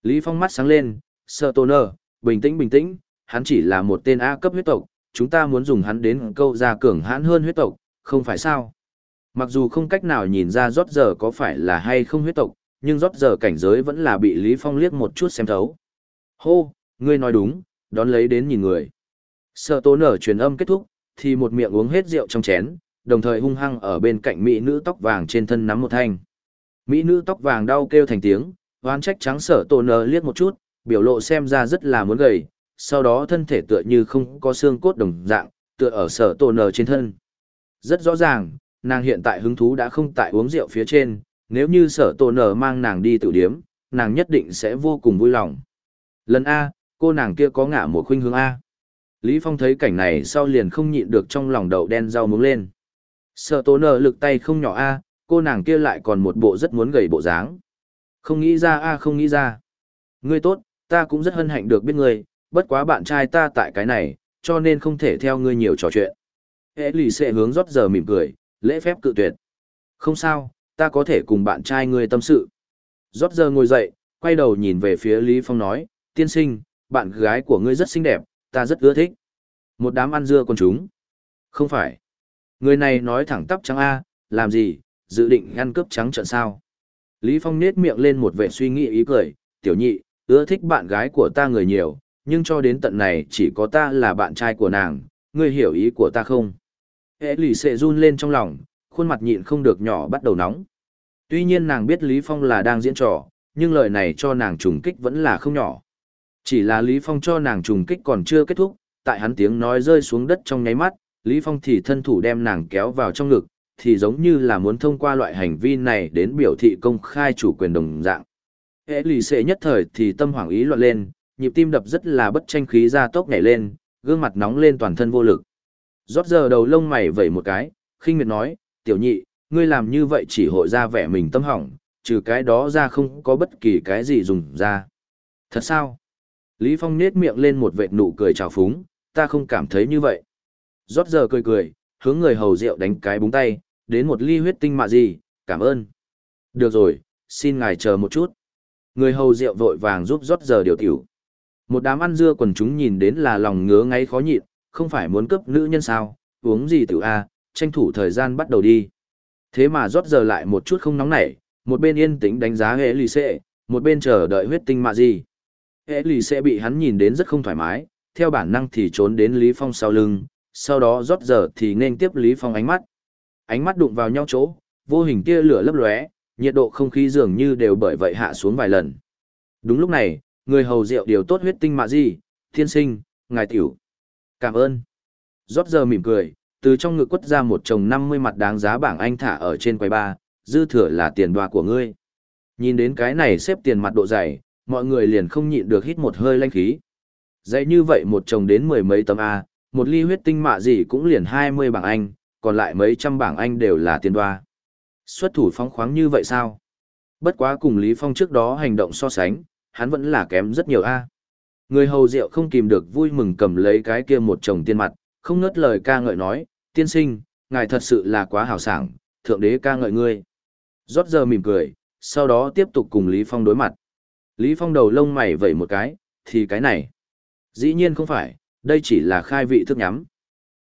Lý Phong mắt sáng lên, sợ tôn nở, bình tĩnh bình tĩnh, hắn chỉ là một tên A cấp huyết tộc, chúng ta muốn dùng hắn đến câu ra cường hãn hơn huyết tộc, không phải sao? Mặc dù không cách nào nhìn ra rót giờ có phải là hay không huyết tộc, nhưng rót giờ cảnh giới vẫn là bị Lý Phong liếc một chút xem thấu. Hô, ngươi nói đúng, đón lấy đến nhìn người. Sợ tố nở truyền âm kết thúc, thì một miệng uống hết rượu trong chén, đồng thời hung hăng ở bên cạnh mỹ nữ tóc vàng trên thân nắm một thanh. Mỹ nữ tóc vàng đau kêu thành tiếng, oán trách trắng sở tổ nở liếc một chút, biểu lộ xem ra rất là muốn gầy, sau đó thân thể tựa như không có xương cốt đồng dạng, tựa ở sở tổ nở trên thân. Rất rõ ràng, nàng hiện tại hứng thú đã không tại uống rượu phía trên, nếu như sở tổ nở mang nàng đi tự điếm, nàng nhất định sẽ vô cùng vui lòng. Lần A, cô nàng kia có ngả một khuynh hướng A. Lý Phong thấy cảnh này sau liền không nhịn được trong lòng đậu đen rau muống lên. Sở tổ nở lực tay không nhỏ A, cô nàng kia lại còn một bộ rất muốn gầy bộ dáng. Không nghĩ ra A không nghĩ ra. Ngươi tốt, ta cũng rất hân hạnh được biết ngươi, bất quá bạn trai ta tại cái này, cho nên không thể theo ngươi nhiều trò chuyện. Hệ lì sẽ hướng rót giờ mỉm cười, lễ phép cự tuyệt. Không sao, ta có thể cùng bạn trai ngươi tâm sự. Rót giờ ngồi dậy, quay đầu nhìn về phía Lý Phong nói, tiên sinh, bạn gái của ngươi rất xinh đẹp, ta rất ưa thích. Một đám ăn dưa con chúng. Không phải. Người này nói thẳng tắp trắng A, làm gì, dự định ăn cướp trắng trận sao. Lý Phong nết miệng lên một vẻ suy nghĩ ý cười, tiểu nhị, ưa thích bạn gái của ta người nhiều, nhưng cho đến tận này chỉ có ta là bạn trai của nàng, ngươi hiểu ý của ta không? Hệ lì xệ run lên trong lòng, khuôn mặt nhịn không được nhỏ bắt đầu nóng. Tuy nhiên nàng biết Lý Phong là đang diễn trò, nhưng lời này cho nàng trùng kích vẫn là không nhỏ. Chỉ là Lý Phong cho nàng trùng kích còn chưa kết thúc, tại hắn tiếng nói rơi xuống đất trong nháy mắt, Lý Phong thì thân thủ đem nàng kéo vào trong ngực, thì giống như là muốn thông qua loại hành vi này đến biểu thị công khai chủ quyền đồng dạng. Hệ lì xệ nhất thời thì tâm hoảng ý loạn lên, nhịp tim đập rất là bất tranh khí ra tốc nhảy lên, gương mặt nóng lên toàn thân vô lực. Rót giờ đầu lông mày vẩy một cái, khinh miệt nói, tiểu nhị, ngươi làm như vậy chỉ hội ra vẻ mình tâm hỏng, trừ cái đó ra không có bất kỳ cái gì dùng ra. Thật sao? Lý Phong nết miệng lên một vệt nụ cười trào phúng, ta không cảm thấy như vậy. Rót giờ cười cười, hướng người hầu rượu đánh cái búng tay, đến một ly huyết tinh mạ gì, cảm ơn. Được rồi, xin ngài chờ một chút. Người hầu rượu vội vàng giúp rót giờ điều tiểu. Một đám ăn dưa quần chúng nhìn đến là lòng ngứa ngáy khó nhịn, không phải muốn cướp nữ nhân sao, uống gì tiểu A, tranh thủ thời gian bắt đầu đi. Thế mà rót giờ lại một chút không nóng nảy, một bên yên tĩnh đánh giá hệ lì xệ, một bên chờ đợi huyết tinh mạ gì. Hệ lì xệ bị hắn nhìn đến rất không thoải mái, theo bản năng thì trốn đến Lý Phong sau lưng, sau đó rót giờ thì nên tiếp Lý Phong ánh mắt. Ánh mắt đụng vào nhau chỗ, vô hình tia lửa lấp lóe, nhiệt độ không khí dường như đều bởi vậy hạ xuống vài lần. Đúng lúc này, người hầu rượu điều tốt huyết tinh mạ gì, thiên sinh, ngài tiểu. Cảm ơn. Rót giờ mỉm cười, từ trong ngực quất ra một chồng 50 mặt đáng giá bảng anh thả ở trên quầy ba, dư thừa là tiền đoà của ngươi. Nhìn đến cái này xếp tiền mặt độ dày, mọi người liền không nhịn được hít một hơi lanh khí. Dạy như vậy một chồng đến mười mấy tấm A, một ly huyết tinh mạ gì cũng liền 20 bảng anh, còn lại mấy trăm bảng anh đều là tiền đoa. Xuất thủ phóng khoáng như vậy sao? Bất quá cùng Lý Phong trước đó hành động so sánh, hắn vẫn là kém rất nhiều A. Người hầu rượu không kìm được vui mừng cầm lấy cái kia một chồng tiền mặt, không ngớt lời ca ngợi nói, tiên sinh, ngài thật sự là quá hào sảng, thượng đế ca ngợi ngươi. Rót giờ mỉm cười, sau đó tiếp tục cùng Lý Phong đối mặt. Lý Phong đầu lông mày vẩy một cái, thì cái này. Dĩ nhiên không phải, đây chỉ là khai vị thức nhắm.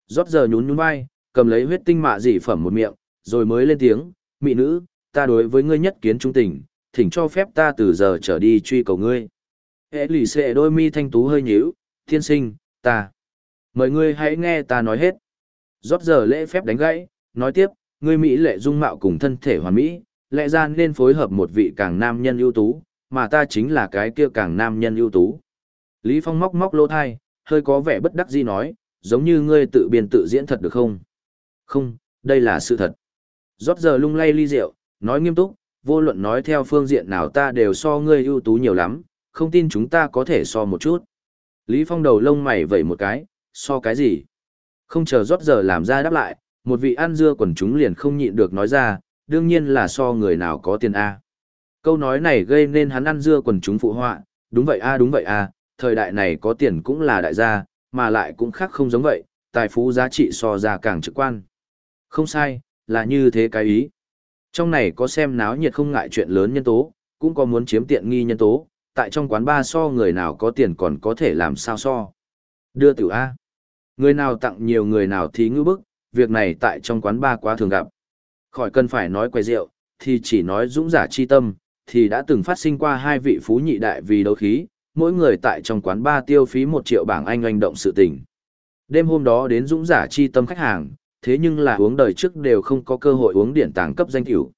Rót giờ nhún nhún vai, cầm lấy huyết tinh mạ dị phẩm một miệng, rồi mới lên tiếng, mị nữ, ta đối với ngươi nhất kiến trung tình, thỉnh cho phép ta từ giờ trở đi truy cầu ngươi. Hệ lì xệ đôi mi thanh tú hơi nhíu, thiên sinh, ta. Mời ngươi hãy nghe ta nói hết. Rót giờ lễ phép đánh gãy, nói tiếp, ngươi Mỹ lệ dung mạo cùng thân thể hoàn mỹ, lẽ ra nên phối hợp một vị càng nam nhân ưu tú, mà ta chính là cái kia càng nam nhân ưu tú. Lý Phong móc móc lỗ thai, hơi có vẻ bất đắc dĩ nói, giống như ngươi tự biên tự diễn thật được không? Không, đây là sự thật. Rót giờ lung lay ly rượu, nói nghiêm túc, vô luận nói theo phương diện nào ta đều so ngươi ưu tú nhiều lắm, không tin chúng ta có thể so một chút. Lý Phong đầu lông mày vẩy một cái, so cái gì? Không chờ rót giờ làm ra đáp lại, một vị ăn dưa quần chúng liền không nhịn được nói ra, đương nhiên là so người nào có tiền A. Câu nói này gây nên hắn ăn dưa quần chúng phụ họa, đúng vậy A đúng vậy A, thời đại này có tiền cũng là đại gia, mà lại cũng khác không giống vậy, tài phú giá trị so ra càng trực quan. Không sai, là như thế cái ý. Trong này có xem náo nhiệt không ngại chuyện lớn nhân tố, cũng có muốn chiếm tiện nghi nhân tố, tại trong quán ba so người nào có tiền còn có thể làm sao so. Đưa tiểu A. Người nào tặng nhiều người nào thì ngư bức, việc này tại trong quán ba quá thường gặp. Khỏi cần phải nói quay rượu, thì chỉ nói dũng giả chi tâm, thì đã từng phát sinh qua hai vị phú nhị đại vì đấu khí, mỗi người tại trong quán ba tiêu phí một triệu bảng anh oanh động sự tình. Đêm hôm đó đến dũng giả chi tâm khách hàng, thế nhưng là uống đời trước đều không có cơ hội uống điển tàng cấp danh tiểu.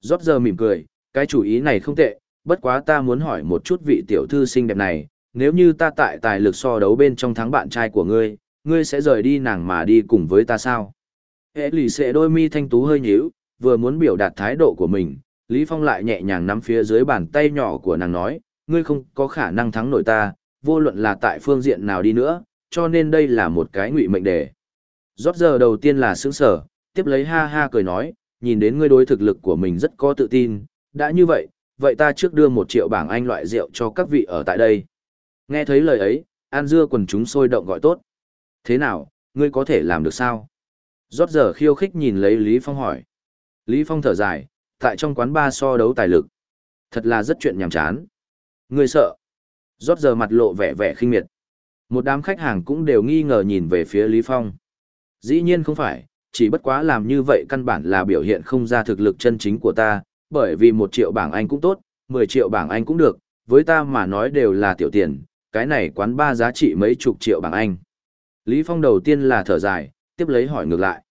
Rót giờ mỉm cười, cái chủ ý này không tệ, bất quá ta muốn hỏi một chút vị tiểu thư xinh đẹp này, nếu như ta tại tài lực so đấu bên trong thắng bạn trai của ngươi, ngươi sẽ rời đi nàng mà đi cùng với ta sao? Hệ lì xệ đôi mi thanh tú hơi nhíu, vừa muốn biểu đạt thái độ của mình, Lý Phong lại nhẹ nhàng nắm phía dưới bàn tay nhỏ của nàng nói, ngươi không có khả năng thắng nổi ta, vô luận là tại phương diện nào đi nữa, cho nên đây là một cái ngụy mệnh đề. Rót giờ đầu tiên là sướng sở, tiếp lấy ha ha cười nói, nhìn đến ngươi đối thực lực của mình rất có tự tin, đã như vậy, vậy ta trước đưa một triệu bảng anh loại rượu cho các vị ở tại đây. Nghe thấy lời ấy, An Dưa quần chúng sôi động gọi tốt. Thế nào, ngươi có thể làm được sao? Rót giờ khiêu khích nhìn lấy Lý Phong hỏi. Lý Phong thở dài, tại trong quán ba so đấu tài lực. Thật là rất chuyện nhàm chán. Ngươi sợ. Rót giờ mặt lộ vẻ vẻ khinh miệt. Một đám khách hàng cũng đều nghi ngờ nhìn về phía Lý Phong. Dĩ nhiên không phải, chỉ bất quá làm như vậy căn bản là biểu hiện không ra thực lực chân chính của ta, bởi vì một triệu bảng Anh cũng tốt, 10 triệu bảng Anh cũng được, với ta mà nói đều là tiểu tiền, cái này quán ba giá trị mấy chục triệu bảng Anh. Lý Phong đầu tiên là thở dài, tiếp lấy hỏi ngược lại.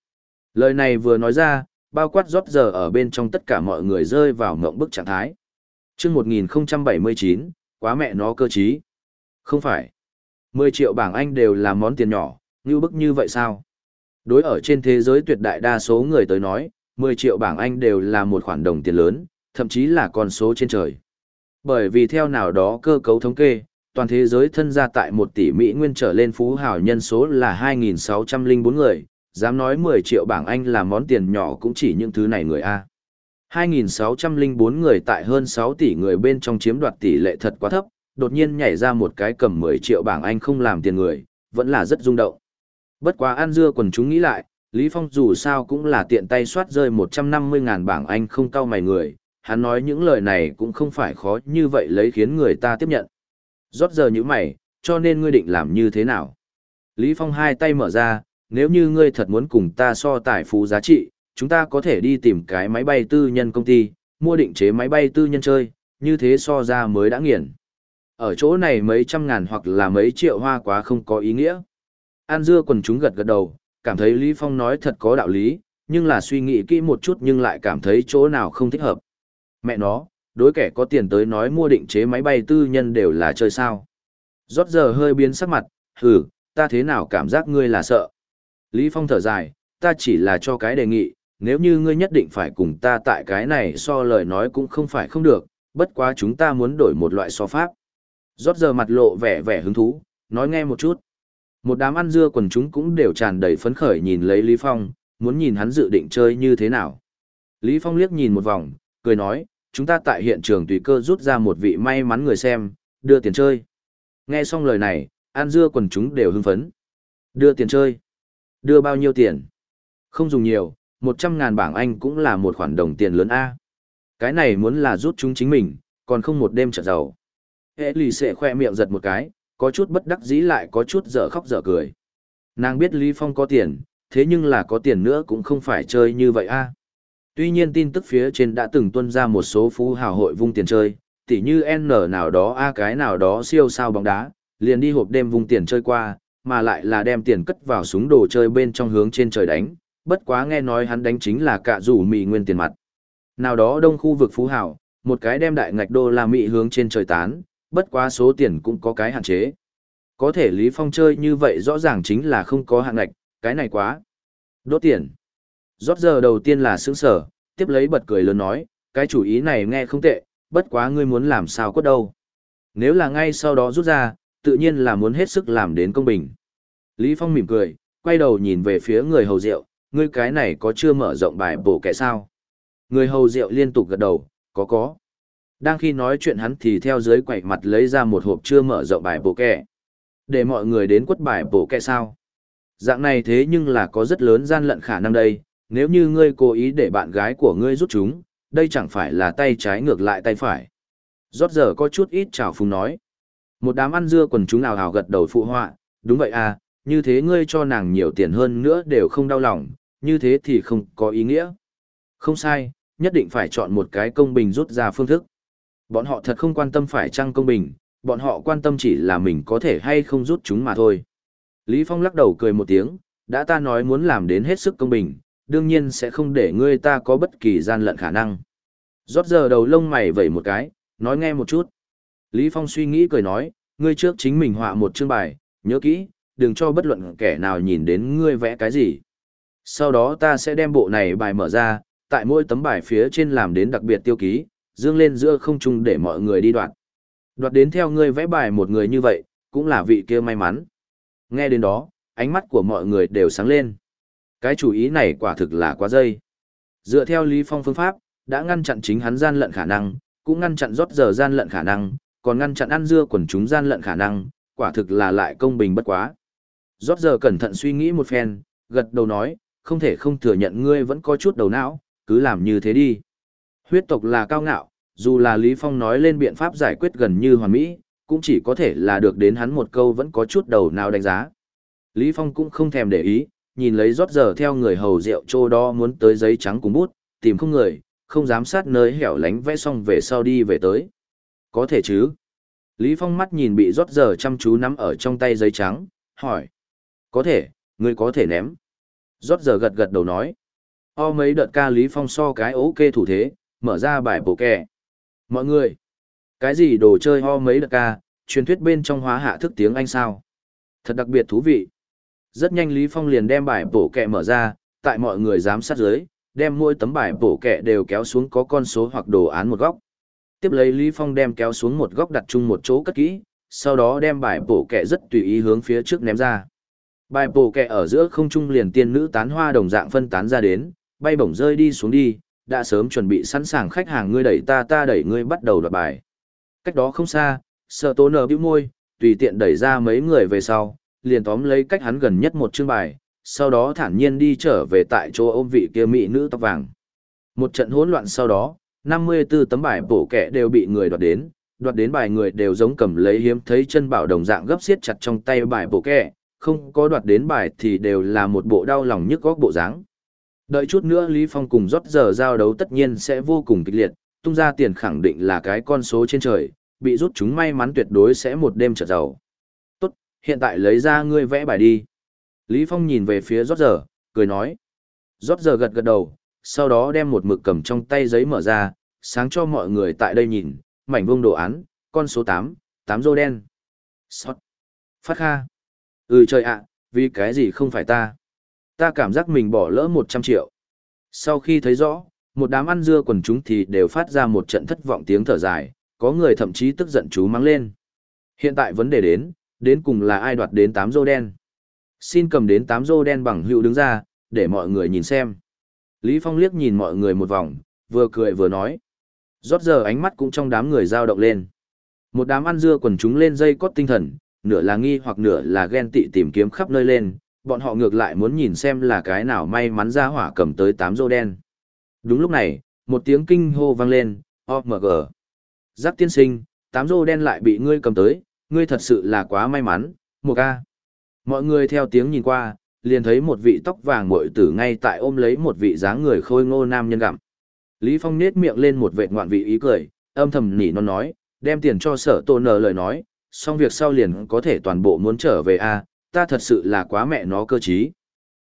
Lời này vừa nói ra, bao quát rót giờ ở bên trong tất cả mọi người rơi vào ngộng bức trạng thái. chương 1079, quá mẹ nó cơ trí. Không phải. 10 triệu bảng Anh đều là món tiền nhỏ, như bức như vậy sao? Đối ở trên thế giới tuyệt đại đa số người tới nói, 10 triệu bảng Anh đều là một khoản đồng tiền lớn, thậm chí là con số trên trời. Bởi vì theo nào đó cơ cấu thống kê, toàn thế giới thân gia tại 1 tỷ Mỹ nguyên trở lên phú hào nhân số là 2.604 người, dám nói 10 triệu bảng Anh là món tiền nhỏ cũng chỉ những thứ này người A. 2.604 người tại hơn 6 tỷ người bên trong chiếm đoạt tỷ lệ thật quá thấp, đột nhiên nhảy ra một cái cầm 10 triệu bảng Anh không làm tiền người, vẫn là rất rung động. Bất quá ăn dưa quần chúng nghĩ lại, Lý Phong dù sao cũng là tiện tay soát rơi 150 ngàn bảng Anh không cao mày người, hắn nói những lời này cũng không phải khó như vậy lấy khiến người ta tiếp nhận. Rót giờ như mày, cho nên ngươi định làm như thế nào? Lý Phong hai tay mở ra, nếu như ngươi thật muốn cùng ta so tài phú giá trị, chúng ta có thể đi tìm cái máy bay tư nhân công ty, mua định chế máy bay tư nhân chơi, như thế so ra mới đã nghiền. Ở chỗ này mấy trăm ngàn hoặc là mấy triệu hoa quá không có ý nghĩa. An dưa quần chúng gật gật đầu, cảm thấy Lý Phong nói thật có đạo lý, nhưng là suy nghĩ kỹ một chút nhưng lại cảm thấy chỗ nào không thích hợp. Mẹ nó, đối kẻ có tiền tới nói mua định chế máy bay tư nhân đều là chơi sao. Rót giờ hơi biến sắc mặt, hừ, ta thế nào cảm giác ngươi là sợ. Lý Phong thở dài, ta chỉ là cho cái đề nghị, nếu như ngươi nhất định phải cùng ta tại cái này so lời nói cũng không phải không được, bất quá chúng ta muốn đổi một loại so pháp. Rót giờ mặt lộ vẻ vẻ hứng thú, nói nghe một chút. Một đám ăn dưa quần chúng cũng đều tràn đầy phấn khởi nhìn lấy Lý Phong, muốn nhìn hắn dự định chơi như thế nào. Lý Phong liếc nhìn một vòng, cười nói, chúng ta tại hiện trường tùy cơ rút ra một vị may mắn người xem, đưa tiền chơi. Nghe xong lời này, ăn dưa quần chúng đều hưng phấn. Đưa tiền chơi. Đưa bao nhiêu tiền? Không dùng nhiều, một trăm ngàn bảng Anh cũng là một khoản đồng tiền lớn A. Cái này muốn là rút chúng chính mình, còn không một đêm trở giàu. Hệ lì sẽ khoe miệng giật một cái, có chút bất đắc dĩ lại có chút dở khóc dở cười. Nàng biết Lý Phong có tiền, thế nhưng là có tiền nữa cũng không phải chơi như vậy a. Tuy nhiên tin tức phía trên đã từng tuân ra một số phú hào hội vung tiền chơi, tỉ như N nào đó A cái nào đó siêu sao bóng đá, liền đi hộp đêm vung tiền chơi qua, mà lại là đem tiền cất vào súng đồ chơi bên trong hướng trên trời đánh, bất quá nghe nói hắn đánh chính là cả rủ mì nguyên tiền mặt. Nào đó đông khu vực phú hào, một cái đem đại ngạch đô la Mỹ hướng trên trời tán, bất quá số tiền cũng có cái hạn chế. Có thể Lý Phong chơi như vậy rõ ràng chính là không có hạn ngạch, cái này quá. Đốt tiền. Rót giờ đầu tiên là sướng sở, tiếp lấy bật cười lớn nói, cái chủ ý này nghe không tệ, bất quá ngươi muốn làm sao quất đâu. Nếu là ngay sau đó rút ra, tự nhiên là muốn hết sức làm đến công bình. Lý Phong mỉm cười, quay đầu nhìn về phía người hầu rượu, ngươi cái này có chưa mở rộng bài bổ kẻ sao? Người hầu rượu liên tục gật đầu, có có. Đang khi nói chuyện hắn thì theo dưới quậy mặt lấy ra một hộp chưa mở rộng bài bổ kẹ Để mọi người đến quất bài bổ kẹ sao? Dạng này thế nhưng là có rất lớn gian lận khả năng đây, nếu như ngươi cố ý để bạn gái của ngươi rút chúng, đây chẳng phải là tay trái ngược lại tay phải. Rót giờ có chút ít chào phúng nói. Một đám ăn dưa quần chúng nào hào gật đầu phụ họa, đúng vậy à, như thế ngươi cho nàng nhiều tiền hơn nữa đều không đau lòng, như thế thì không có ý nghĩa. Không sai, nhất định phải chọn một cái công bình rút ra phương thức. Bọn họ thật không quan tâm phải chăng công bình, bọn họ quan tâm chỉ là mình có thể hay không rút chúng mà thôi. Lý Phong lắc đầu cười một tiếng, đã ta nói muốn làm đến hết sức công bình, đương nhiên sẽ không để ngươi ta có bất kỳ gian lận khả năng. Rót giờ đầu lông mày vẩy một cái, nói nghe một chút. Lý Phong suy nghĩ cười nói, ngươi trước chính mình họa một chương bài, nhớ kỹ, đừng cho bất luận kẻ nào nhìn đến ngươi vẽ cái gì. Sau đó ta sẽ đem bộ này bài mở ra, tại mỗi tấm bài phía trên làm đến đặc biệt tiêu ký, dương lên giữa không trung để mọi người đi đoạt. Đoạt đến theo ngươi vẽ bài một người như vậy, cũng là vị kia may mắn. Nghe đến đó, ánh mắt của mọi người đều sáng lên. Cái chủ ý này quả thực là quá dây. Dựa theo Lý Phong phương pháp, đã ngăn chặn chính hắn gian lận khả năng, cũng ngăn chặn rót giờ gian lận khả năng, còn ngăn chặn ăn dưa quần chúng gian lận khả năng, quả thực là lại công bình bất quá. Rót giờ cẩn thận suy nghĩ một phen, gật đầu nói, không thể không thừa nhận ngươi vẫn có chút đầu não, cứ làm như thế đi. Huyết tộc là cao ngạo, dù là Lý Phong nói lên biện pháp giải quyết gần như hoàn mỹ, cũng chỉ có thể là được đến hắn một câu vẫn có chút đầu nào đánh giá. Lý Phong cũng không thèm để ý, nhìn lấy rót giờ theo người hầu rượu trô đó muốn tới giấy trắng cùng bút, tìm không người, không dám sát nơi hẻo lánh vẽ xong về sau đi về tới. Có thể chứ? Lý Phong mắt nhìn bị rót giờ chăm chú nắm ở trong tay giấy trắng, hỏi. Có thể, ngươi có thể ném. Rót giờ gật gật đầu nói. O mấy đợt ca Lý Phong so cái ok thủ thế, mở ra bài bổ kè. Mọi người, cái gì đồ chơi ho mấy đợt ca, truyền thuyết bên trong hóa hạ thức tiếng Anh sao? Thật đặc biệt thú vị. Rất nhanh Lý Phong liền đem bài bổ kẹ mở ra, tại mọi người giám sát dưới, đem mỗi tấm bài bổ kẹ đều kéo xuống có con số hoặc đồ án một góc. Tiếp lấy Lý Phong đem kéo xuống một góc đặt chung một chỗ cất kỹ, sau đó đem bài bổ kẹ rất tùy ý hướng phía trước ném ra. Bài bổ kẹ ở giữa không trung liền tiên nữ tán hoa đồng dạng phân tán ra đến, bay bổng rơi đi xuống đi, đã sớm chuẩn bị sẵn sàng khách hàng ngươi đẩy ta ta đẩy ngươi bắt đầu đoạt bài. Cách đó không xa, sợ tố nở bĩu môi, tùy tiện đẩy ra mấy người về sau, liền tóm lấy cách hắn gần nhất một chương bài, sau đó thản nhiên đi trở về tại chỗ ôm vị kia mỹ nữ tóc vàng. Một trận hỗn loạn sau đó, 54 tấm bài bổ kẻ đều bị người đoạt đến, đoạt đến bài người đều giống cầm lấy hiếm thấy chân bảo đồng dạng gấp xiết chặt trong tay bài bổ kẻ, không có đoạt đến bài thì đều là một bộ đau lòng nhức góc bộ dáng. Đợi chút nữa Lý Phong cùng rót giờ giao đấu tất nhiên sẽ vô cùng kịch liệt, tung ra tiền khẳng định là cái con số trên trời, bị rút chúng may mắn tuyệt đối sẽ một đêm trở giàu. Tốt, hiện tại lấy ra ngươi vẽ bài đi. Lý Phong nhìn về phía rót giờ, cười nói. Rót giờ gật gật đầu, sau đó đem một mực cầm trong tay giấy mở ra, sáng cho mọi người tại đây nhìn, mảnh vuông đồ án, con số 8, 8 rô đen. Sót. Phát kha. Ừ trời ạ, vì cái gì không phải ta? Ta cảm giác mình bỏ lỡ 100 triệu. Sau khi thấy rõ, một đám ăn dưa quần chúng thì đều phát ra một trận thất vọng tiếng thở dài, có người thậm chí tức giận chú mắng lên. Hiện tại vấn đề đến, đến cùng là ai đoạt đến 8 rô đen. Xin cầm đến 8 rô đen bằng hữu đứng ra, để mọi người nhìn xem. Lý Phong liếc nhìn mọi người một vòng, vừa cười vừa nói. Rót giờ ánh mắt cũng trong đám người dao động lên. Một đám ăn dưa quần chúng lên dây cót tinh thần, nửa là nghi hoặc nửa là ghen tị tìm kiếm khắp nơi lên, bọn họ ngược lại muốn nhìn xem là cái nào may mắn ra hỏa cầm tới tám rô đen. Đúng lúc này, một tiếng kinh hô vang lên, OMG. giáp tiên sinh, tám rô đen lại bị ngươi cầm tới, ngươi thật sự là quá may mắn, một ca. Mọi người theo tiếng nhìn qua, liền thấy một vị tóc vàng muội tử ngay tại ôm lấy một vị dáng người khôi ngô nam nhân gặm. Lý Phong nết miệng lên một vệt ngoạn vị ý cười, âm thầm nỉ non nói, đem tiền cho sở tô nở lời nói, xong việc sau liền có thể toàn bộ muốn trở về a ta thật sự là quá mẹ nó cơ trí.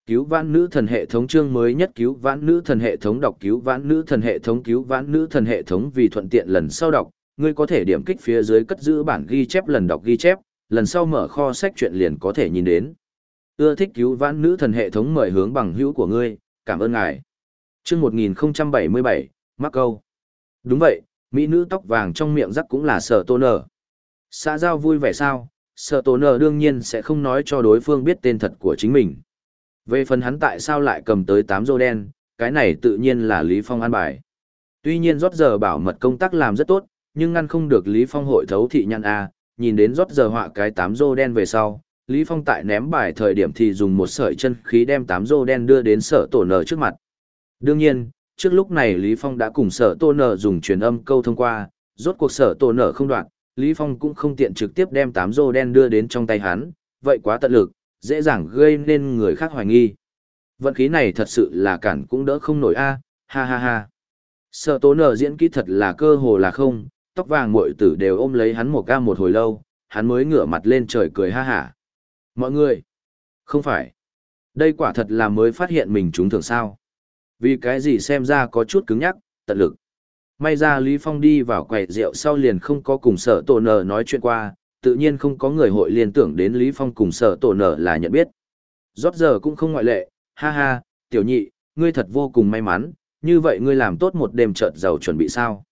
Cứu vãn nữ thần hệ thống chương mới nhất cứu vãn nữ thần hệ thống đọc cứu vãn nữ thần hệ thống cứu vãn nữ thần hệ thống vì thuận tiện lần sau đọc, ngươi có thể điểm kích phía dưới cất giữ bản ghi chép lần đọc ghi chép, lần sau mở kho sách truyện liền có thể nhìn đến. Ưa thích cứu vãn nữ thần hệ thống mời hướng bằng hữu của ngươi, cảm ơn ngài. Chương 1077, mắc câu. Đúng vậy, mỹ nữ tóc vàng trong miệng rắc cũng là sở tôn nở. Xã giao vui vẻ sao, sợ tổ nở đương nhiên sẽ không nói cho đối phương biết tên thật của chính mình. Về phần hắn tại sao lại cầm tới tám rô đen, cái này tự nhiên là Lý Phong an bài. Tuy nhiên rót giờ bảo mật công tác làm rất tốt, nhưng ngăn không được Lý Phong hội thấu thị nhăn A, nhìn đến rót giờ họa cái tám rô đen về sau. Lý Phong tại ném bài thời điểm thì dùng một sợi chân khí đem tám rô đen đưa đến sở tổ nở trước mặt. Đương nhiên, trước lúc này Lý Phong đã cùng sở tổ nở dùng truyền âm câu thông qua, rốt cuộc sở tổ nở không đoạn, Lý Phong cũng không tiện trực tiếp đem tám rô đen đưa đến trong tay hắn, vậy quá tận lực, dễ dàng gây nên người khác hoài nghi. Vận khí này thật sự là cản cũng đỡ không nổi a, ha ha ha. Sợ tố nở diễn kỹ thật là cơ hồ là không, tóc vàng muội tử đều ôm lấy hắn một ca một hồi lâu, hắn mới ngửa mặt lên trời cười ha hả. Mọi người, không phải. Đây quả thật là mới phát hiện mình trúng thường sao. Vì cái gì xem ra có chút cứng nhắc, tận lực. May ra Lý Phong đi vào quầy rượu sau liền không có cùng sở tổ nở nói chuyện qua, tự nhiên không có người hội liên tưởng đến Lý Phong cùng sở tổ nở là nhận biết. Rót giờ cũng không ngoại lệ, ha ha, tiểu nhị, ngươi thật vô cùng may mắn, như vậy ngươi làm tốt một đêm chợt giàu chuẩn bị sao.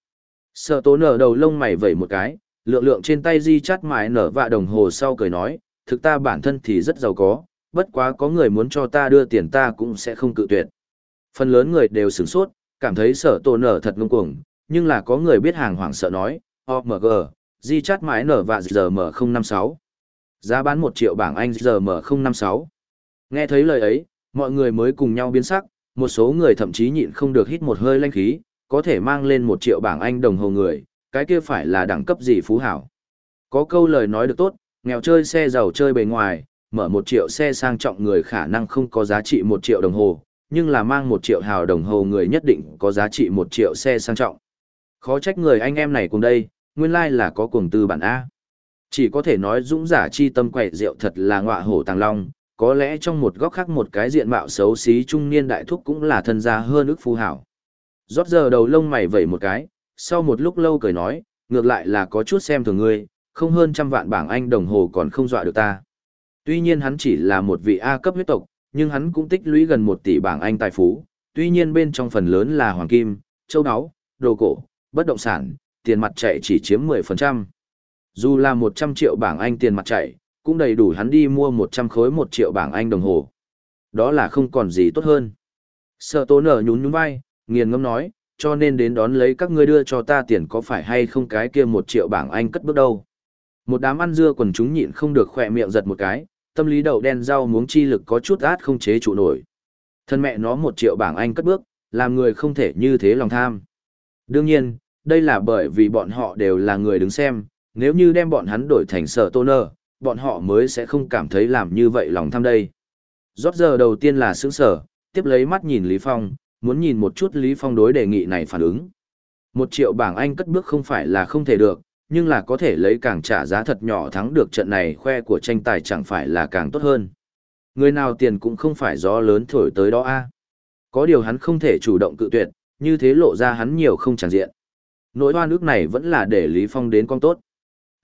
Sở tổ nở đầu lông mày vẩy một cái, lượng lượng trên tay di chắt mãi nở vạ đồng hồ sau cười nói, thực ta bản thân thì rất giàu có, bất quá có người muốn cho ta đưa tiền ta cũng sẽ không cự tuyệt. Phần lớn người đều sửng sốt, cảm thấy sở tổ nở thật ngông cuồng, nhưng là có người biết hàng hoảng sợ nói, OMG, di chát mãi nở và giờ mở 056. Giá bán 1 triệu bảng Anh GM056. Nghe thấy lời ấy, mọi người mới cùng nhau biến sắc, một số người thậm chí nhịn không được hít một hơi lanh khí, có thể mang lên 1 triệu bảng Anh đồng hồ người, cái kia phải là đẳng cấp gì phú hảo. Có câu lời nói được tốt, nghèo chơi xe giàu chơi bề ngoài, mở 1 triệu xe sang trọng người khả năng không có giá trị 1 triệu đồng hồ, nhưng là mang 1 triệu hào đồng hồ người nhất định có giá trị 1 triệu xe sang trọng. Khó trách người anh em này cùng đây, nguyên lai là có cuồng tư bản A. Chỉ có thể nói dũng giả chi tâm quậy rượu thật là ngọa hổ tàng long, có lẽ trong một góc khác một cái diện mạo xấu xí trung niên đại thúc cũng là thân gia hơn ức phú hảo. Rót giờ đầu lông mày vẩy một cái, sau một lúc lâu cười nói, ngược lại là có chút xem thường ngươi, không hơn trăm vạn bảng Anh đồng hồ còn không dọa được ta. Tuy nhiên hắn chỉ là một vị A cấp huyết tộc, nhưng hắn cũng tích lũy gần một tỷ bảng Anh tài phú, tuy nhiên bên trong phần lớn là hoàng kim, châu áo, đồ cổ, bất động sản, tiền mặt chạy chỉ chiếm 10%. Dù là 100 triệu bảng Anh tiền mặt chạy, cũng đầy đủ hắn đi mua 100 khối 1 triệu bảng Anh đồng hồ. Đó là không còn gì tốt hơn. Sợ tố nở nhún nhún vai, nghiền ngâm nói, cho nên đến đón lấy các ngươi đưa cho ta tiền có phải hay không cái kia 1 triệu bảng Anh cất bước đâu. Một đám ăn dưa quần chúng nhịn không được khỏe miệng giật một cái, tâm lý đầu đen rau muống chi lực có chút át không chế trụ nổi. Thân mẹ nó 1 triệu bảng Anh cất bước, làm người không thể như thế lòng tham. Đương nhiên, đây là bởi vì bọn họ đều là người đứng xem, nếu như đem bọn hắn đổi thành sở tôn nơ, bọn họ mới sẽ không cảm thấy làm như vậy lòng tham đây. Rót giờ đầu tiên là sướng sở, tiếp lấy mắt nhìn Lý Phong, muốn nhìn một chút Lý Phong đối đề nghị này phản ứng. Một triệu bảng Anh cất bước không phải là không thể được, nhưng là có thể lấy càng trả giá thật nhỏ thắng được trận này khoe của tranh tài chẳng phải là càng tốt hơn. Người nào tiền cũng không phải gió lớn thổi tới đó a. Có điều hắn không thể chủ động cự tuyệt, như thế lộ ra hắn nhiều không tràn diện. Nỗi hoa nước này vẫn là để Lý Phong đến con tốt.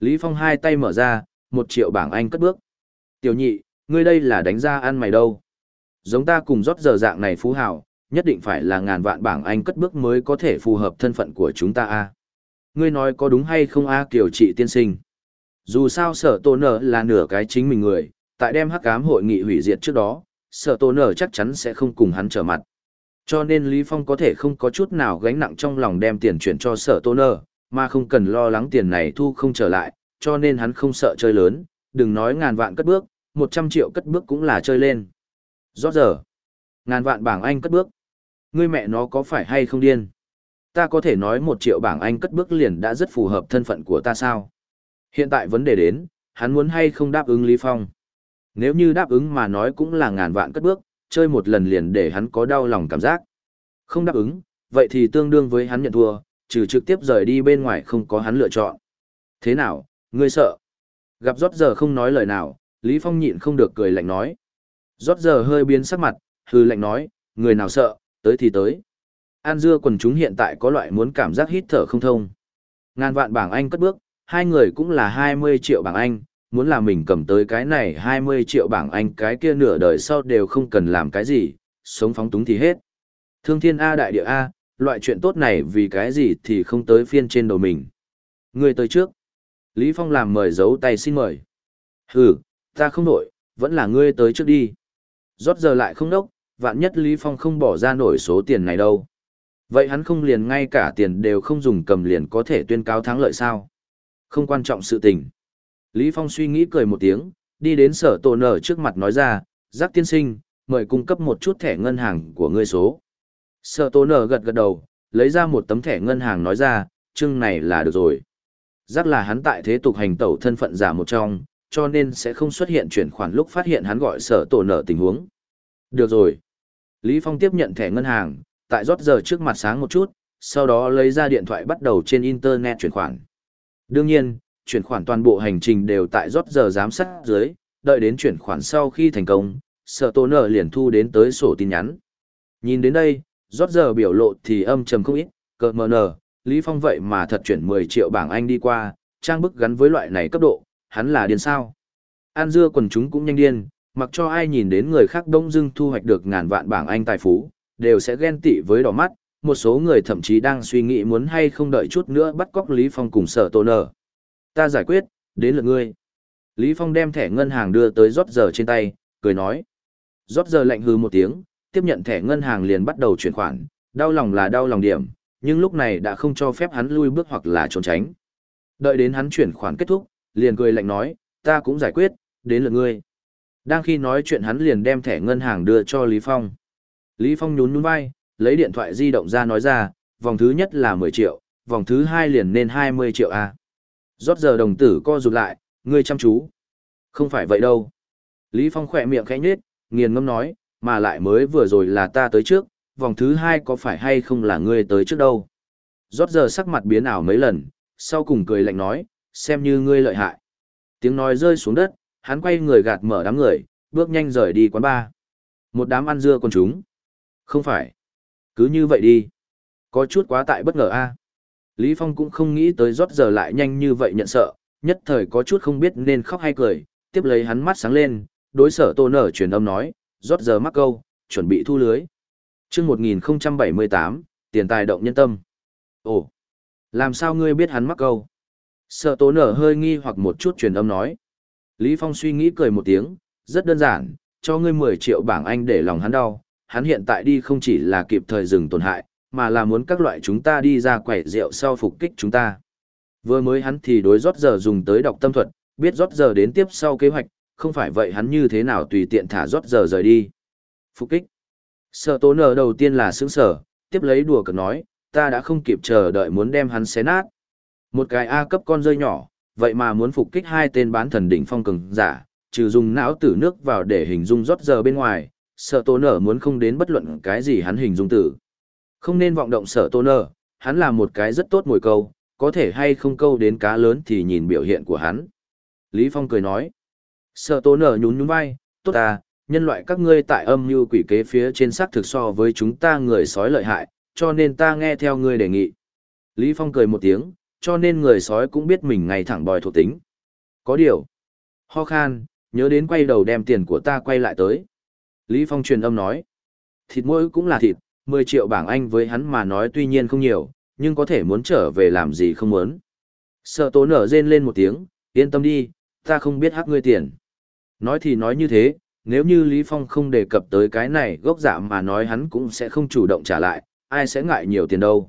Lý Phong hai tay mở ra, một triệu bảng Anh cất bước. Tiểu nhị, ngươi đây là đánh ra ăn mày đâu. Giống ta cùng rót giờ dạng này phú hào, nhất định phải là ngàn vạn bảng Anh cất bước mới có thể phù hợp thân phận của chúng ta a. Ngươi nói có đúng hay không a kiểu trị tiên sinh. Dù sao sở tổ nở là nửa cái chính mình người, tại đem hắc ám hội nghị hủy diệt trước đó, sở tổ nở chắc chắn sẽ không cùng hắn trở mặt. Cho nên Lý Phong có thể không có chút nào gánh nặng trong lòng đem tiền chuyển cho sở tô nơ, mà không cần lo lắng tiền này thu không trở lại, cho nên hắn không sợ chơi lớn, đừng nói ngàn vạn cất bước, một trăm triệu cất bước cũng là chơi lên. Rõ giờ, ngàn vạn bảng Anh cất bước. Ngươi mẹ nó có phải hay không điên? Ta có thể nói một triệu bảng Anh cất bước liền đã rất phù hợp thân phận của ta sao? Hiện tại vấn đề đến, hắn muốn hay không đáp ứng Lý Phong? Nếu như đáp ứng mà nói cũng là ngàn vạn cất bước, chơi một lần liền để hắn có đau lòng cảm giác. Không đáp ứng, vậy thì tương đương với hắn nhận thua, trừ trực tiếp rời đi bên ngoài không có hắn lựa chọn. Thế nào, ngươi sợ? Gặp rót giờ không nói lời nào, Lý Phong nhịn không được cười lạnh nói. Rót giờ hơi biến sắc mặt, hư lạnh nói, người nào sợ, tới thì tới. An dưa quần chúng hiện tại có loại muốn cảm giác hít thở không thông. Ngàn vạn bảng Anh cất bước, hai người cũng là 20 triệu bảng Anh, muốn là mình cầm tới cái này 20 triệu bảng Anh cái kia nửa đời sau đều không cần làm cái gì, sống phóng túng thì hết. Thương thiên A đại địa A, loại chuyện tốt này vì cái gì thì không tới phiên trên đầu mình. Người tới trước. Lý Phong làm mời giấu tay xin mời. Hừ, ta không nổi, vẫn là ngươi tới trước đi. Rót giờ lại không đốc, vạn nhất Lý Phong không bỏ ra nổi số tiền này đâu. Vậy hắn không liền ngay cả tiền đều không dùng cầm liền có thể tuyên cáo thắng lợi sao? Không quan trọng sự tình. Lý Phong suy nghĩ cười một tiếng, đi đến sở tổ nở trước mặt nói ra, giác tiên sinh, mời cung cấp một chút thẻ ngân hàng của ngươi số. Sở tổ nở gật gật đầu, lấy ra một tấm thẻ ngân hàng nói ra, chương này là được rồi. Giác là hắn tại thế tục hành tẩu thân phận giả một trong, cho nên sẽ không xuất hiện chuyển khoản lúc phát hiện hắn gọi sở tổ nở tình huống. Được rồi. Lý Phong tiếp nhận thẻ ngân hàng, tại rót giờ trước mặt sáng một chút, sau đó lấy ra điện thoại bắt đầu trên Internet chuyển khoản. Đương nhiên, chuyển khoản toàn bộ hành trình đều tại rót giờ giám sát dưới, đợi đến chuyển khoản sau khi thành công, sợ tổ nở liền thu đến tới sổ tin nhắn. Nhìn đến đây, rót giờ biểu lộ thì âm trầm không ít, cờ mờ nở, Lý Phong vậy mà thật chuyển 10 triệu bảng Anh đi qua, trang bức gắn với loại này cấp độ, hắn là điên sao. An dưa quần chúng cũng nhanh điên, mặc cho ai nhìn đến người khác đông dưng thu hoạch được ngàn vạn bảng Anh tài phú, đều sẽ ghen tị với đỏ mắt, một số người thậm chí đang suy nghĩ muốn hay không đợi chút nữa bắt cóc Lý Phong cùng sở tổ nở. Ta giải quyết, đến lượt ngươi. Lý Phong đem thẻ ngân hàng đưa tới rót giờ trên tay, cười nói. Rót giờ lạnh hư một tiếng, tiếp nhận thẻ ngân hàng liền bắt đầu chuyển khoản, đau lòng là đau lòng điểm, nhưng lúc này đã không cho phép hắn lui bước hoặc là trốn tránh. Đợi đến hắn chuyển khoản kết thúc, liền cười lạnh nói, ta cũng giải quyết, đến lượt ngươi. Đang khi nói chuyện hắn liền đem thẻ ngân hàng đưa cho Lý Phong. Lý Phong nhún nhún vai, lấy điện thoại di động ra nói ra, vòng thứ nhất là 10 triệu, vòng thứ hai liền nên 20 triệu a. À. Rót giờ đồng tử co rụt lại, ngươi chăm chú. Không phải vậy đâu. Lý Phong khỏe miệng khẽ nhếch, nghiền ngâm nói, mà lại mới vừa rồi là ta tới trước, vòng thứ hai có phải hay không là ngươi tới trước đâu. Rót giờ sắc mặt biến ảo mấy lần, sau cùng cười lạnh nói, xem như ngươi lợi hại. Tiếng nói rơi xuống đất, hắn quay người gạt mở đám người, bước nhanh rời đi quán bar. Một đám ăn dưa con chúng. Không phải. Cứ như vậy đi. Có chút quá tại bất ngờ a. Lý Phong cũng không nghĩ tới rót giờ lại nhanh như vậy nhận sợ, nhất thời có chút không biết nên khóc hay cười, tiếp lấy hắn mắt sáng lên, đối sở tô nở truyền âm nói, rót giờ mắc câu, chuẩn bị thu lưới. Trước 1078, tiền tài động nhân tâm. Ồ, làm sao ngươi biết hắn mắc câu? Sở tô nở hơi nghi hoặc một chút truyền âm nói. Lý Phong suy nghĩ cười một tiếng, rất đơn giản, cho ngươi 10 triệu bảng Anh để lòng hắn đau. Hắn hiện tại đi không chỉ là kịp thời dừng tổn hại, mà là muốn các loại chúng ta đi ra quẻ rượu sau phục kích chúng ta. Vừa mới hắn thì đối rót giờ dùng tới đọc tâm thuật, biết rót giờ đến tiếp sau kế hoạch, không phải vậy hắn như thế nào tùy tiện thả rót giờ rời đi. Phục kích. Sở tố nở đầu tiên là sướng sở, tiếp lấy đùa cợt nói, ta đã không kịp chờ đợi muốn đem hắn xé nát. Một cái A cấp con rơi nhỏ, vậy mà muốn phục kích hai tên bán thần đỉnh phong cường giả, trừ dùng não tử nước vào để hình dung rót giờ bên ngoài, sở tố nở muốn không đến bất luận cái gì hắn hình dung tử. Không nên vọng động sở tôn nở, hắn là một cái rất tốt mồi câu, có thể hay không câu đến cá lớn thì nhìn biểu hiện của hắn. Lý Phong cười nói, sở tôn nở nhún nhún vai, tốt à, nhân loại các ngươi tại âm mưu quỷ kế phía trên xác thực so với chúng ta người sói lợi hại, cho nên ta nghe theo ngươi đề nghị. Lý Phong cười một tiếng, cho nên người sói cũng biết mình ngày thẳng bòi thuộc tính. Có điều. Ho khan, nhớ đến quay đầu đem tiền của ta quay lại tới. Lý Phong truyền âm nói. Thịt mỗi cũng là thịt, 10 triệu bảng Anh với hắn mà nói tuy nhiên không nhiều, nhưng có thể muốn trở về làm gì không muốn. Sợ tố nở rên lên một tiếng, yên tâm đi, ta không biết hắc ngươi tiền. Nói thì nói như thế, nếu như Lý Phong không đề cập tới cái này gốc giảm mà nói hắn cũng sẽ không chủ động trả lại, ai sẽ ngại nhiều tiền đâu.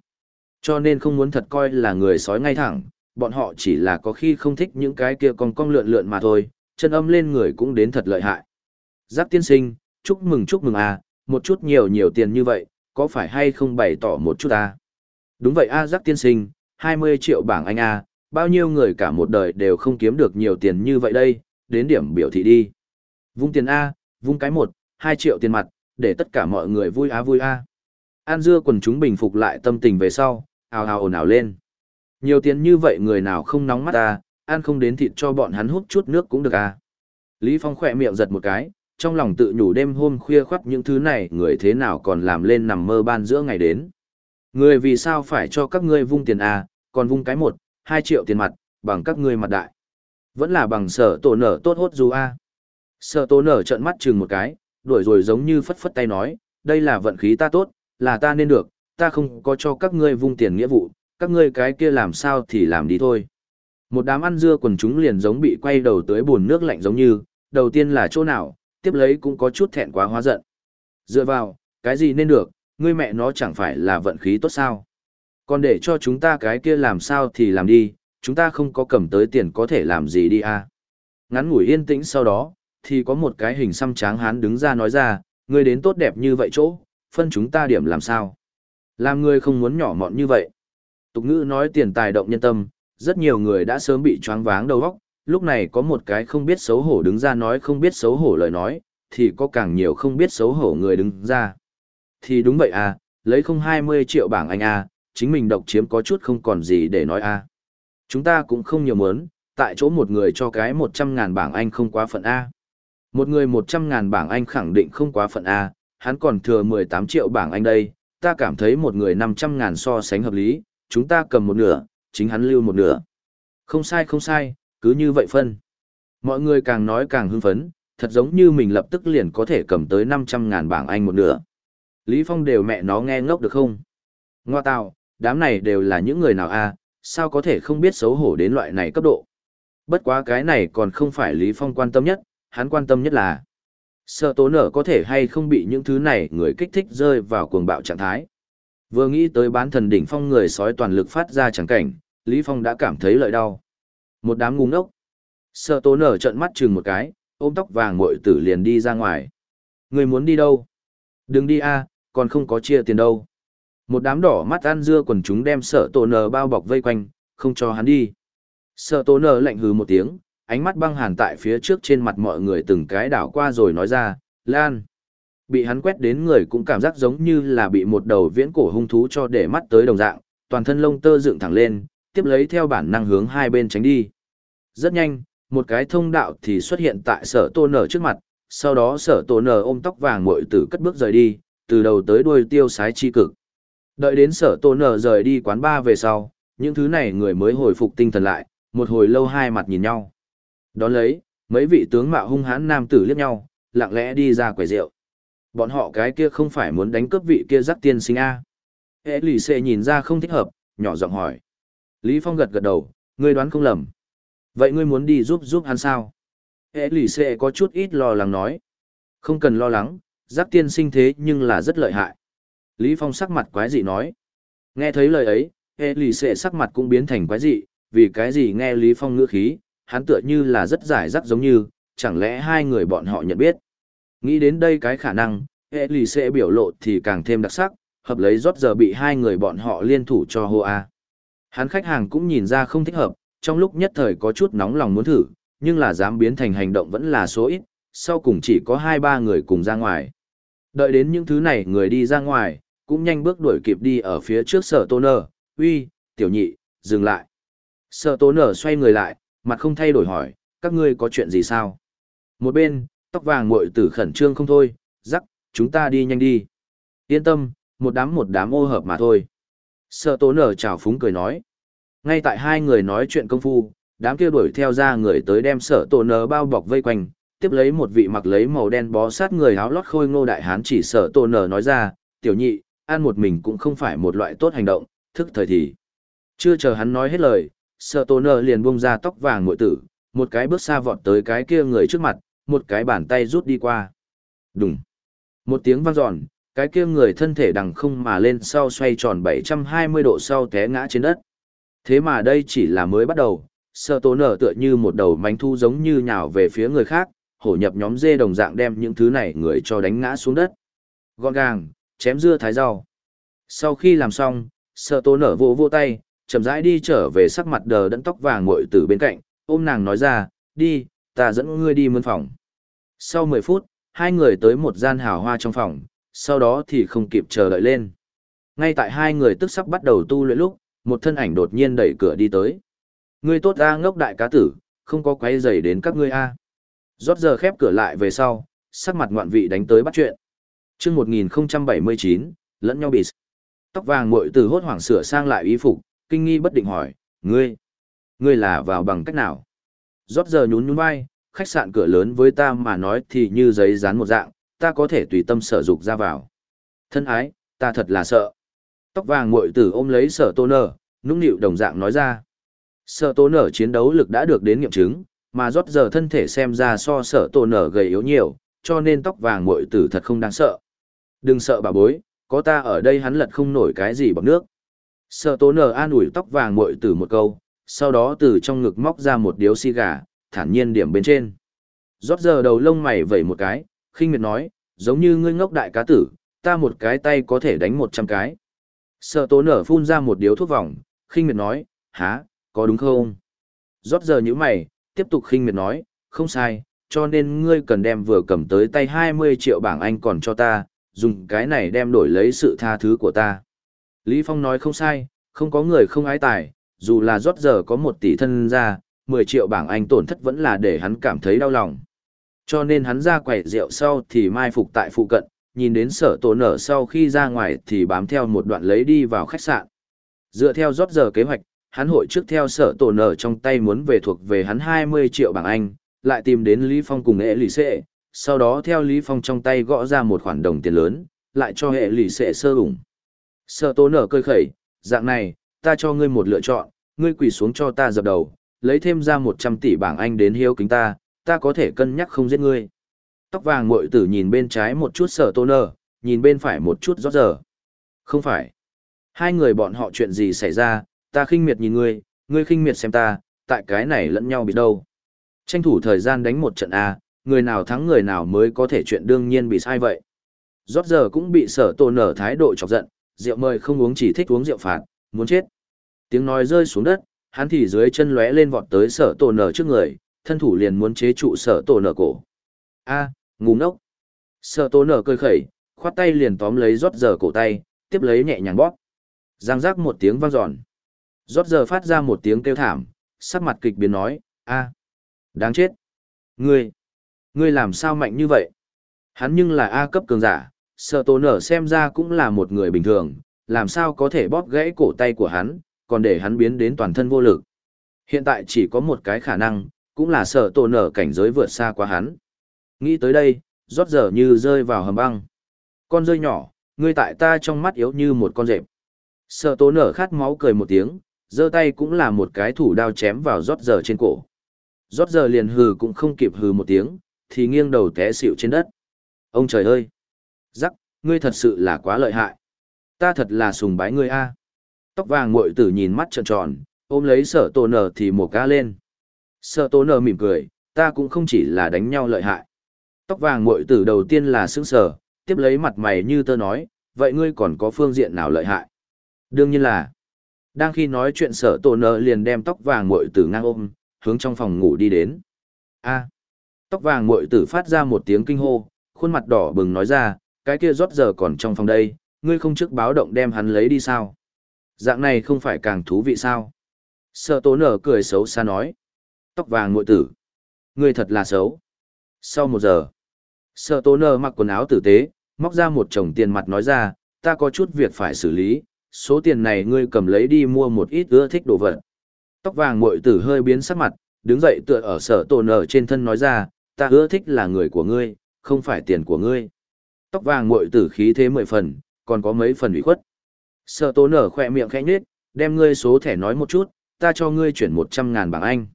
Cho nên không muốn thật coi là người sói ngay thẳng, bọn họ chỉ là có khi không thích những cái kia con cong lượn lượn mà thôi, chân âm lên người cũng đến thật lợi hại. Giáp tiên sinh, chúc mừng chúc mừng à, một chút nhiều nhiều tiền như vậy, có phải hay không bày tỏ một chút ta? Đúng vậy a giác tiên sinh, 20 triệu bảng anh a, bao nhiêu người cả một đời đều không kiếm được nhiều tiền như vậy đây, đến điểm biểu thị đi. Vung tiền A, vung cái một, 2 triệu tiền mặt, để tất cả mọi người vui á vui A. An dưa quần chúng bình phục lại tâm tình về sau, ào ào ồn ào lên. Nhiều tiền như vậy người nào không nóng mắt ta, ăn không đến thịt cho bọn hắn hút chút nước cũng được à. Lý Phong khỏe miệng giật một cái, trong lòng tự nhủ đêm hôm khuya khoắt những thứ này người thế nào còn làm lên nằm mơ ban giữa ngày đến. Người vì sao phải cho các ngươi vung tiền à, còn vung cái một, hai triệu tiền mặt, bằng các ngươi mặt đại. Vẫn là bằng sở tổ nở tốt hốt dù a. À. Sở tổ nở trợn mắt chừng một cái, đuổi rồi giống như phất phất tay nói, đây là vận khí ta tốt, là ta nên được, ta không có cho các ngươi vung tiền nghĩa vụ, các ngươi cái kia làm sao thì làm đi thôi. Một đám ăn dưa quần chúng liền giống bị quay đầu tới buồn nước lạnh giống như, đầu tiên là chỗ nào, tiếp lấy cũng có chút thẹn quá hóa giận. Dựa vào, cái gì nên được, ngươi mẹ nó chẳng phải là vận khí tốt sao. Còn để cho chúng ta cái kia làm sao thì làm đi, chúng ta không có cầm tới tiền có thể làm gì đi à. Ngắn ngủi yên tĩnh sau đó, thì có một cái hình xăm tráng hán đứng ra nói ra, ngươi đến tốt đẹp như vậy chỗ, phân chúng ta điểm làm sao. Làm người không muốn nhỏ mọn như vậy. Tục ngữ nói tiền tài động nhân tâm, rất nhiều người đã sớm bị choáng váng đầu óc, lúc này có một cái không biết xấu hổ đứng ra nói không biết xấu hổ lời nói, thì có càng nhiều không biết xấu hổ người đứng ra. Thì đúng vậy à, lấy không 20 triệu bảng anh à, chính mình độc chiếm có chút không còn gì để nói à. Chúng ta cũng không nhiều muốn, tại chỗ một người cho cái 100 ngàn bảng anh không quá phận A. Một người 100 ngàn bảng anh khẳng định không quá phận A, hắn còn thừa 18 triệu bảng anh đây, ta cảm thấy một người 500 ngàn so sánh hợp lý, chúng ta cầm một nửa, chính hắn lưu một nửa. Không sai không sai, cứ như vậy phân. Mọi người càng nói càng hưng phấn, thật giống như mình lập tức liền có thể cầm tới 500 ngàn bảng Anh một nửa. Lý Phong đều mẹ nó nghe ngốc được không? Ngoa tào, đám này đều là những người nào a? sao có thể không biết xấu hổ đến loại này cấp độ? Bất quá cái này còn không phải Lý Phong quan tâm nhất, hắn quan tâm nhất là sợ tố nở có thể hay không bị những thứ này người kích thích rơi vào cuồng bạo trạng thái. Vừa nghĩ tới bán thần đỉnh phong người sói toàn lực phát ra chẳng cảnh, Lý Phong đã cảm thấy lợi đau. Một đám ngu ngốc. Sợ tố nở trợn mắt chừng một cái, ôm tóc vàng muội tử liền đi ra ngoài. Người muốn đi đâu? Đừng đi a, còn không có chia tiền đâu. Một đám đỏ mắt ăn dưa quần chúng đem sợ tổ nở bao bọc vây quanh, không cho hắn đi. Sợ tổ nở lạnh hừ một tiếng, ánh mắt băng hàn tại phía trước trên mặt mọi người từng cái đảo qua rồi nói ra, Lan. Bị hắn quét đến người cũng cảm giác giống như là bị một đầu viễn cổ hung thú cho để mắt tới đồng dạng, toàn thân lông tơ dựng thẳng lên, tiếp lấy theo bản năng hướng hai bên tránh đi. Rất nhanh, một cái thông đạo thì xuất hiện tại sở tô nở trước mặt, sau đó sở tô nở ôm tóc vàng mội tử cất bước rời đi, từ đầu tới đuôi tiêu sái chi cực. Đợi đến sở tô nở rời đi quán ba về sau, những thứ này người mới hồi phục tinh thần lại, một hồi lâu hai mặt nhìn nhau. Đón lấy, mấy vị tướng mạo hung hãn nam tử liếc nhau, lặng lẽ đi ra quầy rượu. Bọn họ cái kia không phải muốn đánh cướp vị kia giác tiên sinh A. Hệ lì xệ nhìn ra không thích hợp, nhỏ giọng hỏi. Lý Phong gật gật đầu, ngươi đoán không lầm. Vậy ngươi muốn đi giúp giúp hắn sao? Hệ lì xệ có chút ít lo lắng nói. Không cần lo lắng, giác tiên sinh thế nhưng là rất lợi hại. Lý Phong sắc mặt quái dị nói. Nghe thấy lời ấy, hệ lì xệ sắc mặt cũng biến thành quái dị, vì cái gì nghe Lý Phong ngữ khí, hắn tựa như là rất giải rắc giống như, chẳng lẽ hai người bọn họ nhận biết. Nghĩ đến đây cái khả năng, hệ lì xệ biểu lộ thì càng thêm đặc sắc, hợp lấy rót giờ bị hai người bọn họ liên thủ cho hô a. Hắn khách hàng cũng nhìn ra không thích hợp, trong lúc nhất thời có chút nóng lòng muốn thử, nhưng là dám biến thành hành động vẫn là số ít, sau cùng chỉ có hai ba người cùng ra ngoài. Đợi đến những thứ này người đi ra ngoài, cũng nhanh bước đuổi kịp đi ở phía trước sở tô nở, uy, tiểu nhị, dừng lại. Sở tô nở xoay người lại, mặt không thay đổi hỏi, các ngươi có chuyện gì sao? Một bên, tóc vàng muội tử khẩn trương không thôi, rắc, chúng ta đi nhanh đi. Yên tâm, một đám một đám ô hợp mà thôi. Sợ tố nở chào phúng cười nói. Ngay tại hai người nói chuyện công phu, đám kia đuổi theo ra người tới đem sợ tố nở bao bọc vây quanh, tiếp lấy một vị mặc lấy màu đen bó sát người áo lót khôi ngô đại hán chỉ sợ tố nở nói ra, tiểu nhị, ăn một mình cũng không phải một loại tốt hành động, thức thời thì. Chưa chờ hắn nói hết lời, sợ tố nở liền buông ra tóc vàng ngội tử, một cái bước xa vọt tới cái kia người trước mặt, một cái bàn tay rút đi qua. Đùng. Một tiếng vang dọn, cái kia người thân thể đằng không mà lên sau xoay tròn 720 độ sau té ngã trên đất. Thế mà đây chỉ là mới bắt đầu, sơ tố nở tựa như một đầu mánh thu giống như nhào về phía người khác, hổ nhập nhóm dê đồng dạng đem những thứ này người cho đánh ngã xuống đất. Gọn gàng, chém dưa thái rau. Sau khi làm xong, sơ tố nở vỗ vỗ tay, chậm rãi đi trở về sắc mặt đờ đẫn tóc vàng ngội từ bên cạnh, ôm nàng nói ra, đi, ta dẫn ngươi đi mướn phòng. Sau 10 phút, hai người tới một gian hào hoa trong phòng, sau đó thì không kịp chờ đợi lên. Ngay tại hai người tức sắp bắt đầu tu luyện lúc, một thân ảnh đột nhiên đẩy cửa đi tới. Ngươi tốt a ngốc đại cá tử, không có quấy rầy đến các ngươi a. Rót giờ khép cửa lại về sau, sắc mặt ngoạn vị đánh tới bắt chuyện. Chương 1079, lẫn nhau bị. Tóc vàng muội từ hốt hoảng sửa sang lại y phục, kinh nghi bất định hỏi, "Ngươi, ngươi là vào bằng cách nào?" Rót giờ nhún nhún vai, khách sạn cửa lớn với ta mà nói thì như giấy dán một dạng, ta có thể tùy tâm sở dục ra vào. Thân ái, ta thật là sợ. Tóc vàng muội tử ôm lấy sở tô nở, nũng nịu đồng dạng nói ra. Sở tô nở chiến đấu lực đã được đến nghiệm chứng, mà rót giờ thân thể xem ra so sở tô nở gầy yếu nhiều, cho nên tóc vàng muội tử thật không đáng sợ. Đừng sợ bà bối, có ta ở đây hắn lật không nổi cái gì bằng nước. Sở tô nở an ủi tóc vàng muội tử một câu, sau đó từ trong ngực móc ra một điếu xì gà, thản nhiên điểm bên trên. Rót giờ đầu lông mày vẩy một cái, khinh miệt nói, giống như ngươi ngốc đại cá tử, ta một cái tay có thể đánh một trăm cái. Sợ tố nở phun ra một điếu thuốc vòng, khinh miệt nói, há, có đúng không? Rót giờ như mày, tiếp tục khinh miệt nói, không sai, cho nên ngươi cần đem vừa cầm tới tay 20 triệu bảng Anh còn cho ta, dùng cái này đem đổi lấy sự tha thứ của ta. Lý Phong nói không sai, không có người không ái tài, dù là rót giờ có một tỷ thân ra, 10 triệu bảng Anh tổn thất vẫn là để hắn cảm thấy đau lòng. Cho nên hắn ra quầy rượu sau thì mai phục tại phụ cận, nhìn đến sở tổ nở sau khi ra ngoài thì bám theo một đoạn lấy đi vào khách sạn. Dựa theo rót giờ kế hoạch, hắn hội trước theo sở tổ nở trong tay muốn về thuộc về hắn 20 triệu bảng Anh, lại tìm đến Lý Phong cùng hệ lì xệ, sau đó theo Lý Phong trong tay gõ ra một khoản đồng tiền lớn, lại cho hệ lì xệ sơ ủng. Sở tổ nở cười khẩy, dạng này, ta cho ngươi một lựa chọn, ngươi quỳ xuống cho ta dập đầu, lấy thêm ra 100 tỷ bảng Anh đến hiếu kính ta, ta có thể cân nhắc không giết ngươi. Tóc vàng mội tử nhìn bên trái một chút sở tô nơ, nhìn bên phải một chút rót giờ. Không phải. Hai người bọn họ chuyện gì xảy ra, ta khinh miệt nhìn ngươi, ngươi khinh miệt xem ta, tại cái này lẫn nhau bị đâu. Tranh thủ thời gian đánh một trận A, người nào thắng người nào mới có thể chuyện đương nhiên bị sai vậy. Rót giờ cũng bị sở tô nở thái độ chọc giận, rượu mời không uống chỉ thích uống rượu phạt, muốn chết. Tiếng nói rơi xuống đất, hắn thì dưới chân lóe lên vọt tới sở tô nở trước người, thân thủ liền muốn chế trụ sở tổ nở cổ. A, ngu ngốc. Sở tổ nở cười khẩy, khoát tay liền tóm lấy rót giờ cổ tay, tiếp lấy nhẹ nhàng bóp. Giang giác một tiếng vang giòn. Rót giờ phát ra một tiếng kêu thảm, sắc mặt kịch biến nói, a, đáng chết. Ngươi, ngươi làm sao mạnh như vậy? Hắn nhưng là A cấp cường giả, sợ tổ nở xem ra cũng là một người bình thường, làm sao có thể bóp gãy cổ tay của hắn, còn để hắn biến đến toàn thân vô lực. Hiện tại chỉ có một cái khả năng, cũng là sợ tổ nở cảnh giới vượt xa quá hắn. Nghĩ tới đây, rót giờ như rơi vào hầm băng. Con rơi nhỏ, ngươi tại ta trong mắt yếu như một con rệp. Sợ tổ nở khát máu cười một tiếng, giơ tay cũng là một cái thủ đao chém vào rót giờ trên cổ. Rót giờ liền hừ cũng không kịp hừ một tiếng, thì nghiêng đầu té xịu trên đất. Ông trời ơi! Giắc, ngươi thật sự là quá lợi hại. Ta thật là sùng bái ngươi a. Tóc vàng muội tử nhìn mắt trợn tròn, ôm lấy sở tổ nở thì một ca lên. Sở Tô nở mỉm cười, ta cũng không chỉ là đánh nhau lợi hại. Tóc vàng muội tử đầu tiên là sững sờ, tiếp lấy mặt mày như tơ nói, vậy ngươi còn có phương diện nào lợi hại? Đương nhiên là, đang khi nói chuyện sở tổ nở liền đem tóc vàng muội tử ngang ôm, hướng trong phòng ngủ đi đến. A. Tóc vàng muội tử phát ra một tiếng kinh hô, khuôn mặt đỏ bừng nói ra, cái kia rót giờ còn trong phòng đây, ngươi không trước báo động đem hắn lấy đi sao? Dạng này không phải càng thú vị sao? Sở Tô nở cười xấu xa nói. Tóc vàng ngội tử. Ngươi thật là xấu. Sau một giờ, sở tố nở mặc quần áo tử tế, móc ra một chồng tiền mặt nói ra, ta có chút việc phải xử lý, số tiền này ngươi cầm lấy đi mua một ít ưa thích đồ vật. Tóc vàng ngội tử hơi biến sắc mặt, đứng dậy tựa ở sở tổ nở trên thân nói ra, ta ưa thích là người của ngươi, không phải tiền của ngươi. Tóc vàng ngội tử khí thế mười phần, còn có mấy phần ủy khuất. Sở tổ nở khỏe miệng khẽ nhếch, đem ngươi số thẻ nói một chút, ta cho ngươi chuyển một trăm ngàn bảng Anh.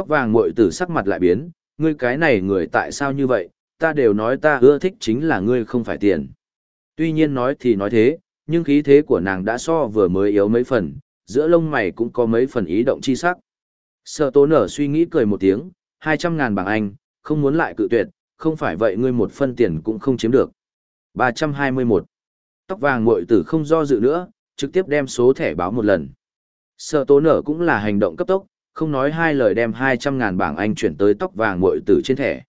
Tóc vàng muội tử sắc mặt lại biến, ngươi cái này người tại sao như vậy, ta đều nói ta ưa thích chính là ngươi không phải tiền. Tuy nhiên nói thì nói thế, nhưng khí thế của nàng đã so vừa mới yếu mấy phần, giữa lông mày cũng có mấy phần ý động chi sắc. Sở tố nở suy nghĩ cười một tiếng, 200 ngàn bảng Anh, không muốn lại cự tuyệt, không phải vậy ngươi một phân tiền cũng không chiếm được. 321. Tóc vàng muội tử không do dự nữa, trực tiếp đem số thẻ báo một lần. Sở tố nở cũng là hành động cấp tốc, không nói hai lời đem 200 ngàn bảng Anh chuyển tới tóc vàng muội tử trên thẻ.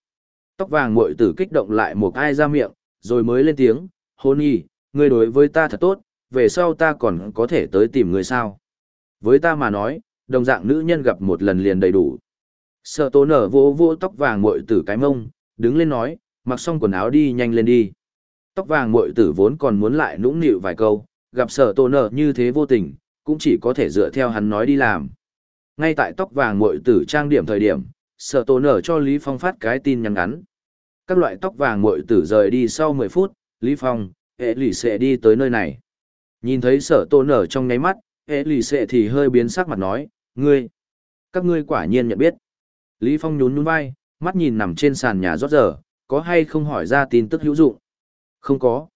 Tóc vàng muội tử kích động lại một ai ra miệng, rồi mới lên tiếng, hôn y, ngươi đối với ta thật tốt, về sau ta còn có thể tới tìm ngươi sao. Với ta mà nói, đồng dạng nữ nhân gặp một lần liền đầy đủ. Sợ tố nở vô vô tóc vàng muội tử cái mông, đứng lên nói, mặc xong quần áo đi nhanh lên đi. Tóc vàng muội tử vốn còn muốn lại nũng nịu vài câu, gặp sở tố nở như thế vô tình, cũng chỉ có thể dựa theo hắn nói đi làm. Ngay tại tóc vàng muội tử trang điểm thời điểm, sở tổ nở cho Lý Phong phát cái tin nhắn ngắn. Các loại tóc vàng muội tử rời đi sau 10 phút, Lý Phong, hệ lì sẽ đi tới nơi này. Nhìn thấy sở tô nở trong ngáy mắt, hệ lì xệ thì hơi biến sắc mặt nói, ngươi, các ngươi quả nhiên nhận biết. Lý Phong nhún nhún vai, mắt nhìn nằm trên sàn nhà rót giờ, có hay không hỏi ra tin tức hữu dụng? Không có.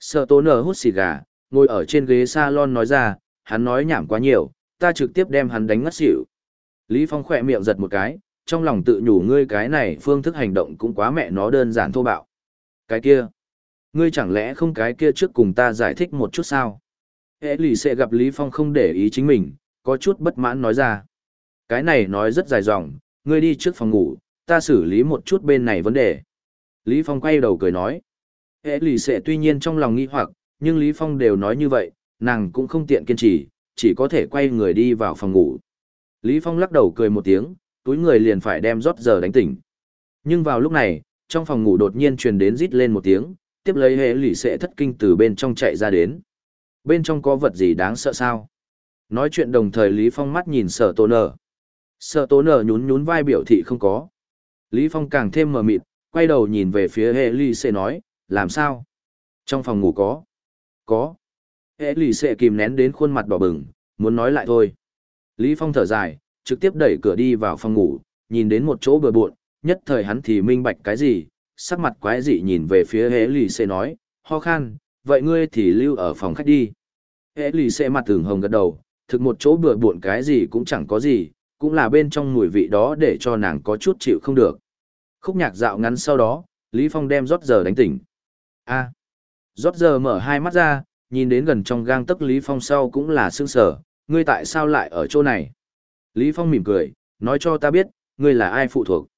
Sở tổ nở hút xì gà, ngồi ở trên ghế salon nói ra, hắn nói nhảm quá nhiều, ta trực tiếp đem hắn đánh ngất xỉu. Lý Phong khỏe miệng giật một cái, trong lòng tự nhủ ngươi cái này phương thức hành động cũng quá mẹ nó đơn giản thô bạo. Cái kia, ngươi chẳng lẽ không cái kia trước cùng ta giải thích một chút sao? Hệ lì sẽ gặp Lý Phong không để ý chính mình, có chút bất mãn nói ra. Cái này nói rất dài dòng, ngươi đi trước phòng ngủ, ta xử lý một chút bên này vấn đề. Lý Phong quay đầu cười nói. Hệ lì sẽ tuy nhiên trong lòng nghi hoặc, nhưng Lý Phong đều nói như vậy, nàng cũng không tiện kiên trì, chỉ có thể quay người đi vào phòng ngủ. Lý Phong lắc đầu cười một tiếng, túi người liền phải đem rót giờ đánh tỉnh. Nhưng vào lúc này, trong phòng ngủ đột nhiên truyền đến rít lên một tiếng, tiếp lấy hệ lì sẽ thất kinh từ bên trong chạy ra đến. Bên trong có vật gì đáng sợ sao? Nói chuyện đồng thời Lý Phong mắt nhìn sở tổ nở. Sở tổ nở nhún nhún vai biểu thị không có. Lý Phong càng thêm mờ mịt, quay đầu nhìn về phía hệ lì sẽ nói, làm sao? Trong phòng ngủ có. Có. Hệ lì sẽ kìm nén đến khuôn mặt đỏ bừng, muốn nói lại thôi. Lý Phong thở dài, trực tiếp đẩy cửa đi vào phòng ngủ, nhìn đến một chỗ bừa bộn, nhất thời hắn thì minh bạch cái gì, sắc mặt quái dị nhìn về phía hệ lì sẽ nói, ho khan, vậy ngươi thì lưu ở phòng khách đi. Hệ lì xệ mặt tường hồng gật đầu, thực một chỗ bừa bộn cái gì cũng chẳng có gì, cũng là bên trong mùi vị đó để cho nàng có chút chịu không được. Khúc nhạc dạo ngắn sau đó, Lý Phong đem rót giờ đánh tỉnh. A. Rót giờ mở hai mắt ra, nhìn đến gần trong gang tấc Lý Phong sau cũng là sương sở, ngươi tại sao lại ở chỗ này? Lý Phong mỉm cười, nói cho ta biết, ngươi là ai phụ thuộc.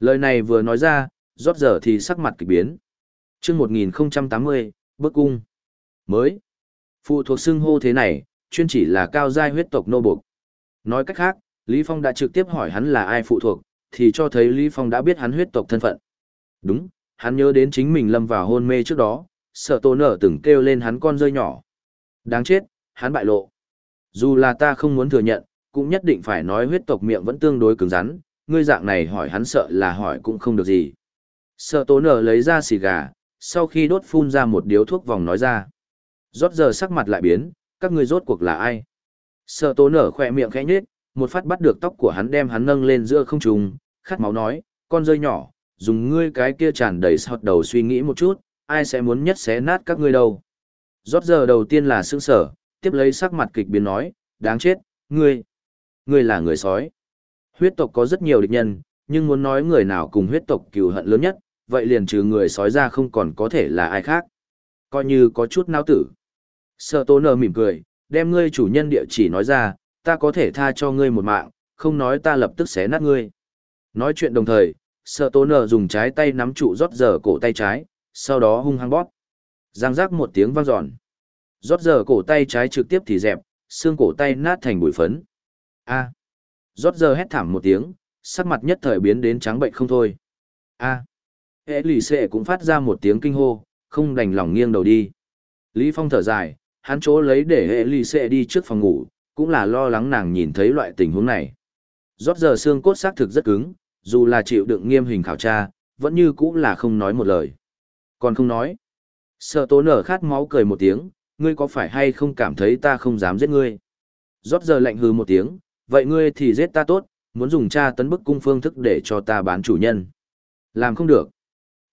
Lời này vừa nói ra, rót giờ thì sắc mặt kịch biến. Chương 1080, bức cung. Mới. Phụ thuộc xưng hô thế này, chuyên chỉ là cao giai huyết tộc nô buộc. Nói cách khác, Lý Phong đã trực tiếp hỏi hắn là ai phụ thuộc, thì cho thấy Lý Phong đã biết hắn huyết tộc thân phận. Đúng, hắn nhớ đến chính mình lâm vào hôn mê trước đó, sợ tổ nở từng kêu lên hắn con rơi nhỏ. Đáng chết, hắn bại lộ. Dù là ta không muốn thừa nhận, cũng nhất định phải nói huyết tộc miệng vẫn tương đối cứng rắn, ngươi dạng này hỏi hắn sợ là hỏi cũng không được gì. Sợ tổ nở lấy ra xì gà, sau khi đốt phun ra một điếu thuốc vòng nói ra. Rót giờ sắc mặt lại biến, các ngươi rốt cuộc là ai? Sợ tổ nở khỏe miệng khẽ nhết, một phát bắt được tóc của hắn đem hắn nâng lên giữa không trung, khát máu nói, con rơi nhỏ, dùng ngươi cái kia tràn đầy sọt đầu suy nghĩ một chút, ai sẽ muốn nhất xé nát các ngươi đâu. Rót giờ đầu tiên là sương sở, tiếp lấy sắc mặt kịch biến nói, đáng chết, ngươi, ngươi là người sói. Huyết tộc có rất nhiều địch nhân, nhưng muốn nói người nào cùng huyết tộc cừu hận lớn nhất, vậy liền trừ người sói ra không còn có thể là ai khác. Coi như có chút nao tử. Sợ tố nở mỉm cười, đem ngươi chủ nhân địa chỉ nói ra, ta có thể tha cho ngươi một mạng, không nói ta lập tức xé nát ngươi. Nói chuyện đồng thời, sợ tố nở dùng trái tay nắm trụ rót giờ cổ tay trái, sau đó hung hăng bóp. Giang rác một tiếng vang giòn. Rót giờ cổ tay trái trực tiếp thì dẹp, xương cổ tay nát thành bụi phấn. A. Rót giờ hét thảm một tiếng, sắc mặt nhất thời biến đến trắng bệnh không thôi. A. Hệ lì xệ cũng phát ra một tiếng kinh hô, không đành lòng nghiêng đầu đi. Lý Phong thở dài, hắn chỗ lấy để hệ lì xệ đi trước phòng ngủ, cũng là lo lắng nàng nhìn thấy loại tình huống này. Rót giờ xương cốt xác thực rất cứng, dù là chịu đựng nghiêm hình khảo tra, vẫn như cũng là không nói một lời. Còn không nói. Sợ tố nở khát máu cười một tiếng, ngươi có phải hay không cảm thấy ta không dám giết ngươi? Rót giờ lạnh hừ một tiếng, vậy ngươi thì giết ta tốt, muốn dùng tra tấn bức cung phương thức để cho ta bán chủ nhân. Làm không được.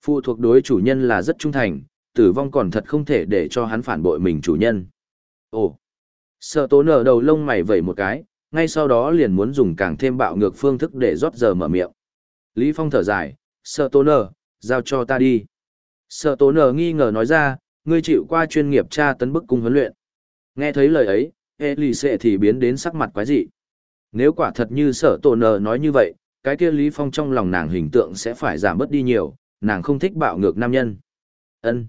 Phụ thuộc đối chủ nhân là rất trung thành, tử vong còn thật không thể để cho hắn phản bội mình chủ nhân. Ồ. Sợ tố nở đầu lông mày vẩy một cái, ngay sau đó liền muốn dùng càng thêm bạo ngược phương thức để rót giờ mở miệng. Lý Phong thở dài, sợ tố nở, giao cho ta đi. Sợ tố nở nghi ngờ nói ra, ngươi chịu qua chuyên nghiệp tra tấn bức cung huấn luyện. Nghe thấy lời ấy, hệ lì xệ thì biến đến sắc mặt quái dị. Nếu quả thật như Sở tổ nở nói như vậy, cái kia Lý Phong trong lòng nàng hình tượng sẽ phải giảm bớt đi nhiều, nàng không thích bạo ngược nam nhân. Ân,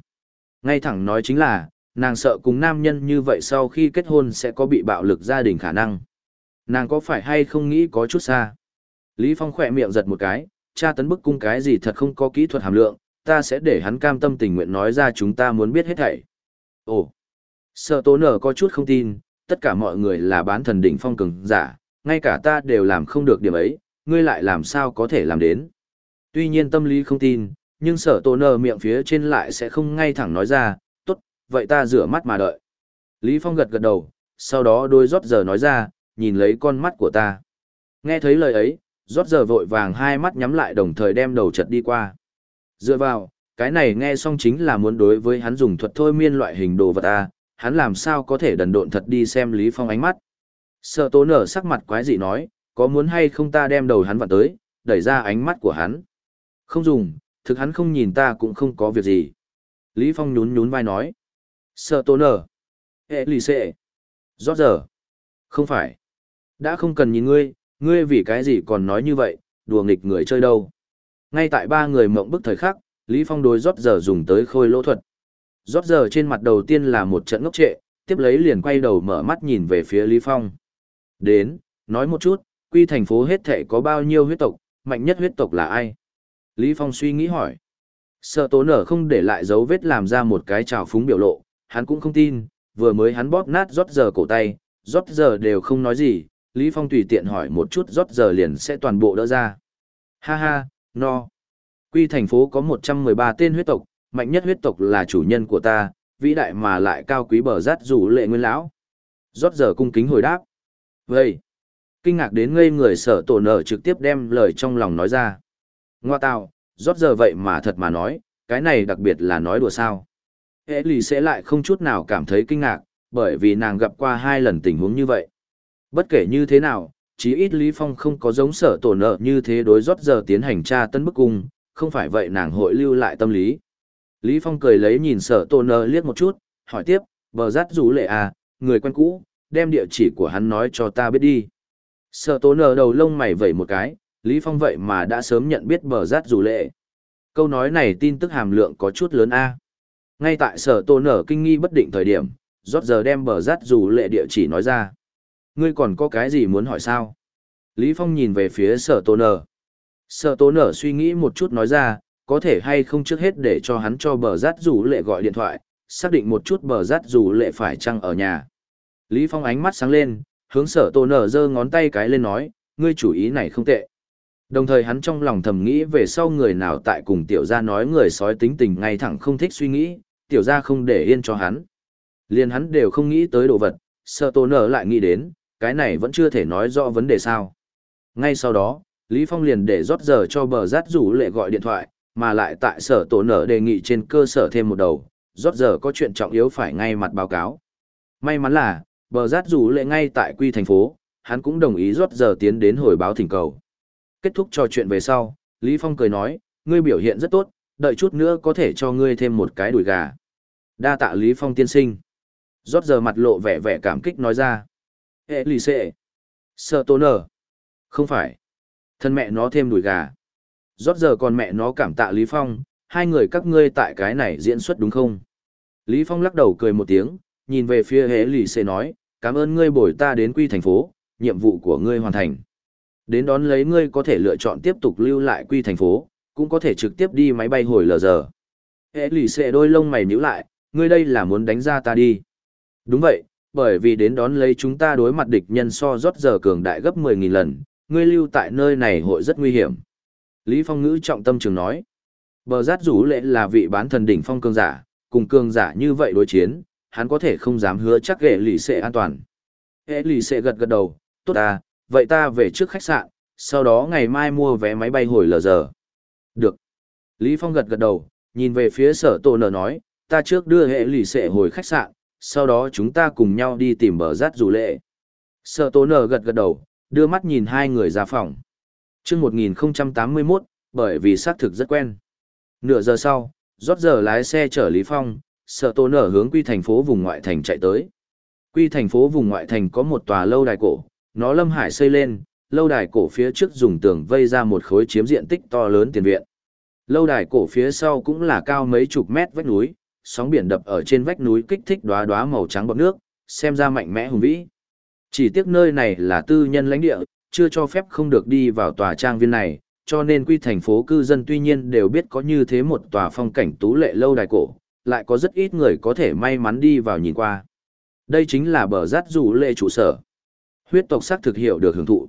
Ngay thẳng nói chính là, nàng sợ cùng nam nhân như vậy sau khi kết hôn sẽ có bị bạo lực gia đình khả năng. Nàng có phải hay không nghĩ có chút xa? Lý Phong khỏe miệng giật một cái, tra tấn bức cung cái gì thật không có kỹ thuật hàm lượng, ta sẽ để hắn cam tâm tình nguyện nói ra chúng ta muốn biết hết thảy. Ồ, sợ tố nở có chút không tin, tất cả mọi người là bán thần đỉnh phong cường giả, ngay cả ta đều làm không được điểm ấy, ngươi lại làm sao có thể làm đến. Tuy nhiên tâm lý không tin, nhưng sở tổ nở miệng phía trên lại sẽ không ngay thẳng nói ra, tốt, vậy ta rửa mắt mà đợi. Lý Phong gật gật đầu, sau đó đôi rót giờ nói ra, nhìn lấy con mắt của ta. Nghe thấy lời ấy, rót giờ vội vàng hai mắt nhắm lại đồng thời đem đầu chật đi qua. Dựa vào, cái này nghe xong chính là muốn đối với hắn dùng thuật thôi miên loại hình đồ vật à hắn làm sao có thể đần độn thật đi xem Lý Phong ánh mắt. Sợ tố nở sắc mặt quái dị nói, có muốn hay không ta đem đầu hắn vặn tới, đẩy ra ánh mắt của hắn. Không dùng, thực hắn không nhìn ta cũng không có việc gì. Lý Phong nhún nhún vai nói. Sợ tố nở. Ê lì xệ. Rót giờ. Không phải. Đã không cần nhìn ngươi, ngươi vì cái gì còn nói như vậy, đùa nghịch người chơi đâu. Ngay tại ba người mộng bức thời khắc, Lý Phong đối rót giờ dùng tới khôi lỗ thuật. Rót giờ trên mặt đầu tiên là một trận ngốc trệ, tiếp lấy liền quay đầu mở mắt nhìn về phía Lý Phong. Đến, nói một chút, quy thành phố hết thệ có bao nhiêu huyết tộc, mạnh nhất huyết tộc là ai? Lý Phong suy nghĩ hỏi. Sợ tố nở không để lại dấu vết làm ra một cái trào phúng biểu lộ, hắn cũng không tin, vừa mới hắn bóp nát rót giờ cổ tay, rót giờ đều không nói gì, Lý Phong tùy tiện hỏi một chút rót giờ liền sẽ toàn bộ đỡ ra. Ha ha, no. Quy thành phố có 113 tên huyết tộc, mạnh nhất huyết tộc là chủ nhân của ta, vĩ đại mà lại cao quý bờ rát rủ lệ nguyên lão. Rót giờ cung kính hồi đáp. Vậy, kinh ngạc đến ngây người sở tổ nở trực tiếp đem lời trong lòng nói ra. Ngoa tào, rót giờ vậy mà thật mà nói, cái này đặc biệt là nói đùa sao. Hệ lì sẽ lại không chút nào cảm thấy kinh ngạc, bởi vì nàng gặp qua hai lần tình huống như vậy. Bất kể như thế nào, chí ít Lý Phong không có giống sở tổ nợ như thế đối rót giờ tiến hành tra tân bức cung, không phải vậy nàng hội lưu lại tâm lý. Lý Phong cười lấy nhìn sở tổ nở liếc một chút, hỏi tiếp, bờ rát rủ lệ à, người quen cũ, đem địa chỉ của hắn nói cho ta biết đi. Sở tổ nở đầu lông mày vẩy một cái, Lý Phong vậy mà đã sớm nhận biết bờ rát rủ lệ. Câu nói này tin tức hàm lượng có chút lớn a. Ngay tại sở tổ nở kinh nghi bất định thời điểm, rót giờ đem bờ rát rủ lệ địa chỉ nói ra. Ngươi còn có cái gì muốn hỏi sao? Lý Phong nhìn về phía sở tổ nở. Sở tổ nở suy nghĩ một chút nói ra, có thể hay không trước hết để cho hắn cho bờ rát rủ lệ gọi điện thoại, xác định một chút bờ rát rủ lệ phải chăng ở nhà. Lý Phong ánh mắt sáng lên, hướng sở tổ nở giơ ngón tay cái lên nói, ngươi chủ ý này không tệ. Đồng thời hắn trong lòng thầm nghĩ về sau người nào tại cùng tiểu gia nói người sói tính tình ngay thẳng không thích suy nghĩ, tiểu gia không để yên cho hắn. Liền hắn đều không nghĩ tới đồ vật, sở tổ nở lại nghĩ đến, cái này vẫn chưa thể nói rõ vấn đề sao. Ngay sau đó, Lý Phong liền để rót giờ cho bờ rát rủ lệ gọi điện thoại, mà lại tại sở tổ nở đề nghị trên cơ sở thêm một đầu, rót giờ có chuyện trọng yếu phải ngay mặt báo cáo. May mắn là, bờ rát rủ lệ ngay tại quy thành phố, hắn cũng đồng ý rót giờ tiến đến hồi báo thỉnh cầu. Kết thúc trò chuyện về sau, Lý Phong cười nói, ngươi biểu hiện rất tốt, đợi chút nữa có thể cho ngươi thêm một cái đùi gà. Đa tạ Lý Phong tiên sinh. Rót giờ mặt lộ vẻ vẻ cảm kích nói ra. Hệ lì xệ. Sợ tôn nở. Không phải. Thân mẹ nó thêm đùi gà. Rót giờ còn mẹ nó cảm tạ Lý Phong, hai người các ngươi tại cái này diễn xuất đúng không? Lý Phong lắc đầu cười một tiếng, nhìn về phía Hệ lì xê nói, cảm ơn ngươi bồi ta đến quy thành phố, nhiệm vụ của ngươi hoàn thành. Đến đón lấy ngươi có thể lựa chọn tiếp tục lưu lại quy thành phố, cũng có thể trực tiếp đi máy bay hồi lờ giờ. Hệ lì xê đôi lông mày nhíu lại, ngươi đây là muốn đánh ra ta đi. Đúng vậy, bởi vì đến đón lấy chúng ta đối mặt địch nhân so rót giờ cường đại gấp 10.000 lần, ngươi lưu tại nơi này hội rất nguy hiểm. Lý Phong ngữ trọng tâm trường nói. Bờ rát rủ lệ là vị bán thần đỉnh phong cường giả, cùng cường giả như vậy đối chiến, hắn có thể không dám hứa chắc ghệ lì sẽ an toàn. Ghệ lì sẽ gật gật đầu, tốt à, vậy ta về trước khách sạn, sau đó ngày mai mua vé máy bay hồi lờ giờ. Được. Lý Phong gật gật đầu, nhìn về phía sở tổ nở nói, ta trước đưa hệ lì sẽ hồi khách sạn, sau đó chúng ta cùng nhau đi tìm bờ rát dù lệ. Sở tố nở gật gật đầu, đưa mắt nhìn hai người ra phòng. Trước 1081, bởi vì xác thực rất quen. Nửa giờ sau, rót giờ lái xe chở Lý Phong, sợ tố nở hướng quy thành phố vùng ngoại thành chạy tới. Quy thành phố vùng ngoại thành có một tòa lâu đài cổ, nó lâm hải xây lên, lâu đài cổ phía trước dùng tường vây ra một khối chiếm diện tích to lớn tiền viện. Lâu đài cổ phía sau cũng là cao mấy chục mét vách núi, sóng biển đập ở trên vách núi kích thích đóa đóa màu trắng bọt nước, xem ra mạnh mẽ hùng vĩ. Chỉ tiếc nơi này là tư nhân lãnh địa, chưa cho phép không được đi vào tòa trang viên này, cho nên quy thành phố cư dân tuy nhiên đều biết có như thế một tòa phong cảnh tú lệ lâu đài cổ, lại có rất ít người có thể may mắn đi vào nhìn qua. Đây chính là bờ rát rủ lệ trụ sở. Huyết tộc sắc thực hiểu được hưởng thụ.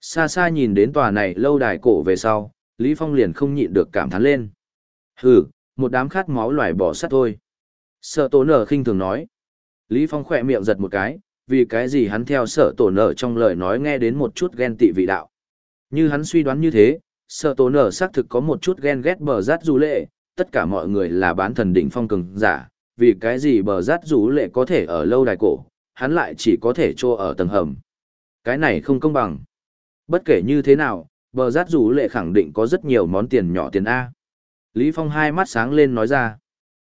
Xa xa nhìn đến tòa này lâu đài cổ về sau, Lý Phong liền không nhịn được cảm thán lên. Hừ, một đám khát máu loài bỏ sắt thôi. Sợ tổ nở khinh thường nói. Lý Phong khỏe miệng giật một cái, vì cái gì hắn theo sợ tổ nở trong lời nói nghe đến một chút ghen tị vị đạo. Như hắn suy đoán như thế, sợ tổ nở xác thực có một chút ghen ghét bờ rát du lệ, tất cả mọi người là bán thần đỉnh phong cường giả, vì cái gì bờ rát du lệ có thể ở lâu đài cổ, hắn lại chỉ có thể trô ở tầng hầm. Cái này không công bằng. Bất kể như thế nào, bờ rát du lệ khẳng định có rất nhiều món tiền nhỏ tiền A. Lý Phong hai mắt sáng lên nói ra.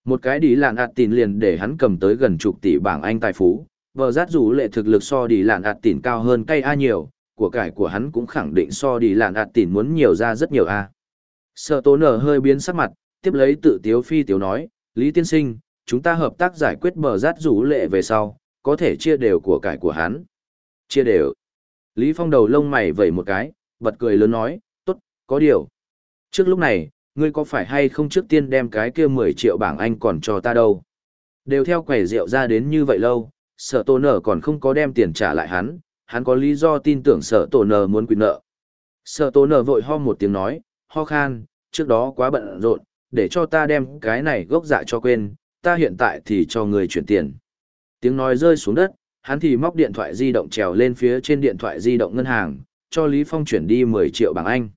Một cái đi lạn ạt tiền liền để hắn cầm tới gần chục tỷ bảng Anh tài phú, Bờ rát rủ lệ thực lực so đi lạn ạt tỉn cao hơn cây A nhiều, của cải của hắn cũng khẳng định so đi lạn ạt tỉn muốn nhiều ra rất nhiều A. Sợ tố nở hơi biến sắc mặt, tiếp lấy tự tiếu phi tiếu nói, Lý Tiên Sinh, chúng ta hợp tác giải quyết bờ rát rủ lệ về sau, có thể chia đều của cải của hắn. Chia đều. Lý Phong đầu lông mày vẩy một cái, bật cười lớn nói, tốt, có điều. Trước lúc này, ngươi có phải hay không trước tiên đem cái kia 10 triệu bảng Anh còn cho ta đâu? Đều theo quẻ rượu ra đến như vậy lâu, sở tổ nở còn không có đem tiền trả lại hắn, hắn có lý do tin tưởng sở tổ nở muốn quyền nợ. Sở tổ nở vội ho một tiếng nói, ho khan, trước đó quá bận rộn, để cho ta đem cái này gốc dạ cho quên, ta hiện tại thì cho người chuyển tiền. Tiếng nói rơi xuống đất, hắn thì móc điện thoại di động trèo lên phía trên điện thoại di động ngân hàng, cho Lý Phong chuyển đi 10 triệu bảng Anh.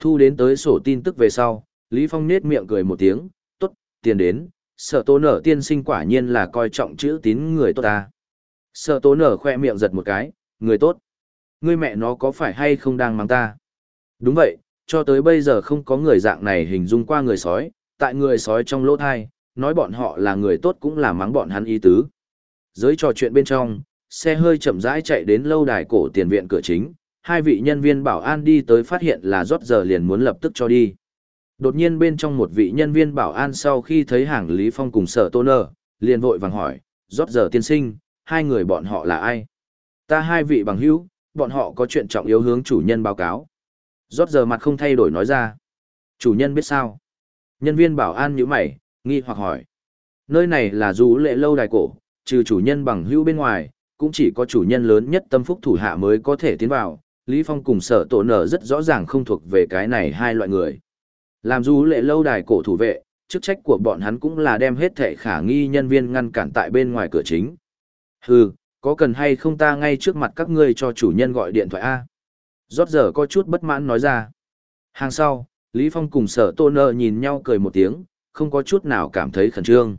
Thu đến tới sổ tin tức về sau, Lý Phong nết miệng cười một tiếng, tốt, tiền đến, Sở tố nở tiên sinh quả nhiên là coi trọng chữ tín người tốt ta. Sở tố nở khoe miệng giật một cái, người tốt. Ngươi mẹ nó có phải hay không đang mang ta? Đúng vậy, Cho tới bây giờ không có người dạng này hình dung qua người sói, tại người sói trong lỗ thai, nói bọn họ là người tốt cũng là mắng bọn hắn ý tứ. Giới trò chuyện bên trong, xe hơi chậm rãi chạy đến lâu đài cổ tiền viện cửa chính, hai vị nhân viên bảo an đi tới phát hiện là rót giờ liền muốn lập tức cho đi. Đột nhiên bên trong một vị nhân viên bảo an sau khi thấy hàng Lý Phong cùng sở tôn Nở liền vội vàng hỏi, rót giờ tiên sinh, hai người bọn họ là ai? Ta hai vị bằng hữu, bọn họ có chuyện trọng yếu hướng chủ nhân báo cáo. Rót giờ mặt không thay đổi nói ra. Chủ nhân biết sao? Nhân viên bảo an như mày, nghi hoặc hỏi. Nơi này là du lệ lâu đài cổ, trừ chủ nhân bằng hữu bên ngoài, cũng chỉ có chủ nhân lớn nhất tâm phúc thủ hạ mới có thể tiến vào. Lý Phong cùng sở tổ nở rất rõ ràng không thuộc về cái này hai loại người. Làm du lệ lâu đài cổ thủ vệ, chức trách của bọn hắn cũng là đem hết thể khả nghi nhân viên ngăn cản tại bên ngoài cửa chính. Hừ, có cần hay không ta ngay trước mặt các ngươi cho chủ nhân gọi điện thoại A? Rót giờ có chút bất mãn nói ra. Hàng sau, Lý Phong cùng sở Tô nơ nhìn nhau cười một tiếng, không có chút nào cảm thấy khẩn trương.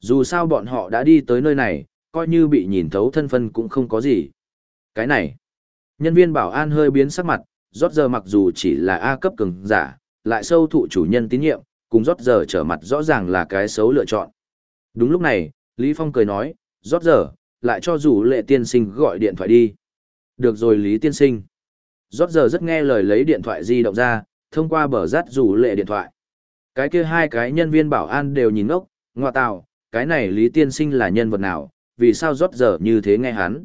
Dù sao bọn họ đã đi tới nơi này, coi như bị nhìn thấu thân phân cũng không có gì. Cái này, nhân viên bảo an hơi biến sắc mặt, rót giờ mặc dù chỉ là A cấp cường giả, lại sâu thụ chủ nhân tín nhiệm, cùng rót giờ trở mặt rõ ràng là cái xấu lựa chọn. Đúng lúc này, Lý Phong cười nói, rót giờ, lại cho rủ lệ tiên sinh gọi điện thoại đi. Được rồi Lý tiên sinh. Rót giờ rất nghe lời lấy điện thoại di động ra, thông qua bờ rát rủ lệ điện thoại. Cái kia hai cái nhân viên bảo an đều nhìn ngốc, ngoa tạo, cái này Lý tiên sinh là nhân vật nào, vì sao rót giờ như thế nghe hắn.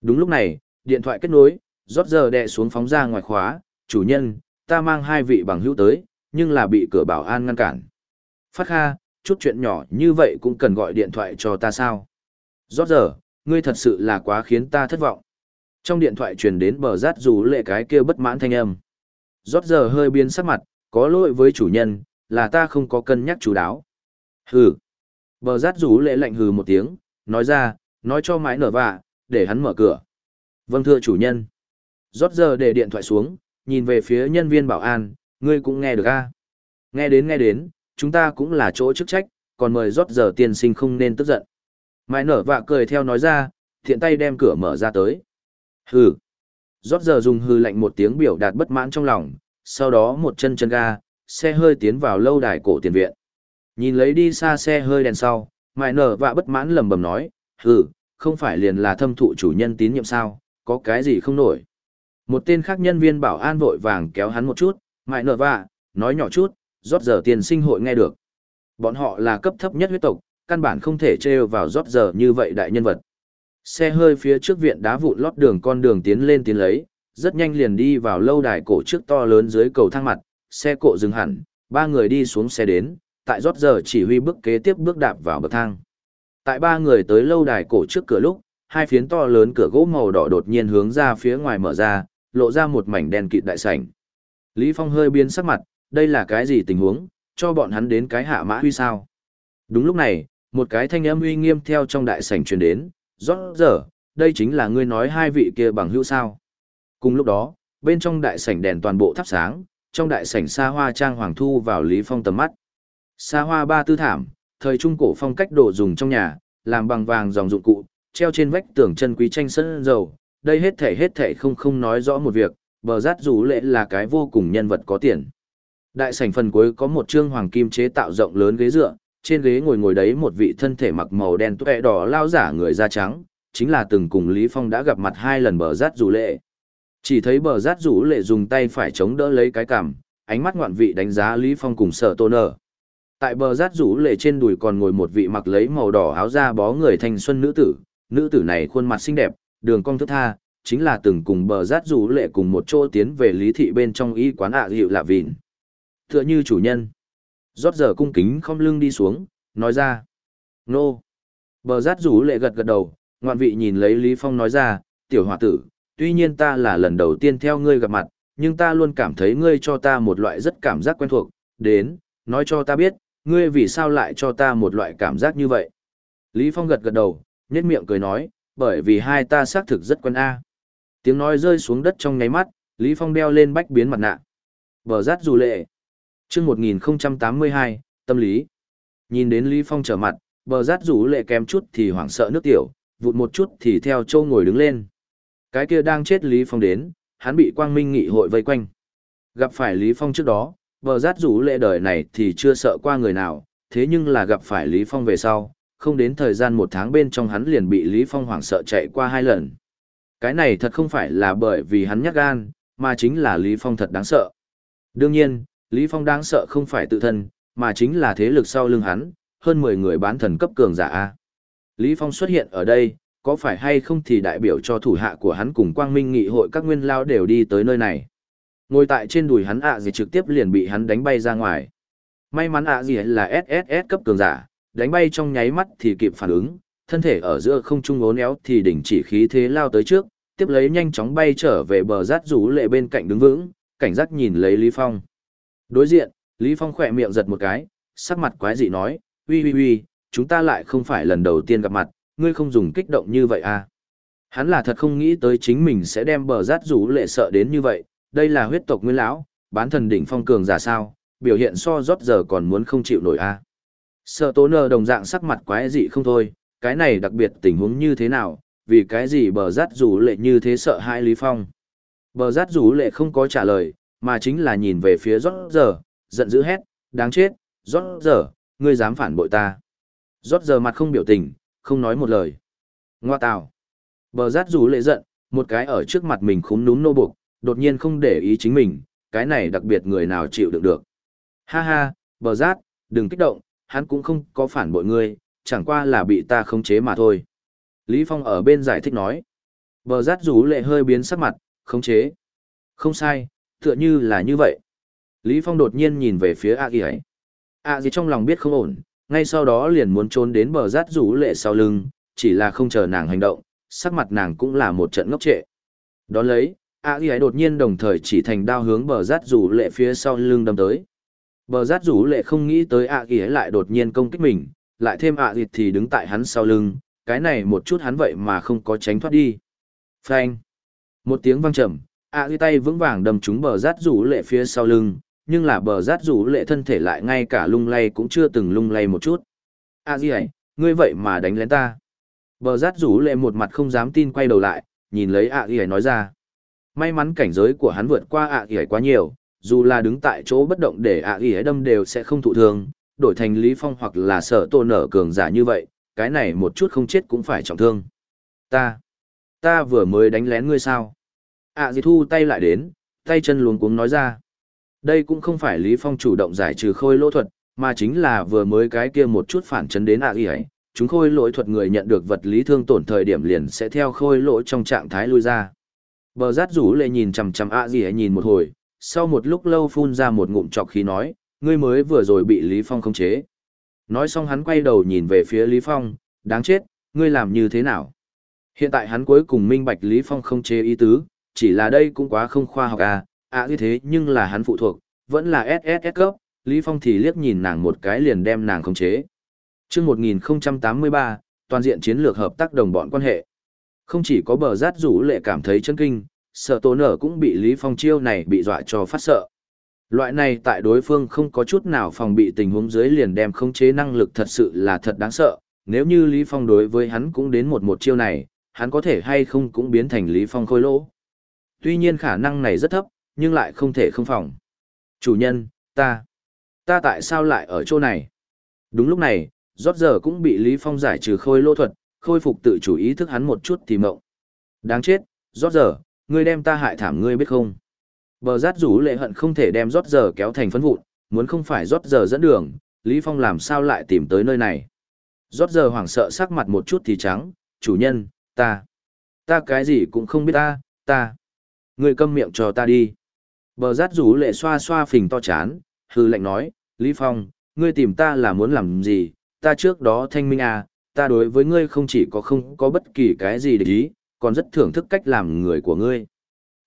Đúng lúc này, điện thoại kết nối, rót giờ đè xuống phóng ra ngoài khóa, chủ nhân, ta mang hai vị bằng hữu tới, nhưng là bị cửa bảo an ngăn cản. Phát kha, chút chuyện nhỏ như vậy cũng cần gọi điện thoại cho ta sao? Rót giờ, ngươi thật sự là quá khiến ta thất vọng. Trong điện thoại truyền đến bờ rát rủ lệ cái kia bất mãn thanh âm. Rót giờ hơi biến sắc mặt, có lỗi với chủ nhân, là ta không có cân nhắc chú đáo. Hừ. Bờ rát rủ lệ lạnh hừ một tiếng, nói ra, nói cho mãi nở vạ, để hắn mở cửa. Vâng thưa chủ nhân. Rót giờ để điện thoại xuống, nhìn về phía nhân viên bảo an, ngươi cũng nghe được a Nghe đến nghe đến, chúng ta cũng là chỗ chức trách, còn mời rót giờ tiên sinh không nên tức giận. Mãi nở vạ cười theo nói ra, thiện tay đem cửa mở ra tới. Hừ. Rót giờ dùng hư lạnh một tiếng biểu đạt bất mãn trong lòng, sau đó một chân chân ga, xe hơi tiến vào lâu đài cổ tiền viện. Nhìn lấy đi xa xe hơi đèn sau, mãi nở vạ bất mãn lầm bầm nói, hừ, không phải liền là thâm thụ chủ nhân tín nhiệm sao, có cái gì không nổi. Một tên khác nhân viên bảo an vội vàng kéo hắn một chút, mại nở vạ, nói nhỏ chút, rót giờ tiền sinh hội nghe được. Bọn họ là cấp thấp nhất huyết tộc, căn bản không thể trêu vào rót giờ như vậy đại nhân vật. Xe hơi phía trước viện đá vụn lót đường con đường tiến lên tiến lấy, rất nhanh liền đi vào lâu đài cổ trước to lớn dưới cầu thang mặt, xe cộ dừng hẳn, ba người đi xuống xe đến, tại rót giờ chỉ huy bước kế tiếp bước đạp vào bậc thang. Tại ba người tới lâu đài cổ trước cửa lúc, hai phiến to lớn cửa gỗ màu đỏ đột nhiên hướng ra phía ngoài mở ra, lộ ra một mảnh đen kịt đại sảnh. Lý Phong hơi biến sắc mặt, đây là cái gì tình huống, cho bọn hắn đến cái hạ mã huy sao. Đúng lúc này, một cái thanh âm uy nghiêm theo trong đại sảnh truyền đến, rõ giờ, đây chính là ngươi nói hai vị kia bằng hữu sao. Cùng lúc đó, bên trong đại sảnh đèn toàn bộ thắp sáng, trong đại sảnh xa hoa trang hoàng thu vào Lý Phong tầm mắt. Xa hoa ba tư thảm, thời trung cổ phong cách đồ dùng trong nhà, làm bằng vàng dòng dụng cụ, treo trên vách tường chân quý tranh sơn dầu, đây hết thể hết thể không không nói rõ một việc, bờ rát rủ lệ là cái vô cùng nhân vật có tiền. Đại sảnh phần cuối có một trương hoàng kim chế tạo rộng lớn ghế dựa, trên ghế ngồi ngồi đấy một vị thân thể mặc màu đen tuệ đỏ lao giả người da trắng, chính là từng cùng Lý Phong đã gặp mặt hai lần bờ rát rủ lệ. Chỉ thấy bờ rát rủ lệ dùng tay phải chống đỡ lấy cái cằm, ánh mắt ngoạn vị đánh giá Lý Phong cùng sở tôn nở. Tại bờ rát rủ lệ trên đùi còn ngồi một vị mặc lấy màu đỏ áo da bó người thanh xuân nữ tử, nữ tử này khuôn mặt xinh đẹp, đường cong thức tha, chính là từng cùng bờ rát rủ lệ cùng một chỗ tiến về lý thị bên trong y quán ạ à hiệu lạ vịn. Tựa như chủ nhân. Rót giờ cung kính không lưng đi xuống, nói ra. Nô. Bờ rát rủ lệ gật gật đầu, ngoạn vị nhìn lấy Lý Phong nói ra, tiểu hòa tử, tuy nhiên ta là lần đầu tiên theo ngươi gặp mặt, nhưng ta luôn cảm thấy ngươi cho ta một loại rất cảm giác quen thuộc, đến, nói cho ta biết, ngươi vì sao lại cho ta một loại cảm giác như vậy. Lý Phong gật gật đầu, nhếch miệng cười nói, bởi vì hai ta xác thực rất quen A. Tiếng nói rơi xuống đất trong nháy mắt, Lý Phong đeo lên bách biến mặt nạ. Bờ rát dù lệ. chương 1082, tâm lý. Nhìn đến Lý Phong trở mặt, bờ rát rủ lệ kém chút thì hoảng sợ nước tiểu, vụt một chút thì theo châu ngồi đứng lên. Cái kia đang chết Lý Phong đến, hắn bị quang minh nghị hội vây quanh. Gặp phải Lý Phong trước đó, bờ rát rủ lệ đời này thì chưa sợ qua người nào, thế nhưng là gặp phải Lý Phong về sau, không đến thời gian một tháng bên trong hắn liền bị Lý Phong hoảng sợ chạy qua hai lần. Cái này thật không phải là bởi vì hắn nhát gan, mà chính là Lý Phong thật đáng sợ. Đương nhiên, Lý Phong đáng sợ không phải tự thân, mà chính là thế lực sau lưng hắn, hơn 10 người bán thần cấp cường giả A. Lý Phong xuất hiện ở đây, có phải hay không thì đại biểu cho thủ hạ của hắn cùng quang minh nghị hội các nguyên lao đều đi tới nơi này. Ngồi tại trên đùi hắn ạ gì trực tiếp liền bị hắn đánh bay ra ngoài. May mắn ạ gì là SSS cấp cường giả, đánh bay trong nháy mắt thì kịp phản ứng, thân thể ở giữa không trung ốn éo thì đỉnh chỉ khí thế lao tới trước, tiếp lấy nhanh chóng bay trở về bờ rát rú lệ bên cạnh đứng vững, cảnh giác nhìn lấy Lý Phong. Đối diện, Lý Phong khỏe miệng giật một cái, sắc mặt quái dị nói, uy uy uy, chúng ta lại không phải lần đầu tiên gặp mặt, ngươi không dùng kích động như vậy à. Hắn là thật không nghĩ tới chính mình sẽ đem bờ rát rú lệ sợ đến như vậy, đây là huyết tộc nguyên lão, bán thần đỉnh phong cường giả sao, biểu hiện so rót giờ còn muốn không chịu nổi a. À. Sợ tố nờ đồng dạng sắc mặt quái dị không thôi, cái này đặc biệt tình huống như thế nào, vì cái gì bờ rát rủ lệ như thế sợ hai Lý Phong. Bờ rát rủ lệ không có trả lời, mà chính là nhìn về phía rót giờ, giận dữ hét, đáng chết, rót giờ, ngươi dám phản bội ta. Rót giờ mặt không biểu tình, không nói một lời. Ngoa tào. Bờ rát rủ lệ giận, một cái ở trước mặt mình khúm núm nô buộc, đột nhiên không để ý chính mình, cái này đặc biệt người nào chịu được được. Ha ha, bờ rát, đừng kích động, hắn cũng không có phản bội ngươi, chẳng qua là bị ta khống chế mà thôi. Lý Phong ở bên giải thích nói. Bờ rát rủ lệ hơi biến sắc mặt, khống chế. Không sai, tựa như là như vậy. Lý Phong đột nhiên nhìn về phía A Ghi ấy. A Ghi trong lòng biết không ổn, ngay sau đó liền muốn trốn đến bờ rát rủ lệ sau lưng, chỉ là không chờ nàng hành động, sắc mặt nàng cũng là một trận ngốc trệ. Đón lấy, A Ghi ấy đột nhiên đồng thời chỉ thành đao hướng bờ rát rủ lệ phía sau lưng đâm tới. Bờ rát rủ lệ không nghĩ tới ạ Ghi lại đột nhiên công kích mình, lại thêm ạ Ghi thì đứng tại hắn sau lưng, cái này một chút hắn vậy mà không có tránh thoát đi. Phanh. Một tiếng vang trầm, ạ Ghi tay vững vàng đâm trúng bờ rát rủ lệ phía sau lưng, nhưng là bờ rát rủ lệ thân thể lại ngay cả lung lay cũng chưa từng lung lay một chút. ạ Ghi ấy, ngươi vậy mà đánh lén ta. Bờ rát rủ lệ một mặt không dám tin quay đầu lại, nhìn lấy ạ Ghi ấy nói ra. May mắn cảnh giới của hắn vượt qua ạ à quá nhiều, dù là đứng tại chỗ bất động để ạ à đâm đều sẽ không thụ thương, đổi thành Lý Phong hoặc là sở tô nở cường giả như vậy, cái này một chút không chết cũng phải trọng thương. Ta, ta vừa mới đánh lén ngươi sao? ạ à thu tay lại đến, tay chân luống cuống nói ra. Đây cũng không phải Lý Phong chủ động giải trừ khôi lỗ thuật, mà chính là vừa mới cái kia một chút phản chấn đến ạ à ấy. Chúng khôi lỗi thuật người nhận được vật lý thương tổn thời điểm liền sẽ theo khôi lỗi trong trạng thái lui ra. Bờ rát rủ lệ nhìn chằm chằm ạ gì ấy nhìn một hồi, sau một lúc lâu phun ra một ngụm trọc khí nói, ngươi mới vừa rồi bị Lý Phong khống chế. Nói xong hắn quay đầu nhìn về phía Lý Phong, đáng chết, ngươi làm như thế nào? Hiện tại hắn cuối cùng minh bạch Lý Phong không chế ý tứ, chỉ là đây cũng quá không khoa học à, à như thế nhưng là hắn phụ thuộc, vẫn là SSS cấp, Lý Phong thì liếc nhìn nàng một cái liền đem nàng khống chế. Chương 1083, toàn diện chiến lược hợp tác đồng bọn quan hệ. Không chỉ có bờ rát rủ lệ cảm thấy chân kinh, sợ tổ nở cũng bị Lý Phong chiêu này bị dọa cho phát sợ. Loại này tại đối phương không có chút nào phòng bị tình huống dưới liền đem khống chế năng lực thật sự là thật đáng sợ. Nếu như Lý Phong đối với hắn cũng đến một một chiêu này, hắn có thể hay không cũng biến thành Lý Phong khôi lỗ. Tuy nhiên khả năng này rất thấp, nhưng lại không thể không phòng. Chủ nhân, ta, ta tại sao lại ở chỗ này? Đúng lúc này, rót giờ cũng bị Lý Phong giải trừ khôi lỗ thuật, khôi phục tự chủ ý thức hắn một chút thì mộng. Đáng chết, rót giờ, ngươi đem ta hại thảm ngươi biết không? Bờ rát rủ lệ hận không thể đem rót giờ kéo thành phấn vụn, muốn không phải rót giờ dẫn đường, Lý Phong làm sao lại tìm tới nơi này? Rót giờ hoảng sợ sắc mặt một chút thì trắng, chủ nhân, ta, ta cái gì cũng không biết ta, ta, ngươi câm miệng cho ta đi. Bờ rát rủ lệ xoa xoa phình to chán, hư lệnh nói, Lý Phong, ngươi tìm ta là muốn làm gì, ta trước đó thanh minh à, ta đối với ngươi không chỉ có không có bất kỳ cái gì để ý, còn rất thưởng thức cách làm người của ngươi.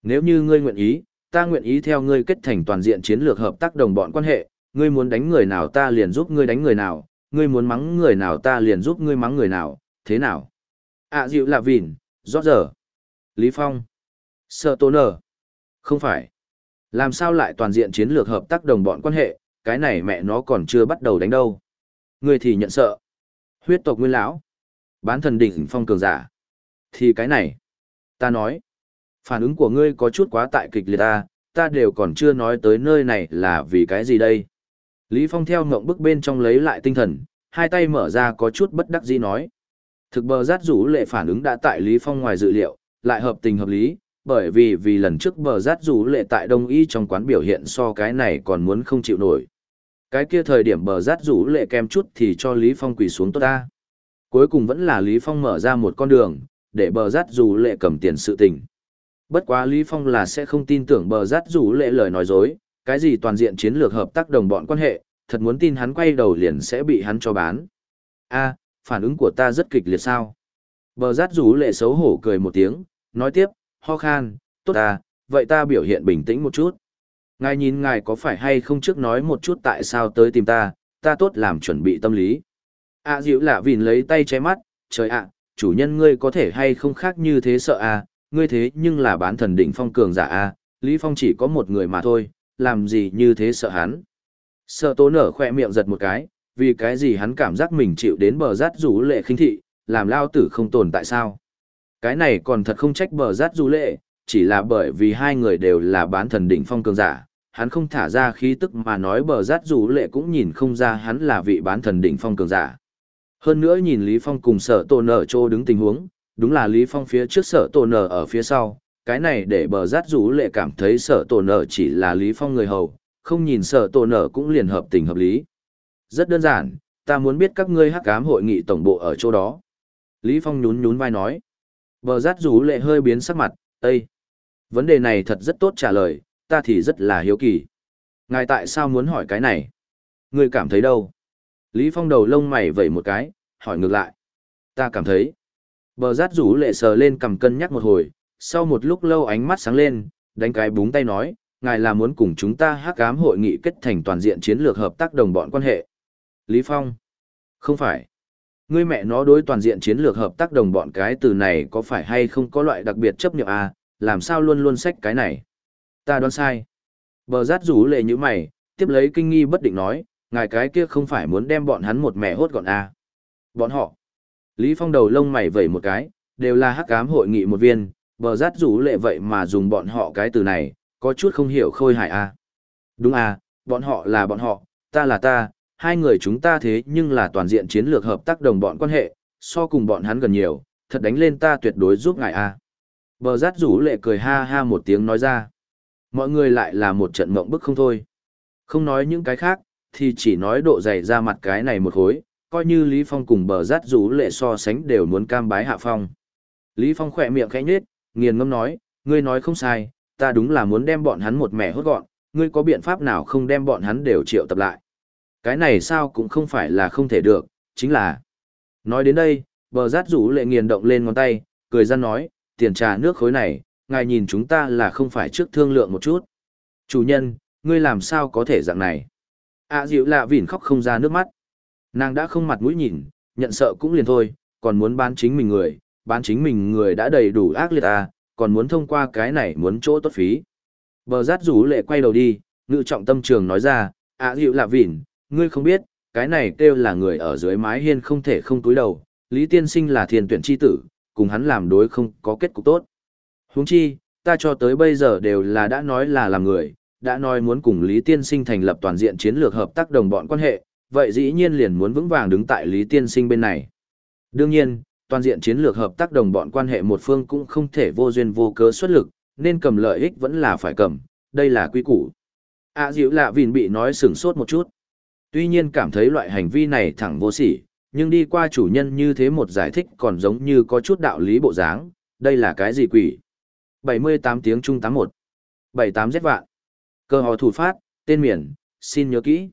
Nếu như ngươi nguyện ý, ta nguyện ý theo ngươi kết thành toàn diện chiến lược hợp tác đồng bọn quan hệ, ngươi muốn đánh người nào ta liền giúp ngươi đánh người nào, ngươi muốn mắng người nào ta liền giúp ngươi mắng người nào, thế nào? À dịu lạ vỉn rót giờ. Lý Phong. Sợ tôn nở. Không phải. Làm sao lại toàn diện chiến lược hợp tác đồng bọn quan hệ, cái này mẹ nó còn chưa bắt đầu đánh đâu. Ngươi thì nhận sợ. Huyết tộc nguyên lão. Bán thần đỉnh phong cường giả. Thì cái này. Ta nói. Phản ứng của ngươi có chút quá tại kịch liệt ta, ta đều còn chưa nói tới nơi này là vì cái gì đây. Lý Phong theo ngộng bức bên trong lấy lại tinh thần, hai tay mở ra có chút bất đắc dĩ nói. Thực bờ rát rủ lệ phản ứng đã tại Lý Phong ngoài dự liệu, lại hợp tình hợp lý, bởi vì vì lần trước bờ rát rủ lệ tại Đông Y trong quán biểu hiện so cái này còn muốn không chịu nổi. Cái kia thời điểm bờ rát rủ lệ kem chút thì cho Lý Phong quỳ xuống tốt ta. Cuối cùng vẫn là Lý Phong mở ra một con đường, để bờ rát dù lệ cầm tiền sự tình. Bất quá Lý Phong là sẽ không tin tưởng bờ rát dù lệ lời nói dối, cái gì toàn diện chiến lược hợp tác đồng bọn quan hệ, thật muốn tin hắn quay đầu liền sẽ bị hắn cho bán. A, phản ứng của ta rất kịch liệt sao? Bờ rát rủ lệ xấu hổ cười một tiếng, nói tiếp, ho khan, tốt ta, vậy ta biểu hiện bình tĩnh một chút. Ngài nhìn ngài có phải hay không trước nói một chút tại sao tới tìm ta, ta tốt làm chuẩn bị tâm lý. A à, dịu lạ vìn lấy tay che mắt, trời ạ, chủ nhân ngươi có thể hay không khác như thế sợ à, ngươi thế nhưng là bán thần đỉnh phong cường giả à, Lý Phong chỉ có một người mà thôi, làm gì như thế sợ hắn. Sợ tố nở khoe miệng giật một cái, vì cái gì hắn cảm giác mình chịu đến bờ rát rủ lệ khinh thị, làm lao tử không tồn tại sao. Cái này còn thật không trách bờ rát rủ lệ, chỉ là bởi vì hai người đều là bán thần đỉnh phong cường giả, hắn không thả ra khí tức mà nói bờ rát rủ lệ cũng nhìn không ra hắn là vị bán thần đỉnh phong cường giả. Hơn nữa nhìn Lý Phong cùng sở tổ nở trô đứng tình huống, đúng là Lý Phong phía trước sở tổ nở ở phía sau, cái này để bờ rát rủ lệ cảm thấy sở tổ nở chỉ là Lý Phong người hầu, không nhìn sở tổ nở cũng liền hợp tình hợp lý. Rất đơn giản, ta muốn biết các ngươi hắc ám hội nghị tổng bộ ở chỗ đó. Lý Phong nhún nhún vai nói. Bờ rát rủ lệ hơi biến sắc mặt, Ây! Vấn đề này thật rất tốt trả lời, ta thì rất là hiếu kỳ. Ngài tại sao muốn hỏi cái này? Ngươi cảm thấy đâu? Lý Phong đầu lông mày vẩy một cái, hỏi ngược lại. Ta cảm thấy. Bờ rát rủ lệ sờ lên cầm cân nhắc một hồi, sau một lúc lâu ánh mắt sáng lên, đánh cái búng tay nói, ngài là muốn cùng chúng ta hắc ám hội nghị kết thành toàn diện chiến lược hợp tác đồng bọn quan hệ. Lý Phong. Không phải. Ngươi mẹ nó đối toàn diện chiến lược hợp tác đồng bọn cái từ này có phải hay không có loại đặc biệt chấp nhận à, làm sao luôn luôn xách cái này. Ta đoán sai. Bờ rát rủ lệ như mày, tiếp lấy kinh nghi bất định nói, ngài cái kia không phải muốn đem bọn hắn một mẹ hốt gọn à. Bọn họ. Lý Phong đầu lông mày vẩy một cái, đều là hắc ám hội nghị một viên, bờ rát rủ lệ vậy mà dùng bọn họ cái từ này, có chút không hiểu khôi hài à. Đúng à, bọn họ là bọn họ, ta là ta, hai người chúng ta thế nhưng là toàn diện chiến lược hợp tác đồng bọn quan hệ, so cùng bọn hắn gần nhiều, thật đánh lên ta tuyệt đối giúp ngài à. Bờ rát rủ lệ cười ha ha một tiếng nói ra. Mọi người lại là một trận mộng bức không thôi. Không nói những cái khác, thì chỉ nói độ dày ra mặt cái này một khối, coi như Lý Phong cùng bờ rát rủ lệ so sánh đều muốn cam bái hạ phong. Lý Phong khỏe miệng khẽ nhếch, nghiền ngâm nói, ngươi nói không sai, ta đúng là muốn đem bọn hắn một mẻ hốt gọn, ngươi có biện pháp nào không đem bọn hắn đều triệu tập lại. Cái này sao cũng không phải là không thể được, chính là. Nói đến đây, bờ rát rủ lệ nghiền động lên ngón tay, cười ra nói, tiền trà nước khối này, ngài nhìn chúng ta là không phải trước thương lượng một chút. Chủ nhân, ngươi làm sao có thể dạng này? À dịu lạ vỉn khóc không ra nước mắt. Nàng đã không mặt mũi nhìn, nhận sợ cũng liền thôi, còn muốn bán chính mình người, bán chính mình người đã đầy đủ ác liệt à, còn muốn thông qua cái này muốn chỗ tốt phí. Bờ rát rủ lệ quay đầu đi, ngự trọng tâm trường nói ra, à dịu lạ vỉn, ngươi không biết, cái này kêu là người ở dưới mái hiên không thể không túi đầu, Lý Tiên Sinh là thiền tuyển chi tử, cùng hắn làm đối không có kết cục tốt. Huống chi, ta cho tới bây giờ đều là đã nói là làm người, đã nói muốn cùng Lý Tiên Sinh thành lập toàn diện chiến lược hợp tác đồng bọn quan hệ, vậy dĩ nhiên liền muốn vững vàng đứng tại Lý Tiên Sinh bên này. Đương nhiên, toàn diện chiến lược hợp tác đồng bọn quan hệ một phương cũng không thể vô duyên vô cớ xuất lực, nên cầm lợi ích vẫn là phải cầm, đây là quy củ. À dịu lạ vìn bị nói sửng sốt một chút. Tuy nhiên cảm thấy loại hành vi này thẳng vô sỉ, nhưng đi qua chủ nhân như thế một giải thích còn giống như có chút đạo lý bộ dáng, đây là cái gì quỷ? 78 tiếng Trung 81. 78 Z vạn. Cơ hò thủ phát, tên miền, xin nhớ kỹ.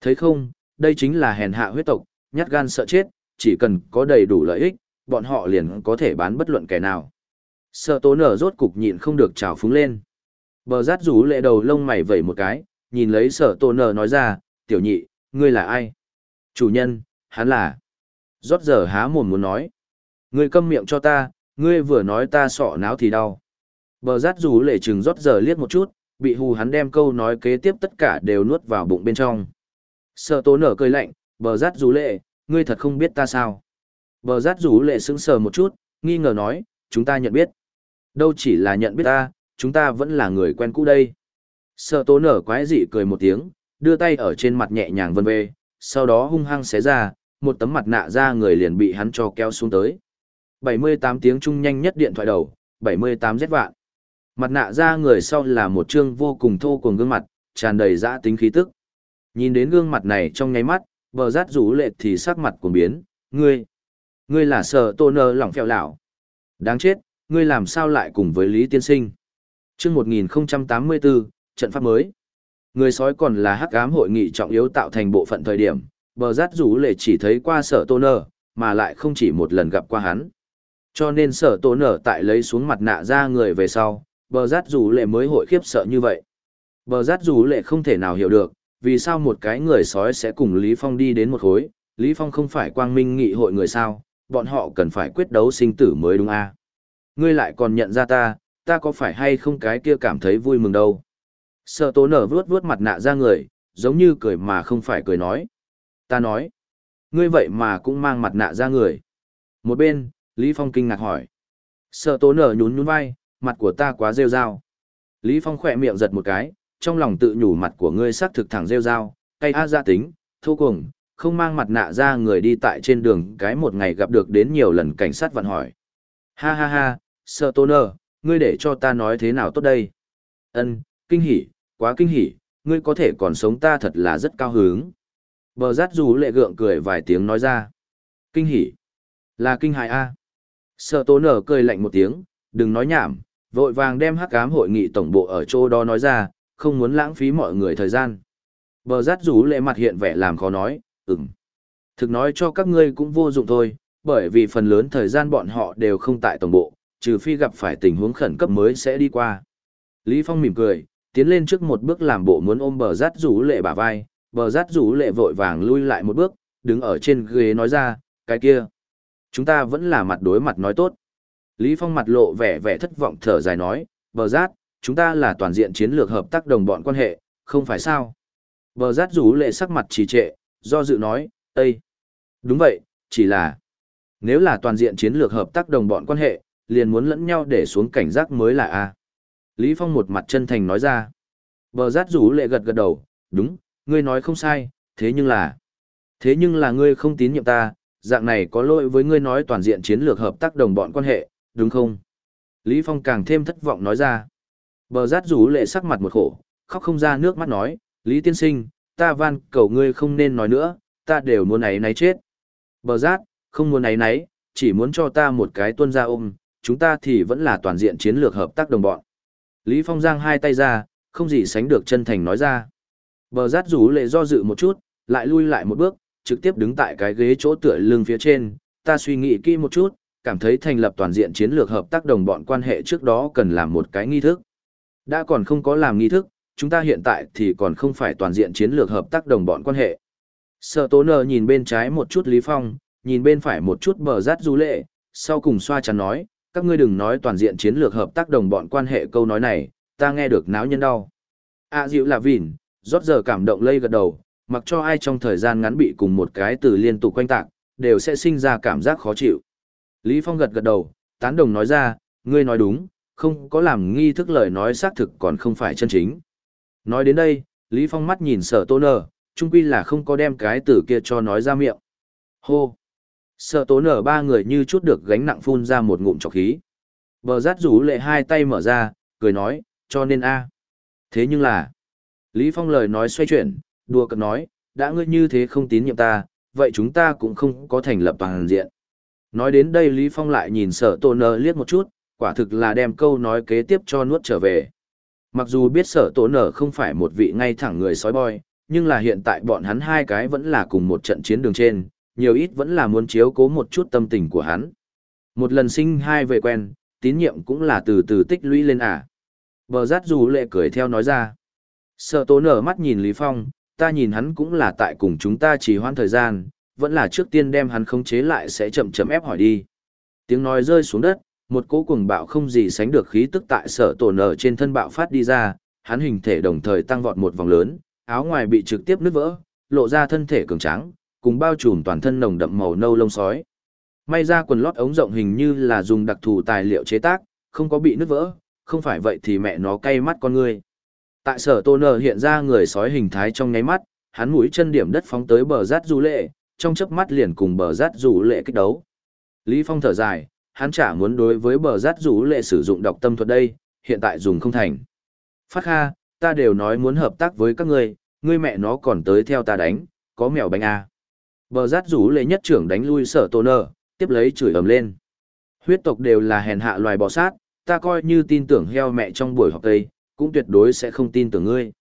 Thấy không, đây chính là hèn hạ huyết tộc, nhát gan sợ chết, chỉ cần có đầy đủ lợi ích, bọn họ liền có thể bán bất luận kẻ nào. Sợ tố nở rốt cục nhịn không được trào phúng lên. Bờ rát rủ lệ đầu lông mày vẩy một cái, nhìn lấy sợ tố nở nói ra, tiểu nhị, ngươi là ai? Chủ nhân, hắn là. Rót giờ há mồm muốn nói. Ngươi câm miệng cho ta, ngươi vừa nói ta sọ náo thì đau. Bờ rát rủ lệ chừng rót giờ liếc một chút, bị hù hắn đem câu nói kế tiếp tất cả đều nuốt vào bụng bên trong. Sợ tố nở cười lạnh, bờ rát rủ lệ, ngươi thật không biết ta sao. Bờ rát rủ lệ sững sờ một chút, nghi ngờ nói, chúng ta nhận biết. Đâu chỉ là nhận biết ta, chúng ta vẫn là người quen cũ đây. Sợ tố nở quái dị cười một tiếng, đưa tay ở trên mặt nhẹ nhàng vân vê, sau đó hung hăng xé ra, một tấm mặt nạ ra người liền bị hắn cho kéo xuống tới. 78 tiếng trung nhanh nhất điện thoại đầu, 78 Z vạn. Mặt nạ ra người sau là một trương vô cùng thô cùng gương mặt, tràn đầy dã tính khí tức. Nhìn đến gương mặt này trong nháy mắt, bờ rát rủ lệ thì sắc mặt cuồng biến, ngươi, ngươi là sợ tô nơ lỏng phèo lão. Đáng chết, ngươi làm sao lại cùng với Lý Tiên Sinh. chương 1084, trận pháp mới. Người sói còn là hắc ám hội nghị trọng yếu tạo thành bộ phận thời điểm, bờ rát rủ lệ chỉ thấy qua sở tô nơ, mà lại không chỉ một lần gặp qua hắn. Cho nên sở tô nở tại lấy xuống mặt nạ ra người về sau, bờ rát dù lệ mới hội khiếp sợ như vậy. Bờ rát dù lệ không thể nào hiểu được, vì sao một cái người sói sẽ cùng Lý Phong đi đến một khối, Lý Phong không phải quang minh nghị hội người sao, bọn họ cần phải quyết đấu sinh tử mới đúng a à? Ngươi lại còn nhận ra ta, ta có phải hay không cái kia cảm thấy vui mừng đâu. Sợ tố nở vuốt vuốt mặt nạ ra người, giống như cười mà không phải cười nói. Ta nói, ngươi vậy mà cũng mang mặt nạ ra người. Một bên, Lý Phong kinh ngạc hỏi. Sợ tố nở nhún nhún vai, mặt của ta quá rêu rao. Lý Phong khỏe miệng giật một cái, trong lòng tự nhủ mặt của ngươi xác thực thẳng rêu rao, cay a gia tính, thô cùng, không mang mặt nạ ra người đi tại trên đường cái một ngày gặp được đến nhiều lần cảnh sát vặn hỏi. Ha ha ha, sợ Tô nở, ngươi để cho ta nói thế nào tốt đây? Ân, kinh hỉ, quá kinh hỉ, ngươi có thể còn sống ta thật là rất cao hứng. Bờ rát dù lệ gượng cười vài tiếng nói ra. Kinh hỉ, là kinh hại a. Sợ Tô nở cười lạnh một tiếng, đừng nói nhảm, vội vàng đem hắc ám hội nghị tổng bộ ở chỗ đó nói ra, không muốn lãng phí mọi người thời gian. Bờ rát rủ lệ mặt hiện vẻ làm khó nói, ừm. Thực nói cho các ngươi cũng vô dụng thôi, bởi vì phần lớn thời gian bọn họ đều không tại tổng bộ, trừ phi gặp phải tình huống khẩn cấp mới sẽ đi qua. Lý Phong mỉm cười, tiến lên trước một bước làm bộ muốn ôm bờ rát rủ lệ bả vai, bờ rát rủ lệ vội vàng lui lại một bước, đứng ở trên ghế nói ra, cái kia. Chúng ta vẫn là mặt đối mặt nói tốt. Lý Phong mặt lộ vẻ vẻ thất vọng thở dài nói, bờ rát, chúng ta là toàn diện chiến lược hợp tác đồng bọn quan hệ, không phải sao. Bờ rát rủ lệ sắc mặt trì trệ, do dự nói, Ây! Đúng vậy, chỉ là, nếu là toàn diện chiến lược hợp tác đồng bọn quan hệ, liền muốn lẫn nhau để xuống cảnh giác mới là A. Lý Phong một mặt chân thành nói ra. Bờ rát rủ lệ gật gật đầu, đúng, ngươi nói không sai, thế nhưng là, thế nhưng là ngươi không tín nhiệm ta, dạng này có lỗi với ngươi nói toàn diện chiến lược hợp tác đồng bọn quan hệ, đúng không? Lý Phong càng thêm thất vọng nói ra. Bờ rát rủ lệ sắc mặt một khổ, khóc không ra nước mắt nói, Lý tiên sinh, ta van cầu ngươi không nên nói nữa, ta đều muốn ấy náy chết. Bờ rát, không muốn ấy náy, chỉ muốn cho ta một cái tuân ra ôm, chúng ta thì vẫn là toàn diện chiến lược hợp tác đồng bọn. Lý Phong giang hai tay ra, không gì sánh được chân thành nói ra. Bờ rát rủ lệ do dự một chút, lại lui lại một bước, trực tiếp đứng tại cái ghế chỗ tựa lưng phía trên, ta suy nghĩ kỹ một chút, cảm thấy thành lập toàn diện chiến lược hợp tác đồng bọn quan hệ trước đó cần làm một cái nghi thức. Đã còn không có làm nghi thức, chúng ta hiện tại thì còn không phải toàn diện chiến lược hợp tác đồng bọn quan hệ. Sở tố nờ nhìn bên trái một chút Lý Phong, nhìn bên phải một chút bờ rát du lệ, sau cùng xoa chắn nói, các ngươi đừng nói toàn diện chiến lược hợp tác đồng bọn quan hệ câu nói này, ta nghe được náo nhân đau. À dịu là vỉn, rót giờ cảm động lây gật đầu, mặc cho ai trong thời gian ngắn bị cùng một cái từ liên tục quanh tạc, đều sẽ sinh ra cảm giác khó chịu. Lý Phong gật gật đầu, tán đồng nói ra, ngươi nói đúng, không có làm nghi thức lời nói xác thực còn không phải chân chính. Nói đến đây, Lý Phong mắt nhìn sở tố nở, chung quy là không có đem cái từ kia cho nói ra miệng. Hô! Sở tố nở ba người như chút được gánh nặng phun ra một ngụm trọc khí. Bờ rát rủ lệ hai tay mở ra, cười nói, cho nên a. Thế nhưng là, Lý Phong lời nói xoay chuyển, đùa cợt nói, đã ngươi như thế không tín nhiệm ta, vậy chúng ta cũng không có thành lập bằng diện. Nói đến đây Lý Phong lại nhìn sở tổ nở liếc một chút, quả thực là đem câu nói kế tiếp cho nuốt trở về. Mặc dù biết sở tổ nở không phải một vị ngay thẳng người sói boy, nhưng là hiện tại bọn hắn hai cái vẫn là cùng một trận chiến đường trên, nhiều ít vẫn là muốn chiếu cố một chút tâm tình của hắn. Một lần sinh hai về quen, tín nhiệm cũng là từ từ tích lũy lên à. Bờ rát dù lệ cười theo nói ra. Sở tổ nở mắt nhìn Lý Phong, ta nhìn hắn cũng là tại cùng chúng ta chỉ hoãn thời gian, vẫn là trước tiên đem hắn khống chế lại sẽ chậm chậm ép hỏi đi. Tiếng nói rơi xuống đất, một cỗ cuồng bạo không gì sánh được khí tức tại sở tổ nở trên thân bạo phát đi ra, hắn hình thể đồng thời tăng vọt một vòng lớn, áo ngoài bị trực tiếp nứt vỡ, lộ ra thân thể cường tráng, cùng bao trùm toàn thân nồng đậm màu nâu lông sói. May ra quần lót ống rộng hình như là dùng đặc thù tài liệu chế tác, không có bị nứt vỡ, không phải vậy thì mẹ nó cay mắt con người. Tại sở tô nở hiện ra người sói hình thái trong nháy mắt, hắn mũi chân điểm đất phóng tới bờ rát du lệ, trong chớp mắt liền cùng bờ rát rủ lệ kích đấu. Lý Phong thở dài, hắn chả muốn đối với bờ rát rủ lệ sử dụng độc tâm thuật đây, hiện tại dùng không thành. Phát kha, ta đều nói muốn hợp tác với các ngươi, ngươi mẹ nó còn tới theo ta đánh, có mèo bánh à. Bờ rát rủ lệ nhất trưởng đánh lui sở tô nở, tiếp lấy chửi ầm lên. Huyết tộc đều là hèn hạ loài bò sát, ta coi như tin tưởng heo mẹ trong buổi họp tây, cũng tuyệt đối sẽ không tin tưởng ngươi.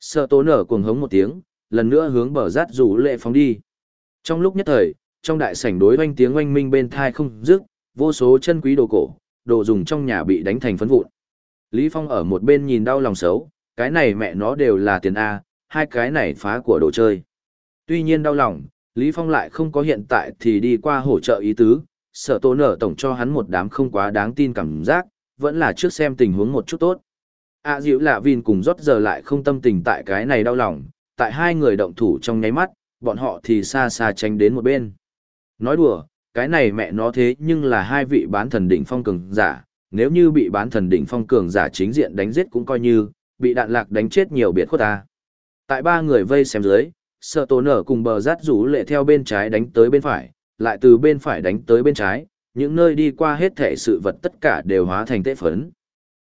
Sở tô nở cuồng hống một tiếng, lần nữa hướng bờ rát rủ lệ phóng đi. Trong lúc nhất thời, trong đại sảnh đối oanh tiếng oanh minh bên thai không dứt, vô số chân quý đồ cổ, đồ dùng trong nhà bị đánh thành phấn vụn. Lý Phong ở một bên nhìn đau lòng xấu, cái này mẹ nó đều là tiền A, hai cái này phá của đồ chơi. Tuy nhiên đau lòng, Lý Phong lại không có hiện tại thì đi qua hỗ trợ ý tứ, sợ tổ nở tổng cho hắn một đám không quá đáng tin cảm giác, vẫn là trước xem tình huống một chút tốt. A à, Diệu Lạ Vin cùng rót giờ lại không tâm tình tại cái này đau lòng, tại hai người động thủ trong nháy mắt, bọn họ thì xa xa tránh đến một bên. Nói đùa, cái này mẹ nó thế nhưng là hai vị bán thần đỉnh phong cường giả, nếu như bị bán thần đỉnh phong cường giả chính diện đánh giết cũng coi như, bị đạn lạc đánh chết nhiều biệt khuất ta. Tại ba người vây xem dưới, sợ tổ nở cùng bờ rát rủ lệ theo bên trái đánh tới bên phải, lại từ bên phải đánh tới bên trái, những nơi đi qua hết thể sự vật tất cả đều hóa thành tệ phấn.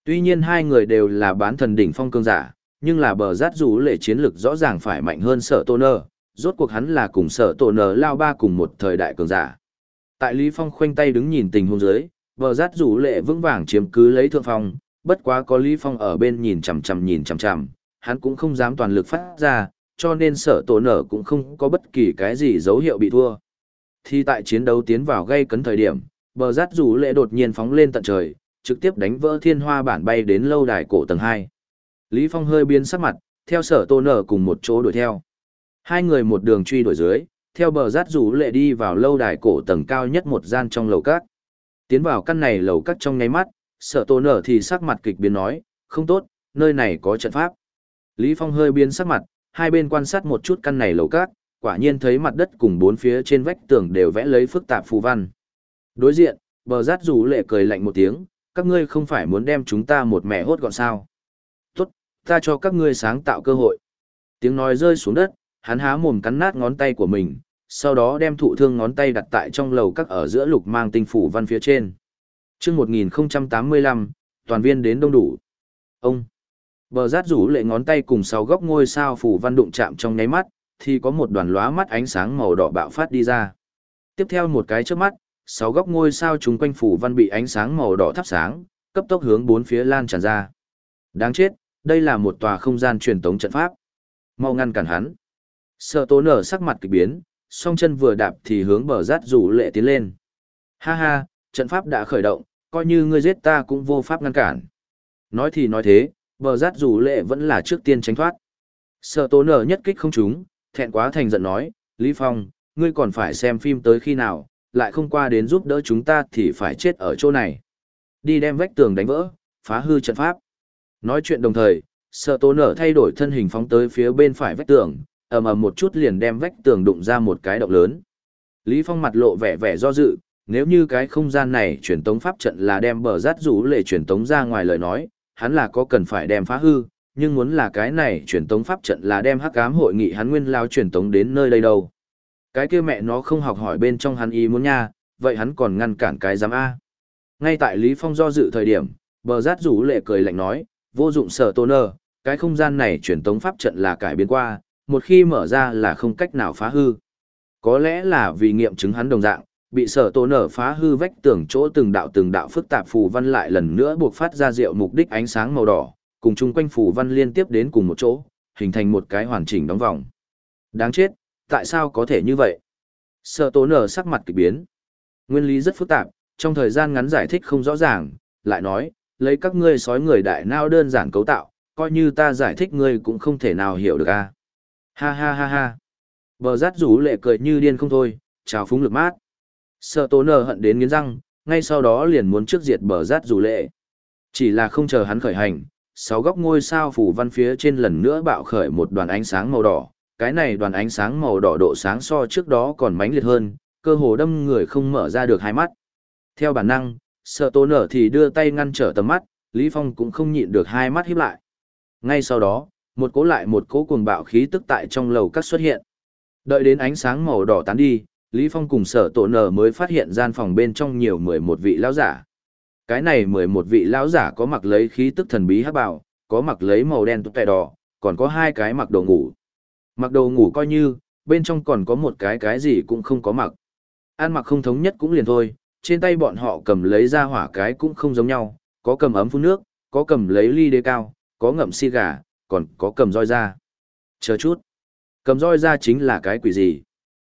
Tuy nhiên hai người đều là bán thần đỉnh phong cường giả, nhưng là bờ rát rủ lệ chiến lực rõ ràng phải mạnh hơn sợ tổ nở, rốt cuộc hắn là cùng Sở tổ nở lao ba cùng một thời đại cường giả. Tại Lý Phong khoanh tay đứng nhìn tình huống dưới, bờ rát rủ lệ vững vàng chiếm cứ lấy thượng phong, bất quá có Lý Phong ở bên nhìn chằm chằm nhìn chằm chằm, hắn cũng không dám toàn lực phát ra, cho nên sở tổ nở cũng không có bất kỳ cái gì dấu hiệu bị thua. Thì tại chiến đấu tiến vào gây cấn thời điểm, bờ rát rủ lệ đột nhiên phóng lên tận trời, trực tiếp đánh vỡ thiên hoa bản bay đến lâu đài cổ tầng 2. Lý Phong hơi biến sắc mặt, theo sở tổ nở cùng một chỗ đuổi theo. Hai người một đường truy đuổi dưới, theo bờ rát rủ lệ đi vào lâu đài cổ tầng cao nhất một gian trong lầu các. Tiến vào căn này lầu các trong ngay mắt, sở tổ nở thì sắc mặt kịch biến nói, không tốt, nơi này có trận pháp. Lý Phong hơi biến sắc mặt, hai bên quan sát một chút căn này lầu các, quả nhiên thấy mặt đất cùng bốn phía trên vách tường đều vẽ lấy phức tạp phù văn. Đối diện, bờ rát rủ lệ cười lạnh một tiếng, các ngươi không phải muốn đem chúng ta một mẹ hốt gọn sao. Tốt, ta cho các ngươi sáng tạo cơ hội. Tiếng nói rơi xuống đất, hắn há mồm cắn nát ngón tay của mình, sau đó đem thụ thương ngón tay đặt tại trong lầu các ở giữa lục mang tinh phủ văn phía trên. Trước 1085, toàn viên đến đông đủ. Ông, bờ rát rủ lệ ngón tay cùng sáu góc ngôi sao phủ văn đụng chạm trong nháy mắt, thì có một đoàn lóa mắt ánh sáng màu đỏ bạo phát đi ra. Tiếp theo một cái trước mắt, sáu góc ngôi sao chúng quanh phủ văn bị ánh sáng màu đỏ thắp sáng, cấp tốc hướng bốn phía lan tràn ra. Đáng chết, đây là một tòa không gian truyền tống trận pháp. Mau ngăn cản hắn. Sợ tố nở sắc mặt kịch biến, song chân vừa đạp thì hướng bờ rát rủ lệ tiến lên. Ha ha, trận pháp đã khởi động, coi như ngươi giết ta cũng vô pháp ngăn cản. Nói thì nói thế, bờ rát rủ lệ vẫn là trước tiên tránh thoát. Sợ tố nở nhất kích không trúng, thẹn quá thành giận nói, Lý Phong, ngươi còn phải xem phim tới khi nào, lại không qua đến giúp đỡ chúng ta thì phải chết ở chỗ này. Đi đem vách tường đánh vỡ, phá hư trận pháp. Nói chuyện đồng thời, sợ tố nở thay đổi thân hình phóng tới phía bên phải vách tường, ầm ầm một chút liền đem vách tường đụng ra một cái động lớn. Lý Phong mặt lộ vẻ vẻ do dự, nếu như cái không gian này truyền tống pháp trận là đem bờ rát rủ lệ truyền tống ra ngoài lời nói, hắn là có cần phải đem phá hư, nhưng muốn là cái này truyền tống pháp trận là đem hắc ám hội nghị hắn nguyên lao truyền tống đến nơi đây đâu. Cái kia mẹ nó không học hỏi bên trong hắn ý muốn nha, vậy hắn còn ngăn cản cái giám A. Ngay tại Lý Phong do dự thời điểm, bờ rát rủ lệ cười lạnh nói, vô dụng sở tôn nơ, cái không gian này truyền tống pháp trận là cải biến qua, một khi mở ra là không cách nào phá hư. Có lẽ là vì nghiệm chứng hắn đồng dạng, bị sở tổ nở phá hư vách tường chỗ từng đạo từng đạo phức tạp phù văn lại lần nữa buộc phát ra rượu mục đích ánh sáng màu đỏ, cùng chung quanh phù văn liên tiếp đến cùng một chỗ, hình thành một cái hoàn chỉnh đóng vòng. Đáng chết, tại sao có thể như vậy? Sở tổ nở sắc mặt kỳ biến. Nguyên lý rất phức tạp, trong thời gian ngắn giải thích không rõ ràng, lại nói, lấy các ngươi sói người đại nao đơn giản cấu tạo, coi như ta giải thích ngươi cũng không thể nào hiểu được a. Ha ha ha ha. Bờ rát rủ lệ cười như điên không thôi, chào phúng lực mát. Sợ tố nở hận đến nghiến răng, ngay sau đó liền muốn trước diệt bờ rát rủ lệ. Chỉ là không chờ hắn khởi hành, sáu góc ngôi sao phủ văn phía trên lần nữa bạo khởi một đoàn ánh sáng màu đỏ. Cái này đoàn ánh sáng màu đỏ độ sáng so trước đó còn mãnh liệt hơn, cơ hồ đâm người không mở ra được hai mắt. Theo bản năng, sợ tố nở thì đưa tay ngăn trở tầm mắt, Lý Phong cũng không nhịn được hai mắt híp lại. Ngay sau đó, một cỗ lại một cỗ cuồng bạo khí tức tại trong lầu các xuất hiện. Đợi đến ánh sáng màu đỏ tán đi, Lý Phong cùng sở tổ nở mới phát hiện gian phòng bên trong nhiều mười một vị lão giả. Cái này mười một vị lão giả có mặc lấy khí tức thần bí hắc bảo, có mặc lấy màu đen tụt tè đỏ, còn có hai cái mặc đồ ngủ. Mặc đồ ngủ coi như, bên trong còn có một cái cái gì cũng không có mặc. Ăn mặc không thống nhất cũng liền thôi, trên tay bọn họ cầm lấy ra hỏa cái cũng không giống nhau, có cầm ấm phun nước, có cầm lấy ly đê cao, có ngậm xi gà, còn có cầm roi ra. Chờ chút. Cầm roi ra chính là cái quỷ gì?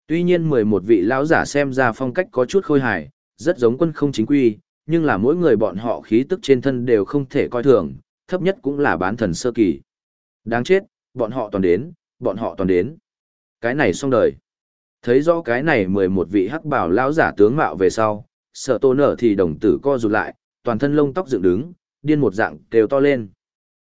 Tuy nhiên 11 vị lão giả xem ra phong cách có chút khôi hài, rất giống quân không chính quy, nhưng là mỗi người bọn họ khí tức trên thân đều không thể coi thường, thấp nhất cũng là bán thần sơ kỳ. Đáng chết, bọn họ toàn đến, bọn họ toàn đến. Cái này xong đời. Thấy rõ cái này 11 vị hắc bảo lão giả tướng mạo về sau, sợ tô nở thì đồng tử co rụt lại, toàn thân lông tóc dựng đứng, điên một dạng kêu to lên.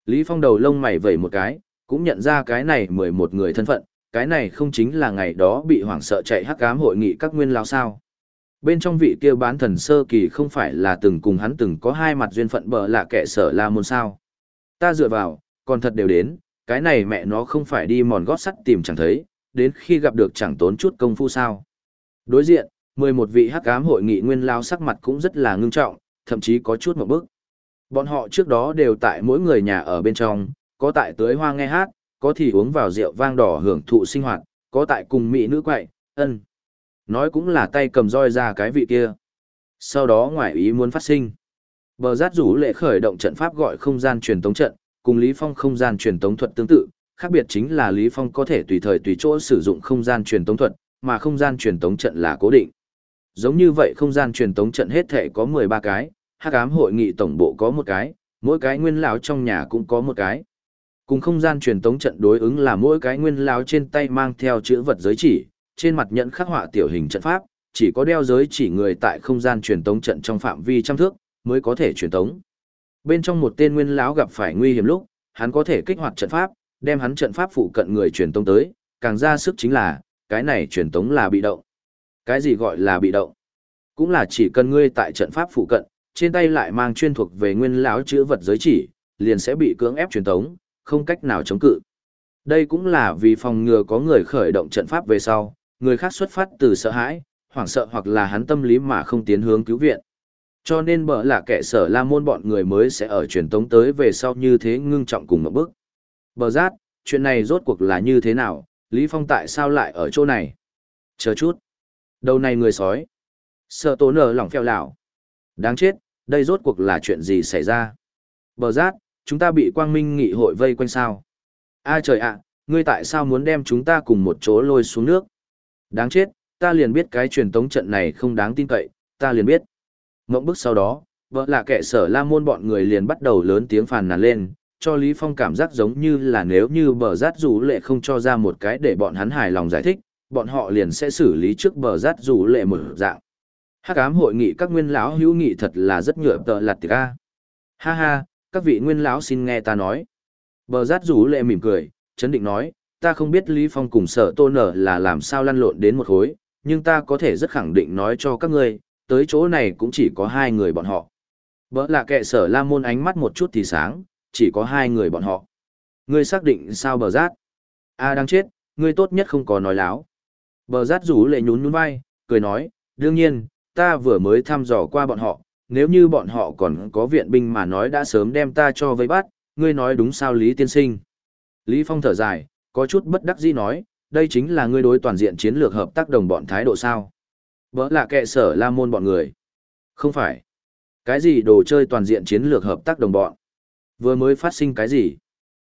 Lý Phong đầu lông mày vẩy một cái, cũng nhận ra cái này 11 người thân phận, cái này không chính là ngày đó bị hoảng sợ chạy hắc ám hội nghị các nguyên lao sao. Bên trong vị kia bán thần sơ kỳ không phải là từng cùng hắn từng có hai mặt duyên phận bờ lạ kẻ sở la môn sao. Ta dựa vào, còn thật đều đến, cái này mẹ nó không phải đi mòn gót sắt tìm chẳng thấy, đến khi gặp được chẳng tốn chút công phu sao. Đối diện, 11 vị hắc ám hội nghị nguyên lao sắc mặt cũng rất là ngưng trọng, thậm chí có chút một bước. Bọn họ trước đó đều tại mỗi người nhà ở bên trong, có tại tưới hoa nghe hát, có thì uống vào rượu vang đỏ hưởng thụ sinh hoạt, có tại cùng mỹ nữ quậy, ân. Nói cũng là tay cầm roi ra cái vị kia. Sau đó ngoại ý muốn phát sinh. Bờ rát rủ lệ khởi động trận pháp gọi không gian truyền tống trận, cùng Lý Phong không gian truyền tống thuật tương tự, khác biệt chính là Lý Phong có thể tùy thời tùy chỗ sử dụng không gian truyền tống thuật, mà không gian truyền tống trận là cố định. Giống như vậy không gian truyền tống trận hết thể có 13 cái, hắc ám hội nghị tổng bộ có một cái, mỗi cái nguyên lão trong nhà cũng có một cái. Cùng không gian truyền tống trận đối ứng là mỗi cái nguyên lão trên tay mang theo chữ vật giới chỉ, trên mặt nhận khắc họa tiểu hình trận pháp, chỉ có đeo giới chỉ người tại không gian truyền tống trận trong phạm vi trăm thước mới có thể truyền tống. Bên trong một tên nguyên lão gặp phải nguy hiểm lúc, hắn có thể kích hoạt trận pháp, đem hắn trận pháp phụ cận người truyền tống tới, càng ra sức chính là, cái này truyền tống là bị động. Cái gì gọi là bị động? Cũng là chỉ cần ngươi tại trận pháp phụ cận, trên tay lại mang chuyên thuộc về nguyên lão chữ vật giới chỉ, liền sẽ bị cưỡng ép truyền tống, không cách nào chống cự. Đây cũng là vì phòng ngừa có người khởi động trận pháp về sau, người khác xuất phát từ sợ hãi, hoảng sợ hoặc là hắn tâm lý mà không tiến hướng cứu viện. Cho nên bở là kẻ sở la môn bọn người mới sẽ ở truyền tống tới về sau như thế ngưng trọng cùng một bước. Bờ rát, chuyện này rốt cuộc là như thế nào, Lý Phong tại sao lại ở chỗ này? Chờ chút. Đầu này người sói. Sợ tố nở lỏng phèo lảo Đáng chết, đây rốt cuộc là chuyện gì xảy ra? Bờ giác, chúng ta bị quang minh nghị hội vây quanh sao? A trời ạ, ngươi tại sao muốn đem chúng ta cùng một chỗ lôi xuống nước? Đáng chết, ta liền biết cái truyền tống trận này không đáng tin cậy, ta liền biết. Ngộng bức sau đó, vợ là kẻ sở la môn bọn người liền bắt đầu lớn tiếng phàn nàn lên, cho Lý Phong cảm giác giống như là nếu như bờ rát rủ lệ không cho ra một cái để bọn hắn hài lòng giải thích, bọn họ liền sẽ xử lý trước bờ rát rủ lệ một dạng. Hắc ám hội nghị các nguyên lão hữu nghị thật là rất nhựa tợ lặt tiga. Ha ha, các vị nguyên lão xin nghe ta nói. Bờ rát rủ lệ mỉm cười, chấn định nói, ta không biết Lý Phong cùng sở tôn nở là làm sao lăn lộn đến một khối, nhưng ta có thể rất khẳng định nói cho các ngươi, tới chỗ này cũng chỉ có hai người bọn họ. Bỡ là kệ sở la môn ánh mắt một chút thì sáng, chỉ có hai người bọn họ. Ngươi xác định sao bờ rát? A đang chết, ngươi tốt nhất không có nói láo. Bờ rát rủ lệ nhún nhún vai, cười nói, đương nhiên, ta vừa mới thăm dò qua bọn họ, nếu như bọn họ còn có viện binh mà nói đã sớm đem ta cho vây bắt, ngươi nói đúng sao Lý Tiên Sinh. Lý Phong thở dài, có chút bất đắc dĩ nói, đây chính là ngươi đối toàn diện chiến lược hợp tác đồng bọn thái độ sao. Vỡ là kệ sở la môn bọn người. Không phải. Cái gì đồ chơi toàn diện chiến lược hợp tác đồng bọn? Vừa mới phát sinh cái gì?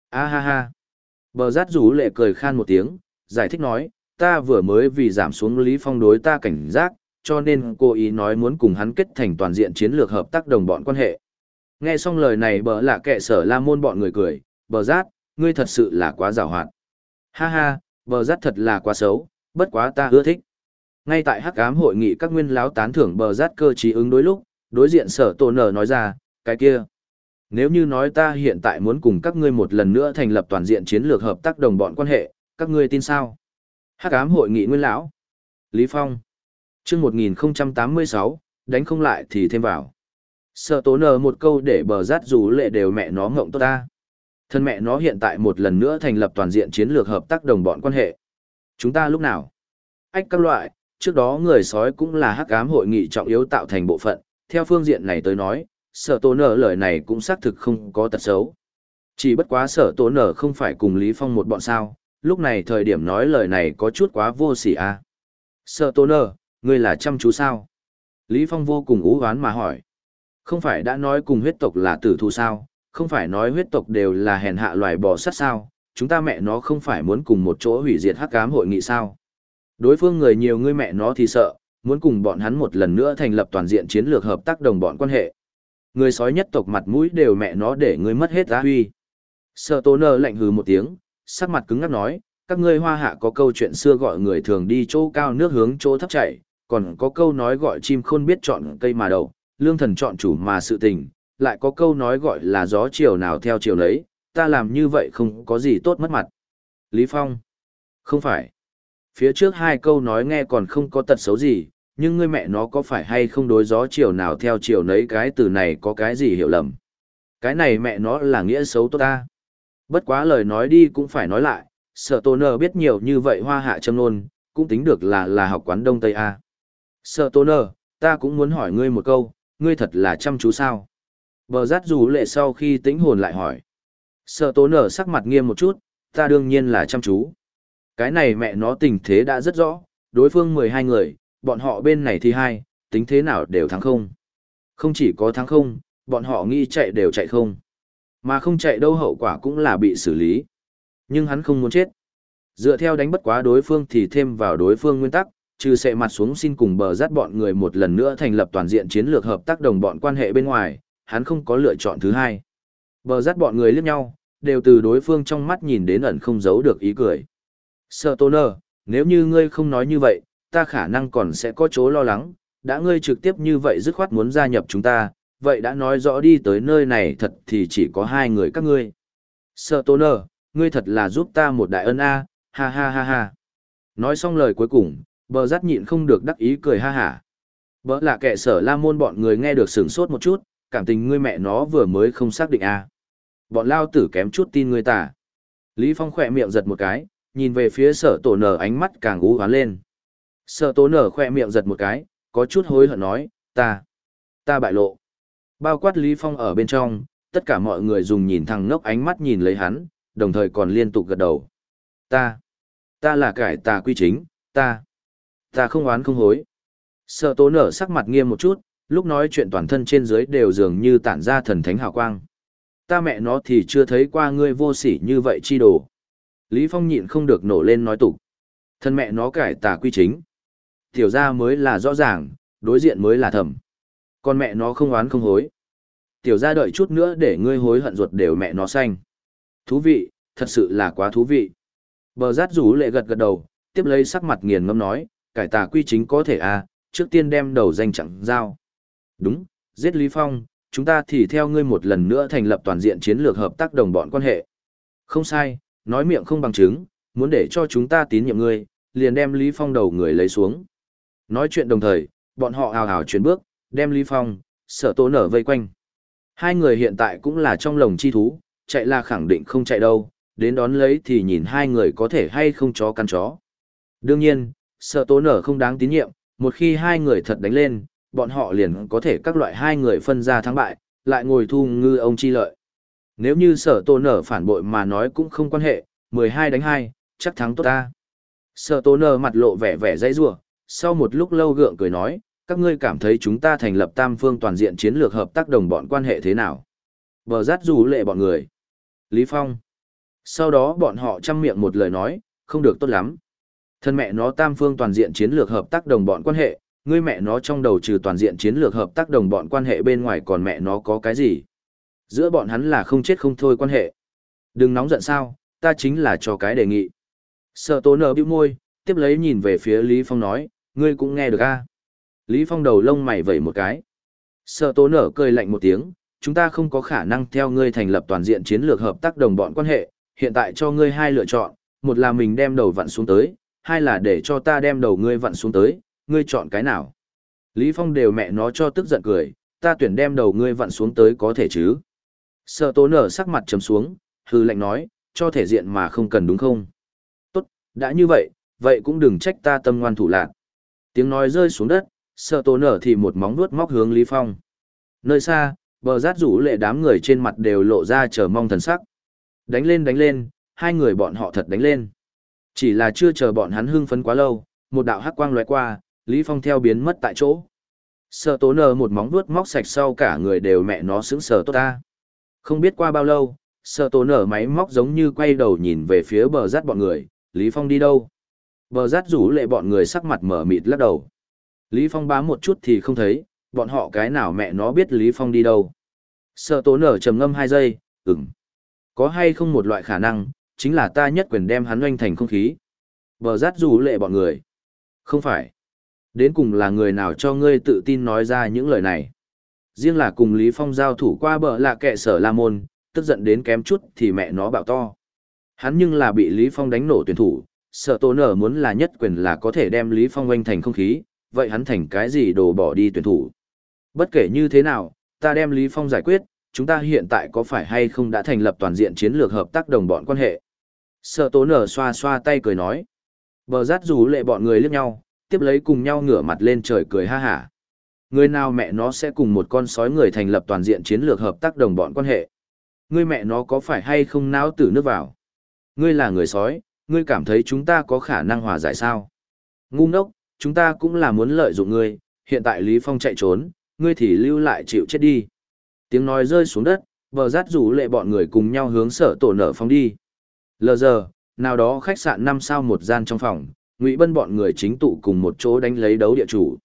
A ha ha. Bờ rát rủ lệ cười khan một tiếng, giải thích nói, ta vừa mới vì giảm xuống Lý Phong đối ta cảnh giác, cho nên cô ý nói muốn cùng hắn kết thành toàn diện chiến lược hợp tác đồng bọn quan hệ. Nghe xong lời này bờ lạ kệ sở la môn bọn người cười, bờ rát, ngươi thật sự là quá rào hoạt. Ha ha, bờ rát thật là quá xấu, bất quá ta ưa thích. Ngay tại hắc ám hội nghị các nguyên lão tán thưởng bờ rát cơ trí ứng đối lúc, đối diện sở tổ nở nói ra, cái kia. Nếu như nói ta hiện tại muốn cùng các ngươi một lần nữa thành lập toàn diện chiến lược hợp tác đồng bọn quan hệ, các ngươi tin sao? Hắc ám hội nghị nguyên lão. Lý Phong. Trước 1086, đánh không lại thì thêm vào. Sở tố nở một câu để bờ rát dù lệ đều mẹ nó ngộng tốt ta. Thân mẹ nó hiện tại một lần nữa thành lập toàn diện chiến lược hợp tác đồng bọn quan hệ. Chúng ta lúc nào? Ách các loại, trước đó người sói cũng là hắc ám hội nghị trọng yếu tạo thành bộ phận, theo phương diện này tới nói, sở tố nở lời này cũng xác thực không có tật xấu. Chỉ bất quá sở tố nở không phải cùng Lý Phong một bọn sao, lúc này thời điểm nói lời này có chút quá vô sỉ à. Sở tố nở, ngươi là chăm chú sao? Lý Phong vô cùng ú oán mà hỏi. Không phải đã nói cùng huyết tộc là tử thù sao, không phải nói huyết tộc đều là hèn hạ loài bò sát sao, chúng ta mẹ nó không phải muốn cùng một chỗ hủy diệt hắc ám hội nghị sao. Đối phương người nhiều ngươi mẹ nó thì sợ, muốn cùng bọn hắn một lần nữa thành lập toàn diện chiến lược hợp tác đồng bọn quan hệ. Người sói nhất tộc mặt mũi đều mẹ nó để ngươi mất hết giá huy. Sở tố nơ lạnh hừ một tiếng, sắc mặt cứng ngắc nói, các ngươi hoa hạ có câu chuyện xưa gọi người thường đi chỗ cao nước hướng chỗ thấp chảy, còn có câu nói gọi chim khôn biết chọn cây mà đậu, lương thần chọn chủ mà sự tình, lại có câu nói gọi là gió chiều nào theo chiều nấy, ta làm như vậy không có gì tốt mất mặt. Lý Phong. Không phải. Phía trước hai câu nói nghe còn không có tật xấu gì, nhưng ngươi mẹ nó có phải hay không đối gió chiều nào theo chiều nấy cái từ này có cái gì hiểu lầm. Cái này mẹ nó là nghĩa xấu tốt ta. Bất quá lời nói đi cũng phải nói lại, sợ tô nơ biết nhiều như vậy hoa hạ châm nôn, cũng tính được là là học quán Đông Tây A. Sợ tôn nơ, ta cũng muốn hỏi ngươi một câu, ngươi thật là chăm chú sao? Bờ rát dù lệ sau khi tĩnh hồn lại hỏi. Sợ tố nở sắc mặt nghiêm một chút, ta đương nhiên là chăm chú. Cái này mẹ nó tình thế đã rất rõ, đối phương mười hai người, bọn họ bên này thì hai, tính thế nào đều thắng không. Không chỉ có thắng không, bọn họ nghĩ chạy đều chạy không. Mà không chạy đâu hậu quả cũng là bị xử lý. Nhưng hắn không muốn chết. Dựa theo đánh bất quá đối phương thì thêm vào đối phương nguyên tắc, trừ sẽ mặt xuống xin cùng bờ rát bọn người một lần nữa thành lập toàn diện chiến lược hợp tác đồng bọn quan hệ bên ngoài, hắn không có lựa chọn thứ hai. Bờ rát bọn người liếc nhau, đều từ đối phương trong mắt nhìn đến ẩn không giấu được ý cười. Sợ tôn nếu như ngươi không nói như vậy, ta khả năng còn sẽ có chỗ lo lắng, đã ngươi trực tiếp như vậy dứt khoát muốn gia nhập chúng ta, vậy đã nói rõ đi tới nơi này thật thì chỉ có hai người các ngươi. Sợ tôn ngươi thật là giúp ta một đại ân a, ha ha ha ha. Nói xong lời cuối cùng, bờ rát nhịn không được đắc ý cười ha hả. Bỡ là kẻ sở la môn bọn người nghe được sửng sốt một chút, cảm tình ngươi mẹ nó vừa mới không xác định a bọn lao tử kém chút tin ngươi tả lý phong khỏe miệng giật một cái nhìn về phía sở tổ nở ánh mắt càng ú hoán lên. Sở tổ nở khỏe miệng giật một cái có chút hối hận nói ta ta bại lộ. Bao quát lý phong ở bên trong tất cả mọi người dùng nhìn thằng ngốc ánh mắt nhìn lấy hắn đồng thời còn liên tục gật đầu. Ta ta là cải tà quy chính ta ta không oán không hối sở tố nở sắc mặt nghiêm một chút lúc nói chuyện toàn thân trên dưới đều dường như tản ra thần thánh hào quang. Ta mẹ nó thì chưa thấy qua ngươi vô sỉ như vậy chi đồ. Lý Phong nhịn không được nổ lên nói tục. Thân mẹ nó cải tà quy chính. Tiểu ra mới là rõ ràng, đối diện mới là thầm. Còn mẹ nó không oán không hối. Tiểu ra đợi chút nữa để ngươi hối hận ruột đều mẹ nó xanh. Thú vị, thật sự là quá thú vị. Bờ rát rủ lệ gật gật đầu, tiếp lấy sắc mặt nghiền ngâm nói, cải tà quy chính có thể à, trước tiên đem đầu danh chẳng giao. Đúng, giết Lý Phong, chúng ta thì theo ngươi một lần nữa thành lập toàn diện chiến lược hợp tác đồng bọn quan hệ. Không sai, nói miệng không bằng chứng, muốn để cho chúng ta tín nhiệm ngươi, liền đem Lý Phong đầu người lấy xuống. Nói chuyện đồng thời, bọn họ hào hào chuyển bước, đem Lý Phong, sở tố nở vây quanh. Hai người hiện tại cũng là trong lồng chi thú, chạy là khẳng định không chạy đâu, đến đón lấy thì nhìn hai người có thể hay không chó căn chó. Đương nhiên, Sợ tố nở không đáng tín nhiệm, một khi hai người thật đánh lên, bọn họ liền có thể các loại hai người phân ra thắng bại, lại ngồi thu ngư ông chi lợi. Nếu như sở tô nở phản bội mà nói cũng không quan hệ, 12 đánh 2, chắc thắng tốt ta. Sở tô nở mặt lộ vẻ vẻ dây rủa sau một lúc lâu gượng cười nói, các ngươi cảm thấy chúng ta thành lập tam phương toàn diện chiến lược hợp tác đồng bọn quan hệ thế nào? Bờ rát rủ lệ bọn người. Lý Phong. Sau đó bọn họ chăm miệng một lời nói, không được tốt lắm. Thân mẹ nó tam phương toàn diện chiến lược hợp tác đồng bọn quan hệ, ngươi mẹ nó trong đầu trừ toàn diện chiến lược hợp tác đồng bọn quan hệ bên ngoài còn mẹ nó có cái gì? Giữa bọn hắn là không chết không thôi quan hệ. Đừng nóng giận sao, ta chính là cho cái đề nghị. Sợ tố nở bĩu môi, tiếp lấy nhìn về phía Lý Phong nói, ngươi cũng nghe được a? Lý Phong đầu lông mày vẩy một cái. Sợ tố nở cười lạnh một tiếng, chúng ta không có khả năng theo ngươi thành lập toàn diện chiến lược hợp tác đồng bọn quan hệ, hiện tại cho ngươi hai lựa chọn, một là mình đem đầu vặn xuống tới, hai là để cho ta đem đầu ngươi vặn xuống tới, ngươi chọn cái nào? Lý Phong đều mẹ nó cho tức giận cười, ta tuyển đem đầu ngươi vặn xuống tới có thể chứ? Sợ tố nở sắc mặt trầm xuống, hư lệnh nói, cho thể diện mà không cần đúng không? Tốt, đã như vậy, vậy cũng đừng trách ta tâm ngoan thủ lạc. Tiếng nói rơi xuống đất, sợ tố nở thì một móng vuốt móc hướng Lý Phong. Nơi xa, bờ rát rủ lệ đám người trên mặt đều lộ ra chờ mong thần sắc. Đánh lên đánh lên, hai người bọn họ thật đánh lên. Chỉ là chưa chờ bọn hắn hưng phấn quá lâu, một đạo hắc quang lóe qua, Lý Phong theo biến mất tại chỗ. Sợ tố nở một móng vuốt móc sạch sau cả người đều mẹ nó sững sờ tốt ta. Không biết qua bao lâu, sợ tố nở máy móc giống như quay đầu nhìn về phía bờ rát bọn người, Lý Phong đi đâu? Bờ rát rủ lệ bọn người sắc mặt mở mịt lắc đầu. Lý Phong bám một chút thì không thấy, bọn họ cái nào mẹ nó biết Lý Phong đi đâu. Sợ tố nở trầm ngâm hai giây, ừm. Có hay không một loại khả năng, chính là ta nhất quyền đem hắn oanh thành không khí. Bờ rát dù lệ bọn người. Không phải. Đến cùng là người nào cho ngươi tự tin nói ra những lời này. Riêng là cùng Lý Phong giao thủ qua bờ lạ kệ sở La Môn, tức giận đến kém chút thì mẹ nó bạo to. Hắn nhưng là bị Lý Phong đánh nổ tuyển thủ, sợ tổ nở muốn là nhất quyền là có thể đem Lý Phong oanh thành không khí, vậy hắn thành cái gì đồ bỏ đi tuyển thủ. Bất kể như thế nào, ta đem Lý Phong giải quyết, chúng ta hiện tại có phải hay không đã thành lập toàn diện chiến lược hợp tác đồng bọn quan hệ. Sợ tố nở xoa xoa tay cười nói. Bờ rát rủ lệ bọn người liếc nhau, tiếp lấy cùng nhau ngửa mặt lên trời cười ha hả. Người nào mẹ nó sẽ cùng một con sói người thành lập toàn diện chiến lược hợp tác đồng bọn quan hệ. Ngươi mẹ nó có phải hay không náo tử nước vào. Ngươi là người sói, ngươi cảm thấy chúng ta có khả năng hòa giải sao. Ngu ngốc, chúng ta cũng là muốn lợi dụng ngươi, hiện tại Lý Phong chạy trốn, ngươi thì lưu lại chịu chết đi. Tiếng nói rơi xuống đất, vờ rát rủ lệ bọn người cùng nhau hướng sở tổ nở phóng đi. Lờ giờ, nào đó khách sạn năm sao một gian trong phòng, Ngụy Bân bọn người chính tụ cùng một chỗ đánh lấy đấu địa chủ.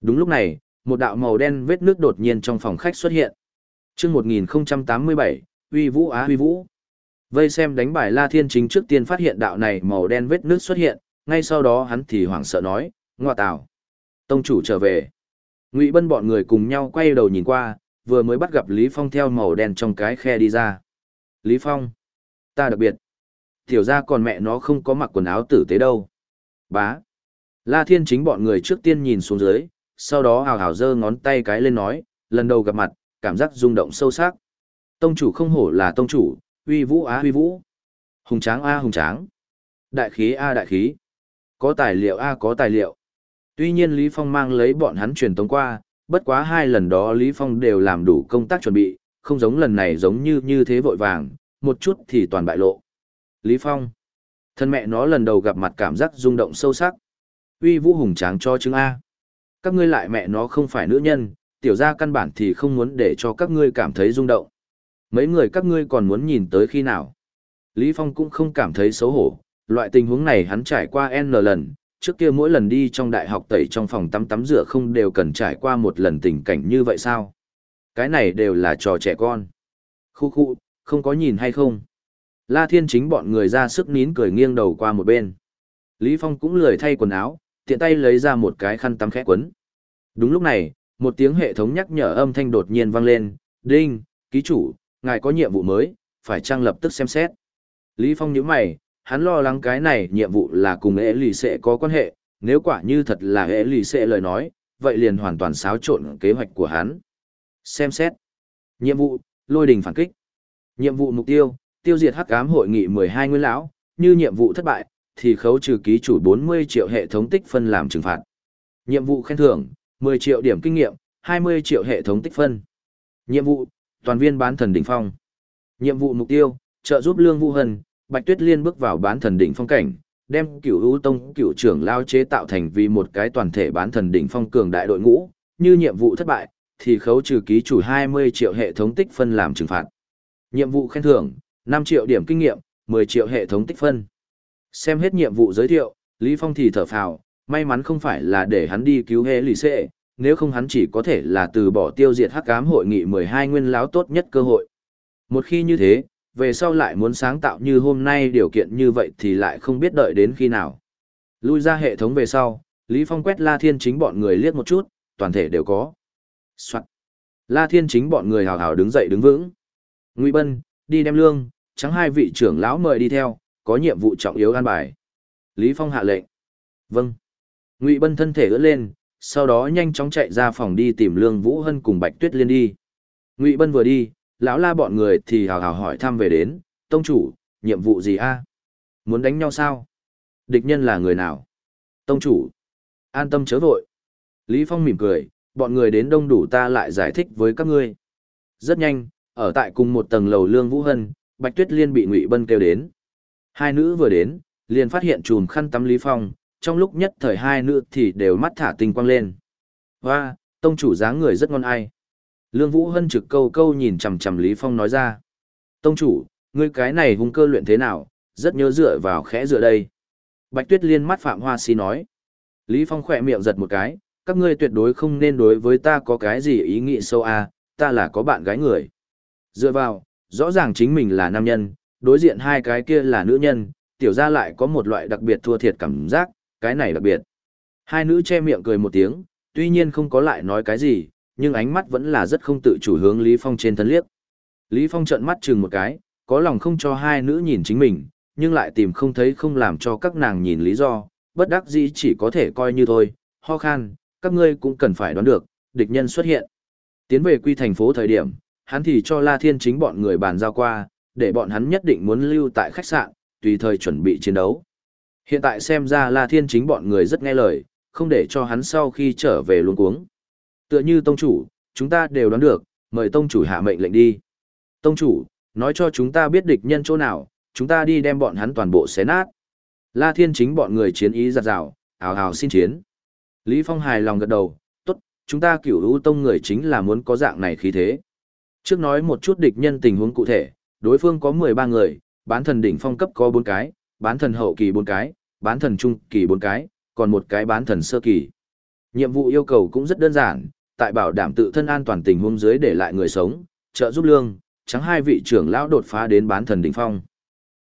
Đúng lúc này, một đạo màu đen vết nước đột nhiên trong phòng khách xuất hiện. Chương 1087, Uy Vũ Á Uy Vũ. Vây xem đánh bài La Thiên chính trước tiên phát hiện đạo này màu đen vết nước xuất hiện, ngay sau đó hắn thì hoảng sợ nói, "Ngoa tào, tông chủ trở về." Ngụy Bân bọn người cùng nhau quay đầu nhìn qua, vừa mới bắt gặp Lý Phong theo màu đen trong cái khe đi ra. Lý Phong, ta đặc biệt. Tiểu ra còn mẹ nó không có mặc quần áo tử tế đâu. Bá. La Thiên chính bọn người trước tiên nhìn xuống dưới, sau đó hào hào giơ ngón tay cái lên nói, lần đầu gặp mặt, cảm giác rung động sâu sắc. Tông chủ không hổ là tông chủ, uy vũ á uy vũ. Hùng tráng a hùng tráng. Đại khí a đại khí. Có tài liệu a có tài liệu. Tuy nhiên Lý Phong mang lấy bọn hắn truyền tống qua, bất quá hai lần đó Lý Phong đều làm đủ công tác chuẩn bị, không giống lần này giống như như thế vội vàng, một chút thì toàn bại lộ. Lý Phong. Thân mẹ nó lần đầu gặp mặt cảm giác rung động sâu sắc. Uy vũ hùng tráng cho chứng A. Các ngươi lại mẹ nó không phải nữ nhân, tiểu gia căn bản thì không muốn để cho các ngươi cảm thấy rung động. Mấy người các ngươi còn muốn nhìn tới khi nào. Lý Phong cũng không cảm thấy xấu hổ, loại tình huống này hắn trải qua N lần, trước kia mỗi lần đi trong đại học tẩy trong phòng tắm tắm rửa không đều cần trải qua một lần tình cảnh như vậy sao? Cái này đều là trò trẻ con. Khu khu, không có nhìn hay không? La Thiên chính bọn người ra sức nín cười nghiêng đầu qua một bên. Lý Phong cũng lười thay quần áo, tiện tay lấy ra một cái khăn tắm khẽ quấn. Đúng lúc này, một tiếng hệ thống nhắc nhở âm thanh đột nhiên vang lên, "Đinh, ký chủ, ngài có nhiệm vụ mới, phải trang lập tức xem xét." Lý Phong nhíu mày, hắn lo lắng cái này nhiệm vụ là cùng ế lì xệ có quan hệ, nếu quả như thật là ế lì xệ lời nói, vậy liền hoàn toàn xáo trộn kế hoạch của hắn. Xem xét. Nhiệm vụ, lôi đình phản kích. Nhiệm vụ mục tiêu, tiêu diệt hắc ám hội nghị 12 nguyên lão, như nhiệm vụ thất bại, thì khấu trừ ký chủ 40 triệu hệ thống tích phân làm trừng phạt. Nhiệm vụ khen thưởng, 10 triệu điểm kinh nghiệm, 20 triệu hệ thống tích phân. Nhiệm vụ, toàn viên bán thần đỉnh phong. Nhiệm vụ mục tiêu, trợ giúp Lương Vũ Hân, Bạch Tuyết Liên bước vào bán thần đỉnh phong cảnh, đem cửu ưu tông cửu trưởng lao chế tạo thành vì một cái toàn thể bán thần đỉnh phong cường đại đội ngũ, như nhiệm vụ thất bại, thì khấu trừ ký chủ 20 triệu hệ thống tích phân làm trừng phạt. Nhiệm vụ khen thưởng, 5 triệu điểm kinh nghiệm, 10 triệu hệ thống tích phân. Xem hết nhiệm vụ giới thiệu, Lý Phong thì thở phào, may mắn không phải là để hắn đi cứu hệ lì xệ, nếu không hắn chỉ có thể là từ bỏ tiêu diệt hắc ám hội nghị 12 nguyên láo tốt nhất cơ hội. Một khi như thế, về sau lại muốn sáng tạo như hôm nay điều kiện như vậy thì lại không biết đợi đến khi nào. Lui ra hệ thống về sau, Lý Phong quét La Thiên chính bọn người liếc một chút, toàn thể đều có. Soạn. La Thiên chính bọn người hào hào đứng dậy đứng vững. Ngụy Bân, đi đem lương, trắng hai vị trưởng lão mời đi theo, có nhiệm vụ trọng yếu an bài. Lý Phong hạ lệnh. Vâng. Ngụy Bân thân thể ưỡn lên, sau đó nhanh chóng chạy ra phòng đi tìm Lương Vũ Hân cùng Bạch Tuyết Liên đi. Ngụy Bân vừa đi, lão la bọn người thì hào hào hỏi thăm về đến, Tông chủ, nhiệm vụ gì a? Muốn đánh nhau sao? Địch nhân là người nào? Tông chủ, an tâm chớ vội. Lý Phong mỉm cười, bọn người đến đông đủ ta lại giải thích với các ngươi. Rất nhanh, ở tại cùng một tầng lầu Lương Vũ Hân, Bạch Tuyết Liên bị Ngụy Bân kêu đến. Hai nữ vừa đến, liền phát hiện chùm khăn tắm Lý Phong, trong lúc nhất thời hai nữ thì đều mắt thả tinh quang lên. Hoa, tông chủ dáng người rất ngon ai. Lương Vũ Hân trực câu câu nhìn chằm chằm Lý Phong nói ra. Tông chủ, ngươi cái này hung cơ luyện thế nào, rất nhớ dựa vào khẽ dựa đây. Bạch Tuyết Liên mắt Phạm Hoa Si nói. Lý Phong khỏe miệng giật một cái, các ngươi tuyệt đối không nên đối với ta có cái gì ý nghĩ sâu à, ta là có bạn gái người. Dựa vào, rõ ràng chính mình là nam nhân, đối diện hai cái kia là nữ nhân, tiểu ra lại có một loại đặc biệt thua thiệt cảm giác, cái này đặc biệt. Hai nữ che miệng cười một tiếng, tuy nhiên không có lại nói cái gì, nhưng ánh mắt vẫn là rất không tự chủ hướng Lý Phong trên thân liếc. Lý Phong trợn mắt chừng một cái, có lòng không cho hai nữ nhìn chính mình, nhưng lại tìm không thấy không làm cho các nàng nhìn lý do, bất đắc dĩ chỉ có thể coi như thôi, ho khan, các ngươi cũng cần phải đoán được, địch nhân xuất hiện. Tiến về quy thành phố thời điểm, hắn thì cho La Thiên chính bọn người bàn giao qua, để bọn hắn nhất định muốn lưu tại khách sạn, tùy thời chuẩn bị chiến đấu. Hiện tại xem ra La Thiên chính bọn người rất nghe lời, không để cho hắn sau khi trở về luôn cuống. Tựa như tông chủ, chúng ta đều đoán được, mời tông chủ hạ mệnh lệnh đi. Tông chủ, nói cho chúng ta biết địch nhân chỗ nào, chúng ta đi đem bọn hắn toàn bộ xé nát. La Thiên chính bọn người chiến ý giặt rào, hào hào xin chiến. Lý Phong hài lòng gật đầu, tốt, chúng ta cửu ưu tông người chính là muốn có dạng này khí thế. Trước nói một chút địch nhân tình huống cụ thể, đối phương có 13 người, bán thần đỉnh phong cấp có 4 cái, bán thần hậu kỳ 4 cái, bán thần trung kỳ 4 cái, còn một cái bán thần sơ kỳ. Nhiệm vụ yêu cầu cũng rất đơn giản, tại bảo đảm tự thân an toàn tình huống dưới để lại người sống, trợ giúp lương, trắng hai vị trưởng lão đột phá đến bán thần đỉnh phong.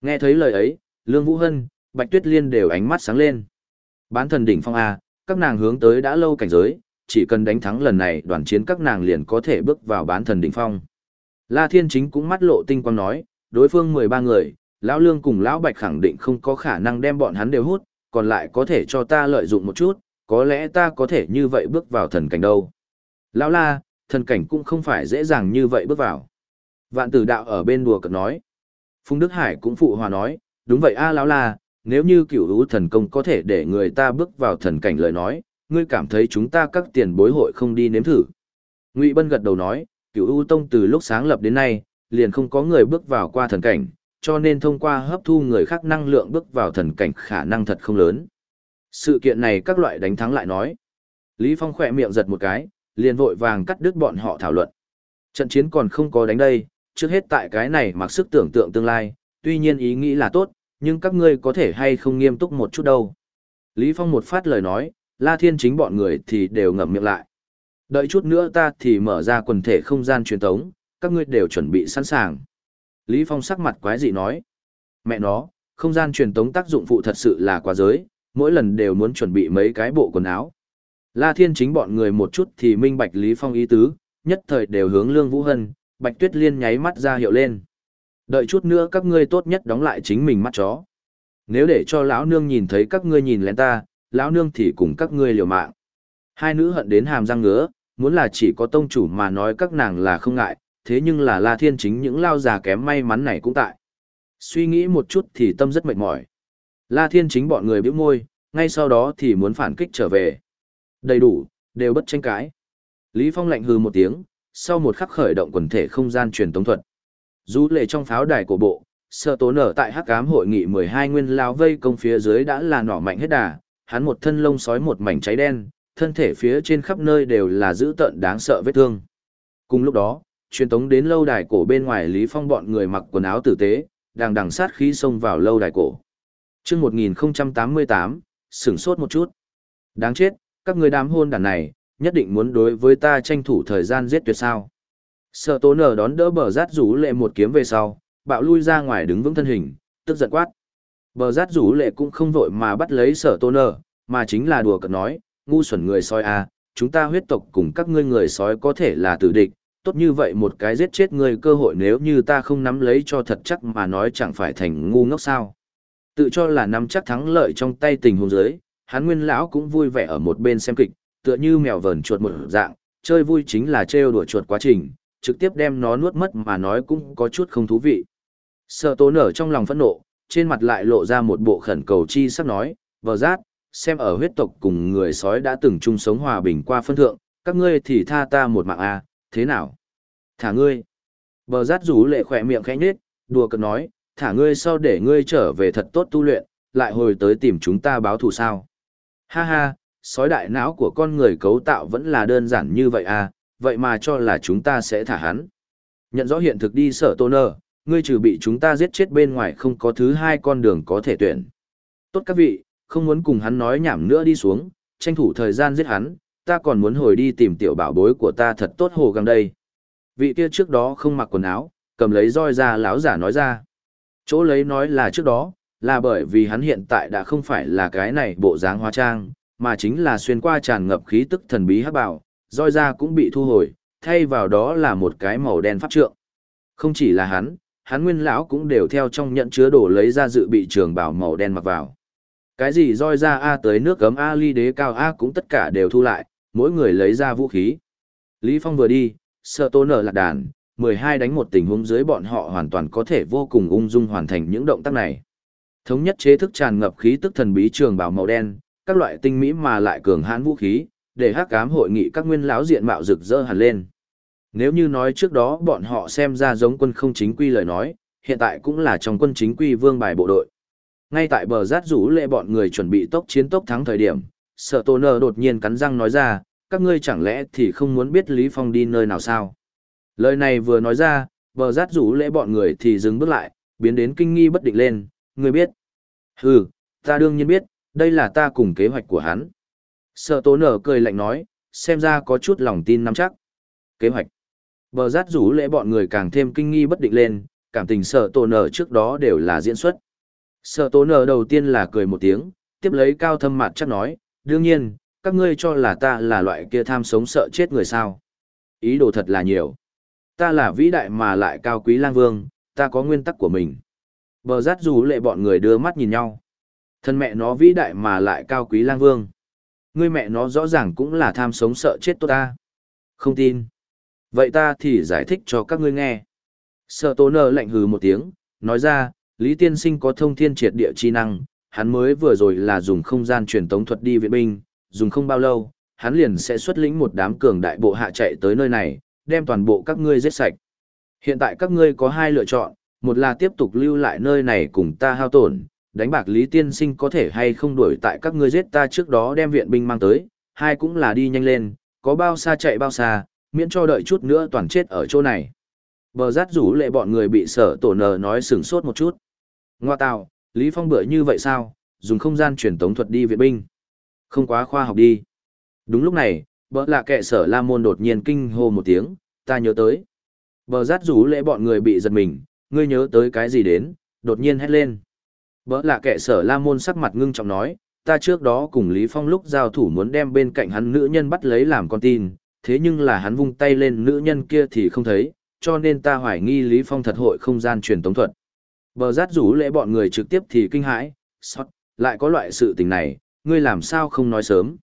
Nghe thấy lời ấy, Lương Vũ Hân, Bạch Tuyết Liên đều ánh mắt sáng lên. Bán thần đỉnh phong A, các nàng hướng tới đã lâu cảnh giới, chỉ cần đánh thắng lần này đoàn chiến các nàng liền có thể bước vào bán thần đỉnh phong. La Thiên Chính cũng mắt lộ tinh quang nói, đối phương 13 người, lão Lương cùng lão Bạch khẳng định không có khả năng đem bọn hắn đều hút, còn lại có thể cho ta lợi dụng một chút, có lẽ ta có thể như vậy bước vào thần cảnh đâu. Lão La, thần cảnh cũng không phải dễ dàng như vậy bước vào. Vạn tử đạo ở bên đùa cợt nói. Phùng Đức Hải cũng phụ hòa nói, đúng vậy a à, lão La, nếu như cửu hữu thần công có thể để người ta bước vào thần cảnh lời nói, ngươi cảm thấy chúng ta các tiền bối hội không đi nếm thử. Ngụy Bân gật đầu nói, cửu hữu tông từ lúc sáng lập đến nay, liền không có người bước vào qua thần cảnh, cho nên thông qua hấp thu người khác năng lượng bước vào thần cảnh khả năng thật không lớn. Sự kiện này các loại đánh thắng lại nói. Lý Phong khỏe miệng giật một cái, liền vội vàng cắt đứt bọn họ thảo luận. Trận chiến còn không có đánh đây, trước hết tại cái này mặc sức tưởng tượng tương lai, tuy nhiên ý nghĩ là tốt, nhưng các ngươi có thể hay không nghiêm túc một chút đâu. Lý Phong một phát lời nói, La Thiên chính bọn người thì đều ngậm miệng lại. Đợi chút nữa ta thì mở ra quần thể không gian truyền tống, các ngươi đều chuẩn bị sẵn sàng. Lý Phong sắc mặt quái dị nói. Mẹ nó, không gian truyền tống tác dụng phụ thật sự là quá giới, mỗi lần đều muốn chuẩn bị mấy cái bộ quần áo. La Thiên chính bọn người một chút thì minh bạch Lý Phong ý tứ, nhất thời đều hướng Lương Vũ Hân, Bạch Tuyết Liên nháy mắt ra hiệu lên. Đợi chút nữa các ngươi tốt nhất đóng lại chính mình mắt chó. Nếu để cho lão nương nhìn thấy các ngươi nhìn lén ta, lão nương thì cùng các ngươi liều mạng. Hai nữ hận đến hàm răng ngứa, muốn là chỉ có tông chủ mà nói các nàng là không ngại, thế nhưng là La Thiên chính những lao già kém may mắn này cũng tại. Suy nghĩ một chút thì tâm rất mệt mỏi. La Thiên chính bọn người bĩu môi, ngay sau đó thì muốn phản kích trở về. Đầy đủ, đều bất tranh cãi. Lý Phong lạnh hừ một tiếng, sau một khắc khởi động quần thể không gian truyền tống thuật. Dù lệ trong pháo đài của bộ, sợ tố nở tại hắc ám hội nghị 12 nguyên lao vây công phía dưới đã là nỏ mạnh hết đà, hắn một thân lông sói một mảnh cháy đen, thân thể phía trên khắp nơi đều là dữ tợn đáng sợ vết thương. Cùng lúc đó, truyền tống đến lâu đài cổ bên ngoài Lý Phong bọn người mặc quần áo tử tế, đang đằng sát khí xông vào lâu đài cổ. Trước 1088, sửng sốt một chút. Đáng chết, các người đám hôn đàn này, nhất định muốn đối với ta tranh thủ thời gian giết tuyệt sao. Sợ tố nở đón đỡ bờ rát rủ lệ một kiếm về sau, bạo lui ra ngoài đứng vững thân hình, tức giận quát. Bờ rát rủ lệ cũng không vội mà bắt lấy sở tố nở, mà chính là đùa cợt nói, ngu xuẩn người sói à, chúng ta huyết tộc cùng các ngươi người sói có thể là tử địch, tốt như vậy một cái giết chết người cơ hội nếu như ta không nắm lấy cho thật chắc mà nói chẳng phải thành ngu ngốc sao. Tự cho là nắm chắc thắng lợi trong tay tình huống giới hắn nguyên lão cũng vui vẻ ở một bên xem kịch, tựa như mèo vờn chuột một dạng, chơi vui chính là trêu đùa chuột quá trình, trực tiếp đem nó nuốt mất mà nói cũng có chút không thú vị. Sợ tố nở trong lòng phẫn nộ, trên mặt lại lộ ra một bộ khẩn cầu chi sắp nói, vờ rát, xem ở huyết tộc cùng người sói đã từng chung sống hòa bình qua phân thượng, các ngươi thì tha ta một mạng à, thế nào? Thả ngươi. Bờ rát rủ lệ khỏe miệng khẽ nhết, đùa cợt nói, thả ngươi sau để ngươi trở về thật tốt tu luyện, lại hồi tới tìm chúng ta báo thù sao. Ha ha, sói đại não của con người cấu tạo vẫn là đơn giản như vậy à, vậy mà cho là chúng ta sẽ thả hắn. Nhận rõ hiện thực đi sở tôn nơ, ngươi trừ bị chúng ta giết chết bên ngoài không có thứ hai con đường có thể tuyển. Tốt các vị, không muốn cùng hắn nói nhảm nữa đi xuống, tranh thủ thời gian giết hắn, ta còn muốn hồi đi tìm tiểu bảo bối của ta thật tốt hồ găng đây. Vị kia trước đó không mặc quần áo, cầm lấy roi ra lão giả nói ra. Chỗ lấy nói là trước đó, là bởi vì hắn hiện tại đã không phải là cái này bộ dáng hóa trang, mà chính là xuyên qua tràn ngập khí tức thần bí hắc bảo, roi ra cũng bị thu hồi, thay vào đó là một cái màu đen pháp trượng. Không chỉ là hắn, hắn nguyên lão cũng đều theo trong nhận chứa đồ lấy ra dự bị trường bảo màu đen mặc vào. Cái gì roi ra A tới nước cấm A ly đế cao A cũng tất cả đều thu lại, mỗi người lấy ra vũ khí. Lý Phong vừa đi, sợ tố nở lạc đàn, 12 đánh một tình huống dưới bọn họ hoàn toàn có thể vô cùng ung dung hoàn thành những động tác này. Thống nhất chế thức tràn ngập khí tức thần bí trường bảo màu đen, các loại tinh mỹ mà lại cường hãn vũ khí, để hắc ám hội nghị các nguyên lão diện mạo rực rỡ hẳn lên. Nếu như nói trước đó bọn họ xem ra giống quân không chính quy lời nói, hiện tại cũng là trong quân chính quy vương bài bộ đội. Ngay tại bờ rát rủ lệ bọn người chuẩn bị tốc chiến tốc thắng thời điểm, sợ tô nơ đột nhiên cắn răng nói ra, các ngươi chẳng lẽ thì không muốn biết Lý Phong đi nơi nào sao? Lời này vừa nói ra, bờ rát rủ lệ bọn người thì dừng bước lại, biến đến kinh nghi bất định lên, ngươi biết. Hừ, ta đương nhiên biết, đây là ta cùng kế hoạch của hắn. Sợ tố nở cười lạnh nói, xem ra có chút lòng tin nắm chắc. Kế hoạch. Bờ rát rủ lễ bọn người càng thêm kinh nghi bất định lên, cảm tình sợ tố nở trước đó đều là diễn xuất. Sợ tố nở đầu tiên là cười một tiếng, tiếp lấy cao thâm mặt chắc nói, đương nhiên, các ngươi cho là ta là loại kia tham sống sợ chết người sao. Ý đồ thật là nhiều. Ta là vĩ đại mà lại cao quý lang vương, ta có nguyên tắc của mình. Bờ rát dù lệ bọn người đưa mắt nhìn nhau. Thân mẹ nó vĩ đại mà lại cao quý lang vương. Ngươi mẹ nó rõ ràng cũng là tham sống sợ chết tốt ta. Không tin. Vậy ta thì giải thích cho các ngươi nghe. Sợ tố nơ lạnh hừ một tiếng, nói ra, Lý Tiên Sinh có thông thiên triệt địa chi năng, hắn mới vừa rồi là dùng không gian truyền tống thuật đi viện binh, dùng không bao lâu, hắn liền sẽ xuất lĩnh một đám cường đại bộ hạ chạy tới nơi này, đem toàn bộ các ngươi giết sạch. Hiện tại các ngươi có hai lựa chọn, một là tiếp tục lưu lại nơi này cùng ta hao tổn, đánh bạc Lý Tiên Sinh có thể hay không đuổi tại các ngươi giết ta trước đó đem viện binh mang tới, hai cũng là đi nhanh lên, có bao xa chạy bao xa, miễn cho đợi chút nữa toàn chết ở chỗ này. Bờ rát rủ lệ bọn người bị sở tổ nờ nói sừng sốt một chút. Ngoa tạo, Lý Phong bựa như vậy sao, dùng không gian truyền tống thuật đi viện binh. Không quá khoa học đi. Đúng lúc này, bờ lạ kệ sở la môn đột nhiên kinh hô một tiếng, ta nhớ tới. Bờ rát rủ lệ bọn người bị giật mình, ngươi nhớ tới cái gì đến, đột nhiên hét lên. Bờ lạ kệ sở la môn sắc mặt ngưng trọng nói, ta trước đó cùng Lý Phong lúc giao thủ muốn đem bên cạnh hắn nữ nhân bắt lấy làm con tin, thế nhưng là hắn vung tay lên nữ nhân kia thì không thấy, cho nên ta hoài nghi Lý Phong thật hội không gian truyền tống thuật. Bờ rát rủ lễ bọn người trực tiếp thì kinh hãi, sót, lại có loại sự tình này, ngươi làm sao không nói sớm.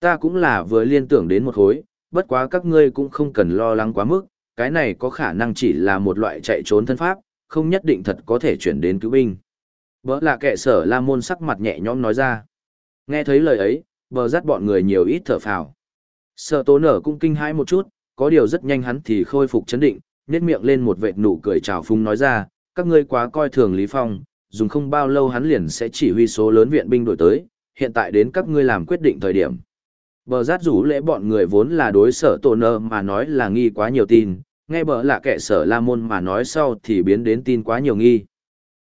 Ta cũng là vừa liên tưởng đến một hối, bất quá các ngươi cũng không cần lo lắng quá mức, cái này có khả năng chỉ là một loại chạy trốn thân pháp, không nhất định thật có thể chuyển đến cứu binh. Bỡ là kẻ sở la môn sắc mặt nhẹ nhõm nói ra. Nghe thấy lời ấy, bờ dắt bọn người nhiều ít thở phào. Sở tố nở cũng kinh hãi một chút, có điều rất nhanh hắn thì khôi phục chấn định, nhét miệng lên một vệt nụ cười chào phúng nói ra, các ngươi quá coi thường Lý Phong, dùng không bao lâu hắn liền sẽ chỉ huy số lớn viện binh đổi tới, hiện tại đến các ngươi làm quyết định thời điểm. Bờ rát rủ lễ bọn người vốn là đối sở tổ nơ mà nói là nghi quá nhiều tin, nghe bờ là kẻ sở la môn mà nói sau thì biến đến tin quá nhiều nghi.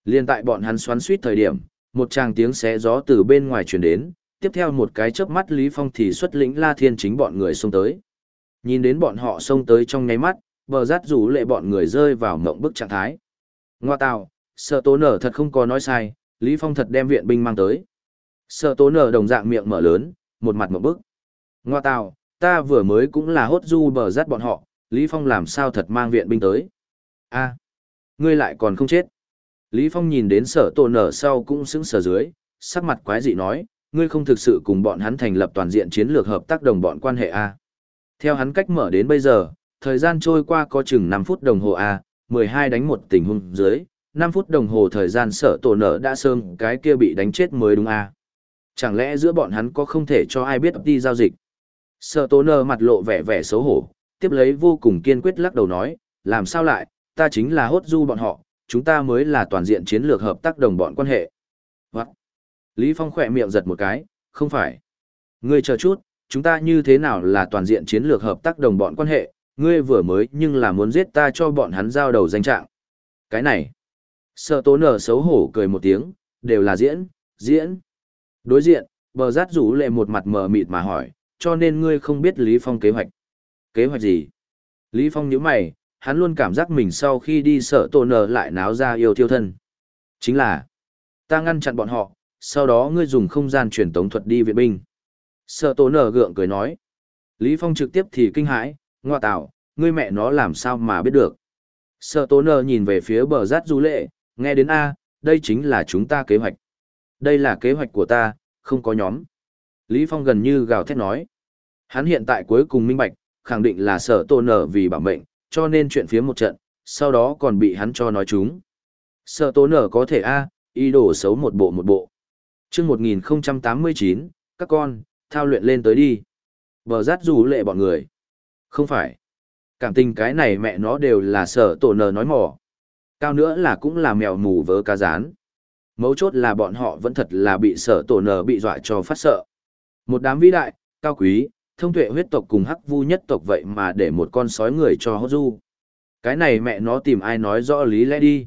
Liên tại bọn hắn xoắn suýt thời điểm, một tràng tiếng xé gió từ bên ngoài truyền đến, tiếp theo một cái chớp mắt Lý Phong thì xuất lĩnh La Thiên chính bọn người xông tới. Nhìn đến bọn họ xông tới trong nháy mắt, bờ rát rủ lệ bọn người rơi vào mộng bức trạng thái. Ngoa tạo, sợ tố nở thật không có nói sai, Lý Phong thật đem viện binh mang tới. Sợ tố nở đồng dạng miệng mở lớn, một mặt mộng bức. Ngoa tạo, ta vừa mới cũng là hốt du bờ rát bọn họ, Lý Phong làm sao thật mang viện binh tới. a ngươi lại còn không chết. Lý Phong nhìn đến sở tổ nở sau cũng sững sờ dưới, sắc mặt quái dị nói, ngươi không thực sự cùng bọn hắn thành lập toàn diện chiến lược hợp tác đồng bọn quan hệ A. Theo hắn cách mở đến bây giờ, thời gian trôi qua có chừng 5 phút đồng hồ A, 12 đánh một tình huống dưới, 5 phút đồng hồ thời gian sở tổ nở đã sơm cái kia bị đánh chết mới đúng a? Chẳng lẽ giữa bọn hắn có không thể cho ai biết đi giao dịch? Sở tố nơ mặt lộ vẻ vẻ xấu hổ, tiếp lấy vô cùng kiên quyết lắc đầu nói, làm sao lại, ta chính là hốt du bọn họ, chúng ta mới là toàn diện chiến lược hợp tác đồng bọn quan hệ. Vâng. Lý Phong khỏe miệng giật một cái, không phải. Ngươi chờ chút, chúng ta như thế nào là toàn diện chiến lược hợp tác đồng bọn quan hệ, ngươi vừa mới nhưng là muốn giết ta cho bọn hắn giao đầu danh trạng. Cái này. Sợ tố nở xấu hổ cười một tiếng, đều là diễn, diễn. Đối diện, bờ rát rủ lệ một mặt mờ mịt mà hỏi, cho nên ngươi không biết Lý Phong kế hoạch. Kế hoạch gì? Lý Phong nhíu mày, hắn luôn cảm giác mình sau khi đi sợ tổ nở lại náo ra yêu thiêu thân. Chính là, ta ngăn chặn bọn họ, sau đó ngươi dùng không gian truyền tống thuật đi viện binh. Sợ tổ nở gượng cười nói. Lý Phong trực tiếp thì kinh hãi, ngoa tạo, ngươi mẹ nó làm sao mà biết được. Sợ tổ nở nhìn về phía bờ rát du lệ, nghe đến A, đây chính là chúng ta kế hoạch. Đây là kế hoạch của ta, không có nhóm. Lý Phong gần như gào thét nói. Hắn hiện tại cuối cùng minh bạch, khẳng định là sợ tổ nở vì bảo mệnh, cho nên chuyện phía một trận, sau đó còn bị hắn cho nói chúng. Sợ tổ nở có thể A, ý đồ xấu một bộ một bộ. chương 1089, các con, thao luyện lên tới đi. Bờ rát dù lệ bọn người. Không phải. Cảm tình cái này mẹ nó đều là sở tổ nở nói mỏ. Cao nữa là cũng là mèo mù vớ cá rán. Mấu chốt là bọn họ vẫn thật là bị sở tổ nờ bị dọa cho phát sợ. Một đám vĩ đại, cao quý, thông tuệ huyết tộc cùng hắc vu nhất tộc vậy mà để một con sói người cho hốt du. Cái này mẹ nó tìm ai nói rõ lý lẽ đi.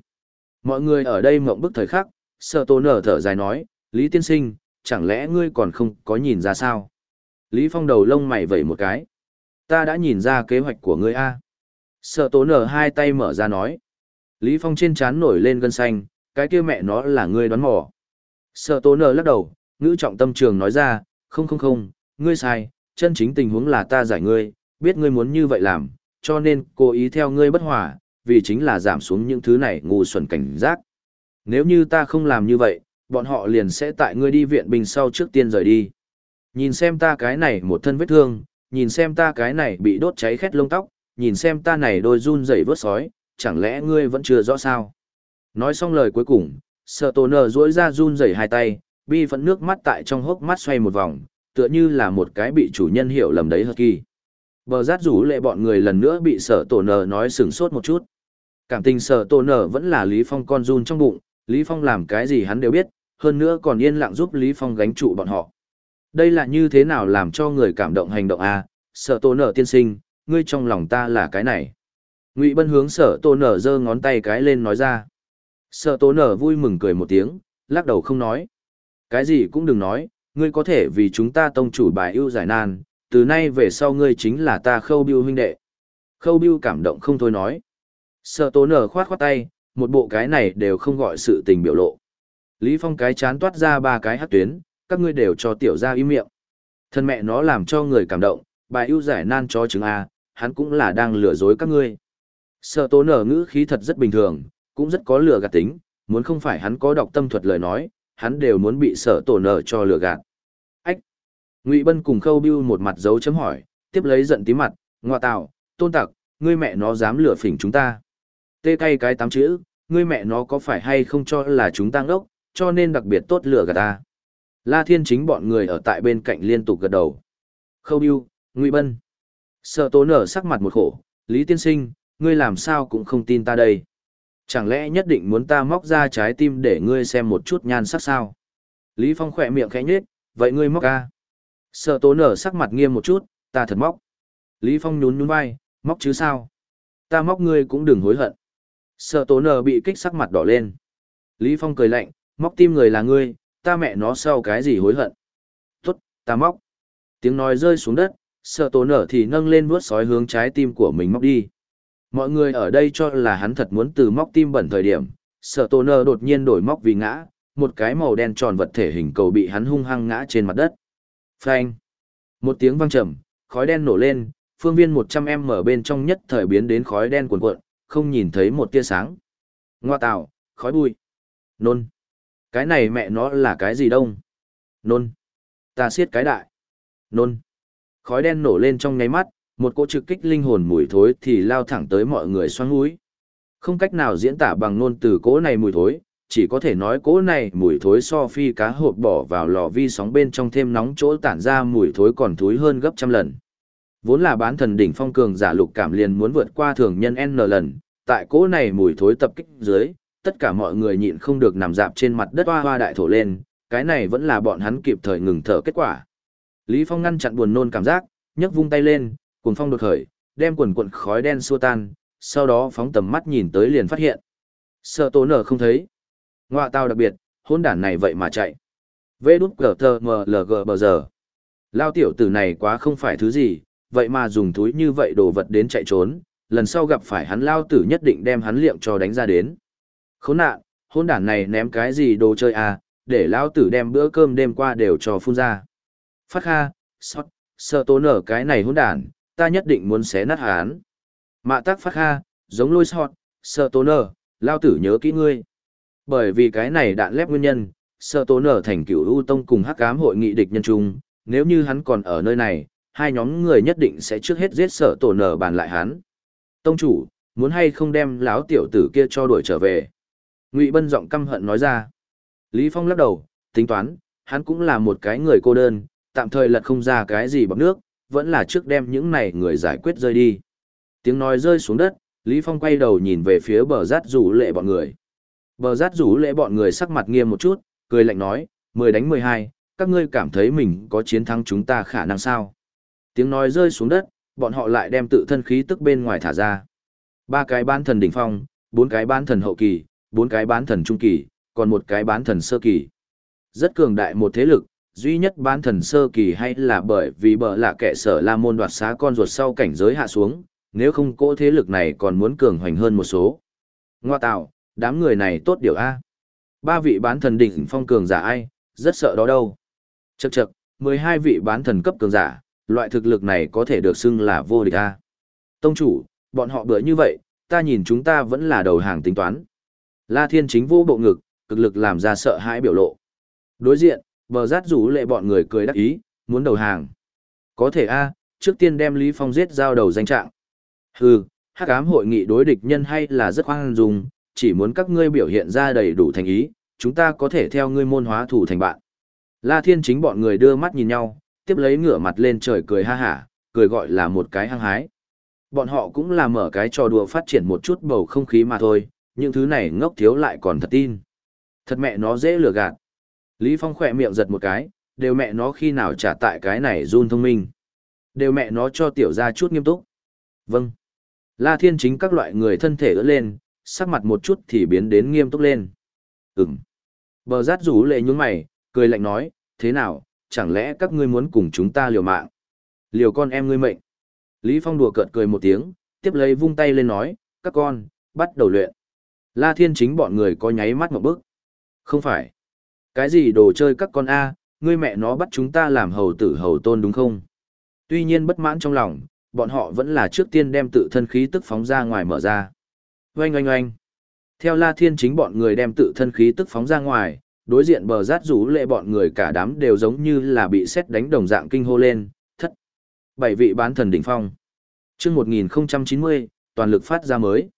Mọi người ở đây mộng bức thời khắc, Sợ tổ nở thở dài nói, Lý tiên sinh, chẳng lẽ ngươi còn không có nhìn ra sao? Lý Phong đầu lông mày vẩy một cái. Ta đã nhìn ra kế hoạch của ngươi a. Sợ tố nở hai tay mở ra nói. Lý Phong trên trán nổi lên gân xanh, cái kia mẹ nó là ngươi đoán mò. Sợ tố nở lắc đầu, ngữ trọng tâm trường nói ra, không không không, ngươi sai, chân chính tình huống là ta giải ngươi, biết ngươi muốn như vậy làm, cho nên cố ý theo ngươi bất hòa, vì chính là giảm xuống những thứ này ngu xuẩn cảnh giác. Nếu như ta không làm như vậy, bọn họ liền sẽ tại ngươi đi viện bình sau trước tiên rời đi. Nhìn xem ta cái này một thân vết thương, nhìn xem ta cái này bị đốt cháy khét lông tóc, nhìn xem ta này đôi run rẩy vớt sói, chẳng lẽ ngươi vẫn chưa rõ sao? Nói xong lời cuối cùng, sợ tổ nở duỗi ra run rẩy hai tay, bi phẫn nước mắt tại trong hốc mắt xoay một vòng, tựa như là một cái bị chủ nhân hiểu lầm đấy hợp kỳ. Bờ rát rủ lệ bọn người lần nữa bị sợ tổ nở nói sừng sốt một chút. Cảm tình sợ tổ nở vẫn là Lý Phong con run trong bụng, Lý Phong làm cái gì hắn đều biết, hơn nữa còn yên lặng giúp Lý Phong gánh trụ bọn họ. Đây là như thế nào làm cho người cảm động hành động a? À? Sở tổ Nở tiên sinh, ngươi trong lòng ta là cái này. Ngụy Bân hướng Sở tổ Nở giơ ngón tay cái lên nói ra. Sở tổ Nở vui mừng cười một tiếng, lắc đầu không nói. Cái gì cũng đừng nói, ngươi có thể vì chúng ta tông chủ bài ưu giải nan, từ nay về sau ngươi chính là ta Khâu biêu huynh đệ. Khâu biêu cảm động không thôi nói. Sợ tố Nở khoát khoát tay, một bộ cái này đều không gọi sự tình biểu lộ. Lý Phong cái chán toát ra ba cái hát tuyến, các ngươi đều cho tiểu ra im miệng. Thân mẹ nó làm cho người cảm động, bài ưu giải nan cho chứng A, hắn cũng là đang lừa dối các ngươi. Sợ tố nở ngữ khí thật rất bình thường, cũng rất có lừa gạt tính, muốn không phải hắn có đọc tâm thuật lời nói, hắn đều muốn bị Sở tổ nở cho lừa gạt. Ách! Ngụy Bân cùng khâu bưu một mặt dấu chấm hỏi, tiếp lấy giận tí mặt, ngoa tạo, tôn tặc, ngươi mẹ nó dám lừa phỉnh chúng ta. Tê cay cái tám chữ, ngươi mẹ nó có phải hay không cho là chúng ta ngốc, cho nên đặc biệt tốt lừa gạt ta. La Thiên chính bọn người ở tại bên cạnh liên tục gật đầu. Khâu Biêu, Ngụy Bân. Sợ tố nở sắc mặt một khổ, Lý Tiên Sinh, ngươi làm sao cũng không tin ta đây. Chẳng lẽ nhất định muốn ta móc ra trái tim để ngươi xem một chút nhan sắc sao? Lý Phong khỏe miệng khẽ nhếch, vậy ngươi móc ra? Sợ tố nở sắc mặt nghiêm một chút, ta thật móc. Lý Phong nhún nhún vai, móc chứ sao? Ta móc ngươi cũng đừng hối hận. Sợ tố nở bị kích sắc mặt đỏ lên. Lý Phong cười lạnh, móc tim người là ngươi, ta mẹ nó sau cái gì hối hận. Tốt, ta móc. Tiếng nói rơi xuống đất, sợ Tố nở thì nâng lên vuốt sói hướng trái tim của mình móc đi. Mọi người ở đây cho là hắn thật muốn từ móc tim bẩn thời điểm, sợ tổ nơ đột nhiên đổi móc vì ngã, một cái màu đen tròn vật thể hình cầu bị hắn hung hăng ngã trên mặt đất. Phanh. Một tiếng vang trầm, khói đen nổ lên, phương viên 100 m bên trong nhất thời biến đến khói đen cuồn cuộn, không nhìn thấy một tia sáng. Ngoa tạo, khói bụi. Nôn. Cái này mẹ nó là cái gì đông? Nôn. Ta siết cái đại. Nôn. Khói đen nổ lên trong nháy mắt, một cỗ trực kích linh hồn mùi thối thì lao thẳng tới mọi người xoắn mũi. Không cách nào diễn tả bằng ngôn từ cỗ này mùi thối, chỉ có thể nói cỗ này mùi thối so phi cá hộp bỏ vào lò vi sóng bên trong thêm nóng chỗ tản ra mùi thối còn thối hơn gấp trăm lần. Vốn là bán thần đỉnh phong cường giả lục cảm liền muốn vượt qua thường nhân N lần, tại cỗ này mùi thối tập kích dưới, tất cả mọi người nhịn không được nằm dạp trên mặt đất hoa hoa đại thổ lên, cái này vẫn là bọn hắn kịp thời ngừng thở kết quả. Lý Phong ngăn chặn buồn nôn cảm giác, nhấc vung tay lên, cuồng phong đột khởi, đem quần cuộn khói đen xua tan, sau đó phóng tầm mắt nhìn tới liền phát hiện. Sợ tổ nở không thấy. Ngoạ tao đặc biệt, hôn đản này vậy mà chạy. Vê đút cờ tờ mờ lg bờ giờ. Lao tiểu tử này quá không phải thứ gì, vậy mà dùng túi như vậy đồ vật đến chạy trốn, lần sau gặp phải hắn lao tử nhất định đem hắn liệm cho đánh ra đến. Khốn nạn, hôn đản này ném cái gì đồ chơi à, để lao tử đem bữa cơm đêm qua đều cho phun ra. Phát kha, sót, sợ tố nở cái này hôn đản, ta nhất định muốn xé nát hắn. Mạ tác phát ha, giống lôi sọt, sợ tố nở, lao tử nhớ kỹ ngươi. Bởi vì cái này đạn lép nguyên nhân, sợ tố nở thành cửu u tông cùng hắc ám hội nghị địch nhân trung, nếu như hắn còn ở nơi này, hai nhóm người nhất định sẽ trước hết giết sợ tổ nở bàn lại hắn. Tông chủ, muốn hay không đem láo tiểu tử kia cho đuổi trở về. Ngụy Bân giọng căm hận nói ra. Lý Phong lắc đầu, tính toán, hắn cũng là một cái người cô đơn, tạm thời lật không ra cái gì bằng nước, vẫn là trước đem những này người giải quyết rơi đi. Tiếng nói rơi xuống đất, Lý Phong quay đầu nhìn về phía bờ rát rủ lệ bọn người. Bờ rát rủ lệ bọn người sắc mặt nghiêm một chút, cười lạnh nói, 10 đánh 12, các ngươi cảm thấy mình có chiến thắng chúng ta khả năng sao? Tiếng nói rơi xuống đất, bọn họ lại đem tự thân khí tức bên ngoài thả ra. Ba cái bán thần đỉnh phong, bốn cái bán thần hậu kỳ, bốn cái bán thần trung kỳ, còn một cái bán thần sơ kỳ. Rất cường đại một thế lực, duy nhất bán thần sơ kỳ hay là bởi vì bờ là kẻ sở la môn đoạt xá con ruột sau cảnh giới hạ xuống, nếu không cỗ thế lực này còn muốn cường hoành hơn một số. Ngoa tạo, đám người này tốt điều A. Ba vị bán thần đỉnh phong cường giả ai, rất sợ đó đâu. Chậc chậc, 12 vị bán thần cấp cường giả, loại thực lực này có thể được xưng là vô địch A. Tông chủ, bọn họ bữa như vậy, ta nhìn chúng ta vẫn là đầu hàng tính toán. La Thiên chính vô bộ ngực, cực lực làm ra sợ hãi biểu lộ. Đối diện, bờ rát rủ lệ bọn người cười đắc ý, muốn đầu hàng. Có thể A, trước tiên đem Lý Phong giết giao đầu danh trạng. Hừ, hắc ám hội nghị đối địch nhân hay là rất khoan dung, chỉ muốn các ngươi biểu hiện ra đầy đủ thành ý, chúng ta có thể theo ngươi môn hóa thủ thành bạn. La Thiên chính bọn người đưa mắt nhìn nhau, tiếp lấy ngửa mặt lên trời cười ha hả, cười gọi là một cái hăng hái. Bọn họ cũng là mở cái trò đùa phát triển một chút bầu không khí mà thôi, những thứ này ngốc thiếu lại còn thật tin. Thật mẹ nó dễ lừa gạt. Lý Phong khỏe miệng giật một cái, đều mẹ nó khi nào trả tại cái này run thông minh. Đều mẹ nó cho tiểu ra chút nghiêm túc. Vâng. La Thiên chính các loại người thân thể ưỡn lên, sắc mặt một chút thì biến đến nghiêm túc lên. Ừm. Bờ rát rủ lệ nhún mày, cười lạnh nói, thế nào, chẳng lẽ các ngươi muốn cùng chúng ta liều mạng? Liều con em ngươi mệnh. Lý Phong đùa cợt cười một tiếng, tiếp lấy vung tay lên nói, các con, bắt đầu luyện. La Thiên chính bọn người có nháy mắt một bước. Không phải. Cái gì đồ chơi các con A, ngươi mẹ nó bắt chúng ta làm hầu tử hầu tôn đúng không? Tuy nhiên bất mãn trong lòng, bọn họ vẫn là trước tiên đem tự thân khí tức phóng ra ngoài mở ra. Oanh oanh oanh. Theo La Thiên chính bọn người đem tự thân khí tức phóng ra ngoài, đối diện bờ rát rú lệ bọn người cả đám đều giống như là bị xét đánh đồng dạng kinh hô lên, thất. Bảy vị bán thần đỉnh phong. chương 1090, toàn lực phát ra mới.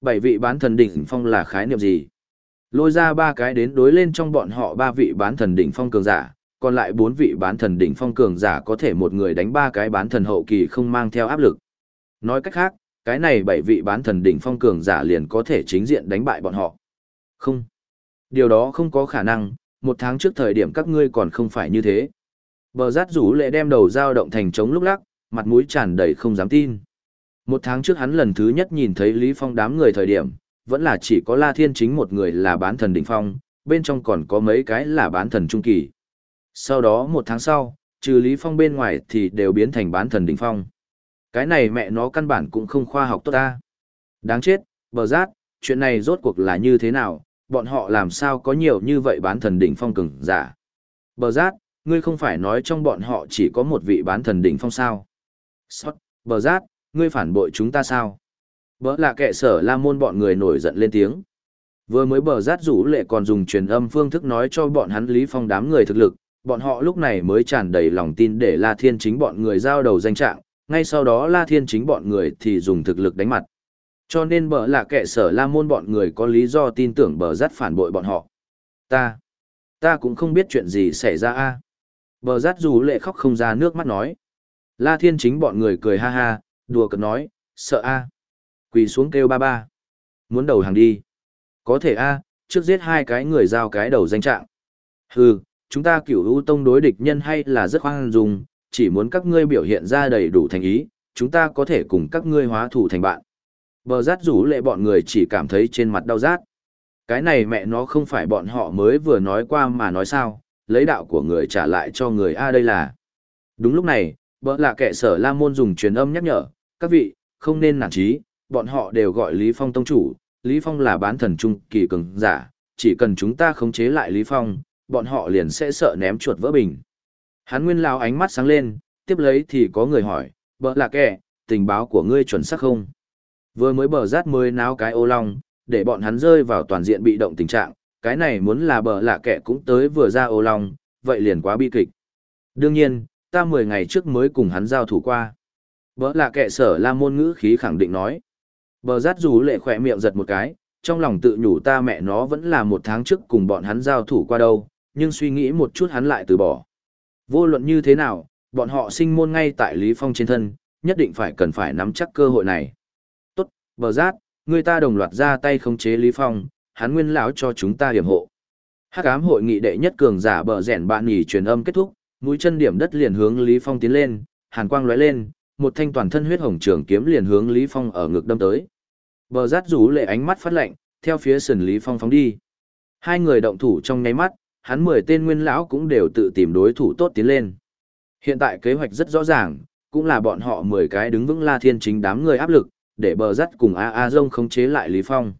Bảy vị bán thần đỉnh phong là khái niệm gì? Lôi ra ba cái đến đối lên trong bọn họ ba vị bán thần đỉnh phong cường giả, còn lại bốn vị bán thần đỉnh phong cường giả có thể một người đánh ba cái bán thần hậu kỳ không mang theo áp lực. Nói cách khác, cái này bảy vị bán thần đỉnh phong cường giả liền có thể chính diện đánh bại bọn họ. Không. Điều đó không có khả năng, một tháng trước thời điểm các ngươi còn không phải như thế. Bờ rát rủ lệ đem đầu dao động thành trống lúc lắc, mặt mũi tràn đầy không dám tin. Một tháng trước hắn lần thứ nhất nhìn thấy Lý Phong đám người thời điểm, vẫn là chỉ có La Thiên chính một người là bán thần đỉnh phong, bên trong còn có mấy cái là bán thần trung kỳ. Sau đó một tháng sau, trừ Lý Phong bên ngoài thì đều biến thành bán thần đỉnh phong. Cái này mẹ nó căn bản cũng không khoa học tốt ta. Đáng chết, bờ rát, chuyện này rốt cuộc là như thế nào, bọn họ làm sao có nhiều như vậy bán thần đỉnh phong cường giả. Bờ rát, ngươi không phải nói trong bọn họ chỉ có một vị bán thần đỉnh phong sao. Sót, bờ rát, ngươi phản bội chúng ta sao? Bỡ là kẻ sở la môn bọn người nổi giận lên tiếng. Vừa mới bờ rát rủ lệ còn dùng truyền âm phương thức nói cho bọn hắn Lý Phong đám người thực lực, bọn họ lúc này mới tràn đầy lòng tin để La Thiên chính bọn người giao đầu danh trạng, ngay sau đó La Thiên chính bọn người thì dùng thực lực đánh mặt. Cho nên bờ là kẻ sở la môn bọn người có lý do tin tưởng bờ rát phản bội bọn họ. Ta, ta cũng không biết chuyện gì xảy ra a. Bờ rát rủ lệ khóc không ra nước mắt nói. La thiên chính bọn người cười ha ha, đùa cợt nói, sợ a. Quỳ xuống kêu ba ba. Muốn đầu hàng đi. Có thể a, trước giết hai cái người giao cái đầu danh trạng. Hừ, chúng ta cửu ưu tông đối địch nhân hay là rất khoan dung, chỉ muốn các ngươi biểu hiện ra đầy đủ thành ý, chúng ta có thể cùng các ngươi hóa thủ thành bạn. Bờ rát rủ lệ bọn người chỉ cảm thấy trên mặt đau rát. Cái này mẹ nó không phải bọn họ mới vừa nói qua mà nói sao, lấy đạo của người trả lại cho người A đây là. Đúng lúc này, bờ là kẻ sở la môn dùng truyền âm nhắc nhở, các vị, không nên nản trí, bọn họ đều gọi Lý Phong tông chủ, Lý Phong là bán thần trung kỳ cường giả, chỉ cần chúng ta khống chế lại Lý Phong, bọn họ liền sẽ sợ ném chuột vỡ bình. Hắn nguyên lao ánh mắt sáng lên, tiếp lấy thì có người hỏi, bợ là kẻ, tình báo của ngươi chuẩn xác không? Vừa mới bờ rát mới náo cái ô long, để bọn hắn rơi vào toàn diện bị động tình trạng, cái này muốn là bờ lạ kẻ cũng tới vừa ra ô long, vậy liền quá bi kịch. Đương nhiên, ta 10 ngày trước mới cùng hắn giao thủ qua. Bờ lạ kẻ sở la môn ngữ khí khẳng định nói. Bờ rát dù lệ khỏe miệng giật một cái, trong lòng tự nhủ ta mẹ nó vẫn là một tháng trước cùng bọn hắn giao thủ qua đâu, nhưng suy nghĩ một chút hắn lại từ bỏ. Vô luận như thế nào, bọn họ sinh môn ngay tại Lý Phong trên thân, nhất định phải cần phải nắm chắc cơ hội này. Tốt, bờ rát, người ta đồng loạt ra tay khống chế Lý Phong, hắn nguyên lão cho chúng ta điểm hộ. Hắc ám hội nghị đệ nhất cường giả bờ rèn bạn nhỉ truyền âm kết thúc, mũi chân điểm đất liền hướng Lý Phong tiến lên, hàn quang lóe lên, một thanh toàn thân huyết hồng trường kiếm liền hướng Lý Phong ở ngực đâm tới. Bờ rát rủ lệ ánh mắt phát lạnh, theo phía sườn Lý Phong phóng đi. Hai người động thủ trong nháy mắt, hắn mười tên nguyên lão cũng đều tự tìm đối thủ tốt tiến lên. Hiện tại kế hoạch rất rõ ràng, cũng là bọn họ mười cái đứng vững La Thiên chính đám người áp lực, để bờ rắt cùng A A Dông khống chế lại Lý Phong.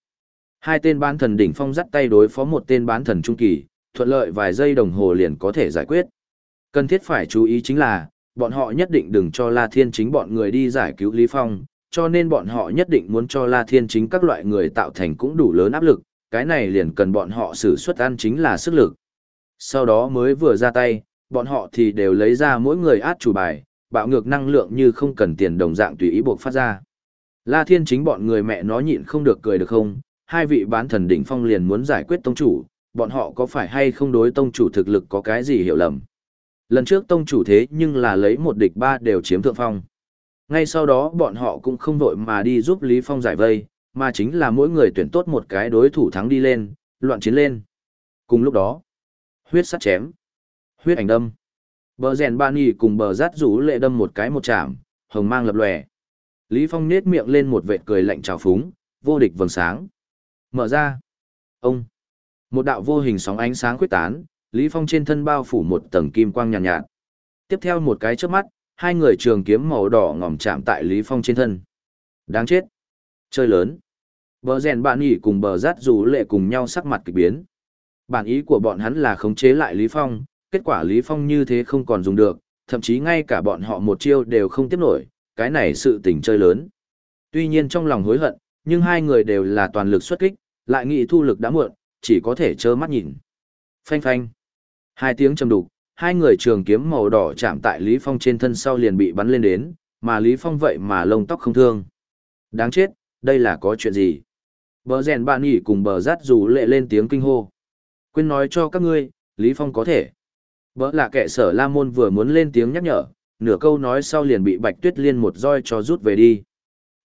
Hai tên bán thần đỉnh phong dắt tay đối phó một tên bán thần trung kỳ, thuận lợi vài giây đồng hồ liền có thể giải quyết. Cần thiết phải chú ý chính là, bọn họ nhất định đừng cho La Thiên chính bọn người đi giải cứu Lý Phong, cho nên bọn họ nhất định muốn cho La Thiên chính các loại người tạo thành cũng đủ lớn áp lực, cái này liền cần bọn họ sử xuất ăn chính là sức lực. Sau đó mới vừa ra tay, bọn họ thì đều lấy ra mỗi người át chủ bài, bạo ngược năng lượng như không cần tiền đồng dạng tùy ý buộc phát ra. La Thiên chính bọn người mẹ nó nhịn không được cười được không, hai vị bán thần đỉnh phong liền muốn giải quyết tông chủ, bọn họ có phải hay không đối tông chủ thực lực có cái gì hiểu lầm. Lần trước tông chủ thế nhưng là lấy một địch ba đều chiếm thượng phong. Ngay sau đó bọn họ cũng không vội mà đi giúp Lý Phong giải vây, mà chính là mỗi người tuyển tốt một cái đối thủ thắng đi lên, loạn chiến lên. Cùng lúc đó, huyết sắt chém, huyết ảnh đâm. Bờ rèn ba nhì cùng bờ rát rủ lệ đâm một cái một chạm, hồng mang lập lòe. Lý Phong nết miệng lên một vệt cười lạnh trào phúng, vô địch vầng sáng. Mở ra. Ông. Một đạo vô hình sóng ánh sáng quyết tán, Lý Phong trên thân bao phủ một tầng kim quang nhàn nhạt, nhạt. Tiếp theo một cái chớp mắt, hai người trường kiếm màu đỏ ngòm chạm tại Lý Phong trên thân. Đáng chết. Chơi lớn. Bờ rèn bạn nhỉ cùng bờ rát rủ lệ cùng nhau sắc mặt kỳ biến. Bản ý của bọn hắn là khống chế lại Lý Phong, kết quả Lý Phong như thế không còn dùng được, thậm chí ngay cả bọn họ một chiêu đều không tiếp nổi, cái này sự tình chơi lớn. Tuy nhiên trong lòng hối hận, nhưng hai người đều là toàn lực xuất kích, lại nghĩ thu lực đã muộn, chỉ có thể trơ mắt nhìn. Phanh phanh. Hai tiếng trầm đục, hai người trường kiếm màu đỏ chạm tại Lý Phong trên thân sau liền bị bắn lên đến, mà Lý Phong vậy mà lông tóc không thương. Đáng chết, đây là có chuyện gì? Bờ rèn bạn nhỉ cùng bờ rát rủ lệ lên tiếng kinh hô. Quên nói cho các ngươi, Lý Phong có thể. Bỡ là kẻ sở La Môn vừa muốn lên tiếng nhắc nhở, nửa câu nói sau liền bị Bạch Tuyết Liên một roi cho rút về đi.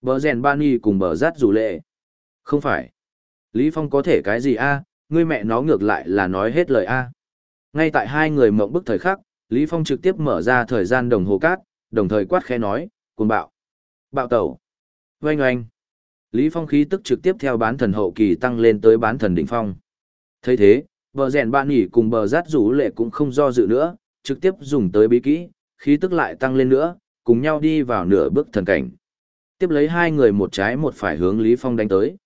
Bờ rèn ban y cùng bờ rát rủ lệ. Không phải. Lý Phong có thể cái gì a? ngươi mẹ nó ngược lại là nói hết lời a. Ngay tại hai người mộng bức thời khắc, Lý Phong trực tiếp mở ra thời gian đồng hồ cát, đồng thời quát khẽ nói, cuồng bạo. Bạo tẩu. Oanh oanh. Lý Phong khí tức trực tiếp theo bán thần hậu kỳ tăng lên tới bán thần đỉnh phong. thấy thế, bờ rèn bạn nhỉ cùng bờ rát rủ lệ cũng không do dự nữa, trực tiếp dùng tới bí kỹ, khí tức lại tăng lên nữa, cùng nhau đi vào nửa bước thần cảnh. Tiếp lấy hai người một trái một phải hướng Lý Phong đánh tới.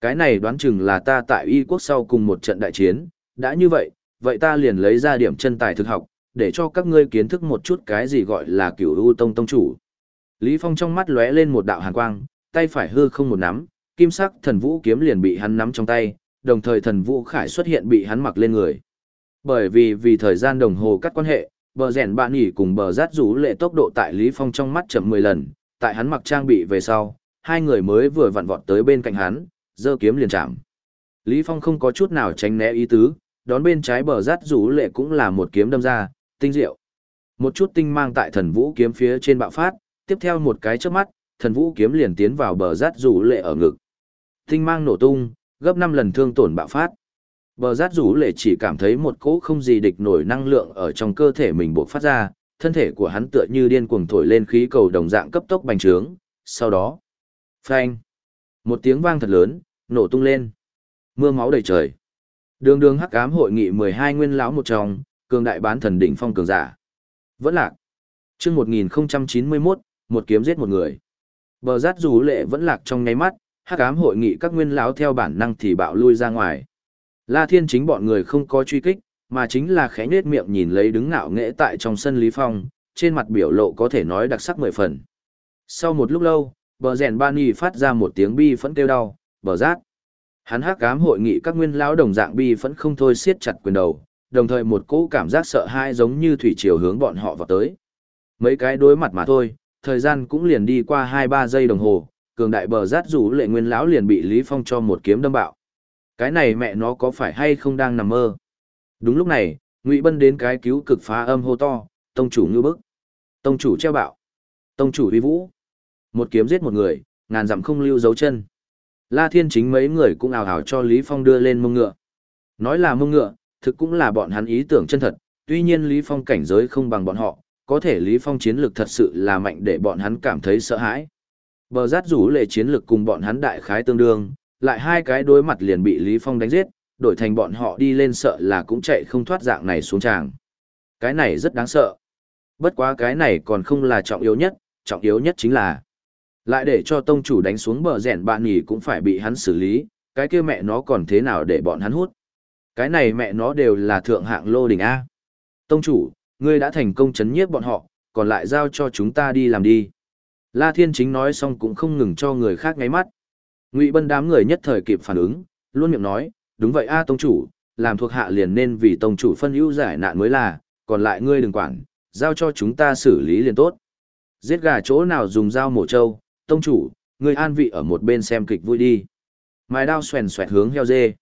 Cái này đoán chừng là ta tại y quốc sau cùng một trận đại chiến, đã như vậy, vậy ta liền lấy ra điểm chân tài thực học, để cho các ngươi kiến thức một chút cái gì gọi là cửu u tông tông chủ. Lý Phong trong mắt lóe lên một đạo hàn quang, tay phải hư không một nắm, kim sắc thần vũ kiếm liền bị hắn nắm trong tay, đồng thời thần vũ khải xuất hiện bị hắn mặc lên người. Bởi vì vì thời gian đồng hồ cắt quan hệ, bờ rèn bạn nhỉ cùng bờ rát rủ lệ tốc độ tại Lý Phong trong mắt chậm 10 lần, tại hắn mặc trang bị về sau, hai người mới vừa vặn vọt tới bên cạnh hắn, giơ kiếm liền chạm. Lý Phong không có chút nào tránh né ý tứ, đón bên trái bờ rát rủ lệ cũng là một kiếm đâm ra, tinh diệu. Một chút tinh mang tại thần vũ kiếm phía trên bạo phát, tiếp theo một cái chớp mắt, thần vũ kiếm liền tiến vào bờ rát rủ lệ ở ngực. Tinh mang nổ tung, gấp 5 lần thương tổn bạo phát. Bờ rát rủ lệ chỉ cảm thấy một cỗ không gì địch nổi năng lượng ở trong cơ thể mình bộc phát ra, thân thể của hắn tựa như điên cuồng thổi lên khí cầu đồng dạng cấp tốc bành trướng, sau đó, phanh, một tiếng vang thật lớn, nổ tung lên. Mưa máu đầy trời. Đường đường hắc ám hội nghị 12 nguyên lão một trong, cường đại bán thần đỉnh phong cường giả. Vẫn lạc. Chương 1091, một kiếm giết một người. Bờ rát dù lệ vẫn lạc trong nháy mắt, hắc ám hội nghị các nguyên lão theo bản năng thì bạo lui ra ngoài. La Thiên chính bọn người không có truy kích, mà chính là khẽ nết miệng nhìn lấy đứng ngạo nghễ tại trong sân Lý Phong, trên mặt biểu lộ có thể nói đặc sắc mười phần. Sau một lúc lâu, bờ rèn ban y phát ra một tiếng bi phẫn kêu đau, bờ rát. Hắn hắc cám hội nghị các nguyên lão đồng dạng bi vẫn không thôi siết chặt quyền đầu, đồng thời một cỗ cảm giác sợ hãi giống như thủy triều hướng bọn họ vào tới. Mấy cái đối mặt mà thôi, thời gian cũng liền đi qua 2-3 giây đồng hồ, cường đại bờ rát rủ lệ nguyên lão liền bị Lý Phong cho một kiếm đâm bạo. Cái này mẹ nó có phải hay không đang nằm mơ? Đúng lúc này, Ngụy Bân đến cái cứu cực phá âm hô to, tông chủ như bức. Tông chủ treo bạo. Tông chủ uy vũ. Một kiếm giết một người, ngàn dặm không lưu dấu chân. La Thiên chính mấy người cũng ào ào cho Lý Phong đưa lên mông ngựa. Nói là mông ngựa, thực cũng là bọn hắn ý tưởng chân thật, tuy nhiên Lý Phong cảnh giới không bằng bọn họ, có thể Lý Phong chiến lực thật sự là mạnh để bọn hắn cảm thấy sợ hãi. Bờ rát rủ lệ chiến lực cùng bọn hắn đại khái tương đương, lại hai cái đối mặt liền bị Lý Phong đánh giết, đổi thành bọn họ đi lên sợ là cũng chạy không thoát dạng này xuống tràng. Cái này rất đáng sợ. Bất quá cái này còn không là trọng yếu nhất, trọng yếu nhất chính là lại để cho tông chủ đánh xuống bờ rèn bạn nhỉ cũng phải bị hắn xử lý, cái kia mẹ nó còn thế nào để bọn hắn hút. Cái này mẹ nó đều là thượng hạng lô đỉnh A. Tông chủ, ngươi đã thành công chấn nhiếp bọn họ, còn lại giao cho chúng ta đi làm đi. La Thiên Chính nói xong cũng không ngừng cho người khác ngáy mắt. Ngụy Bân đám người nhất thời kịp phản ứng, luôn miệng nói, đúng vậy a tông chủ, làm thuộc hạ liền nên vì tông chủ phân ưu giải nạn mới là, còn lại ngươi đừng quản, giao cho chúng ta xử lý liền tốt. Giết gà chỗ nào dùng dao mổ trâu, tông chủ, người an vị ở một bên xem kịch vui đi. Mài đao xoèn xoẹt hướng heo dê.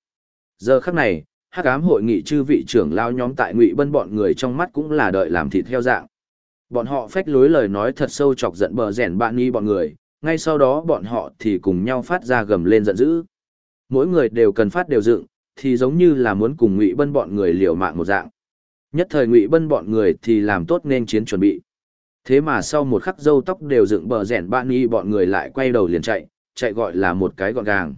Giờ khắc này, hắc ám hội nghị chư vị trưởng lao nhóm tại ngụy bân bọn người trong mắt cũng là đợi làm thịt theo dạng. Bọn họ phách lối lời nói thật sâu chọc giận bờ rẻn bạn nghi bọn người, ngay sau đó bọn họ thì cùng nhau phát ra gầm lên giận dữ. Mỗi người đều cần phát đều dựng, thì giống như là muốn cùng Ngụy Bân bọn người liều mạng một dạng. Nhất thời Ngụy Bân bọn người thì làm tốt nên chiến chuẩn bị. Thế mà sau một khắc râu tóc đều dựng bờ rẻn bạn y bọn người lại quay đầu liền chạy, chạy gọi là một cái gọn gàng.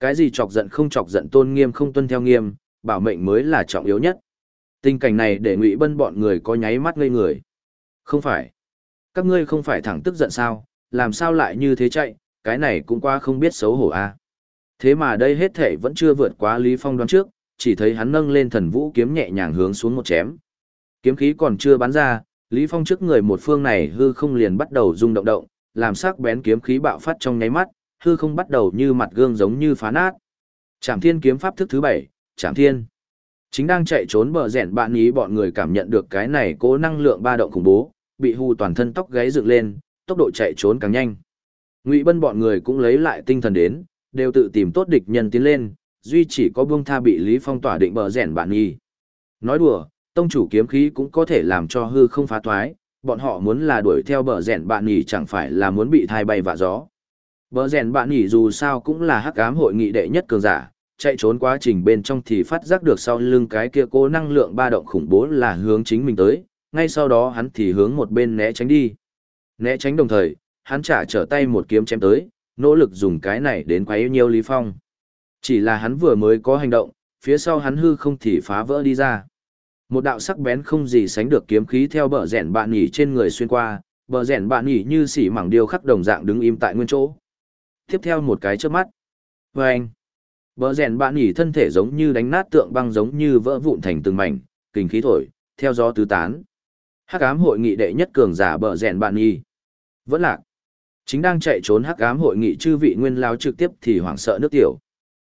Cái gì chọc giận không chọc giận tôn nghiêm không tuân theo nghiêm, bảo mệnh mới là trọng yếu nhất. Tình cảnh này để Ngụy Bân bọn người có nháy mắt ngây người. Không phải. Các ngươi không phải thẳng tức giận sao, làm sao lại như thế chạy, cái này cũng qua không biết xấu hổ a. À. Thế mà đây hết thể vẫn chưa vượt quá Lý Phong đoán trước, chỉ thấy hắn nâng lên thần vũ kiếm nhẹ nhàng hướng xuống một chém. Kiếm khí còn chưa bắn ra, Lý Phong trước người một phương này hư không liền bắt đầu rung động động, làm sắc bén kiếm khí bạo phát trong nháy mắt, hư không bắt đầu như mặt gương giống như phá nát. Trảm Thiên kiếm pháp thức thứ bảy, Trảm Thiên. Chính đang chạy trốn bờ rèn bạn ý bọn người cảm nhận được cái này cố năng lượng ba động khủng bố, bị hù toàn thân tóc gáy dựng lên, tốc độ chạy trốn càng nhanh. Ngụy Bân bọn người cũng lấy lại tinh thần đến, đều tự tìm tốt địch nhân tiến lên, duy chỉ có buông tha bị Lý Phong tỏa định bờ rèn bạn ý. Nói đùa, tông chủ kiếm khí cũng có thể làm cho hư không phá toái. bọn họ muốn là đuổi theo bờ rèn bạn nhỉ chẳng phải là muốn bị thai bay vạ gió. Bờ rèn bạn nhỉ dù sao cũng là hắc ám hội nghị đệ nhất cường giả, chạy trốn quá trình bên trong thì phát giác được sau lưng cái kia cố năng lượng ba động khủng bố là hướng chính mình tới, ngay sau đó hắn thì hướng một bên né tránh đi. Né tránh đồng thời, hắn trả trở tay một kiếm chém tới, nỗ lực dùng cái này đến quấy nhiều Lý Phong. Chỉ là hắn vừa mới có hành động, phía sau hắn hư không thì phá vỡ đi ra. Một đạo sắc bén không gì sánh được kiếm khí theo bờ rèn bạn nhỉ trên người xuyên qua, bờ rèn bạn nhỉ như xỉ mảng điêu khắc đồng dạng đứng im tại nguyên chỗ. Tiếp theo một cái chớp mắt. Vâng! Bờ rèn bạn nhỉ thân thể giống như đánh nát tượng băng giống như vỡ vụn thành từng mảnh, kinh khí thổi, theo gió tứ tán. Hắc ám hội nghị đệ nhất cường giả bờ rèn bạn nhỉ. Vẫn lạc. Chính đang chạy trốn hắc ám hội nghị chư vị nguyên lao trực tiếp thì hoảng sợ nước tiểu.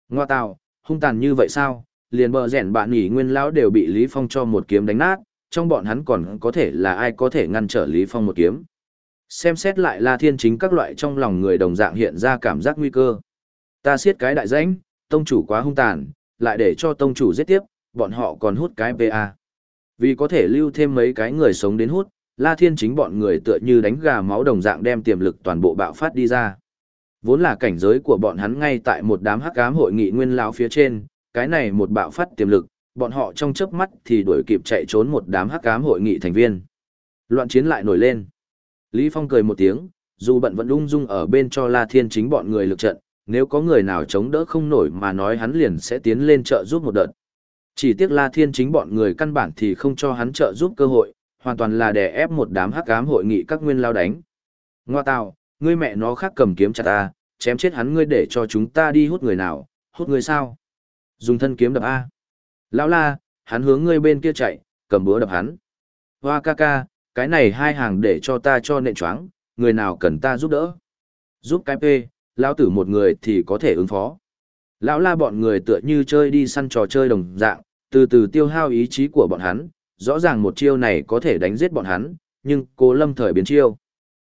Ngoa tào, hung tàn như vậy sao? Liền bờ rèn bạn nghỉ nguyên lão đều bị Lý Phong cho một kiếm đánh nát, trong bọn hắn còn có thể là ai có thể ngăn trở Lý Phong một kiếm. Xem xét lại La Thiên Chính các loại trong lòng người đồng dạng hiện ra cảm giác nguy cơ. Ta siết cái đại danh, tông chủ quá hung tàn, lại để cho tông chủ giết tiếp, bọn họ còn hút cái PA. Vì có thể lưu thêm mấy cái người sống đến hút, La Thiên Chính bọn người tựa như đánh gà máu đồng dạng đem tiềm lực toàn bộ bạo phát đi ra. Vốn là cảnh giới của bọn hắn ngay tại một đám hắc ám hội nghị nguyên lão phía trên, cái này một bạo phát tiềm lực, bọn họ trong chớp mắt thì đuổi kịp chạy trốn một đám hắc ám hội nghị thành viên. Loạn chiến lại nổi lên. Lý Phong cười một tiếng, dù bận vẫn ung dung ở bên cho La Thiên chính bọn người lực trận, nếu có người nào chống đỡ không nổi mà nói hắn liền sẽ tiến lên trợ giúp một đợt. Chỉ tiếc La Thiên chính bọn người căn bản thì không cho hắn trợ giúp cơ hội, hoàn toàn là đè ép một đám hắc ám hội nghị các nguyên lao đánh. Ngoa tào, ngươi mẹ nó khác cầm kiếm chặt ta, chém chết hắn ngươi để cho chúng ta đi hút người nào, hút người sao? Dùng thân kiếm đập A. Lão la, hắn hướng ngươi bên kia chạy, cầm búa đập hắn. Hoa ca ca, cái này hai hàng để cho ta cho nện choáng, người nào cần ta giúp đỡ. Giúp cái P, lão tử một người thì có thể ứng phó. Lão la bọn người tựa như chơi đi săn trò chơi đồng dạng, từ từ tiêu hao ý chí của bọn hắn, rõ ràng một chiêu này có thể đánh giết bọn hắn, nhưng cố lâm thời biến chiêu.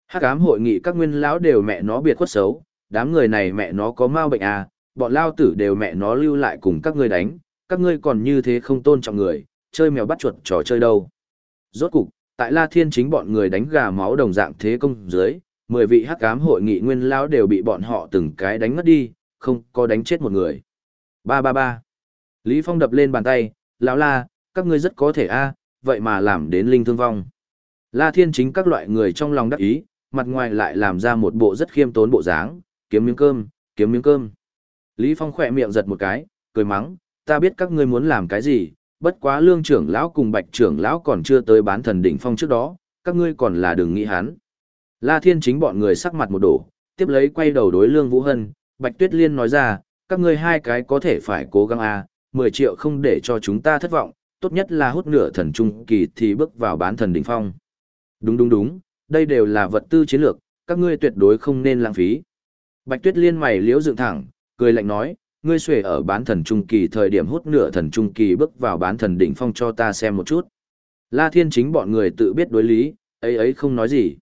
Hắc ám hội nghị các nguyên lão đều mẹ nó biệt khuất xấu, đám người này mẹ nó có mau bệnh à, bọn lao tử đều mẹ nó lưu lại cùng các ngươi đánh, các ngươi còn như thế không tôn trọng người, chơi mèo bắt chuột trò chơi đâu. Rốt cục, tại La Thiên chính bọn người đánh gà máu đồng dạng thế công dưới, mười vị hắc ám hội nghị nguyên lão đều bị bọn họ từng cái đánh ngất đi, không có đánh chết một người. Ba ba ba. Lý Phong đập lên bàn tay, lão la, các ngươi rất có thể a, vậy mà làm đến linh thương vong. La Thiên chính các loại người trong lòng đắc ý, mặt ngoài lại làm ra một bộ rất khiêm tốn bộ dáng, kiếm miếng cơm, kiếm miếng cơm. Lý Phong khỏe miệng giật một cái, cười mắng, ta biết các ngươi muốn làm cái gì, bất quá lương trưởng lão cùng bạch trưởng lão còn chưa tới bán thần đỉnh phong trước đó, các ngươi còn là đừng nghĩ hắn. La Thiên chính bọn người sắc mặt một đổ, tiếp lấy quay đầu đối lương Vũ Hân, bạch tuyết liên nói ra, các ngươi hai cái có thể phải cố gắng a, à, 10 triệu không để cho chúng ta thất vọng, tốt nhất là hút nửa thần trung kỳ thì bước vào bán thần đỉnh phong. Đúng đúng đúng, đây đều là vật tư chiến lược, các ngươi tuyệt đối không nên lãng phí. Bạch Tuyết Liên mày liễu dựng thẳng, cười lạnh nói, ngươi xuề ở bán thần trung kỳ thời điểm hút nửa thần trung kỳ bước vào bán thần đỉnh phong cho ta xem một chút. La Thiên chính bọn người tự biết đối lý, ấy ấy không nói gì.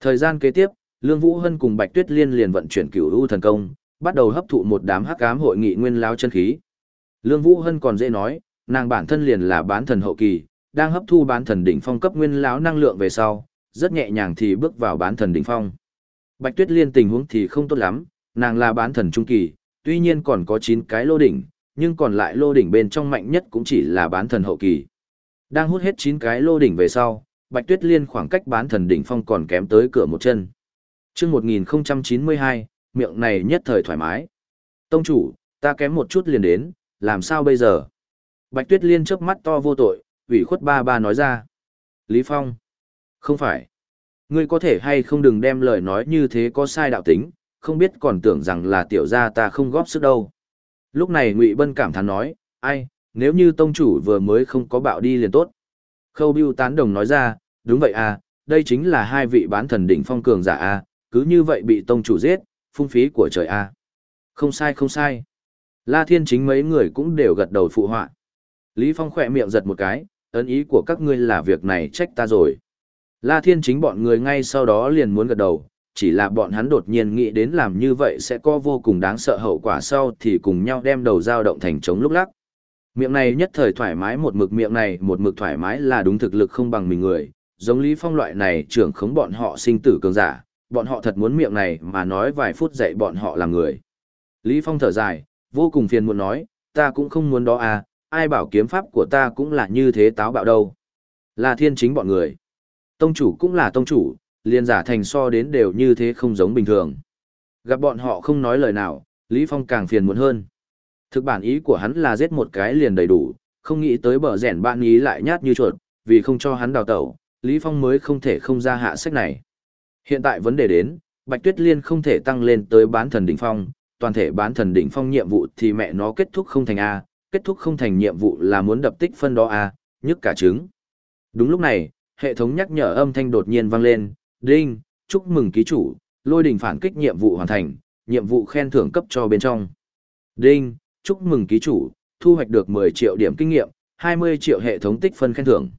Thời gian kế tiếp, Lương Vũ Hân cùng Bạch Tuyết Liên liền vận chuyển cửu u thần công, bắt đầu hấp thụ một đám hắc ám hội nghị nguyên lao chân khí. Lương Vũ Hân còn dễ nói, nàng bản thân liền là bán thần hậu kỳ, đang hấp thu bán thần đỉnh phong cấp nguyên lão năng lượng về sau, rất nhẹ nhàng thì bước vào bán thần đỉnh phong. Bạch Tuyết Liên tình huống thì không tốt lắm, nàng là bán thần trung kỳ, tuy nhiên còn có 9 cái lô đỉnh, nhưng còn lại lô đỉnh bên trong mạnh nhất cũng chỉ là bán thần hậu kỳ. Đang hút hết 9 cái lô đỉnh về sau, Bạch Tuyết Liên khoảng cách bán thần đỉnh phong còn kém tới cửa một chân. Chương 1092, miệng này nhất thời thoải mái. Tông chủ, ta kém một chút liền đến, làm sao bây giờ? Bạch Tuyết Liên chớp mắt to vô tội, ủy khuất ba ba nói ra. Lý Phong. Không phải. Ngươi có thể hay không đừng đem lời nói như thế có sai đạo tính, không biết còn tưởng rằng là tiểu gia ta không góp sức đâu. Lúc này Ngụy Bân cảm thán nói, ai, nếu như tông chủ vừa mới không có bạo đi liền tốt. Khâu Biêu tán đồng nói ra, đúng vậy à, đây chính là hai vị bán thần đỉnh phong cường giả à, cứ như vậy bị tông chủ giết, phung phí của trời à. Không sai không sai. La Thiên chính mấy người cũng đều gật đầu phụ họa. Lý Phong khỏe miệng giật một cái, ấn ý của các ngươi là việc này trách ta rồi. La Thiên chính bọn người ngay sau đó liền muốn gật đầu, chỉ là bọn hắn đột nhiên nghĩ đến làm như vậy sẽ có vô cùng đáng sợ hậu quả sau thì cùng nhau đem đầu dao động thành trống lúc lắc. Miệng này nhất thời thoải mái một mực miệng này một mực thoải mái là đúng thực lực không bằng mình người, giống Lý Phong loại này trưởng khống bọn họ sinh tử cường giả, bọn họ thật muốn miệng này mà nói vài phút dạy bọn họ làm người. Lý Phong thở dài, vô cùng phiền muốn nói, ta cũng không muốn đó à, ai bảo kiếm pháp của ta cũng là như thế táo bạo đâu. Là thiên chính bọn người. Tông chủ cũng là tông chủ, liền giả thành so đến đều như thế không giống bình thường. Gặp bọn họ không nói lời nào, Lý Phong càng phiền muộn hơn. Thực bản ý của hắn là giết một cái liền đầy đủ, không nghĩ tới bờ rẻn bạn ý lại nhát như chuột, vì không cho hắn đào tẩu, Lý Phong mới không thể không ra hạ sách này. Hiện tại vấn đề đến, Bạch Tuyết Liên không thể tăng lên tới bán thần đỉnh phong, toàn thể bán thần đỉnh phong nhiệm vụ thì mẹ nó kết thúc không thành A, kết thúc không thành nhiệm vụ là muốn đập tích phân đó A, nhức cả trứng. Đúng lúc này, hệ thống nhắc nhở âm thanh đột nhiên vang lên, đinh, chúc mừng ký chủ, lôi đình phản kích nhiệm vụ hoàn thành, nhiệm vụ khen thưởng cấp cho bên trong. Đinh, chúc mừng ký chủ, thu hoạch được 10 triệu điểm kinh nghiệm, 20 triệu hệ thống tích phân khen thưởng.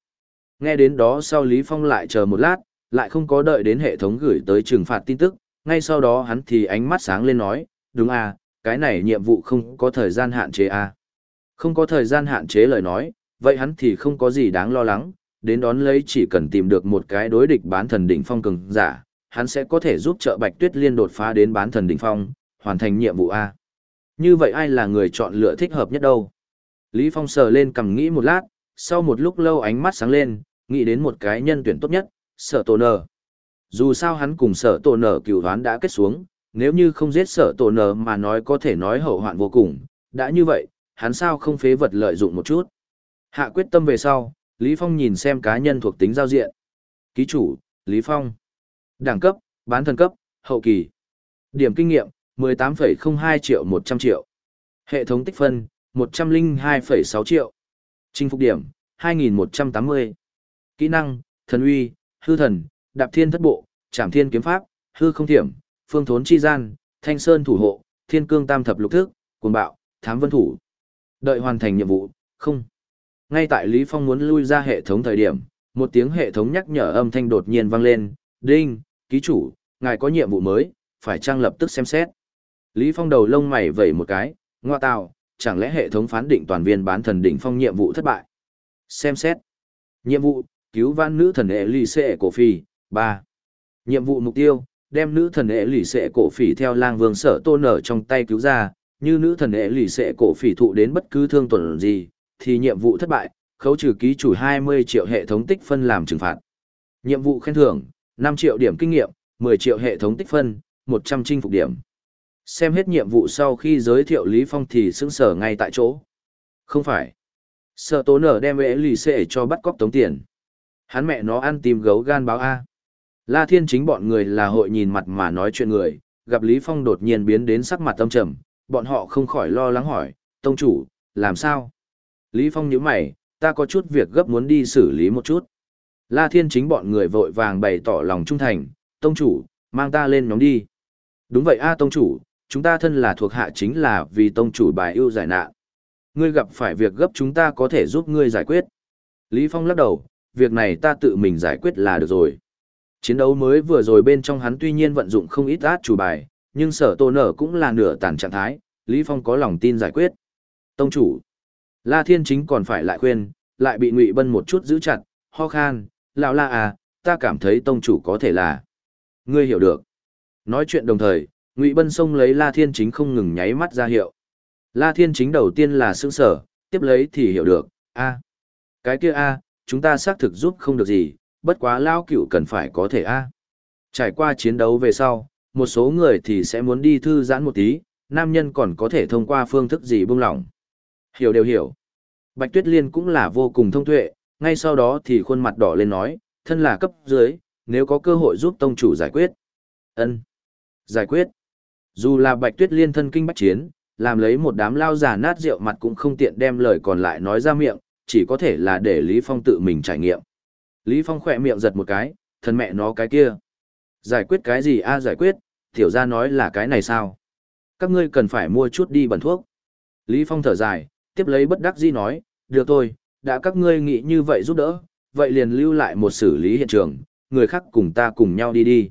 Nghe đến đó sau Lý Phong lại chờ một lát, lại không có đợi đến hệ thống gửi tới trừng phạt tin tức, ngay sau đó hắn thì ánh mắt sáng lên nói, đúng à, cái này nhiệm vụ không có thời gian hạn chế à. Không có thời gian hạn chế lời nói, vậy hắn thì không có gì đáng lo lắng, đến đón lấy chỉ cần tìm được một cái đối địch bán thần đỉnh phong cường giả, hắn sẽ có thể giúp trợ Bạch Tuyết Liên đột phá đến bán thần đỉnh phong, hoàn thành nhiệm vụ A. Như vậy ai là người chọn lựa thích hợp nhất đâu? Lý Phong sờ lên cầm nghĩ một lát, sau một lúc lâu ánh mắt sáng lên, nghĩ đến một cái nhân tuyển tốt nhất, sở tổ nở. Dù sao hắn cùng sở tổ nở cửu đoán đã kết xuống, nếu như không giết sở tổ nở mà nói có thể nói hậu hoạn vô cùng, đã như vậy, hắn sao không phế vật lợi dụng một chút. Hạ quyết tâm về sau, Lý Phong nhìn xem cá nhân thuộc tính giao diện. Ký chủ, Lý Phong. Đẳng cấp, bán thần cấp, hậu kỳ. Điểm kinh nghiệm, 18,02 triệu 100 triệu. Hệ thống tích phân, 102,6 triệu. Chinh phục điểm, 2.180. Kỹ năng, thần uy, hư thần, đạp thiên thất bộ, trảm thiên kiếm pháp, hư không thiểm, phương thốn chi gian, thanh sơn thủ hộ, thiên cương tam thập lục thức, cuồng bạo, thám vân thủ. Đợi hoàn thành nhiệm vụ, không. Ngay tại Lý Phong muốn lui ra hệ thống thời điểm, một tiếng hệ thống nhắc nhở âm thanh đột nhiên vang lên, đinh, ký chủ, ngài có nhiệm vụ mới, phải trang lập tức xem xét. Lý Phong đầu lông mày vẩy một cái, ngoa tào, chẳng lẽ hệ thống phán định toàn viên bán thần đỉnh phong nhiệm vụ thất bại. Xem xét. Nhiệm vụ, cứu vãn nữ thần hệ lì xệ cổ phì, 3. Nhiệm vụ mục tiêu, đem nữ thần hệ lì xệ cổ phỉ theo lang vương sở tôn nở trong tay cứu ra, như nữ thần hệ lì xệ cổ phỉ thụ đến bất cứ thương tổn gì, thì nhiệm vụ thất bại, khấu trừ ký chủ 20 triệu hệ thống tích phân làm trừng phạt. Nhiệm vụ khen thưởng, 5 triệu điểm kinh nghiệm, 10 triệu hệ thống tích phân, 100 chinh phục điểm. Xem hết nhiệm vụ sau khi giới thiệu Lý Phong thì sững sở ngay tại chỗ. Không phải. Sợ tố nở đem ế lì xệ cho bắt cóc tống tiền. Hắn mẹ nó ăn tìm gấu gan báo A. La Thiên chính bọn người là hội nhìn mặt mà nói chuyện người, gặp Lý Phong đột nhiên biến đến sắc mặt tâm trầm, bọn họ không khỏi lo lắng hỏi, tông chủ, làm sao? Lý Phong nhíu mày, ta có chút việc gấp muốn đi xử lý một chút. La Thiên chính bọn người vội vàng bày tỏ lòng trung thành, tông chủ, mang ta lên nhóm đi. Đúng vậy a tông chủ, chúng ta thân là thuộc hạ chính là vì tông chủ bài ưu giải nạn. Ngươi gặp phải việc gấp chúng ta có thể giúp ngươi giải quyết. Lý Phong lắc đầu, việc này ta tự mình giải quyết là được rồi. Chiến đấu mới vừa rồi bên trong hắn tuy nhiên vận dụng không ít át chủ bài, nhưng sở tô nở cũng là nửa tàn trạng thái, Lý Phong có lòng tin giải quyết. Tông chủ, La Thiên Chính còn phải lại khuyên, lại bị Ngụy Bân một chút giữ chặt, ho khan, lão la à, ta cảm thấy tông chủ có thể là. Ngươi hiểu được. Nói chuyện đồng thời, Ngụy Bân xông lấy La Thiên Chính không ngừng nháy mắt ra hiệu. La Thiên Chính đầu tiên là sững sở, tiếp lấy thì hiểu được, a, cái kia a, chúng ta xác thực giúp không được gì, bất quá lão cựu cần phải có thể a. Trải qua chiến đấu về sau, một số người thì sẽ muốn đi thư giãn một tí, nam nhân còn có thể thông qua phương thức gì buông lỏng. Hiểu đều hiểu. Bạch Tuyết Liên cũng là vô cùng thông tuệ, ngay sau đó thì khuôn mặt đỏ lên nói, thân là cấp dưới, nếu có cơ hội giúp tông chủ giải quyết. ân Giải quyết. Dù là Bạch Tuyết Liên thân kinh bách chiến, làm lấy một đám lao giả nát rượu mặt cũng không tiện đem lời còn lại nói ra miệng, chỉ có thể là để Lý Phong tự mình trải nghiệm. Lý Phong khỏe miệng giật một cái, thân mẹ nó cái kia. Giải quyết cái gì a giải quyết, tiểu gia nói là cái này sao? Các ngươi cần phải mua chút đi bẩn thuốc. Lý Phong thở dài, tiếp lấy bất đắc dĩ nói, được thôi, đã các ngươi nghĩ như vậy giúp đỡ, vậy liền lưu lại một xử lý hiện trường, người khác cùng ta cùng nhau đi đi.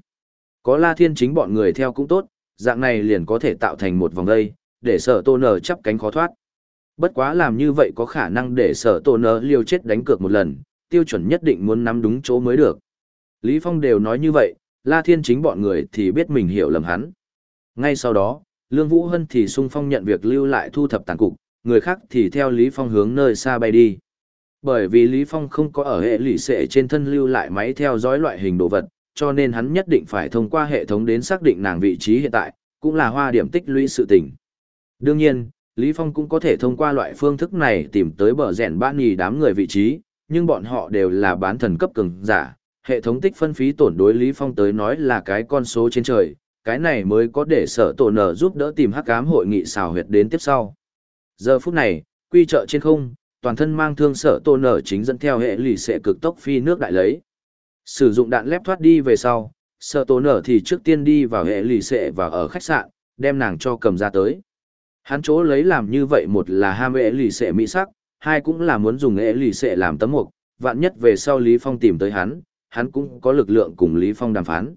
Có La Thiên chính bọn người theo cũng tốt, dạng này liền có thể tạo thành một vòng dây, để sở tô nở chắp cánh khó thoát. Bất quá làm như vậy có khả năng để sở tô nở liều chết đánh cược một lần, tiêu chuẩn nhất định muốn nắm đúng chỗ mới được. Lý Phong đều nói như vậy, La Thiên chính bọn người thì biết mình hiểu lầm hắn. Ngay sau đó, Lương Vũ Hân thì sung phong nhận việc lưu lại thu thập tàn cục, người khác thì theo Lý Phong hướng nơi xa bay đi. Bởi vì Lý Phong không có ở hệ lỷ xệ trên thân lưu lại máy theo dõi loại hình đồ vật, cho nên hắn nhất định phải thông qua hệ thống đến xác định nàng vị trí hiện tại, cũng là hoa điểm tích lũy sự tình. Đương nhiên, Lý Phong cũng có thể thông qua loại phương thức này tìm tới bờ rèn bát nhì đám người vị trí, nhưng bọn họ đều là bán thần cấp cường giả, hệ thống tích phân phí tổn đối Lý Phong tới nói là cái con số trên trời, cái này mới có để sở tổ nở giúp đỡ tìm hắc ám hội nghị xào huyệt đến tiếp sau. Giờ phút này, quy trợ trên không, toàn thân mang thương sở tôn nở chính dẫn theo hệ lì sẽ cực tốc phi nước đại lấy. Sử dụng đạn lép thoát đi về sau, sở tôn nở thì trước tiên đi vào hệ lì sẽ và ở khách sạn, đem nàng cho cầm ra tới. Hắn chỗ lấy làm như vậy một là ham hệ lì sẽ mỹ sắc, hai cũng là muốn dùng hệ lì sẽ làm tấm mục, vạn nhất về sau Lý Phong tìm tới hắn, hắn cũng có lực lượng cùng Lý Phong đàm phán.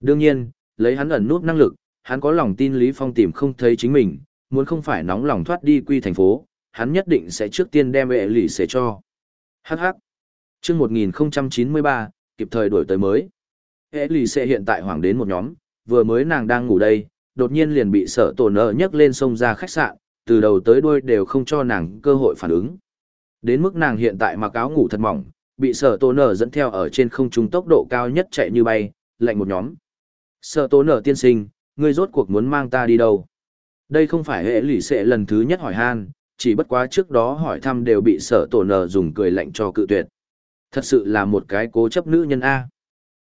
Đương nhiên, lấy hắn ẩn nút năng lực, hắn có lòng tin Lý Phong tìm không thấy chính mình, muốn không phải nóng lòng thoát đi quy thành phố, hắn nhất định sẽ trước tiên đem vệ lì xế cho. Hắc hắc. Chương 1093, kịp thời đổi tới mới. Hệ lì xế hiện tại hoảng đến một nhóm, vừa mới nàng đang ngủ đây, đột nhiên liền bị sợ tổ nợ nhấc lên sông ra khách sạn, từ đầu tới đuôi đều không cho nàng cơ hội phản ứng. Đến mức nàng hiện tại mặc áo ngủ thật mỏng, bị sở tổ nở dẫn theo ở trên không trung tốc độ cao nhất chạy như bay, lạnh một nhóm. Sở tổ nở tiên sinh, ngươi rốt cuộc muốn mang ta đi đâu? Đây không phải hệ lụy sệ lần thứ nhất hỏi han, chỉ bất quá trước đó hỏi thăm đều bị sở tổ nở dùng cười lạnh cho cự tuyệt. Thật sự là một cái cố chấp nữ nhân A.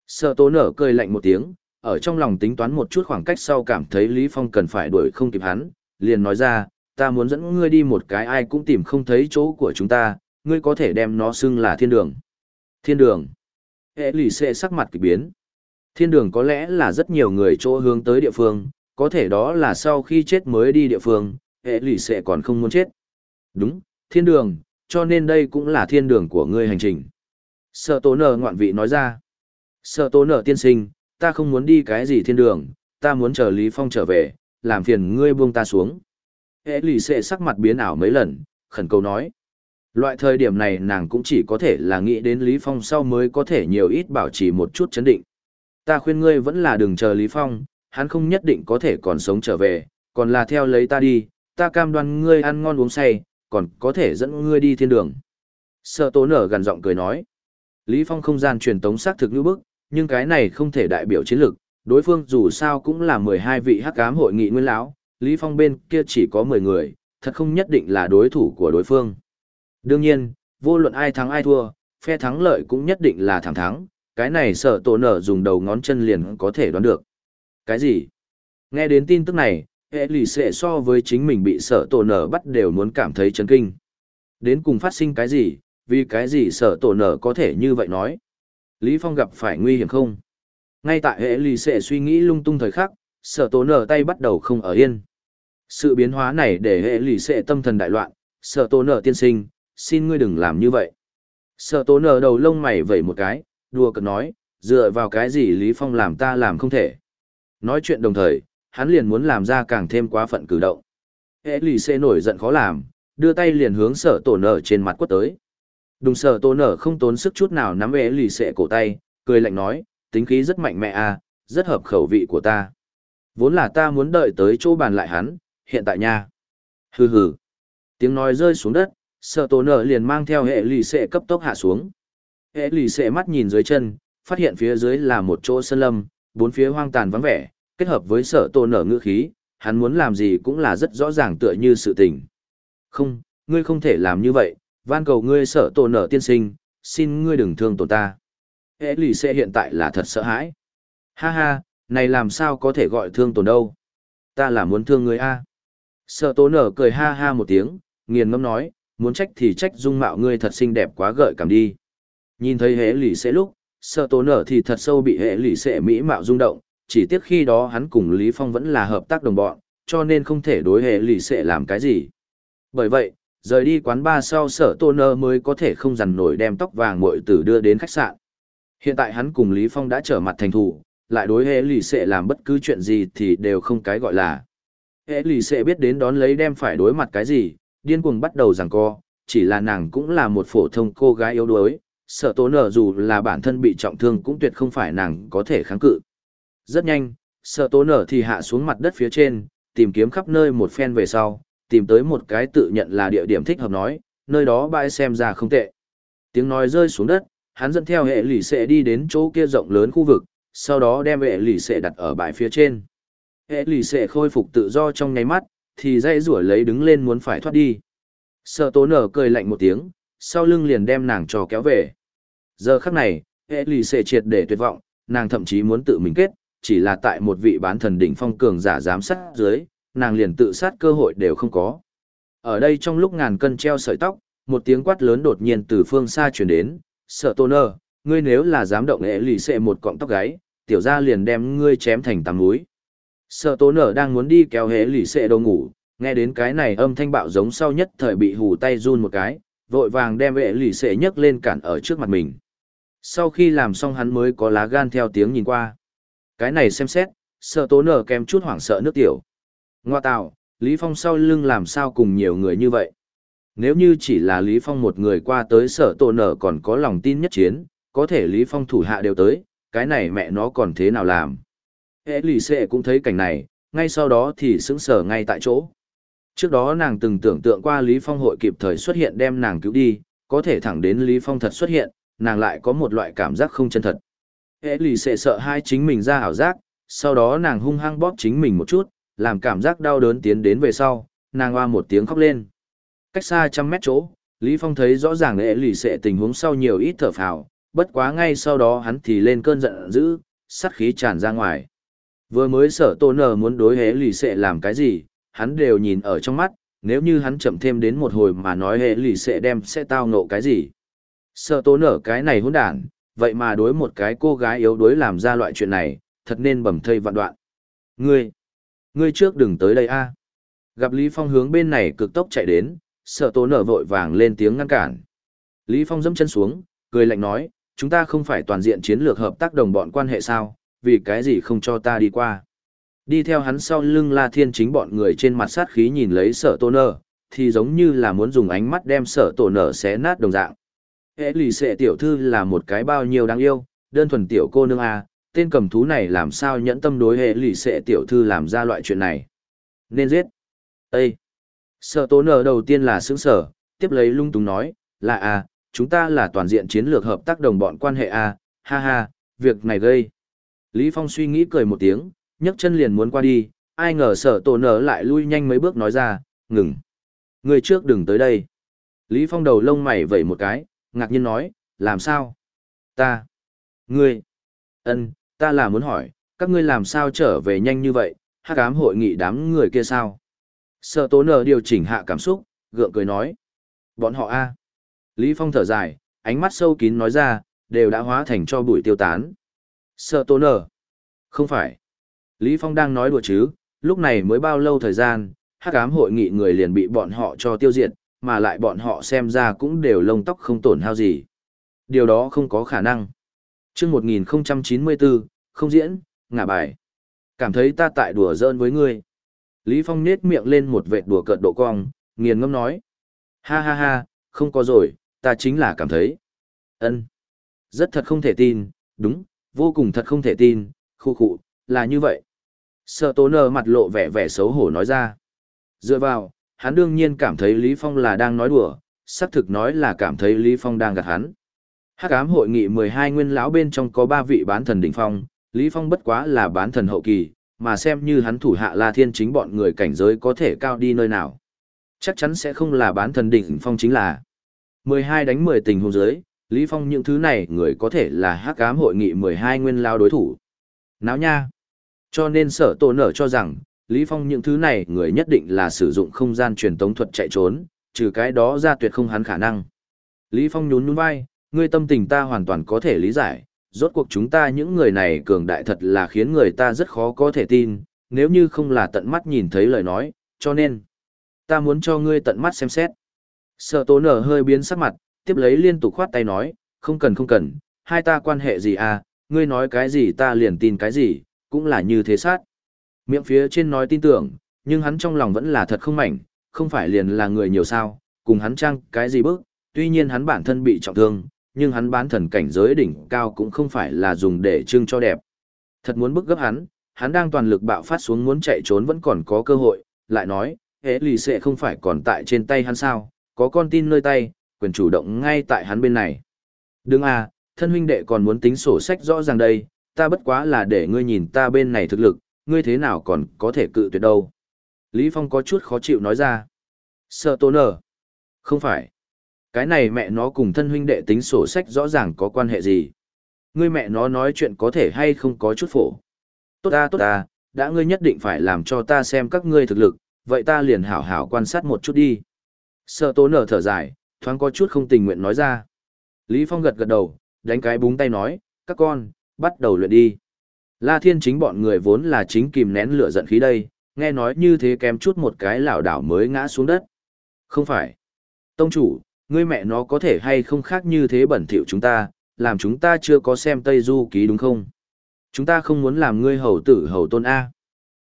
Sở tổ nở cười lạnh một tiếng, ở trong lòng tính toán một chút khoảng cách sau cảm thấy Lý Phong cần phải đuổi không kịp hắn, liền nói ra, ta muốn dẫn ngươi đi một cái ai cũng tìm không thấy chỗ của chúng ta, ngươi có thể đem nó xưng là thiên đường. Thiên đường. Hệ lì xệ sắc mặt kỳ biến. Thiên đường có lẽ là rất nhiều người chỗ hướng tới địa phương, có thể đó là sau khi chết mới đi địa phương, hệ lì sẽ còn không muốn chết. Đúng, thiên đường, cho nên đây cũng là thiên đường của ngươi hành trình. Sợ tố nở ngoạn vị nói ra. Sợ tố nở tiên sinh, ta không muốn đi cái gì thiên đường, ta muốn chờ Lý Phong trở về, làm phiền ngươi buông ta xuống. Hệ lì sẽ sắc mặt biến ảo mấy lần, khẩn cầu nói. Loại thời điểm này nàng cũng chỉ có thể là nghĩ đến Lý Phong sau mới có thể nhiều ít bảo trì một chút chấn định. Ta khuyên ngươi vẫn là đừng chờ Lý Phong, hắn không nhất định có thể còn sống trở về, còn là theo lấy ta đi, ta cam đoan ngươi ăn ngon uống say, còn có thể dẫn ngươi đi thiên đường. Sợ tố nở gần giọng cười nói. Lý Phong không gian truyền tống xác thực như bức, nhưng cái này không thể đại biểu chiến lược, đối phương dù sao cũng là 12 vị hắc ám hội nghị nguyên lão, Lý Phong bên kia chỉ có 10 người, thật không nhất định là đối thủ của đối phương. Đương nhiên, vô luận ai thắng ai thua, phe thắng lợi cũng nhất định là thẳng thắng, cái này sợ tổ nở dùng đầu ngón chân liền có thể đoán được. Cái gì? Nghe đến tin tức này, hệ lì xệ so với chính mình bị sợ tổ nở bắt đều muốn cảm thấy chấn kinh. Đến cùng phát sinh cái gì, vì cái gì sợ tổ nở có thể như vậy nói. Lý Phong gặp phải nguy hiểm không? Ngay tại hệ lì xệ suy nghĩ lung tung thời khắc, sợ tổ nở tay bắt đầu không ở yên. Sự biến hóa này để hệ lì xệ tâm thần đại loạn, sợ tổ nở tiên sinh, xin ngươi đừng làm như vậy. Sợ tổ nở đầu lông mày vẩy một cái, đùa cợt nói, dựa vào cái gì Lý Phong làm ta làm không thể. Nói chuyện đồng thời, hắn liền muốn làm ra càng thêm quá phận cử động. Hệ lì xê nổi giận khó làm, đưa tay liền hướng sở tổ nở trên mặt quất tới. Đùng sở tổ nở không tốn sức chút nào nắm hệ lì xệ cổ tay, cười lạnh nói, tính khí rất mạnh mẽ à, rất hợp khẩu vị của ta. Vốn là ta muốn đợi tới chỗ bàn lại hắn, hiện tại nha. Hừ hừ. Tiếng nói rơi xuống đất, sở tổ nở liền mang theo hệ lì xệ cấp tốc hạ xuống. Hệ lì xệ mắt nhìn dưới chân, phát hiện phía dưới là một chỗ sân lâm, bốn phía hoang tàn vắng vẻ, kết hợp với sở tổ nở ngữ khí, hắn muốn làm gì cũng là rất rõ ràng tựa như sự tình. Không, ngươi không thể làm như vậy, van cầu ngươi sở tổ nở tiên sinh, xin ngươi đừng thương tổn ta. Hệ lì xệ hiện tại là thật sợ hãi. Ha ha, này làm sao có thể gọi thương tổn đâu. Ta là muốn thương ngươi a. Sở tổ nở cười ha ha một tiếng, nghiền ngâm nói, muốn trách thì trách dung mạo ngươi thật xinh đẹp quá gợi cảm đi. Nhìn thấy hệ lì xệ lúc, sợ tố nở thì thật sâu bị hệ lì xệ mỹ mạo rung động, chỉ tiếc khi đó hắn cùng Lý Phong vẫn là hợp tác đồng bọn, cho nên không thể đối hệ lì Sẽ làm cái gì. Bởi vậy, rời đi quán bar sau sở tô nơ mới có thể không dằn nổi đem tóc vàng muội tử đưa đến khách sạn. Hiện tại hắn cùng Lý Phong đã trở mặt thành thủ, lại đối hệ lì Sẽ làm bất cứ chuyện gì thì đều không cái gọi là. Hệ lì Sẽ biết đến đón lấy đem phải đối mặt cái gì, điên cuồng bắt đầu giằng co, chỉ là nàng cũng là một phổ thông cô gái yếu đuối, Sở tố nở dù là bản thân bị trọng thương cũng tuyệt không phải nàng có thể kháng cự. Rất nhanh, sợ tố nở thì hạ xuống mặt đất phía trên, tìm kiếm khắp nơi một phen về sau, tìm tới một cái tự nhận là địa điểm thích hợp nói, nơi đó bãi xem ra không tệ. Tiếng nói rơi xuống đất, hắn dẫn theo hệ lì xệ đi đến chỗ kia rộng lớn khu vực, sau đó đem hệ lì xệ đặt ở bãi phía trên. Hệ lì xệ khôi phục tự do trong nháy mắt, thì dây rủa lấy đứng lên muốn phải thoát đi. Sợ tố nở cười lạnh một tiếng, sau lưng liền đem nàng trò kéo về. Giờ khắc này, hệ lì xệ triệt để tuyệt vọng, nàng thậm chí muốn tự mình kết, chỉ là tại một vị bán thần đỉnh phong cường giả giám sát dưới, nàng liền tự sát cơ hội đều không có. Ở đây trong lúc ngàn cân treo sợi tóc, một tiếng quát lớn đột nhiên từ phương xa truyền đến, sợ tôn ơ, ngươi nếu là dám động hệ lì xệ một cọng tóc gáy, tiểu ra liền đem ngươi chém thành tám núi. Sợ tố nở đang muốn đi kéo hệ lì xệ đồ ngủ, nghe đến cái này âm thanh bạo giống sau nhất thời bị hù tay run một cái, vội vàng đem vệ lì xệ nhấc lên cản ở trước mặt mình. Sau khi làm xong hắn mới có lá gan theo tiếng nhìn qua. Cái này xem xét, sợ tố nở kém chút hoảng sợ nước tiểu. Ngoa tạo, Lý Phong sau lưng làm sao cùng nhiều người như vậy. Nếu như chỉ là Lý Phong một người qua tới sở tổ nở còn có lòng tin nhất chiến, có thể Lý Phong thủ hạ đều tới, cái này mẹ nó còn thế nào làm. Hệ lì xệ cũng thấy cảnh này, ngay sau đó thì sững sờ ngay tại chỗ. Trước đó nàng từng tưởng tượng qua Lý Phong hội kịp thời xuất hiện đem nàng cứu đi, có thể thẳng đến Lý Phong thật xuất hiện, nàng lại có một loại cảm giác không chân thật. Hệ lì xệ sợ hai chính mình ra ảo giác, sau đó nàng hung hăng bóp chính mình một chút, làm cảm giác đau đớn tiến đến về sau, nàng hoa một tiếng khóc lên. Cách xa trăm mét chỗ, Lý Phong thấy rõ ràng hệ lì xệ tình huống sau nhiều ít thở phào, bất quá ngay sau đó hắn thì lên cơn giận dữ, sát khí tràn ra ngoài. Vừa mới sở tô nở muốn đối hệ lì xệ làm cái gì, hắn đều nhìn ở trong mắt, nếu như hắn chậm thêm đến một hồi mà nói hệ lì xệ đem sẽ tao nộ cái gì. sợ tô nở cái này hỗn đản, vậy mà đối một cái cô gái yếu đuối làm ra loại chuyện này, thật nên bầm thây vạn đoạn. Ngươi, ngươi trước đừng tới đây a. Gặp Lý Phong hướng bên này cực tốc chạy đến, sợ tố nở vội vàng lên tiếng ngăn cản. Lý Phong dẫm chân xuống, cười lạnh nói, chúng ta không phải toàn diện chiến lược hợp tác đồng bọn quan hệ sao, vì cái gì không cho ta đi qua. Đi theo hắn sau lưng La Thiên chính bọn người trên mặt sát khí nhìn lấy sở tô nở, thì giống như là muốn dùng ánh mắt đem sở tổ nở xé nát đồng dạng. Hệ lì xệ tiểu thư là một cái bao nhiêu đáng yêu, đơn thuần tiểu cô nương A, tên cầm thú này làm sao nhẫn tâm đối hệ lì xệ tiểu thư làm ra loại chuyện này. Nên giết. Ê! Sở tố nở đầu tiên là sướng sở, tiếp lấy lung tung nói, là A, chúng ta là toàn diện chiến lược hợp tác đồng bọn quan hệ A, ha ha, việc này gây. Lý Phong suy nghĩ cười một tiếng, nhấc chân liền muốn qua đi, ai ngờ sở tổ nở lại lui nhanh mấy bước nói ra, ngừng. Người trước đừng tới đây. Lý Phong đầu lông mày vẩy một cái, ngạc nhiên nói, làm sao? Ta. Ngươi. ân, ta là muốn hỏi, các ngươi làm sao trở về nhanh như vậy, hắc ám hội nghị đám người kia sao? Sợ tố nở điều chỉnh hạ cảm xúc, gượng cười nói. Bọn họ a. Lý Phong thở dài, ánh mắt sâu kín nói ra, đều đã hóa thành cho bụi tiêu tán. Sợ tố nở. Không phải. Lý Phong đang nói đùa chứ, lúc này mới bao lâu thời gian, hắc ám hội nghị người liền bị bọn họ cho tiêu diệt, mà lại bọn họ xem ra cũng đều lông tóc không tổn hao gì. Điều đó không có khả năng. Trước 1094, không diễn, ngả bài. Cảm thấy ta tại đùa giỡn với ngươi. Lý Phong nết miệng lên một vệt đùa cợt độ cong, nghiền ngâm nói. Ha ha ha, không có rồi, ta chính là cảm thấy. ân, Rất thật không thể tin, đúng, vô cùng thật không thể tin, khu khụ, là như vậy. Sợ tố nờ mặt lộ vẻ vẻ xấu hổ nói ra. Dựa vào, hắn đương nhiên cảm thấy Lý Phong là đang nói đùa, xác thực nói là cảm thấy Lý Phong đang gạt hắn. Hắc ám hội nghị 12 nguyên lão bên trong có 3 vị bán thần đỉnh phong, Lý Phong bất quá là bán thần hậu kỳ, mà xem như hắn thủ hạ La Thiên chính bọn người cảnh giới có thể cao đi nơi nào. Chắc chắn sẽ không là bán thần đỉnh phong chính là 12 đánh 10 tình huống dưới, Lý Phong những thứ này người có thể là hắc ám hội nghị 12 nguyên lão đối thủ. Náo nha. Cho nên sở tổ nở cho rằng, Lý Phong những thứ này người nhất định là sử dụng không gian truyền tống thuật chạy trốn, trừ cái đó ra tuyệt không hắn khả năng. Lý Phong nhún nhún vai, ngươi tâm tình ta hoàn toàn có thể lý giải, rốt cuộc chúng ta những người này cường đại thật là khiến người ta rất khó có thể tin, nếu như không là tận mắt nhìn thấy lời nói, cho nên, ta muốn cho ngươi tận mắt xem xét. Sở tố nở hơi biến sắc mặt, tiếp lấy liên tục khoát tay nói, không cần không cần, hai ta quan hệ gì à, ngươi nói cái gì ta liền tin cái gì, cũng là như thế sát. Miệng phía trên nói tin tưởng, nhưng hắn trong lòng vẫn là thật không mảnh, không phải liền là người nhiều sao, cùng hắn trang cái gì bước, tuy nhiên hắn bản thân bị trọng thương, nhưng hắn bán thần cảnh giới đỉnh cao cũng không phải là dùng để trưng cho đẹp. Thật muốn bức gấp hắn, hắn đang toàn lực bạo phát xuống muốn chạy trốn vẫn còn có cơ hội, lại nói, hế lì sẽ không phải còn tại trên tay hắn sao, có con tin nơi tay, quyền chủ động ngay tại hắn bên này. Đừng à, thân huynh đệ còn muốn tính sổ sách rõ ràng đây, ta bất quá là để ngươi nhìn ta bên này thực lực, ngươi thế nào còn có thể cự tuyệt đâu. Lý Phong có chút khó chịu nói ra. Sợ tố nở. Không phải. Cái này mẹ nó cùng thân huynh đệ tính sổ sách rõ ràng có quan hệ gì. Ngươi mẹ nó nói chuyện có thể hay không có chút phổ. Tốt ta tốt ta, đã ngươi nhất định phải làm cho ta xem các ngươi thực lực, vậy ta liền hảo hảo quan sát một chút đi. Sợ tố nở thở dài, thoáng có chút không tình nguyện nói ra. Lý Phong gật gật đầu, đánh cái búng tay nói, các con, bắt đầu luyện đi. La Thiên chính bọn người vốn là chính kìm nén lửa giận khí đây, nghe nói như thế kém chút một cái lảo đảo mới ngã xuống đất. Không phải. Tông chủ, ngươi mẹ nó có thể hay không khác như thế bẩn thỉu chúng ta, làm chúng ta chưa có xem Tây Du ký đúng không? Chúng ta không muốn làm ngươi hầu tử hầu tôn A.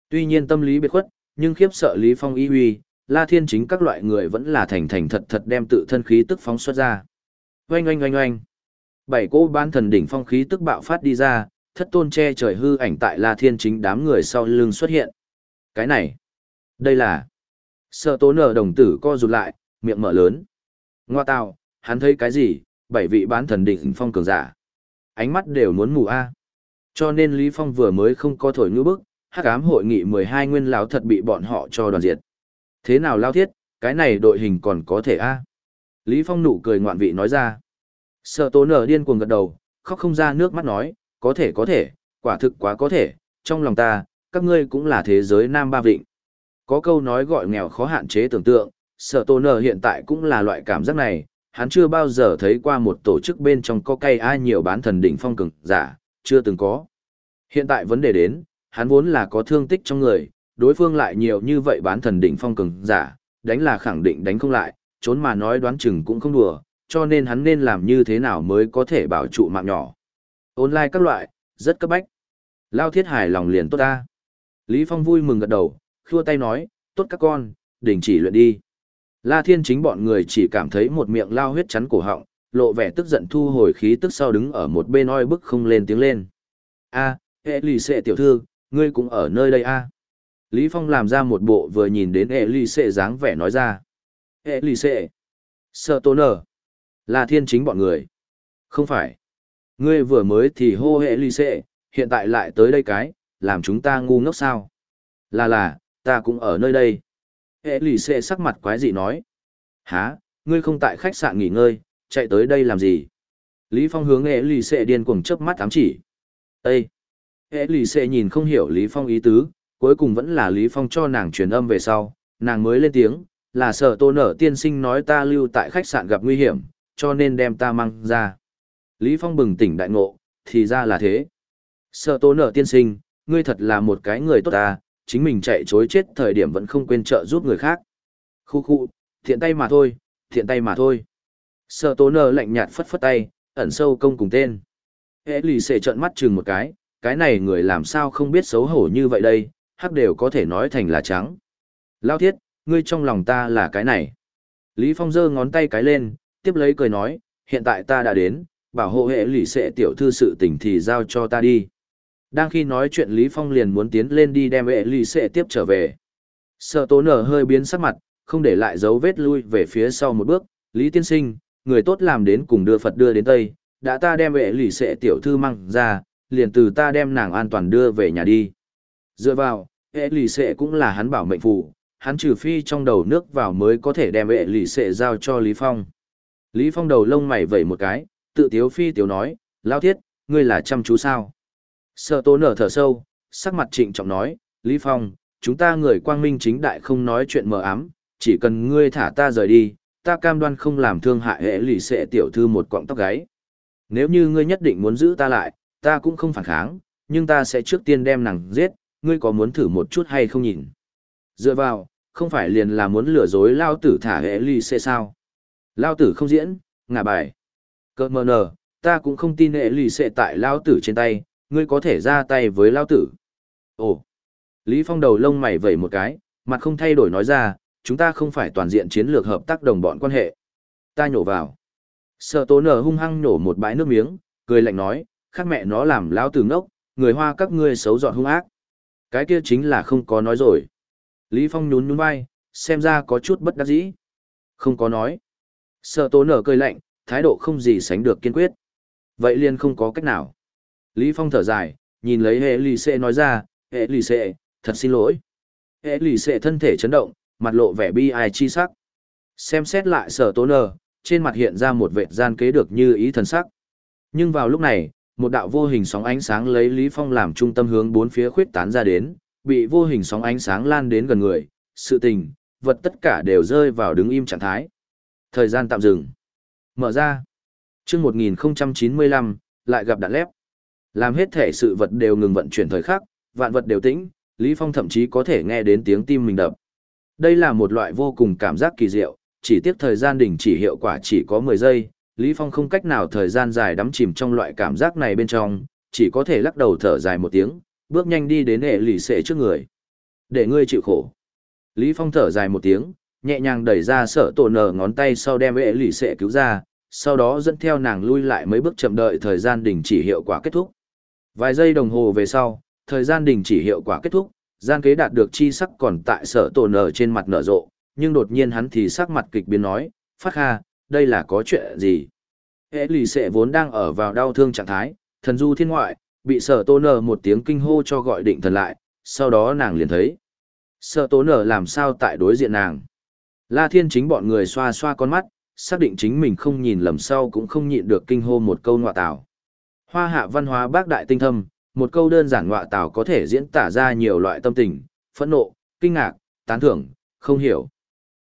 Tuy nhiên tâm lý biệt khuất, nhưng khiếp sợ Lý Phong y huy, La Thiên chính các loại người vẫn là thành thành thật thật đem tự thân khí tức phóng xuất ra. Oanh oanh oanh oanh. Bảy cô bán thần đỉnh phong khí tức bạo phát đi ra, thất tôn che trời hư ảnh tại La Thiên chính đám người sau lưng xuất hiện. Cái này, đây là Sợ tố nở đồng tử co rụt lại, miệng mở lớn. Ngoa tào, hắn thấy cái gì, bảy vị bán thần đỉnh phong cường giả. Ánh mắt đều muốn mù a. Cho nên Lý Phong vừa mới không có thổi ngữ bức, hắc ám hội nghị 12 nguyên lão thật bị bọn họ cho đoàn diệt. Thế nào lao thiết, cái này đội hình còn có thể a? Lý Phong nụ cười ngoạn vị nói ra. Sợ tố nở điên cuồng gật đầu, khóc không ra nước mắt nói, có thể có thể, quả thực quá có thể, trong lòng ta, các ngươi cũng là thế giới nam ba vịnh. Có câu nói gọi nghèo khó hạn chế tưởng tượng, sở tổ nở hiện tại cũng là loại cảm giác này, hắn chưa bao giờ thấy qua một tổ chức bên trong có cây ai nhiều bán thần đỉnh phong cường giả, chưa từng có. Hiện tại vấn đề đến, hắn vốn là có thương tích trong người, đối phương lại nhiều như vậy bán thần đỉnh phong cường giả, đánh là khẳng định đánh không lại, trốn mà nói đoán chừng cũng không đùa, cho nên hắn nên làm như thế nào mới có thể bảo trụ mạng nhỏ. Online các loại, rất cấp bách. Lao thiết hài lòng liền tốt ta. Lý Phong vui mừng gật đầu, khua tay nói, tốt các con, đình chỉ luyện đi. La Thiên chính bọn người chỉ cảm thấy một miệng lao huyết chắn cổ họng, lộ vẻ tức giận thu hồi khí tức sau đứng ở một bên oi bức không lên tiếng lên. A, hệ lì xệ tiểu thư, ngươi cũng ở nơi đây a. Lý Phong làm ra một bộ vừa nhìn đến hệ lì xệ dáng vẻ nói ra. Hệ lì xệ. Sợ tôn nở. La Thiên chính bọn người. Không phải. Ngươi vừa mới thì hô hệ Ly xệ, hiện tại lại tới đây cái, làm chúng ta ngu ngốc sao? Là là, ta cũng ở nơi đây. Hệ lì xệ sắc mặt quái dị nói. Hả, ngươi không tại khách sạn nghỉ ngơi, chạy tới đây làm gì? Lý Phong hướng hệ lì xệ điên cuồng chớp mắt ám chỉ. Ê! Hệ lì xệ nhìn không hiểu Lý Phong ý tứ, cuối cùng vẫn là Lý Phong cho nàng truyền âm về sau, nàng mới lên tiếng, là sợ tô nở tiên sinh nói ta lưu tại khách sạn gặp nguy hiểm, cho nên đem ta mang ra. Lý Phong bừng tỉnh đại ngộ, thì ra là thế. Sợ Tố nở tiên sinh, ngươi thật là một cái người tốt ta, chính mình chạy chối chết thời điểm vẫn không quên trợ giúp người khác. Khu khu, thiện tay mà thôi, thiện tay mà thôi. Sợ tố nở lạnh nhạt phất phất tay, ẩn sâu công cùng tên. Hệ lì xệ trợn mắt chừng một cái, cái này người làm sao không biết xấu hổ như vậy đây, hắc đều có thể nói thành là trắng. Lao thiết, ngươi trong lòng ta là cái này. Lý Phong giơ ngón tay cái lên, tiếp lấy cười nói, hiện tại ta đã đến, bảo hộ hệ lì xệ tiểu thư sự tình thì giao cho ta đi. Đang khi nói chuyện Lý Phong liền muốn tiến lên đi đem vệ lì xệ tiếp trở về. Sợ tố nở hơi biến sắc mặt, không để lại dấu vết lui về phía sau một bước. Lý tiên sinh, người tốt làm đến cùng đưa Phật đưa đến Tây, đã ta đem vệ lì xệ tiểu thư mang ra, liền từ ta đem nàng an toàn đưa về nhà đi. Dựa vào, vệ lì xệ cũng là hắn bảo mệnh phụ, hắn trừ phi trong đầu nước vào mới có thể đem vệ lì xệ giao cho Lý Phong. Lý Phong đầu lông mày vẩy một cái, tự tiếu phi tiếu nói, lao thiết, ngươi là chăm chú sao? Sợ tố nở thở sâu, sắc mặt trịnh trọng nói, Lý Phong, chúng ta người quang minh chính đại không nói chuyện mờ ám, chỉ cần ngươi thả ta rời đi, ta cam đoan không làm thương hại hệ lì xệ tiểu thư một quọng tóc gáy. Nếu như ngươi nhất định muốn giữ ta lại, ta cũng không phản kháng, nhưng ta sẽ trước tiên đem nàng giết, ngươi có muốn thử một chút hay không nhìn. Dựa vào, không phải liền là muốn lừa dối lao tử thả hệ lì xệ sao. Lao tử không diễn, ngả bài. Cơ mờ nờ, ta cũng không tin hệ lì xệ tại lao tử trên tay, ngươi có thể ra tay với lao tử. Ồ! Lý Phong đầu lông mày vẩy một cái, mặt không thay đổi nói ra, chúng ta không phải toàn diện chiến lược hợp tác đồng bọn quan hệ. Ta nhổ vào. Sợ tố nở hung hăng nhổ một bãi nước miếng, cười lạnh nói, khác mẹ nó làm lao tử ngốc, người hoa các ngươi xấu dọn hung ác. Cái kia chính là không có nói rồi. Lý Phong nhún nhún vai, xem ra có chút bất đắc dĩ. Không có nói. Sợ tố nở cười lạnh, thái độ không gì sánh được kiên quyết. Vậy liền không có cách nào. Lý Phong thở dài, nhìn lấy hệ lì xệ nói ra, hệ lì xệ, thật xin lỗi. Hệ lì xệ thân thể chấn động, mặt lộ vẻ bi ai chi sắc. Xem xét lại sở tố nờ, trên mặt hiện ra một vệt gian kế được như ý thần sắc. Nhưng vào lúc này, một đạo vô hình sóng ánh sáng lấy Lý Phong làm trung tâm hướng bốn phía khuyết tán ra đến, bị vô hình sóng ánh sáng lan đến gần người, sự tình, vật tất cả đều rơi vào đứng im trạng thái. Thời gian tạm dừng. Mở ra. Chương 1095, lại gặp đạn lép. Làm hết thể sự vật đều ngừng vận chuyển thời khắc, vạn vật đều tĩnh, Lý Phong thậm chí có thể nghe đến tiếng tim mình đập. Đây là một loại vô cùng cảm giác kỳ diệu, chỉ tiếc thời gian đình chỉ hiệu quả chỉ có 10 giây, Lý Phong không cách nào thời gian dài đắm chìm trong loại cảm giác này bên trong, chỉ có thể lắc đầu thở dài một tiếng, bước nhanh đi đến hệ lì xệ trước người. Để ngươi chịu khổ. Lý Phong thở dài một tiếng, nhẹ nhàng đẩy ra sở tổ nở ngón tay sau đem hệ lì xệ cứu ra, sau đó dẫn theo nàng lui lại mấy bước chậm đợi thời gian đình chỉ hiệu quả kết thúc. Vài giây đồng hồ về sau, thời gian đình chỉ hiệu quả kết thúc, gian kế đạt được chi sắc còn tại sở tổ nở trên mặt nở rộ, nhưng đột nhiên hắn thì sắc mặt kịch biến nói, phát ha đây là có chuyện gì? Hệ lì sệ vốn đang ở vào đau thương trạng thái, thần du thiên ngoại, bị sở tổ nở một tiếng kinh hô cho gọi định thần lại, sau đó nàng liền thấy. Sở tổ nở làm sao tại đối diện nàng? La thiên chính bọn người xoa xoa con mắt, xác định chính mình không nhìn lầm sau cũng không nhịn được kinh hô một câu ngọa tảo. Hoa hạ văn hóa bác đại tinh thâm, một câu đơn giản ngọa tảo có thể diễn tả ra nhiều loại tâm tình, phẫn nộ, kinh ngạc, tán thưởng, không hiểu.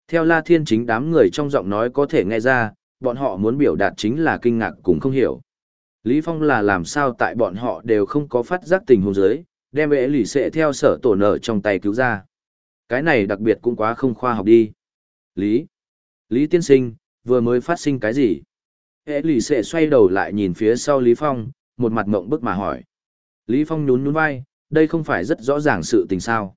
Theo La Thiên chính đám người trong giọng nói có thể nghe ra, bọn họ muốn biểu đạt chính là kinh ngạc cũng không hiểu. Lý Phong là làm sao tại bọn họ đều không có phát giác tình huống dưới, đem vệ lì xệ theo sở tổ nở trong tay cứu ra. Cái này đặc biệt cũng quá không khoa học đi. Lý. Lý tiên sinh, vừa mới phát sinh cái gì? Hệ lì xệ xoay đầu lại nhìn phía sau Lý Phong, một mặt mộng bức mà hỏi. Lý Phong nhún nhún vai, đây không phải rất rõ ràng sự tình sao.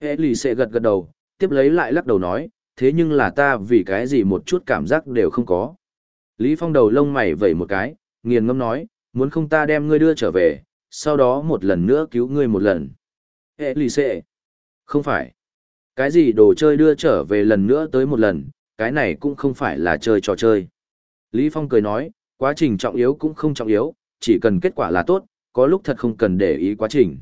Hệ lì xệ gật gật đầu, tiếp lấy lại lắc đầu nói, thế nhưng là ta vì cái gì một chút cảm giác đều không có. Lý Phong đầu lông mày vẩy một cái, nghiền ngâm nói, muốn không ta đem ngươi đưa trở về, sau đó một lần nữa cứu ngươi một lần. Hệ lì xệ. Không phải. Cái gì đồ chơi đưa trở về lần nữa tới một lần, cái này cũng không phải là chơi trò chơi. Lý Phong cười nói, quá trình trọng yếu cũng không trọng yếu, chỉ cần kết quả là tốt, có lúc thật không cần để ý quá trình.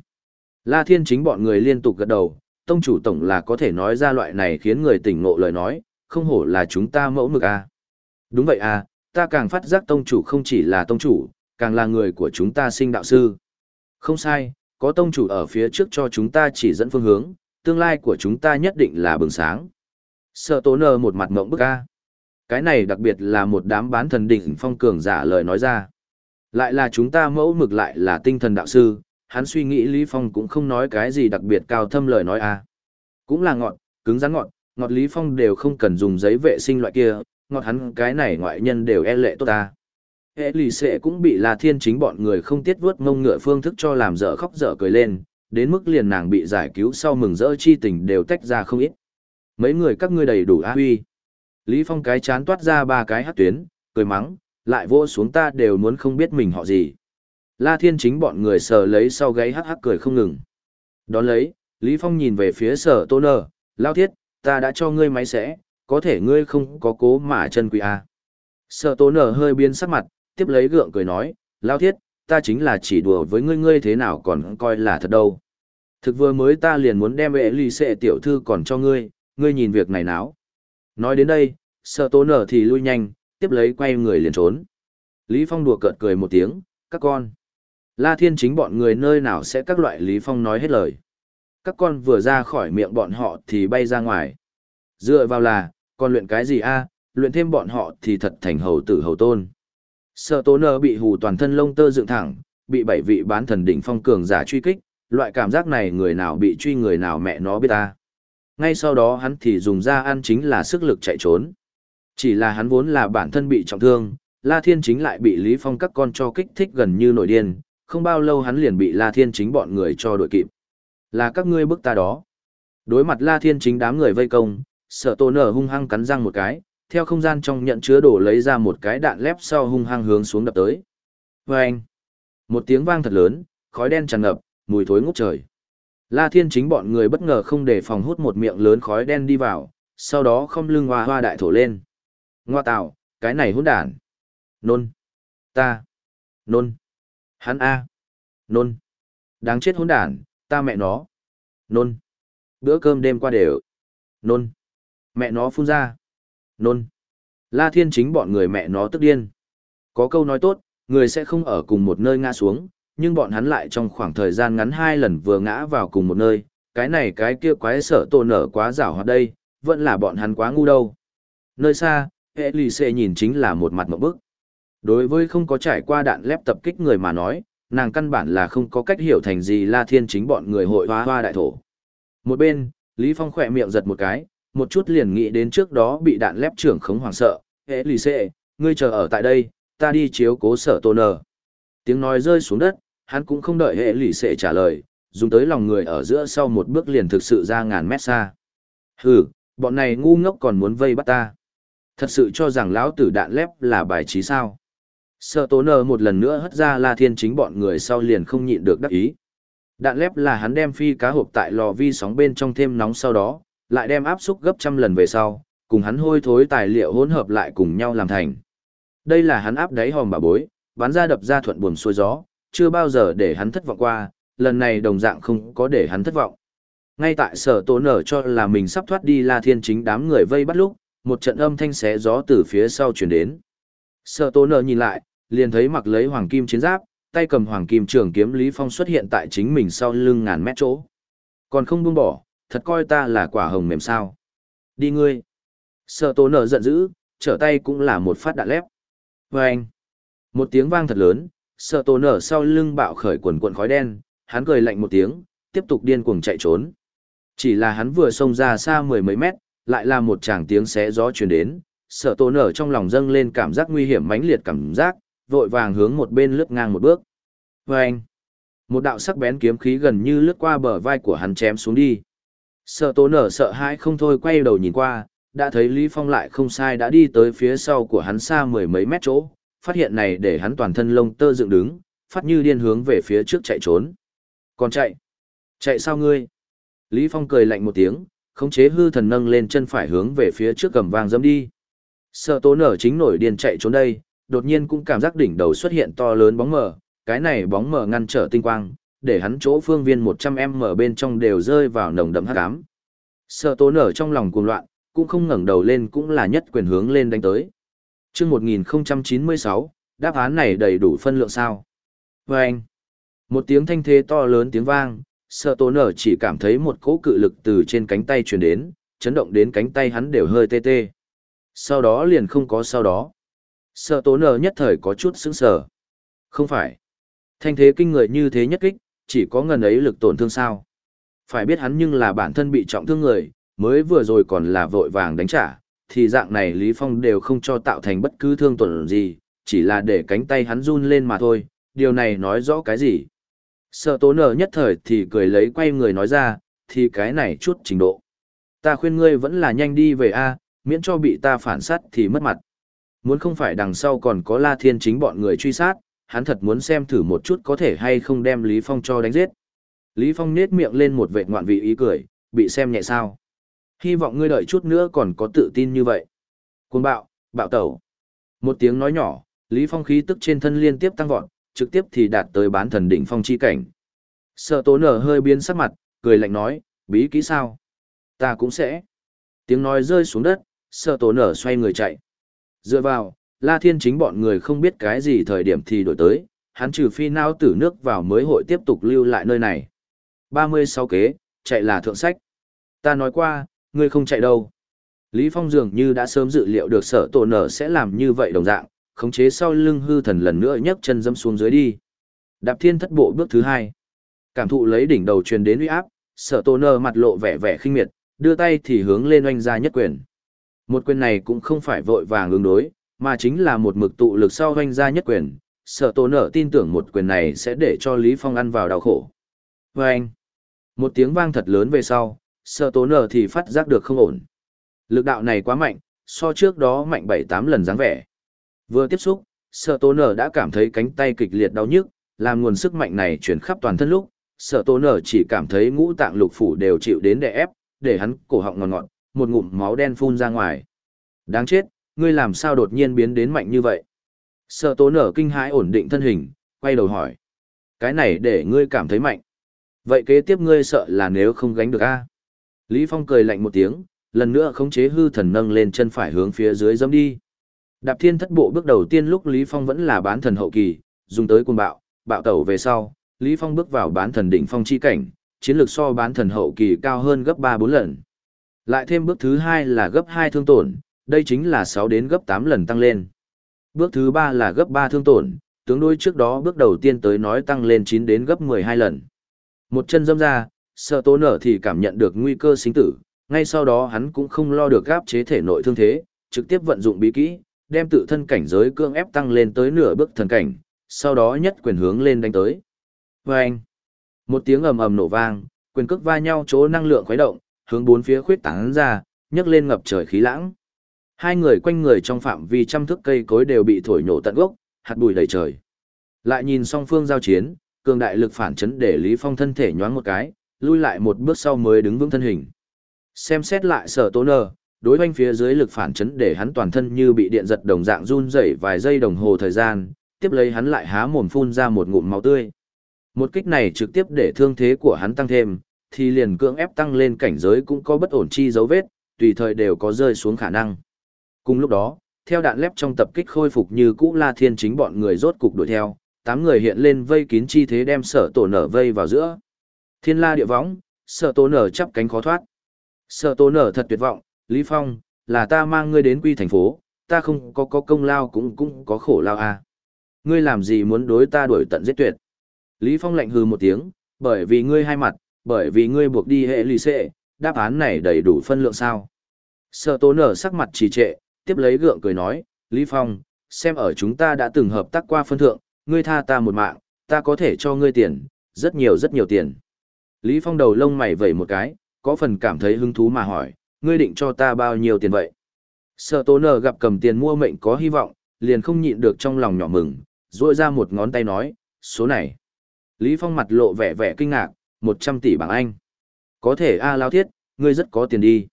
La Thiên chính bọn người liên tục gật đầu, tông chủ tổng là có thể nói ra loại này khiến người tỉnh ngộ lời nói, không hổ là chúng ta mẫu mực à. Đúng vậy à, ta càng phát giác tông chủ không chỉ là tông chủ, càng là người của chúng ta sinh đạo sư. Không sai, có tông chủ ở phía trước cho chúng ta chỉ dẫn phương hướng, tương lai của chúng ta nhất định là bừng sáng. Sợ tố nờ một mặt mộng bức a. Cái này đặc biệt là một đám bán thần đỉnh phong cường giả lời nói ra. Lại là chúng ta mẫu mực lại là tinh thần đạo sư, hắn suy nghĩ Lý Phong cũng không nói cái gì đặc biệt cao thâm lời nói a. Cũng là ngọn cứng rắn ngọn, ngọt Lý Phong đều không cần dùng giấy vệ sinh loại kia, ngọt hắn cái này ngoại nhân đều e lệ tốt ta. Hệ lì xệ cũng bị là thiên chính bọn người không tiết vuốt ngông ngựa phương thức cho làm dở khóc dở cười lên, đến mức liền nàng bị giải cứu sau mừng rỡ chi tình đều tách ra không ít. Mấy người các ngươi đầy đủ á huy. Lý Phong cái chán toát ra ba cái hát tuyến, cười mắng, lại vô xuống ta đều muốn không biết mình họ gì. La Thiên chính bọn người sờ lấy sau gáy hắc hắc cười không ngừng. Đón lấy, Lý Phong nhìn về phía sở tô nơ, lao thiết, ta đã cho ngươi máy sẽ, có thể ngươi không có cố mà chân quỷ à. Sở tô nơ hơi biến sắc mặt, tiếp lấy gượng cười nói, lao thiết, ta chính là chỉ đùa với ngươi ngươi thế nào còn coi là thật đâu. Thực vừa mới ta liền muốn đem vệ lì xệ tiểu thư còn cho ngươi, ngươi nhìn việc này náo. Nói đến đây, sợ tố nở thì lui nhanh, tiếp lấy quay người liền trốn. Lý Phong đùa cợt cười một tiếng, các con. La Thiên chính bọn người nơi nào sẽ các loại Lý Phong nói hết lời. Các con vừa ra khỏi miệng bọn họ thì bay ra ngoài. Dựa vào là, còn luyện cái gì a? luyện thêm bọn họ thì thật thành hầu tử hầu tôn. Sợ tố nở bị hù toàn thân lông tơ dựng thẳng, bị bảy vị bán thần đỉnh phong cường giả truy kích, loại cảm giác này người nào bị truy người nào mẹ nó biết ta. Ngay sau đó hắn thì dùng ra ăn chính là sức lực chạy trốn. Chỉ là hắn vốn là bản thân bị trọng thương, La Thiên chính lại bị Lý Phong các con cho kích thích gần như nổi điên, không bao lâu hắn liền bị La Thiên chính bọn người cho đội kịp. Là các ngươi bức ta đó. Đối mặt La Thiên chính đám người vây công, sợ tổ nở hung hăng cắn răng một cái, theo không gian trong nhận chứa đổ lấy ra một cái đạn lép sau hung hăng hướng xuống đập tới. Vâng! Một tiếng vang thật lớn, khói đen tràn ngập, mùi thối ngút trời. La Thiên chính bọn người bất ngờ không để phòng hút một miệng lớn khói đen đi vào, sau đó không lưng hoa hoa đại thổ lên. Ngoa tạo, cái này hỗn đản. Nôn. Ta. Nôn. Hắn A. Nôn. Đáng chết hỗn đản, ta mẹ nó. Nôn. Bữa cơm đêm qua đều. Nôn. Mẹ nó phun ra. Nôn. La Thiên chính bọn người mẹ nó tức điên. Có câu nói tốt, người sẽ không ở cùng một nơi ngã xuống, nhưng bọn hắn lại trong khoảng thời gian ngắn hai lần vừa ngã vào cùng một nơi, cái này cái kia quái sở tổ nở quá rảo hoạt đây, vẫn là bọn hắn quá ngu đâu. Nơi xa, hệ lì xệ nhìn chính là một mặt một bức. Đối với không có trải qua đạn lép tập kích người mà nói, nàng căn bản là không có cách hiểu thành gì La Thiên chính bọn người hội hoa hoa đại thổ. Một bên, Lý Phong khỏe miệng giật một cái, một chút liền nghĩ đến trước đó bị đạn lép trưởng khống hoàng sợ, hệ lì xệ, ngươi chờ ở tại đây, ta đi chiếu cố sở tổ nở. Tiếng nói rơi xuống đất, hắn cũng không đợi hệ lì xệ trả lời, dùng tới lòng người ở giữa sau một bước liền thực sự ra ngàn mét xa. Hừ, bọn này ngu ngốc còn muốn vây bắt ta. Thật sự cho rằng lão tử đạn lép là bài trí sao. sợ tố nờ một lần nữa hất ra la thiên chính bọn người sau liền không nhịn được đắc ý. Đạn lép là hắn đem phi cá hộp tại lò vi sóng bên trong thêm nóng sau đó, lại đem áp xúc gấp trăm lần về sau, cùng hắn hôi thối tài liệu hỗn hợp lại cùng nhau làm thành. Đây là hắn áp đáy hòm bà bối, bắn ra đập ra thuận buồm xuôi gió, chưa bao giờ để hắn thất vọng qua, lần này đồng dạng không có để hắn thất vọng. Ngay tại sở tố nở cho là mình sắp thoát đi La Thiên chính đám người vây bắt lúc, một trận âm thanh xé gió từ phía sau chuyển đến. Sở tố nở nhìn lại, liền thấy mặc lấy hoàng kim chiến giáp, tay cầm hoàng kim trường kiếm Lý Phong xuất hiện tại chính mình sau lưng ngàn mét chỗ. Còn không buông bỏ, thật coi ta là quả hồng mềm sao. Đi ngươi. Sở tố nở giận dữ, trở tay cũng là một phát đạn lép. Vâng. Một tiếng vang thật lớn, sợ tổ nở sau lưng bạo khởi quần cuộn khói đen, hắn cười lạnh một tiếng, tiếp tục điên cuồng chạy trốn. Chỉ là hắn vừa xông ra xa mười mấy mét, lại là một tràng tiếng xé gió truyền đến, sợ tổ nở trong lòng dâng lên cảm giác nguy hiểm mãnh liệt cảm giác, vội vàng hướng một bên lướt ngang một bước. Vâng! Một đạo sắc bén kiếm khí gần như lướt qua bờ vai của hắn chém xuống đi. Sợ tổ nở sợ hãi không thôi quay đầu nhìn qua, đã thấy Lý Phong lại không sai đã đi tới phía sau của hắn xa mười mấy mét chỗ, phát hiện này để hắn toàn thân lông tơ dựng đứng, phát như điên hướng về phía trước chạy trốn. Còn chạy? Chạy sao ngươi? Lý Phong cười lạnh một tiếng, khống chế hư thần nâng lên chân phải hướng về phía trước cầm vang dẫm đi. Sợ tố nở chính nổi điên chạy trốn đây, đột nhiên cũng cảm giác đỉnh đầu xuất hiện to lớn bóng mờ, cái này bóng mờ ngăn trở tinh quang, để hắn chỗ phương viên 100m bên trong đều rơi vào nồng đậm hắc ám. Sợ tố nở trong lòng cuồng loạn, cũng không ngẩng đầu lên cũng là nhất quyền hướng lên đánh tới. Chương 1096, đáp án này đầy đủ phân lượng sao? Và anh, một tiếng thanh thế to lớn tiếng vang, sợ tố nở chỉ cảm thấy một cỗ cự lực từ trên cánh tay truyền đến, chấn động đến cánh tay hắn đều hơi tê tê. Sau đó liền không có sau đó. Sợ tố nở nhất thời có chút sững sờ. Không phải. Thanh thế kinh người như thế nhất kích, chỉ có ngần ấy lực tổn thương sao. Phải biết hắn nhưng là bản thân bị trọng thương người, mới vừa rồi còn là vội vàng đánh trả, thì dạng này Lý Phong đều không cho tạo thành bất cứ thương tổn gì, chỉ là để cánh tay hắn run lên mà thôi, điều này nói rõ cái gì. Sợ tố nở nhất thời thì cười lấy quay người nói ra, thì cái này chút trình độ. Ta khuyên ngươi vẫn là nhanh đi về A, miễn cho bị ta phản sát thì mất mặt. Muốn không phải đằng sau còn có La Thiên chính bọn người truy sát, hắn thật muốn xem thử một chút có thể hay không đem Lý Phong cho đánh giết. Lý Phong nết miệng lên một vệt ngoạn vị ý cười, bị xem nhẹ sao. Hy vọng ngươi đợi chút nữa còn có tự tin như vậy. Cuồng bạo, bạo tẩu. Một tiếng nói nhỏ, Lý Phong khí tức trên thân liên tiếp tăng vọt, trực tiếp thì đạt tới bán thần đỉnh phong chi cảnh. Sợ tố nở hơi biến sắc mặt, cười lạnh nói, bí kỹ sao? Ta cũng sẽ. Tiếng nói rơi xuống đất, sợ tố nở xoay người chạy. Dựa vào, La Thiên chính bọn người không biết cái gì thời điểm thì đổi tới, hắn trừ phi nao tử nước vào mới hội tiếp tục lưu lại nơi này. 36 kế, chạy là thượng sách. Ta nói qua, ngươi không chạy đâu. Lý Phong dường như đã sớm dự liệu được sở tổ nở sẽ làm như vậy đồng dạng, khống chế sau lưng hư thần lần nữa nhấc chân dâm xuống dưới đi. Đạp thiên thất bộ bước thứ hai. Cảm thụ lấy đỉnh đầu truyền đến uy áp, sở tổ nở mặt lộ vẻ vẻ khinh miệt, đưa tay thì hướng lên oanh ra nhất quyền. Một quyền này cũng không phải vội vàng ứng đối, mà chính là một mực tụ lực sau oanh ra nhất quyền. Sở tổ nở tin tưởng một quyền này sẽ để cho Lý Phong ăn vào đau khổ. Và anh, một tiếng vang thật lớn về sau, sợ tố nở thì phát giác được không ổn. Lực đạo này quá mạnh, so trước đó mạnh 7-8 lần dáng vẻ. Vừa tiếp xúc, sợ tố nở đã cảm thấy cánh tay kịch liệt đau nhức, làm nguồn sức mạnh này chuyển khắp toàn thân lúc, sợ tố nở chỉ cảm thấy ngũ tạng lục phủ đều chịu đến đè ép, để hắn cổ họng ngọt ngọt, một ngụm máu đen phun ra ngoài. Đáng chết, ngươi làm sao đột nhiên biến đến mạnh như vậy? Sợ tố nở kinh hãi ổn định thân hình, quay đầu hỏi. Cái này để ngươi cảm thấy mạnh. Vậy kế tiếp ngươi sợ là nếu không gánh được a? Lý Phong cười lạnh một tiếng, lần nữa khống chế hư thần nâng lên chân phải hướng phía dưới dẫm đi. Đạp thiên thất bộ bước đầu tiên lúc Lý Phong vẫn là bán thần hậu kỳ, dùng tới cuồng bạo, bạo tẩu về sau, Lý Phong bước vào bán thần đỉnh phong chi cảnh, chiến lược so bán thần hậu kỳ cao hơn gấp 3-4 lần. Lại thêm bước thứ hai là gấp 2 thương tổn, đây chính là 6 đến gấp 8 lần tăng lên. Bước thứ ba là gấp 3 thương tổn, tướng đối trước đó bước đầu tiên tới nói tăng lên 9 đến gấp 12 lần. Một chân dâm ra, sợ tố nở thì cảm nhận được nguy cơ sinh tử, ngay sau đó hắn cũng không lo được gáp chế thể nội thương thế, trực tiếp vận dụng bí kỹ, đem tự thân cảnh giới cương ép tăng lên tới nửa bước thần cảnh, sau đó nhất quyền hướng lên đánh tới. Và anh, một tiếng ầm ầm nổ vang, quyền cước va nhau chỗ năng lượng khuấy động, hướng bốn phía khuyết tán ra, nhấc lên ngập trời khí lãng. Hai người quanh người trong phạm vi trăm thước cây cối đều bị thổi nổ tận gốc, hạt bụi đầy trời. Lại nhìn song phương giao chiến, cường đại lực phản chấn để Lý Phong thân thể nhoáng một cái, lui lại một bước sau mới đứng vững thân hình. Xem xét lại sở tố nờ, đối oanh phía dưới lực phản chấn để hắn toàn thân như bị điện giật đồng dạng run rẩy vài giây đồng hồ thời gian, tiếp lấy hắn lại há mồm phun ra một ngụm máu tươi. Một kích này trực tiếp để thương thế của hắn tăng thêm, thì liền cưỡng ép tăng lên cảnh giới cũng có bất ổn chi dấu vết, tùy thời đều có rơi xuống khả năng. Cùng lúc đó, theo đạn lép trong tập kích khôi phục như cũ La Thiên chính bọn người rốt cục đuổi theo, tám người hiện lên vây kín chi thế đem sở tổ nở vây vào giữa. Thiên la địa võng, sợ tổ nở chắp cánh khó thoát. Sợ tổ nở thật tuyệt vọng, Lý Phong, là ta mang ngươi đến quy thành phố, ta không có có công lao cũng cũng có khổ lao à. Ngươi làm gì muốn đối ta đuổi tận giết tuyệt. Lý Phong lạnh hừ một tiếng, bởi vì ngươi hai mặt, bởi vì ngươi buộc đi hệ lì xệ, đáp án này đầy đủ phân lượng sao. Sợ tổ nở sắc mặt trì trệ, tiếp lấy gượng cười nói, Lý Phong, xem ở chúng ta đã từng hợp tác qua phân thượng, ngươi tha ta một mạng, ta có thể cho ngươi tiền, rất nhiều rất nhiều tiền. Lý Phong đầu lông mày vẩy một cái, có phần cảm thấy hứng thú mà hỏi, ngươi định cho ta bao nhiêu tiền vậy? Sở tố nở gặp cầm tiền mua mệnh có hy vọng, liền không nhịn được trong lòng nhỏ mừng, duỗi ra một ngón tay nói, số này. Lý Phong mặt lộ vẻ vẻ kinh ngạc, 100 tỷ bảng Anh. Có thể A lao thiết, ngươi rất có tiền đi.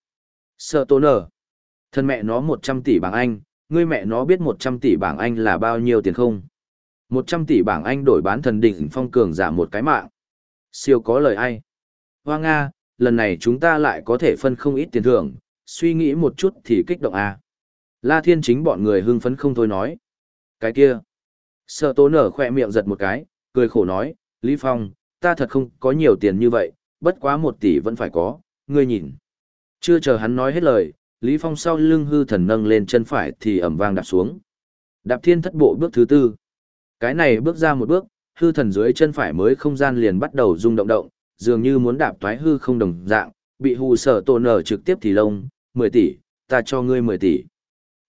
Sở tố nở. Thân mẹ nó 100 tỷ bảng Anh, ngươi mẹ nó biết 100 tỷ bảng Anh là bao nhiêu tiền không? 100 tỷ bảng Anh đổi bán thần đỉnh phong cường giả một cái mạng. Siêu có lời ai? Hoa Nga, lần này chúng ta lại có thể phân không ít tiền thưởng, suy nghĩ một chút thì kích động à. La Thiên chính bọn người hưng phấn không thôi nói. Cái kia. Sợ tố nở khỏe miệng giật một cái, cười khổ nói, Lý Phong, ta thật không có nhiều tiền như vậy, bất quá một tỷ vẫn phải có, ngươi nhìn. Chưa chờ hắn nói hết lời, Lý Phong sau lưng hư thần nâng lên chân phải thì ẩm vang đạp xuống. Đạp thiên thất bộ bước thứ tư. Cái này bước ra một bước, hư thần dưới chân phải mới không gian liền bắt đầu rung động động, dường như muốn đạp toái hư không đồng dạng, bị hù sở tổ nở trực tiếp thì lông, 10 tỷ, ta cho ngươi 10 tỷ.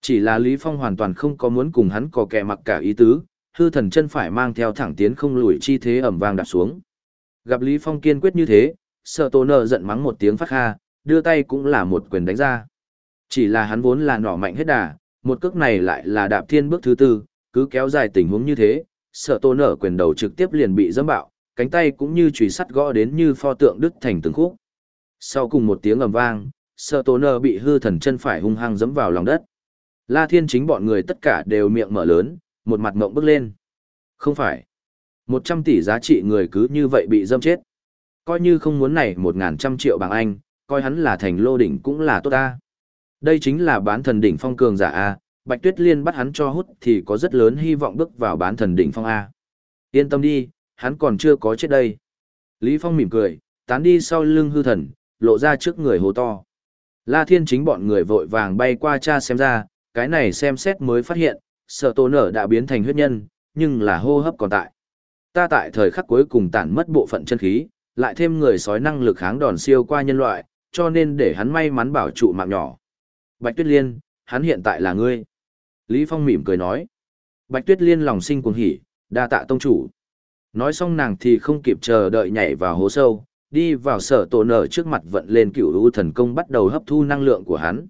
Chỉ là Lý Phong hoàn toàn không có muốn cùng hắn có kẻ mặc cả ý tứ, hư thần chân phải mang theo thẳng tiến không lùi chi thế ẩm vang đạp xuống. Gặp Lý Phong kiên quyết như thế, sở tổ nở giận mắng một tiếng phát ha, đưa tay cũng là một quyền đánh ra. Chỉ là hắn vốn là nỏ mạnh hết đà, một cước này lại là đạp thiên bước thứ tư, cứ kéo dài tình huống như thế, sợ tô nở quyền đầu trực tiếp liền bị dẫm bạo, cánh tay cũng như chùy sắt gõ đến như pho tượng đứt thành từng khúc. Sau cùng một tiếng ầm vang, sợ tô nở bị hư thần chân phải hung hăng dẫm vào lòng đất. La Thiên chính bọn người tất cả đều miệng mở lớn, một mặt mộng bước lên. Không phải. một trăm tỷ giá trị người cứ như vậy bị dâm chết. Coi như không muốn này một ngàn trăm triệu bảng Anh, coi hắn là thành lô đỉnh cũng là tốt ta. Đây chính là bán thần đỉnh phong cường giả A, Bạch Tuyết Liên bắt hắn cho hút thì có rất lớn hy vọng bước vào bán thần đỉnh phong A. Yên tâm đi, hắn còn chưa có chết đây. Lý Phong mỉm cười, tán đi sau lưng hư thần, lộ ra trước người hồ to. La Thiên chính bọn người vội vàng bay qua cha xem ra, cái này xem xét mới phát hiện, sợ tổ nở đã biến thành huyết nhân, nhưng là hô hấp còn tại. Ta tại thời khắc cuối cùng tản mất bộ phận chân khí, lại thêm người sói năng lực kháng đòn siêu qua nhân loại, cho nên để hắn may mắn bảo trụ mạng nhỏ. Bạch Tuyết Liên, hắn hiện tại là ngươi. Lý Phong mỉm cười nói. Bạch Tuyết Liên lòng sinh cuồng hỉ, đa tạ tông chủ. Nói xong nàng thì không kịp chờ đợi nhảy vào hố sâu, đi vào sở tổ nở trước mặt vận lên cựu u thần công bắt đầu hấp thu năng lượng của hắn.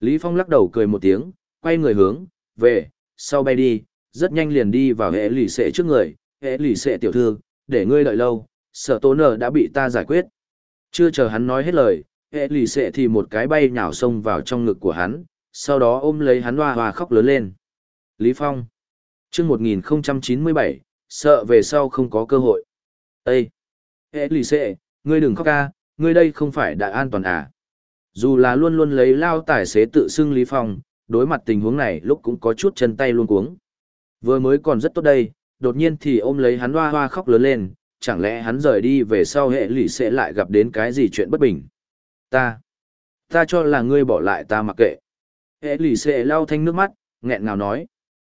Lý Phong lắc đầu cười một tiếng, quay người hướng, về, sau bay đi, rất nhanh liền đi vào hệ lì xệ trước người, hệ lì xệ tiểu thư, để ngươi đợi lâu, sở tổ nở đã bị ta giải quyết. Chưa chờ hắn nói hết lời, hệ lì xệ thì một cái bay nhào xông vào trong ngực của hắn, sau đó ôm lấy hắn hoa hoa khóc lớn lên. Lý Phong. chương 1097, sợ về sau không có cơ hội. Ê! Hệ lì xệ, ngươi đừng khóc ca, ngươi đây không phải đã an toàn à. Dù là luôn luôn lấy lao tài xế tự xưng Lý Phong, đối mặt tình huống này lúc cũng có chút chân tay luôn cuống. Vừa mới còn rất tốt đây, đột nhiên thì ôm lấy hắn hoa hoa khóc lớn lên, chẳng lẽ hắn rời đi về sau hệ lì sẽ lại gặp đến cái gì chuyện bất bình. Ta, ta cho là ngươi bỏ lại ta mặc kệ. Hệ lì xệ lau thanh nước mắt, nghẹn ngào nói.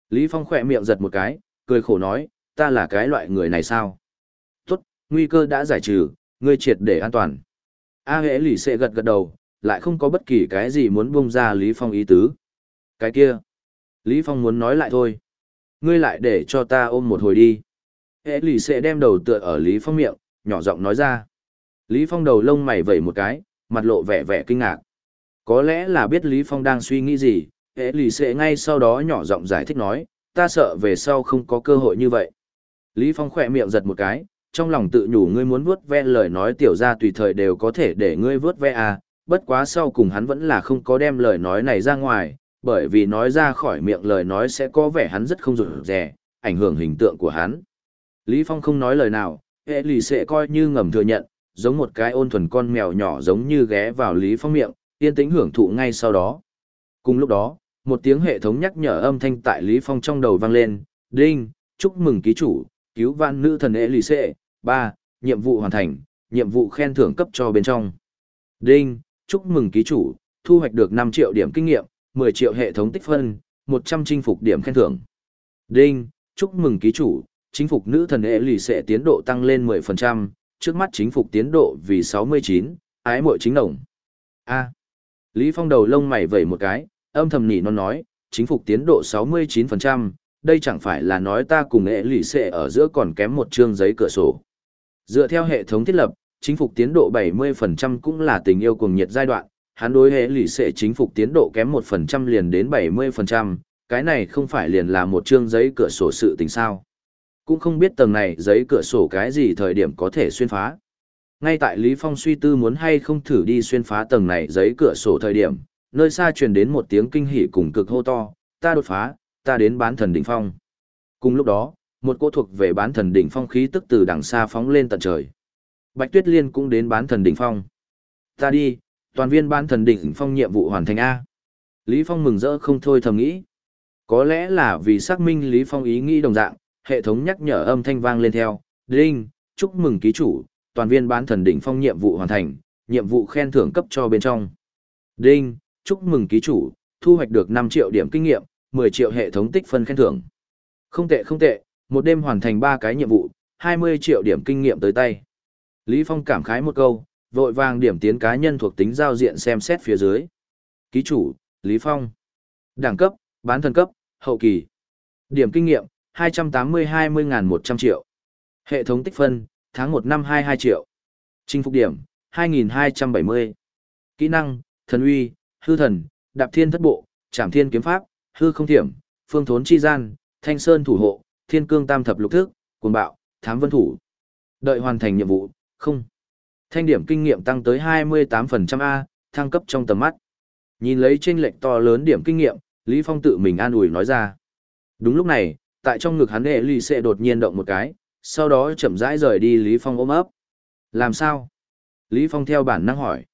Lý Phong khỏe miệng giật một cái, cười khổ nói, ta là cái loại người này sao? Tốt, nguy cơ đã giải trừ, ngươi triệt để an toàn. A hệ lì xệ gật gật đầu, lại không có bất kỳ cái gì muốn buông ra Lý Phong ý tứ. Cái kia, Lý Phong muốn nói lại thôi. Ngươi lại để cho ta ôm một hồi đi. Hệ lì sẽ đem đầu tựa ở Lý Phong miệng, nhỏ giọng nói ra. Lý Phong đầu lông mày vẩy một cái, mặt lộ vẻ vẻ kinh ngạc. Có lẽ là biết Lý Phong đang suy nghĩ gì, hệ lì sẽ ngay sau đó nhỏ giọng giải thích nói, ta sợ về sau không có cơ hội như vậy. Lý Phong khỏe miệng giật một cái, trong lòng tự nhủ ngươi muốn vuốt ve lời nói tiểu ra tùy thời đều có thể để ngươi vuốt ve à, bất quá sau cùng hắn vẫn là không có đem lời nói này ra ngoài, bởi vì nói ra khỏi miệng lời nói sẽ có vẻ hắn rất không rụt rè, ảnh hưởng hình tượng của hắn. Lý Phong không nói lời nào, hệ lì sẽ coi như ngầm thừa nhận, giống một cái ôn thuần con mèo nhỏ giống như ghé vào Lý Phong miệng, yên tĩnh hưởng thụ ngay sau đó. Cùng lúc đó, một tiếng hệ thống nhắc nhở âm thanh tại Lý Phong trong đầu vang lên, đinh, chúc mừng ký chủ, cứu vãn nữ thần Elise, 3, nhiệm vụ hoàn thành, nhiệm vụ khen thưởng cấp cho bên trong. Đinh, chúc mừng ký chủ, thu hoạch được 5 triệu điểm kinh nghiệm, 10 triệu hệ thống tích phân, 100 chinh phục điểm khen thưởng. Đinh, chúc mừng ký chủ, chính phục nữ thần Elise tiến độ tăng lên 10%, trước mắt chính phục tiến độ vì 69, ái muội chính đồng. A. Lý Phong đầu lông mày vẩy một cái, âm thầm nỉ non nói, chính phục tiến độ 69%, đây chẳng phải là nói ta cùng hệ lì xệ ở giữa còn kém một chương giấy cửa sổ. Dựa theo hệ thống thiết lập, chính phục tiến độ 70% cũng là tình yêu cùng nhiệt giai đoạn, hắn đối hệ lì xệ chính phục tiến độ kém 1% liền đến 70%, cái này không phải liền là một chương giấy cửa sổ sự tình sao. Cũng không biết tầng này giấy cửa sổ cái gì thời điểm có thể xuyên phá. Ngay tại Lý Phong suy tư muốn hay không thử đi xuyên phá tầng này giấy cửa sổ thời điểm, nơi xa truyền đến một tiếng kinh hỉ cùng cực hô to, ta đột phá, ta đến bán thần đỉnh phong. Cùng lúc đó, một cô thuộc về bán thần đỉnh phong khí tức từ đằng xa phóng lên tận trời. Bạch Tuyết Liên cũng đến bán thần đỉnh phong. Ta đi, toàn viên bán thần đỉnh phong nhiệm vụ hoàn thành A. Lý Phong mừng rỡ không thôi thầm nghĩ. Có lẽ là vì xác minh Lý Phong ý nghĩ đồng dạng, hệ thống nhắc nhở âm thanh vang lên theo. Đinh, chúc mừng ký chủ, toàn viên bán thần đỉnh phong nhiệm vụ hoàn thành, nhiệm vụ khen thưởng cấp cho bên trong. Đinh, chúc mừng ký chủ, thu hoạch được 5 triệu điểm kinh nghiệm, 10 triệu hệ thống tích phân khen thưởng. Không tệ không tệ, một đêm hoàn thành 3 cái nhiệm vụ, 20 triệu điểm kinh nghiệm tới tay. Lý Phong cảm khái một câu, vội vàng điểm tiến cá nhân thuộc tính giao diện xem xét phía dưới. Ký chủ, Lý Phong. Đẳng cấp, bán thần cấp, hậu kỳ. Điểm kinh nghiệm, 280-20.100 triệu. Hệ thống tích phân, tháng 1 năm 22 triệu. Chinh phục điểm, 2.270. Kỹ năng, thần uy, hư thần, đạp thiên thất bộ, trảm thiên kiếm pháp, hư không thiểm, phương thốn chi gian, thanh sơn thủ hộ, thiên cương tam thập lục thức, cuồng bạo, thám vân thủ. Đợi hoàn thành nhiệm vụ, không. Thanh điểm kinh nghiệm tăng tới 28% A, thăng cấp trong tầm mắt. Nhìn lấy trên lệnh to lớn điểm kinh nghiệm, Lý Phong tự mình an ủi nói ra. Đúng lúc này, tại trong ngực hắn hệ lì sẽ đột nhiên động một cái, sau đó chậm rãi rời đi Lý Phong ôm ấp. Làm sao? Lý Phong theo bản năng hỏi.